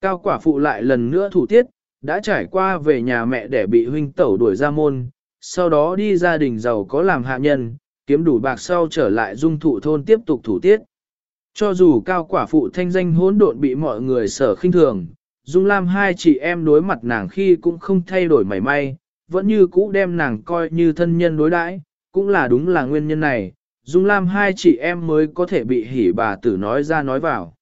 Cao quả phụ lại lần nữa thủ tiết, đã trải qua về nhà mẹ để bị huynh tẩu đuổi ra môn, sau đó đi gia đình giàu có làm hạ nhân, kiếm đủ bạc sau trở lại dung thụ thôn tiếp tục thủ tiết. Cho dù cao quả phụ thanh danh hỗn độn bị mọi người sở khinh thường, Dung Lam hai chị em đối mặt nàng khi cũng không thay đổi mảy may, vẫn như cũ đem nàng coi như thân nhân đối đãi, cũng là đúng là nguyên nhân này, Dung Lam hai chị em mới có thể bị hỉ bà tử nói ra nói vào.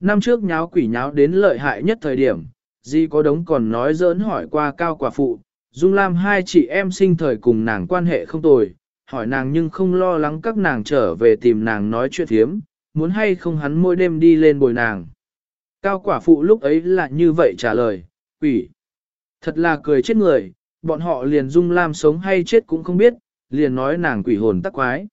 Năm trước nháo quỷ nháo đến lợi hại nhất thời điểm, Di có đống còn nói dỡn hỏi qua cao quả phụ, Dung Lam hai chị em sinh thời cùng nàng quan hệ không tồi, hỏi nàng nhưng không lo lắng các nàng trở về tìm nàng nói chuyện thiếm, muốn hay không hắn mỗi đêm đi lên bồi nàng. Cao quả phụ lúc ấy là như vậy trả lời, quỷ. Thật là cười chết người, bọn họ liền Dung Lam sống hay chết cũng không biết, liền nói nàng quỷ hồn tắc quái.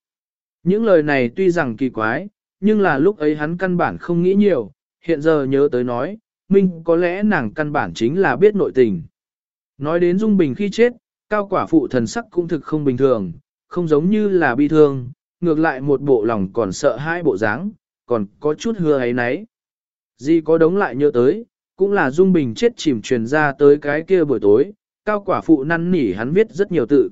Những lời này tuy rằng kỳ quái, nhưng là lúc ấy hắn căn bản không nghĩ nhiều, hiện giờ nhớ tới nói, Minh có lẽ nàng căn bản chính là biết nội tình. Nói đến Dung Bình khi chết, cao quả phụ thần sắc cũng thực không bình thường, không giống như là bi thương, ngược lại một bộ lòng còn sợ hai bộ dáng, còn có chút hưa ấy nấy. Di có đống lại nhớ tới, cũng là Dung Bình chết chìm truyền ra tới cái kia buổi tối, cao quả phụ năn nỉ hắn viết rất nhiều tự.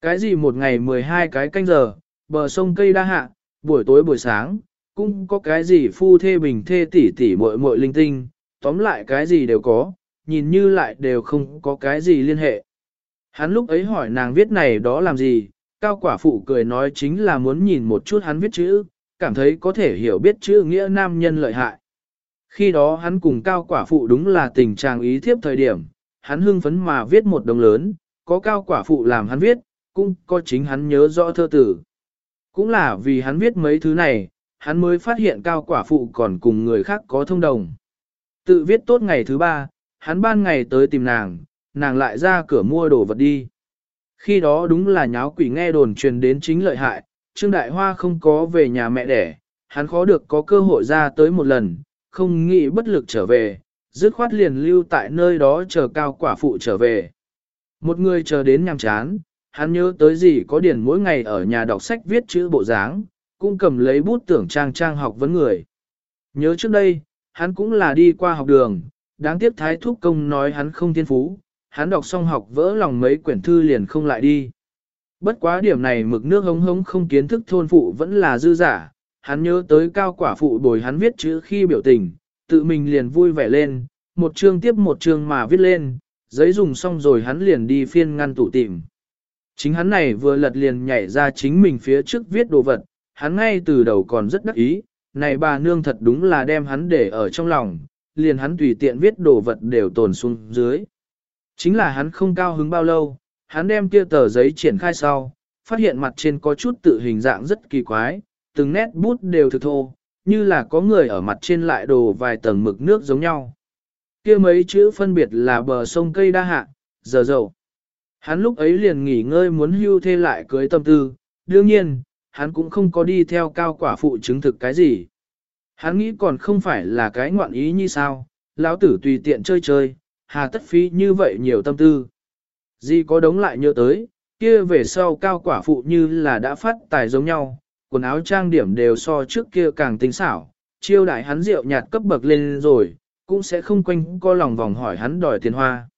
Cái gì một ngày 12 cái canh giờ, bờ sông cây đa hạ, buổi tối buổi sáng, cũng có cái gì phu thê bình thê tỷ tỷ muội muội linh tinh, tóm lại cái gì đều có, nhìn như lại đều không có cái gì liên hệ. Hắn lúc ấy hỏi nàng viết này đó làm gì, cao quả phụ cười nói chính là muốn nhìn một chút hắn viết chữ, cảm thấy có thể hiểu biết chữ nghĩa nam nhân lợi hại. Khi đó hắn cùng cao quả phụ đúng là tình trạng ý thiếp thời điểm, hắn hưng phấn mà viết một đồng lớn, có cao quả phụ làm hắn viết, cũng có chính hắn nhớ rõ thơ tử. Cũng là vì hắn viết mấy thứ này, hắn mới phát hiện cao quả phụ còn cùng người khác có thông đồng. Tự viết tốt ngày thứ ba, hắn ban ngày tới tìm nàng, nàng lại ra cửa mua đồ vật đi. Khi đó đúng là nháo quỷ nghe đồn truyền đến chính lợi hại, Trương Đại Hoa không có về nhà mẹ đẻ, hắn khó được có cơ hội ra tới một lần, không nghĩ bất lực trở về, dứt khoát liền lưu tại nơi đó chờ cao quả phụ trở về. Một người chờ đến nhằm chán, hắn nhớ tới gì có điển mỗi ngày ở nhà đọc sách viết chữ bộ dáng, cũng cầm lấy bút tưởng trang trang học vấn người. Nhớ trước đây, hắn cũng là đi qua học đường, đáng tiếc thái thúc công nói hắn không thiên phú, hắn đọc xong học vỡ lòng mấy quyển thư liền không lại đi. Bất quá điểm này mực nước hống hống không kiến thức thôn phụ vẫn là dư giả, hắn nhớ tới cao quả phụ bồi hắn viết chữ khi biểu tình, tự mình liền vui vẻ lên, một chương tiếp một chương mà viết lên, giấy dùng xong rồi hắn liền đi phiên ngăn tủ tìm. Chính hắn này vừa lật liền nhảy ra chính mình phía trước viết đồ vật, hắn ngay từ đầu còn rất đắc ý, này bà nương thật đúng là đem hắn để ở trong lòng, liền hắn tùy tiện viết đồ vật đều tồn xuống dưới. Chính là hắn không cao hứng bao lâu, hắn đem kia tờ giấy triển khai sau, phát hiện mặt trên có chút tự hình dạng rất kỳ quái, từng nét bút đều thực thô, như là có người ở mặt trên lại đồ vài tầng mực nước giống nhau. kia mấy chữ phân biệt là bờ sông cây đa hạ, giờ dầu. Hắn lúc ấy liền nghỉ ngơi muốn hưu thê lại cưới tâm tư, đương nhiên, hắn cũng không có đi theo cao quả phụ chứng thực cái gì. Hắn nghĩ còn không phải là cái ngoạn ý như sao, lão tử tùy tiện chơi chơi, hà tất phí như vậy nhiều tâm tư. Di có đống lại nhớ tới, kia về sau cao quả phụ như là đã phát tài giống nhau, quần áo trang điểm đều so trước kia càng tinh xảo, chiêu đại hắn rượu nhạt cấp bậc lên rồi, cũng sẽ không quanh co lòng vòng hỏi hắn đòi tiền hoa.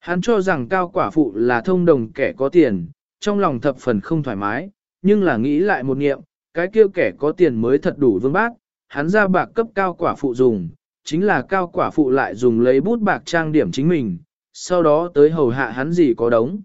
Hắn cho rằng cao quả phụ là thông đồng kẻ có tiền, trong lòng thập phần không thoải mái, nhưng là nghĩ lại một nghiệm, cái kia kẻ có tiền mới thật đủ vương bác, hắn ra bạc cấp cao quả phụ dùng, chính là cao quả phụ lại dùng lấy bút bạc trang điểm chính mình, sau đó tới hầu hạ hắn gì có đống.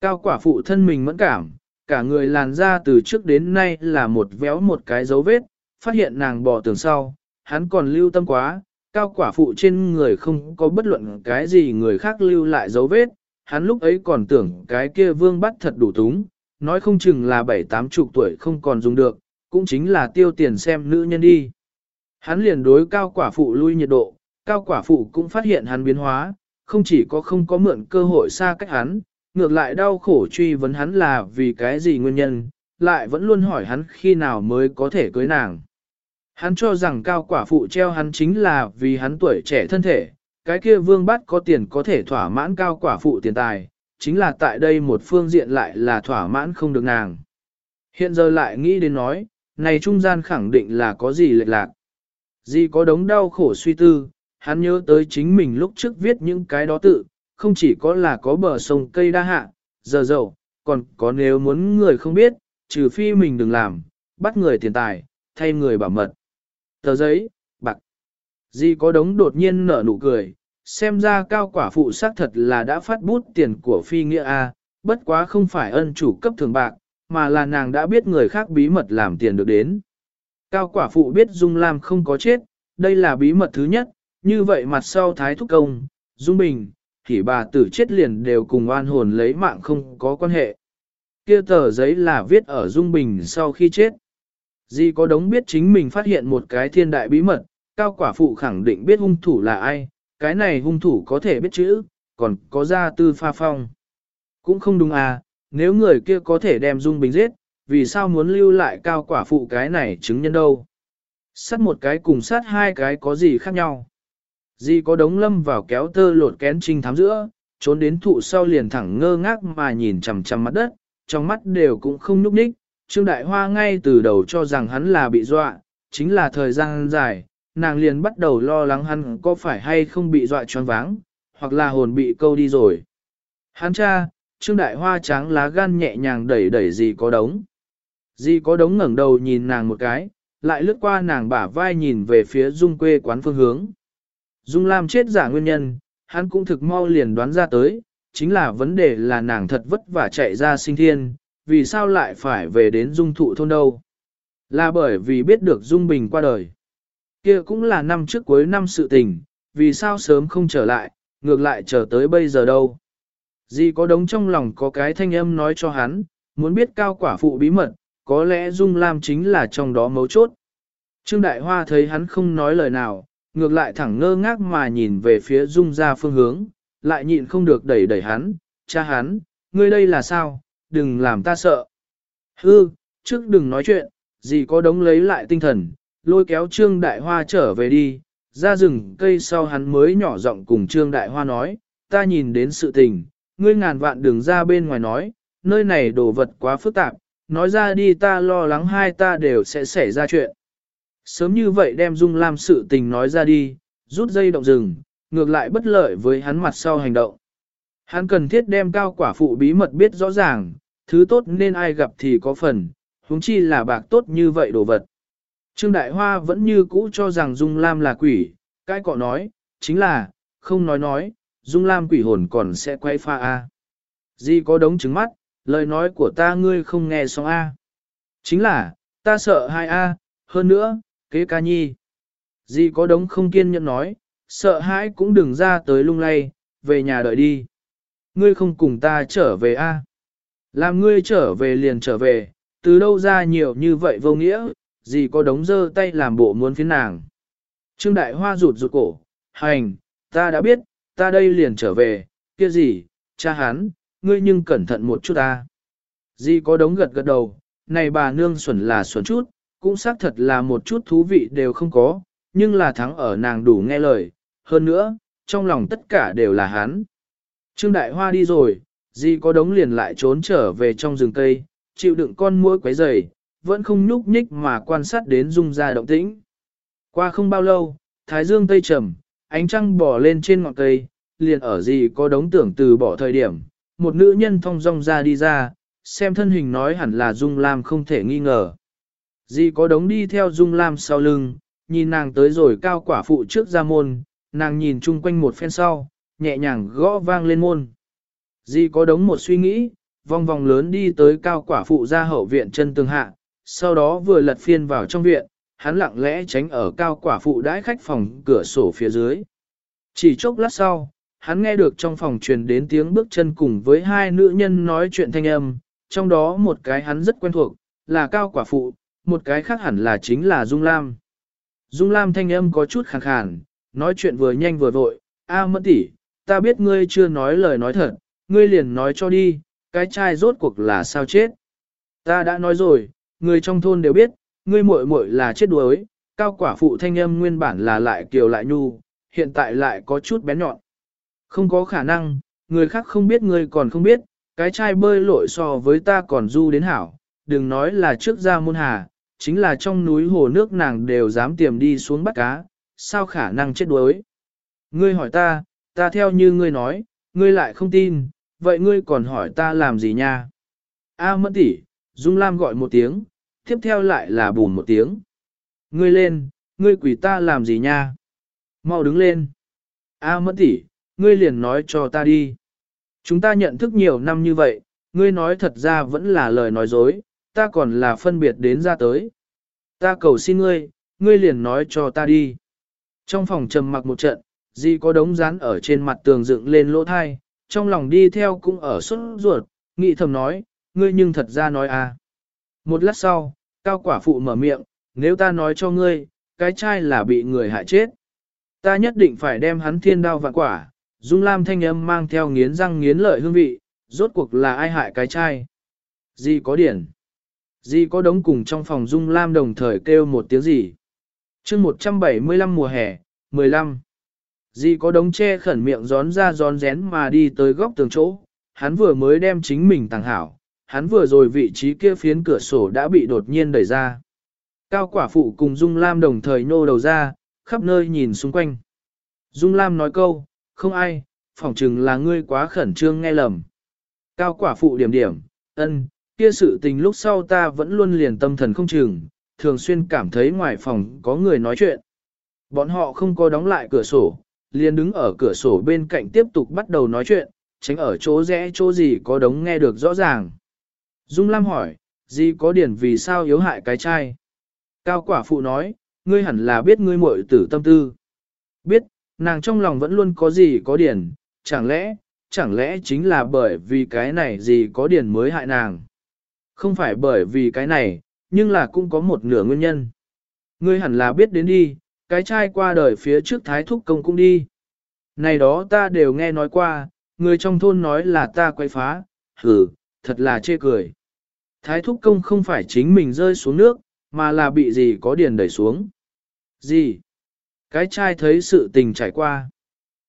Cao quả phụ thân mình mẫn cảm, cả người làn ra từ trước đến nay là một véo một cái dấu vết, phát hiện nàng bỏ tường sau, hắn còn lưu tâm quá, cao quả phụ trên người không có bất luận cái gì người khác lưu lại dấu vết, hắn lúc ấy còn tưởng cái kia vương bắt thật đủ túng, nói không chừng là bảy tám chục tuổi không còn dùng được, cũng chính là tiêu tiền xem nữ nhân đi. Hắn liền đối cao quả phụ lui nhiệt độ, cao quả phụ cũng phát hiện hắn biến hóa, không chỉ có không có mượn cơ hội xa cách hắn, ngược lại đau khổ truy vấn hắn là vì cái gì nguyên nhân, lại vẫn luôn hỏi hắn khi nào mới có thể cưới nàng. Hắn cho rằng cao quả phụ treo hắn chính là vì hắn tuổi trẻ thân thể, cái kia vương bắt có tiền có thể thỏa mãn cao quả phụ tiền tài, chính là tại đây một phương diện lại là thỏa mãn không được nàng. Hiện giờ lại nghĩ đến nói, này trung gian khẳng định là có gì lệch lạc. Gì có đống đau khổ suy tư, hắn nhớ tới chính mình lúc trước viết những cái đó tự, không chỉ có là có bờ sông cây đa hạ, giờ dầu còn có nếu muốn người không biết, trừ phi mình đừng làm, bắt người tiền tài, thay người bảo mật. Tờ giấy, bạc. Di có đống đột nhiên nở nụ cười, xem ra cao quả phụ xác thật là đã phát bút tiền của phi nghĩa A, bất quá không phải ân chủ cấp thường bạc, mà là nàng đã biết người khác bí mật làm tiền được đến. Cao quả phụ biết Dung Lam không có chết, đây là bí mật thứ nhất, như vậy mặt sau Thái Thúc Công, Dung Bình, thì bà tử chết liền đều cùng oan hồn lấy mạng không có quan hệ. Kia tờ giấy là viết ở Dung Bình sau khi chết. Di có đống biết chính mình phát hiện một cái thiên đại bí mật, cao quả phụ khẳng định biết hung thủ là ai, cái này hung thủ có thể biết chữ, còn có gia tư pha phong. Cũng không đúng à, nếu người kia có thể đem Dung Bình giết, vì sao muốn lưu lại cao quả phụ cái này chứng nhân đâu? Sát một cái cùng sát hai cái có gì khác nhau? Di có đống lâm vào kéo tơ lột kén trinh thám giữa, trốn đến thụ sau liền thẳng ngơ ngác mà nhìn chằm chằm mặt đất, trong mắt đều cũng không nhúc nhích. Trương Đại Hoa ngay từ đầu cho rằng hắn là bị dọa, chính là thời gian dài, nàng liền bắt đầu lo lắng hắn có phải hay không bị dọa choáng váng, hoặc là hồn bị câu đi rồi. Hắn cha, Trương Đại Hoa trắng lá gan nhẹ nhàng đẩy đẩy gì có đống. Di có đống ngẩng đầu nhìn nàng một cái, lại lướt qua nàng bả vai nhìn về phía Dung quê quán phương hướng. Dung Lam chết giả nguyên nhân, hắn cũng thực mau liền đoán ra tới, chính là vấn đề là nàng thật vất vả chạy ra sinh thiên, vì sao lại phải về đến Dung thụ thôn đâu. Là bởi vì biết được Dung Bình qua đời. kia cũng là năm trước cuối năm sự tình, vì sao sớm không trở lại, ngược lại trở tới bây giờ đâu. Di có đống trong lòng có cái thanh âm nói cho hắn, muốn biết cao quả phụ bí mật, có lẽ Dung Lam chính là trong đó mấu chốt. Trương Đại Hoa thấy hắn không nói lời nào, ngược lại thẳng ngơ ngác mà nhìn về phía Dung ra phương hướng, lại nhịn không được đẩy đẩy hắn, cha hắn, ngươi đây là sao, đừng làm ta sợ. Hư, trước đừng nói chuyện, gì có đống lấy lại tinh thần, lôi kéo Trương Đại Hoa trở về đi, ra rừng cây sau hắn mới nhỏ giọng cùng Trương Đại Hoa nói, ta nhìn đến sự tình, ngươi ngàn vạn đừng ra bên ngoài nói, nơi này đồ vật quá phức tạp, nói ra đi ta lo lắng hai ta đều sẽ xảy ra chuyện. Sớm như vậy đem Dung Lam sự tình nói ra đi, rút dây động rừng, ngược lại bất lợi với hắn mặt sau hành động. Hắn cần thiết đem cao quả phụ bí mật biết rõ ràng, thứ tốt nên ai gặp thì có phần, huống chi là bạc tốt như vậy đồ vật. Trương Đại Hoa vẫn như cũ cho rằng Dung Lam là quỷ, cái cọ nói, chính là, không nói nói, Dung Lam quỷ hồn còn sẽ quay pha a. Di có đống trứng mắt, lời nói của ta ngươi không nghe xong a. Chính là, ta sợ hai a, hơn nữa, kế ca nhi. Di có đống không kiên nhẫn nói, sợ hãi cũng đừng ra tới lung lay, về nhà đợi đi. Ngươi không cùng ta trở về a? Làm ngươi trở về liền trở về, từ đâu ra nhiều như vậy vô nghĩa, gì có đống dơ tay làm bộ muốn phiến nàng. Trương Đại Hoa rụt rụt cổ, hành, ta đã biết, ta đây liền trở về, kia gì, cha hắn, ngươi nhưng cẩn thận một chút ta. Di có đống gật gật đầu, này bà nương xuẩn là xuẩn chút, cũng xác thật là một chút thú vị đều không có, nhưng là thắng ở nàng đủ nghe lời, hơn nữa, trong lòng tất cả đều là hắn. Trương Đại Hoa đi rồi, Di có đống liền lại trốn trở về trong rừng cây, chịu đựng con muỗi quấy rầy, vẫn không nhúc nhích mà quan sát đến dung ra động tĩnh. Qua không bao lâu, Thái Dương Tây trầm, ánh trăng bỏ lên trên ngọn cây, liền ở gì có đống tưởng từ bỏ thời điểm, một nữ nhân thong dong ra đi ra, xem thân hình nói hẳn là Dung Lam không thể nghi ngờ. Dì có đống đi theo Dung Lam sau lưng, nhìn nàng tới rồi cao quả phụ trước ra môn, nàng nhìn chung quanh một phen sau, nhẹ nhàng gõ vang lên môn. Dì có đống một suy nghĩ, vòng vòng lớn đi tới cao quả phụ ra hậu viện chân tường hạ, sau đó vừa lật phiên vào trong viện, hắn lặng lẽ tránh ở cao quả phụ đãi khách phòng cửa sổ phía dưới. Chỉ chốc lát sau, hắn nghe được trong phòng truyền đến tiếng bước chân cùng với hai nữ nhân nói chuyện thanh âm, trong đó một cái hắn rất quen thuộc, là cao quả phụ, một cái khác hẳn là chính là Dung Lam. Dung Lam thanh âm có chút khàn khàn, nói chuyện vừa nhanh vừa vội, A mẫn tỷ, ta biết ngươi chưa nói lời nói thật, ngươi liền nói cho đi, cái trai rốt cuộc là sao chết. Ta đã nói rồi, người trong thôn đều biết, ngươi muội muội là chết đuối, cao quả phụ thanh âm nguyên bản là lại kiều lại nhu, hiện tại lại có chút bén nhọn. Không có khả năng, người khác không biết ngươi còn không biết, cái trai bơi lội so với ta còn du đến hảo, đừng nói là trước ra môn hà, chính là trong núi hồ nước nàng đều dám tiềm đi xuống bắt cá, sao khả năng chết đuối. Ngươi hỏi ta, ta theo như ngươi nói, ngươi lại không tin, vậy ngươi còn hỏi ta làm gì nha? A mẫn tỷ, Dung Lam gọi một tiếng, tiếp theo lại là bùn một tiếng. Ngươi lên, ngươi quỷ ta làm gì nha? Mau đứng lên. A mẫn tỷ, ngươi liền nói cho ta đi. Chúng ta nhận thức nhiều năm như vậy, ngươi nói thật ra vẫn là lời nói dối, ta còn là phân biệt đến ra tới. Ta cầu xin ngươi, ngươi liền nói cho ta đi. Trong phòng trầm mặc một trận, Di có đống rán ở trên mặt tường dựng lên lỗ thai, trong lòng đi theo cũng ở suốt ruột, nghĩ thầm nói, ngươi nhưng thật ra nói à. Một lát sau, cao quả phụ mở miệng, nếu ta nói cho ngươi, cái trai là bị người hại chết. Ta nhất định phải đem hắn thiên đao vạn quả, Dung Lam thanh âm mang theo nghiến răng nghiến lợi hương vị, rốt cuộc là ai hại cái trai. Di có điển. Di có đống cùng trong phòng Dung Lam đồng thời kêu một tiếng gì. chương 175 mùa hè, 15. Di có đống che khẩn miệng gión ra gión rén mà đi tới góc tường chỗ, hắn vừa mới đem chính mình tàng hảo, hắn vừa rồi vị trí kia phiến cửa sổ đã bị đột nhiên đẩy ra. Cao quả phụ cùng Dung Lam đồng thời nô đầu ra, khắp nơi nhìn xung quanh. Dung Lam nói câu, không ai, phỏng chừng là ngươi quá khẩn trương nghe lầm. Cao quả phụ điểm điểm, ân, kia sự tình lúc sau ta vẫn luôn liền tâm thần không chừng, thường xuyên cảm thấy ngoài phòng có người nói chuyện. Bọn họ không có đóng lại cửa sổ, liền đứng ở cửa sổ bên cạnh tiếp tục bắt đầu nói chuyện, tránh ở chỗ rẽ chỗ gì có đống nghe được rõ ràng. Dung Lam hỏi, gì có điển vì sao yếu hại cái trai? Cao quả phụ nói, ngươi hẳn là biết ngươi muội tử tâm tư. Biết, nàng trong lòng vẫn luôn có gì có điển, chẳng lẽ, chẳng lẽ chính là bởi vì cái này gì có điển mới hại nàng. Không phải bởi vì cái này, nhưng là cũng có một nửa nguyên nhân. Ngươi hẳn là biết đến đi, cái trai qua đời phía trước thái thúc công cũng đi. Này đó ta đều nghe nói qua, người trong thôn nói là ta quay phá, hử, thật là chê cười. Thái thúc công không phải chính mình rơi xuống nước, mà là bị gì có điền đẩy xuống. Gì? Cái trai thấy sự tình trải qua.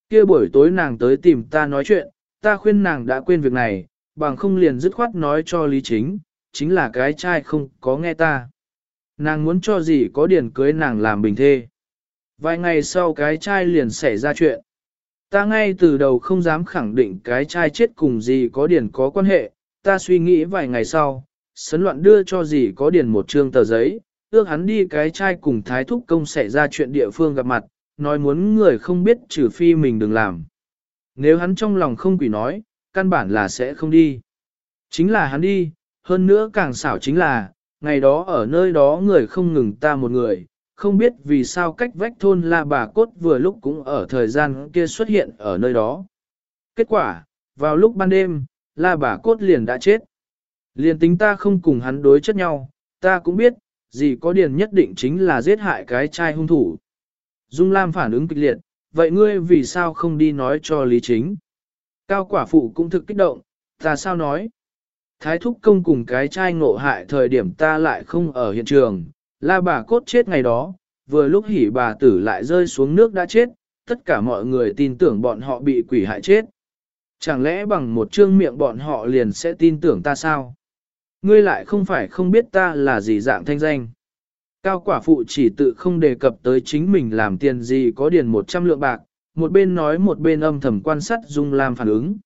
kia buổi tối nàng tới tìm ta nói chuyện, ta khuyên nàng đã quên việc này, bằng không liền dứt khoát nói cho lý chính, chính là cái trai không có nghe ta. Nàng muốn cho gì có điền cưới nàng làm bình thê. Vài ngày sau cái trai liền xảy ra chuyện. Ta ngay từ đầu không dám khẳng định cái trai chết cùng gì có điền có quan hệ, ta suy nghĩ vài ngày sau, sấn loạn đưa cho gì có điền một trương tờ giấy, ước hắn đi cái trai cùng thái thúc công xảy ra chuyện địa phương gặp mặt, nói muốn người không biết trừ phi mình đừng làm. Nếu hắn trong lòng không quỷ nói, căn bản là sẽ không đi. Chính là hắn đi, hơn nữa càng xảo chính là, ngày đó ở nơi đó người không ngừng ta một người, không biết vì sao cách vách thôn La Bà Cốt vừa lúc cũng ở thời gian kia xuất hiện ở nơi đó. Kết quả, vào lúc ban đêm, La Bà Cốt liền đã chết. Liền tính ta không cùng hắn đối chất nhau, ta cũng biết, gì có điền nhất định chính là giết hại cái trai hung thủ. Dung Lam phản ứng kịch liệt, vậy ngươi vì sao không đi nói cho Lý Chính? Cao quả phụ cũng thực kích động, ta sao nói? Thái thúc công cùng cái trai ngộ hại thời điểm ta lại không ở hiện trường, la bà cốt chết ngày đó, vừa lúc hỉ bà tử lại rơi xuống nước đã chết, tất cả mọi người tin tưởng bọn họ bị quỷ hại chết. Chẳng lẽ bằng một trương miệng bọn họ liền sẽ tin tưởng ta sao? Ngươi lại không phải không biết ta là gì dạng thanh danh. Cao quả phụ chỉ tự không đề cập tới chính mình làm tiền gì có điền 100 lượng bạc, một bên nói một bên âm thầm quan sát Dung Lam phản ứng.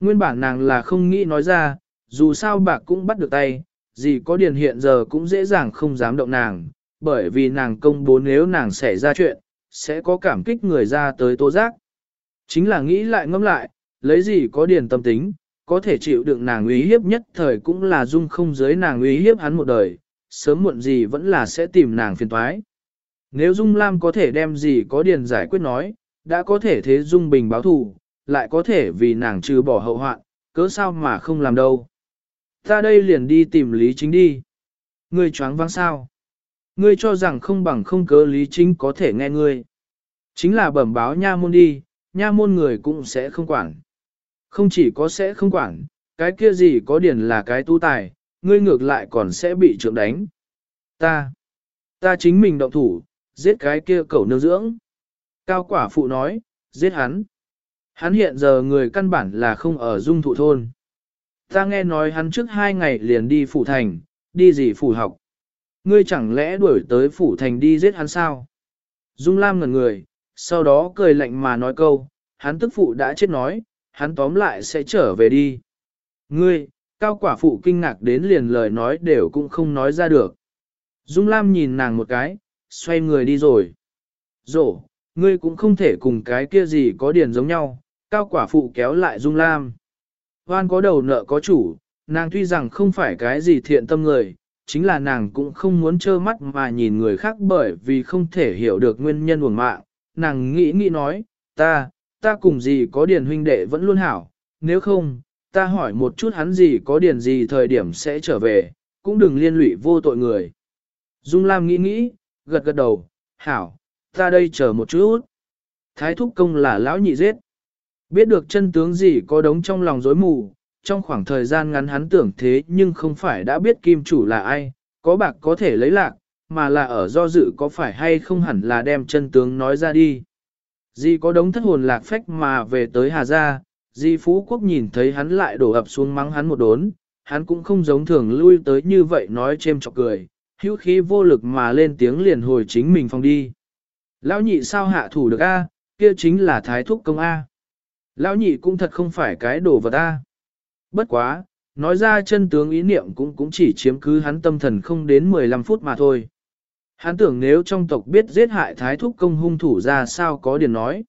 Nguyên bản nàng là không nghĩ nói ra, dù sao bạc cũng bắt được tay, gì có điền hiện giờ cũng dễ dàng không dám động nàng, bởi vì nàng công bố nếu nàng xảy ra chuyện, sẽ có cảm kích người ra tới tố giác. Chính là nghĩ lại ngẫm lại, lấy gì có điền tâm tính, có thể chịu đựng nàng uy hiếp nhất thời cũng là dung không giới nàng uy hiếp hắn một đời, sớm muộn gì vẫn là sẽ tìm nàng phiền toái. Nếu Dung Lam có thể đem gì có điền giải quyết nói, đã có thể thế Dung Bình báo thù, lại có thể vì nàng trừ bỏ hậu hoạn, cớ sao mà không làm đâu. Ta đây liền đi tìm Lý Chính đi. Ngươi choáng váng sao? Ngươi cho rằng không bằng không cớ Lý Chính có thể nghe ngươi. Chính là bẩm báo nha môn đi, nha môn người cũng sẽ không quản. Không chỉ có sẽ không quản, cái kia gì có điển là cái tu tài, ngươi ngược lại còn sẽ bị trượng đánh. Ta, ta chính mình động thủ, giết cái kia cẩu nương dưỡng. Cao quả phụ nói, giết hắn. Hắn hiện giờ người căn bản là không ở dung thụ thôn. Ta nghe nói hắn trước hai ngày liền đi phủ thành, đi gì phủ học. Ngươi chẳng lẽ đuổi tới phủ thành đi giết hắn sao? Dung Lam ngẩn người, sau đó cười lạnh mà nói câu, hắn tức phụ đã chết nói, hắn tóm lại sẽ trở về đi. Ngươi, cao quả phụ kinh ngạc đến liền lời nói đều cũng không nói ra được. Dung Lam nhìn nàng một cái, xoay người đi rồi. Rổ, ngươi cũng không thể cùng cái kia gì có điển giống nhau, cao quả phụ kéo lại Dung Lam. Hoan có đầu nợ có chủ, nàng tuy rằng không phải cái gì thiện tâm người, chính là nàng cũng không muốn trơ mắt mà nhìn người khác bởi vì không thể hiểu được nguyên nhân uổng mạng. Nàng nghĩ nghĩ nói, ta, ta cùng gì có điền huynh đệ vẫn luôn hảo, nếu không, ta hỏi một chút hắn gì có điền gì thời điểm sẽ trở về, cũng đừng liên lụy vô tội người. Dung Lam nghĩ nghĩ, gật gật đầu, hảo, ta đây chờ một chút. Thái thúc công là lão nhị giết. Biết được chân tướng gì có đống trong lòng rối mù, trong khoảng thời gian ngắn hắn tưởng thế nhưng không phải đã biết kim chủ là ai, có bạc có thể lấy lạc, mà là ở do dự có phải hay không hẳn là đem chân tướng nói ra đi. Di có đống thất hồn lạc phách mà về tới Hà Gia, Di Phú Quốc nhìn thấy hắn lại đổ ập xuống mắng hắn một đốn, hắn cũng không giống thường lui tới như vậy nói chêm chọc cười, hữu khí vô lực mà lên tiếng liền hồi chính mình phòng đi. Lão nhị sao hạ thủ được A, kia chính là thái thúc công A. Lão nhị cũng thật không phải cái đồ vật A. Bất quá, nói ra chân tướng ý niệm cũng cũng chỉ chiếm cứ hắn tâm thần không đến 15 phút mà thôi. Hắn tưởng nếu trong tộc biết giết hại thái thúc công hung thủ ra sao có điền nói.